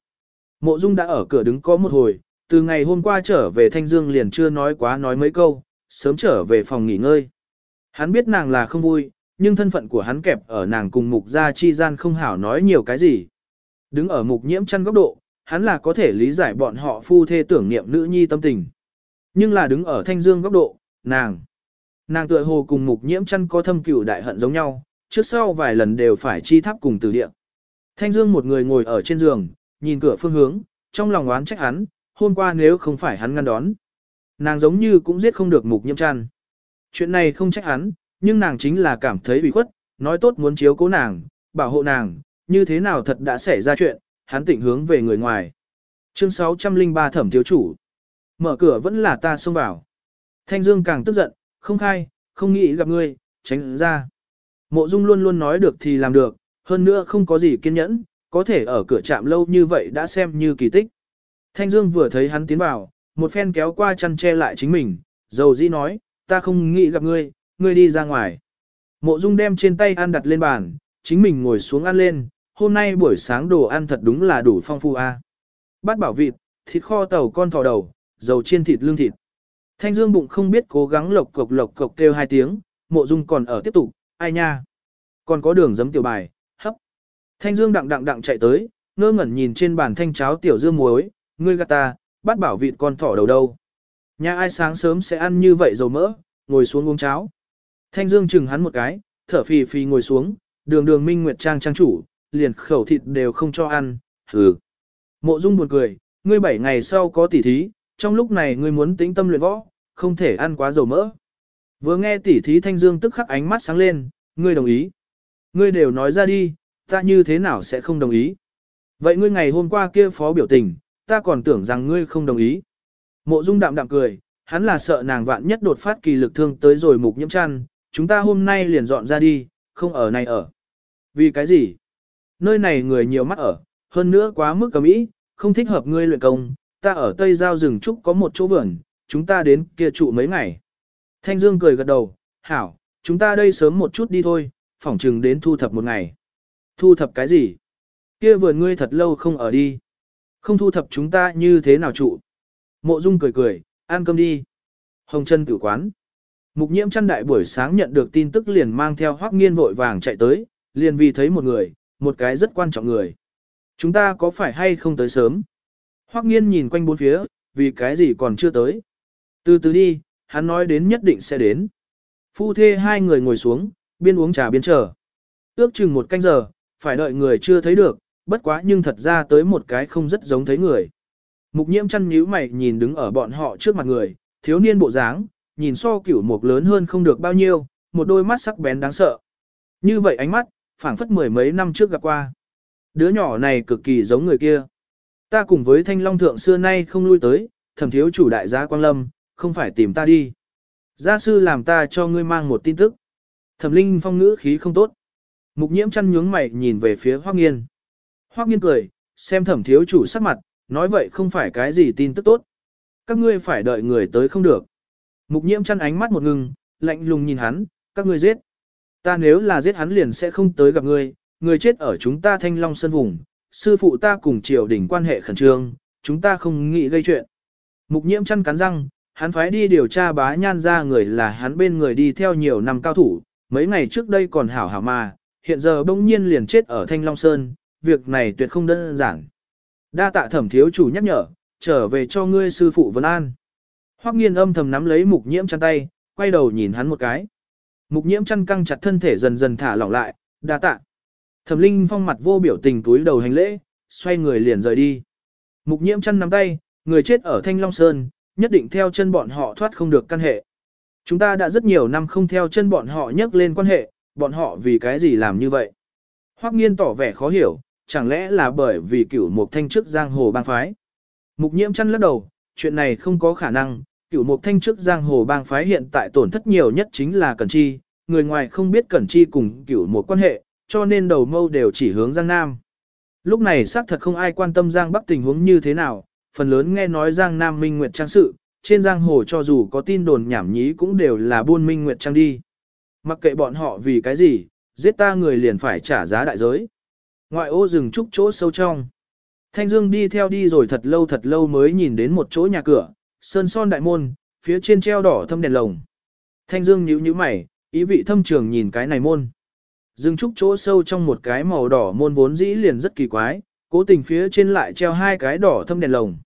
Mộ Dung đã ở cửa đứng có một hồi, từ ngày hôm qua trở về Thanh Dương liền chưa nói quá nói mấy câu, sớm trở về phòng nghỉ ngơi. Hắn biết nàng là không vui, nhưng thân phận của hắn kẹp ở nàng cùng mục gia chi gian không hảo nói nhiều cái gì. Đứng ở mục nhiễm chăn góc độ, hắn là có thể lý giải bọn họ phu thê tưởng niệm nữ nhi tâm tình. Nhưng là đứng ở thanh dương góc độ, nàng. Nàng tựa hồ cùng mục nhiễm chăn có thâm cửu đại hận giống nhau, trước sau vài lần đều phải chi tháp cùng từ địa. Thanh Dương một người ngồi ở trên giường, nhìn cửa phương hướng, trong lòng oán trách hắn, hôm qua nếu không phải hắn ngăn đón. Nàng giống như cũng giết không được mục nhiễm chăn. Chuyện này không trách hắn, nhưng nàng chính là cảm thấy bị khuất, nói tốt muốn chiếu cố nàng, bảo hộ nàng, như thế nào thật đã xảy ra chuyện, hắn tịnh hướng về người ngoài. Chương 603 thẩm thiếu chủ. Mở cửa vẫn là ta xông vào. Thanh Dương càng tức giận, không khai, không nghĩ gặp ngươi, tránh ra. Mộ Dung luôn luôn nói được thì làm được, hơn nữa không có gì kiên nhẫn, có thể ở cửa chạm lâu như vậy đã xem như kỳ tích. Thanh Dương vừa thấy hắn tiến vào, một phen kéo qua chăn che lại chính mình, dầu dĩ nói, ta không nghĩ gặp ngươi, ngươi đi ra ngoài. Mộ Dung đem trên tay ăn đặt lên bàn, chính mình ngồi xuống ăn lên, hôm nay buổi sáng đồ ăn thật đúng là đủ phong phú a. Bát bảo vịt, thịt kho tàu con thỏ đầu, dầu chiên thịt lương thịt. Thanh Dương bụng không biết cố gắng lộc cộc lộc cộc kêu hai tiếng, Mộ Dung còn ở tiếp tục, ai nha. Còn có đường giấm tiểu bài, hấp. Thanh Dương đặng đặng đặng chạy tới, ngơ ngẩn nhìn trên bàn thanh cháo tiểu dưa muối, ngươi gạt ta, bắt bảo vịt con thỏ đầu đâu. Nhà ai sáng sớm sẽ ăn như vậy dầu mỡ, ngồi xuống uống cháo. Thanh Dương chừng hắn một cái, thở phì phì ngồi xuống, đường đường minh nguyệt trang trang chủ, liền khẩu thịt đều không cho ăn, hừ. Mộ Dung buồn cười, ngươi bảy ngày sau có tỉ thí, trong lúc này ngươi muốn tĩnh tâm luyện võ, không thể ăn quá dầu mỡ. Vừa nghe tỉ thí Thanh Dương tức khắc ánh mắt sáng lên, ngươi đồng ý. Ngươi đều nói ra đi, ta như thế nào sẽ không đồng ý. Vậy ngươi ngày hôm qua kia phó biểu tình, ta còn tưởng rằng ngươi không đồng ý. Mộ Dung đạm đạm cười, hắn là sợ nàng vạn nhất đột phát kỳ lực thương tới rồi mục nhiễm chăn, chúng ta hôm nay liền dọn ra đi, không ở này ở. Vì cái gì? Nơi này người nhiều mắt ở, hơn nữa quá mức cầm ý, không thích hợp ngươi luyện công, ta ở Tây Giao rừng trúc có một chỗ vườn, chúng ta đến kia trụ mấy ngày. Thanh Dương cười gật đầu, hảo, chúng ta đây sớm một chút đi thôi, phỏng chừng đến thu thập một ngày. Thu thập cái gì? Kia vườn ngươi thật lâu không ở đi. Không thu thập chúng ta như thế nào trụ? Mộ Dung cười cười, ăn cơm đi. Hồng chân tử quán. Mục nhiễm chăn đại buổi sáng nhận được tin tức liền mang theo hoắc nghiên vội vàng chạy tới, liền vì thấy một người, một cái rất quan trọng người. Chúng ta có phải hay không tới sớm? Hoắc nghiên nhìn quanh bốn phía, vì cái gì còn chưa tới. Từ từ đi, hắn nói đến nhất định sẽ đến. Phu thê hai người ngồi xuống, biên uống trà biên chờ. Ước chừng một canh giờ, phải đợi người chưa thấy được, bất quá nhưng thật ra tới một cái không rất giống thấy người. Mục nhiễm chăn nhíu mày nhìn đứng ở bọn họ trước mặt người, thiếu niên bộ dáng, nhìn so cửu mục lớn hơn không được bao nhiêu, một đôi mắt sắc bén đáng sợ. Như vậy ánh mắt, phảng phất mười mấy năm trước gặp qua. Đứa nhỏ này cực kỳ giống người kia. Ta cùng với thanh long thượng xưa nay không lui tới, thẩm thiếu chủ đại gia Quang Lâm, không phải tìm ta đi. Gia sư làm ta cho ngươi mang một tin tức. Thẩm linh phong ngữ khí không tốt. Mục nhiễm chăn nhướng mày nhìn về phía Hoắc Nghiên. Hoắc Nghiên cười, xem thẩm thiếu chủ sắc mặt, nói vậy không phải cái gì tin tức tốt. Các ngươi phải đợi người tới không được. Mục nhiễm chăn ánh mắt một ngừng, lạnh lùng nhìn hắn, các ngươi giết. Ta nếu là giết hắn liền sẽ không tới gặp ngươi, người chết ở chúng ta thanh long sân vùng, sư phụ ta cùng triều đình quan hệ khẩn trương, chúng ta không nghĩ gây chuyện. Mục nhiễm chăn cắn răng, hắn phái đi điều tra bá nhan ra người là hắn bên người đi theo nhiều năm cao thủ, mấy ngày trước đây còn hảo hảo mà, hiện giờ bỗng nhiên liền chết ở Thanh Long Sơn, việc này tuyệt không đơn giản. Đa tạ thẩm thiếu chủ nhắc nhở, trở về cho ngươi sư phụ Vân An. Hoắc nghiên âm thầm nắm lấy mục nhiễm chăn tay, quay đầu nhìn hắn một cái. Mục nhiễm chăn căng chặt thân thể dần dần thả lỏng lại, đa tạ. Thẩm linh phong mặt vô biểu tình túi đầu hành lễ, xoay người liền rời đi. Mục nhiễm chăn nắm tay, người chết ở Thanh Long Sơn, nhất định theo chân bọn họ thoát không được căn hệ. Chúng ta đã rất nhiều năm không theo chân bọn họ nhắc lên quan hệ, bọn họ vì cái gì làm như vậy? Hoắc nghiên tỏ vẻ khó hiểu, chẳng lẽ là bởi vì cửu mục thanh trước giang hồ bang phái? Mục nhiễm chăn lắc đầu, chuyện này không có khả năng, cửu mục thanh trước giang hồ bang phái hiện tại tổn thất nhiều nhất chính là Cẩn Chi, người ngoài không biết Cẩn Chi cùng cửu mục quan hệ, cho nên đầu mâu đều chỉ hướng Giang Nam. Lúc này xác thật không ai quan tâm Giang Bắc tình huống như thế nào, phần lớn nghe nói Giang Nam Minh Nguyệt Trang sự, trên giang hồ cho dù có tin đồn nhảm nhí cũng đều là buôn Minh Nguyệt Trang đi. Mặc kệ bọn họ vì cái gì, giết ta người liền phải trả giá đại giới. Ngoại ô rừng trúc chỗ sâu trong. Thanh Dương đi theo đi rồi thật lâu thật lâu mới nhìn đến một chỗ nhà cửa, sơn son đại môn, phía trên treo đỏ thâm đèn lồng. Thanh Dương nhíu nhíu mày, ý vị thâm trường nhìn cái này môn. dừng trúc chỗ sâu trong một cái màu đỏ môn vốn dĩ liền rất kỳ quái, cố tình phía trên lại treo hai cái đỏ thâm đèn lồng.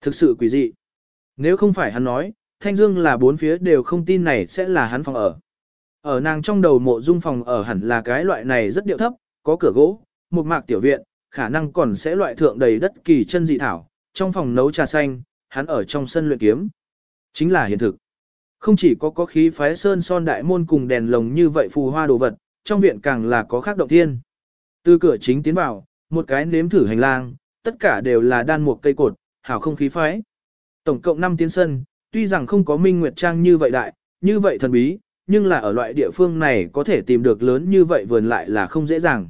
Thực sự quỷ dị. Nếu không phải hắn nói, Thanh Dương là bốn phía đều không tin này sẽ là hắn phòng ở. Ở nàng trong đầu mộ dung phòng ở hẳn là cái loại này rất điệu thấp, có cửa gỗ, một mạc tiểu viện, khả năng còn sẽ loại thượng đầy đất kỳ chân dị thảo, trong phòng nấu trà xanh, hắn ở trong sân luyện kiếm. Chính là hiện thực. Không chỉ có có khí phái sơn son đại môn cùng đèn lồng như vậy phù hoa đồ vật, trong viện càng là có khác động thiên. Từ cửa chính tiến vào, một cái nếm thử hành lang, tất cả đều là đan một cây cột, hảo không khí phái. Tổng cộng 5 tiến sân, tuy rằng không có minh nguyệt trang như vậy đại, như vậy thần bí, nhưng là ở loại địa phương này có thể tìm được lớn như vậy vườn lại là không dễ dàng.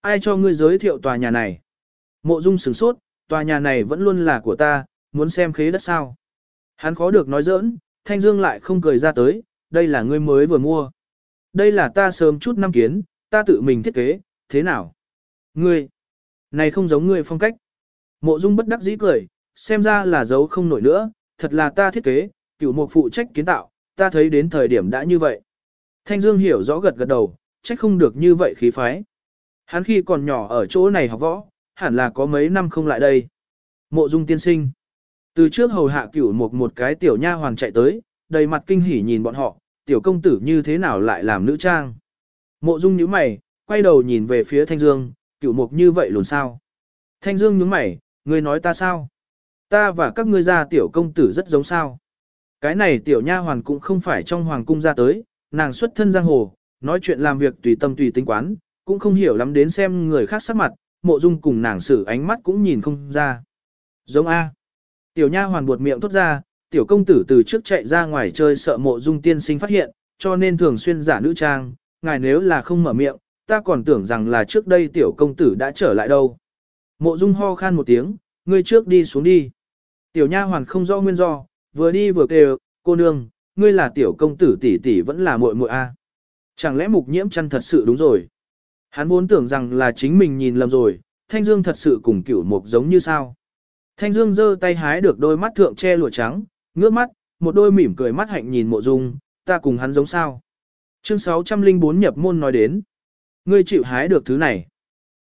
Ai cho ngươi giới thiệu tòa nhà này? Mộ Dung sửng sốt, tòa nhà này vẫn luôn là của ta, muốn xem khế đất sao? Hắn khó được nói giỡn, Thanh Dương lại không cười ra tới, đây là ngươi mới vừa mua. Đây là ta sớm chút năm kiến, ta tự mình thiết kế, thế nào? Ngươi, này không giống ngươi phong cách. Mộ Dung bất đắc dĩ cười, xem ra là giấu không nổi nữa, thật là ta thiết kế, cửu một phụ trách kiến tạo, ta thấy đến thời điểm đã như vậy. Thanh Dương hiểu rõ gật gật đầu, trách không được như vậy khí phái. Hắn khi còn nhỏ ở chỗ này học võ, hẳn là có mấy năm không lại đây. Mộ Dung tiên sinh. Từ trước hầu hạ cửu một một cái tiểu nha hoàng chạy tới, đầy mặt kinh hỉ nhìn bọn họ, tiểu công tử như thế nào lại làm nữ trang. Mộ Dung nhíu mày, quay đầu nhìn về phía Thanh Dương, cửu mục như vậy luôn sao. Thanh Dương nhướng mày, ngươi nói ta sao? Ta và các ngươi gia tiểu công tử rất giống sao. Cái này tiểu nha hoàn cũng không phải trong hoàng cung ra tới, nàng xuất thân giang hồ, nói chuyện làm việc tùy tâm tùy tính quán, cũng không hiểu lắm đến xem người khác sắc mặt, mộ dung cùng nàng xử ánh mắt cũng nhìn không ra. Giống A. Tiểu nha hoàn buột miệng thốt ra, tiểu công tử từ trước chạy ra ngoài chơi sợ mộ dung tiên sinh phát hiện, cho nên thường xuyên giả nữ trang, ngài nếu là không mở miệng, ta còn tưởng rằng là trước đây tiểu công tử đã trở lại đâu. Mộ dung ho khan một tiếng, ngươi trước đi xuống đi. Tiểu nha hoàn không rõ nguyên do, vừa đi vừa kêu, cô nương, ngươi là tiểu công tử tỷ tỷ vẫn là muội muội a. Chẳng lẽ mục nhiễm chăn thật sự đúng rồi. Hắn vốn tưởng rằng là chính mình nhìn lầm rồi, Thanh Dương thật sự cùng cửu mục giống như sao. Thanh Dương giơ tay hái được đôi mắt thượng che lụa trắng, ngước mắt, một đôi mỉm cười mắt hạnh nhìn mộ dung, ta cùng hắn giống sao. Chương 604 nhập môn nói đến. Ngươi chịu hái được thứ này.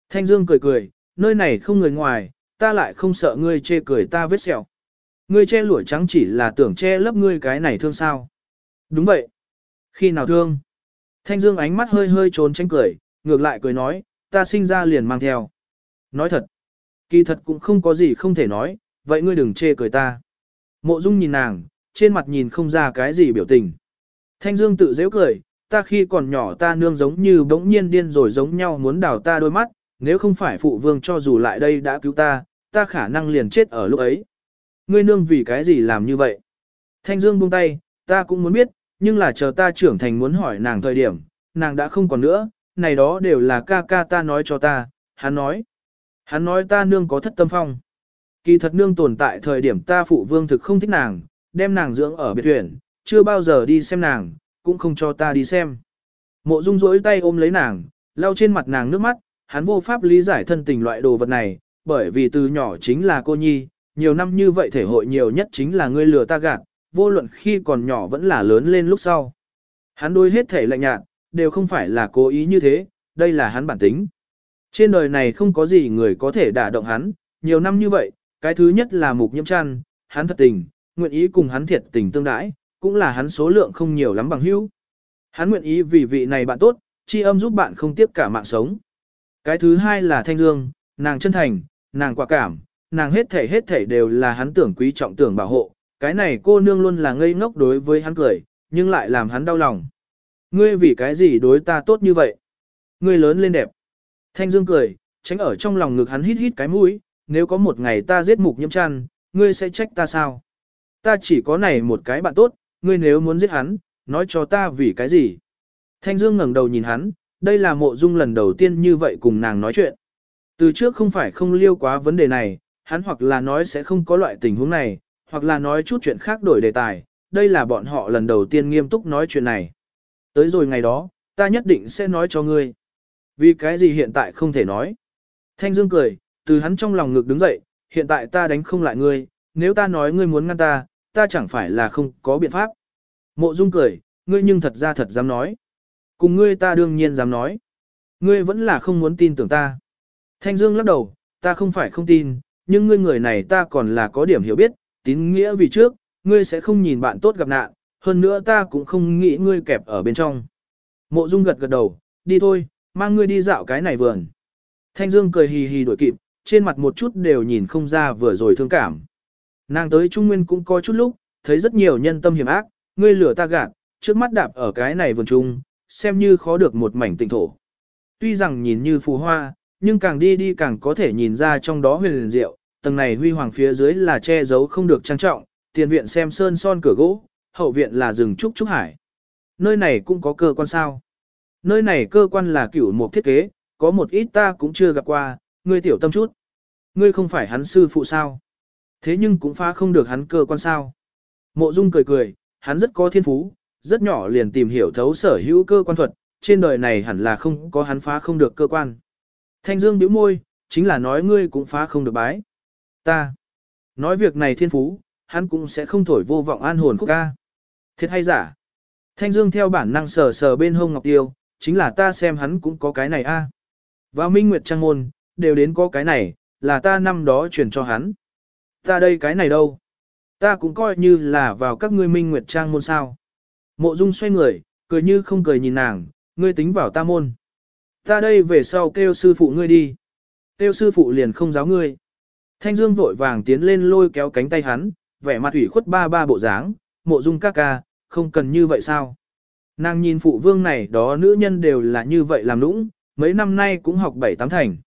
Thanh Dương cười cười, nơi này không người ngoài, ta lại không sợ ngươi chê cười ta vết sẹo. Ngươi che lụa trắng chỉ là tưởng che lấp ngươi cái này thương sao. Đúng vậy. Khi nào thương? Thanh Dương ánh mắt hơi hơi trốn tránh cười, ngược lại cười nói, ta sinh ra liền mang theo. Nói thật. Kỳ thật cũng không có gì không thể nói, vậy ngươi đừng chê cười ta. Mộ Dung nhìn nàng, trên mặt nhìn không ra cái gì biểu tình. Thanh Dương tự dễ cười, ta khi còn nhỏ ta nương giống như bỗng nhiên điên rồi giống nhau muốn đào ta đôi mắt, nếu không phải phụ vương cho dù lại đây đã cứu ta, ta khả năng liền chết ở lúc ấy. Ngươi nương vì cái gì làm như vậy? Thanh Dương buông tay, ta cũng muốn biết, nhưng là chờ ta trưởng thành muốn hỏi nàng thời điểm, nàng đã không còn nữa, này đó đều là ca ca ta nói cho ta, hắn nói. Hắn nói ta nương có thất tâm phong. Kỳ thật nương tồn tại thời điểm ta phụ vương thực không thích nàng, đem nàng dưỡng ở biệt huyện, chưa bao giờ đi xem nàng, cũng không cho ta đi xem. Mộ Dung rỗi tay ôm lấy nàng, lau trên mặt nàng nước mắt, hắn vô pháp lý giải thân tình loại đồ vật này, bởi vì từ nhỏ chính là cô nhi, nhiều năm như vậy thể hội nhiều nhất chính là ngươi lừa ta gạt, vô luận khi còn nhỏ vẫn là lớn lên lúc sau. Hắn đôi hết thể lạnh nhạt, đều không phải là cố ý như thế, đây là hắn bản tính. Trên đời này không có gì người có thể đả động hắn, nhiều năm như vậy, cái thứ nhất là mục nhiễm chăn, hắn thật tình, nguyện ý cùng hắn thiệt tình tương đãi, cũng là hắn số lượng không nhiều lắm bằng hữu. Hắn nguyện ý vì vị này bạn tốt, chi âm giúp bạn không tiếp cả mạng sống. Cái thứ hai là Thanh Dương, nàng chân thành, nàng quả cảm, nàng hết thể hết thể đều là hắn tưởng quý trọng tưởng bảo hộ. Cái này cô nương luôn là ngây ngốc đối với hắn cười, nhưng lại làm hắn đau lòng. Ngươi vì cái gì đối ta tốt như vậy? Ngươi lớn lên đẹp. Thanh Dương cười, tránh ở trong lòng ngực hắn hít hít cái mũi, nếu có một ngày ta giết mục nhiễm chăn, ngươi sẽ trách ta sao? Ta chỉ có này một cái bạn tốt, ngươi nếu muốn giết hắn, nói cho ta vì cái gì? Thanh Dương ngẩng đầu nhìn hắn, đây là mộ dung lần đầu tiên như vậy cùng nàng nói chuyện. Từ trước không phải không liêu quá vấn đề này, hắn hoặc là nói sẽ không có loại tình huống này, hoặc là nói chút chuyện khác đổi đề tài, đây là bọn họ lần đầu tiên nghiêm túc nói chuyện này. Tới rồi ngày đó, ta nhất định sẽ nói cho ngươi. Vì cái gì hiện tại không thể nói. Thanh Dương cười, từ hắn trong lòng ngực đứng dậy, hiện tại ta đánh không lại ngươi, nếu ta nói ngươi muốn ngăn ta, ta chẳng phải là không có biện pháp. Mộ Dung cười, ngươi nhưng thật ra thật dám nói. Cùng ngươi ta đương nhiên dám nói. Ngươi vẫn là không muốn tin tưởng ta. Thanh Dương lắc đầu, ta không phải không tin, nhưng ngươi người này ta còn là có điểm hiểu biết, tín nghĩa vì trước, ngươi sẽ không nhìn bạn tốt gặp nạn, hơn nữa ta cũng không nghĩ ngươi kẹp ở bên trong. Mộ Dung gật gật đầu, đi thôi, mang ngươi đi dạo cái này vườn. Thanh Dương cười hì hì đuổi kịp, trên mặt một chút đều nhìn không ra vừa rồi thương cảm. Nàng tới Trung Nguyên cũng có chút lúc, thấy rất nhiều nhân tâm hiểm ác, ngươi lửa ta gạt, trước mắt đạp ở cái này vườn trung, xem như khó được một mảnh tịnh thổ. Tuy rằng nhìn như phù hoa, nhưng càng đi đi càng có thể nhìn ra trong đó huyền liền diệu, tầng này huy hoàng phía dưới là che giấu không được trang trọng, tiền viện xem sơn son cửa gỗ, hậu viện là rừng trúc trúc hải. Nơi này cũng có cơ quan sao. Nơi này cơ quan là cửu một thiết kế, có một ít ta cũng chưa gặp qua, ngươi tiểu tâm chút. Ngươi không phải hắn sư phụ sao? Thế nhưng cũng phá không được hắn cơ quan sao. Mộ Dung cười cười, hắn rất có thiên phú, rất nhỏ liền tìm hiểu thấu sở hữu cơ quan thuật, trên đời này hẳn là không có hắn phá không được cơ quan. Thanh Dương bĩu môi, chính là nói ngươi cũng phá không được bái. Ta, nói việc này thiên phú, hắn cũng sẽ không thổi vô vọng an hồn khúc ca. Thiệt hay giả? Thanh Dương theo bản năng sờ sờ bên hông Ngọc Tiêu, chính là ta xem hắn cũng có cái này a. Vào Minh Nguyệt Trang Môn, đều đến có cái này, là ta năm đó truyền cho hắn. Ta đây cái này đâu? Ta cũng coi như là vào các ngươi Minh Nguyệt Trang Môn sao. Mộ Dung xoay người, cười như không cười nhìn nàng, ngươi tính vào ta môn. Ta đây về sau kêu sư phụ ngươi đi. Kêu sư phụ liền không giáo ngươi. Thanh Dương vội vàng tiến lên lôi kéo cánh tay hắn, vẻ mặt ủy khuất ba ba bộ dáng, mộ dung ca ca, không cần như vậy sao? Nàng nhìn phụ vương này đó nữ nhân đều là như vậy làm nũng, mấy năm nay cũng học bảy tám thành.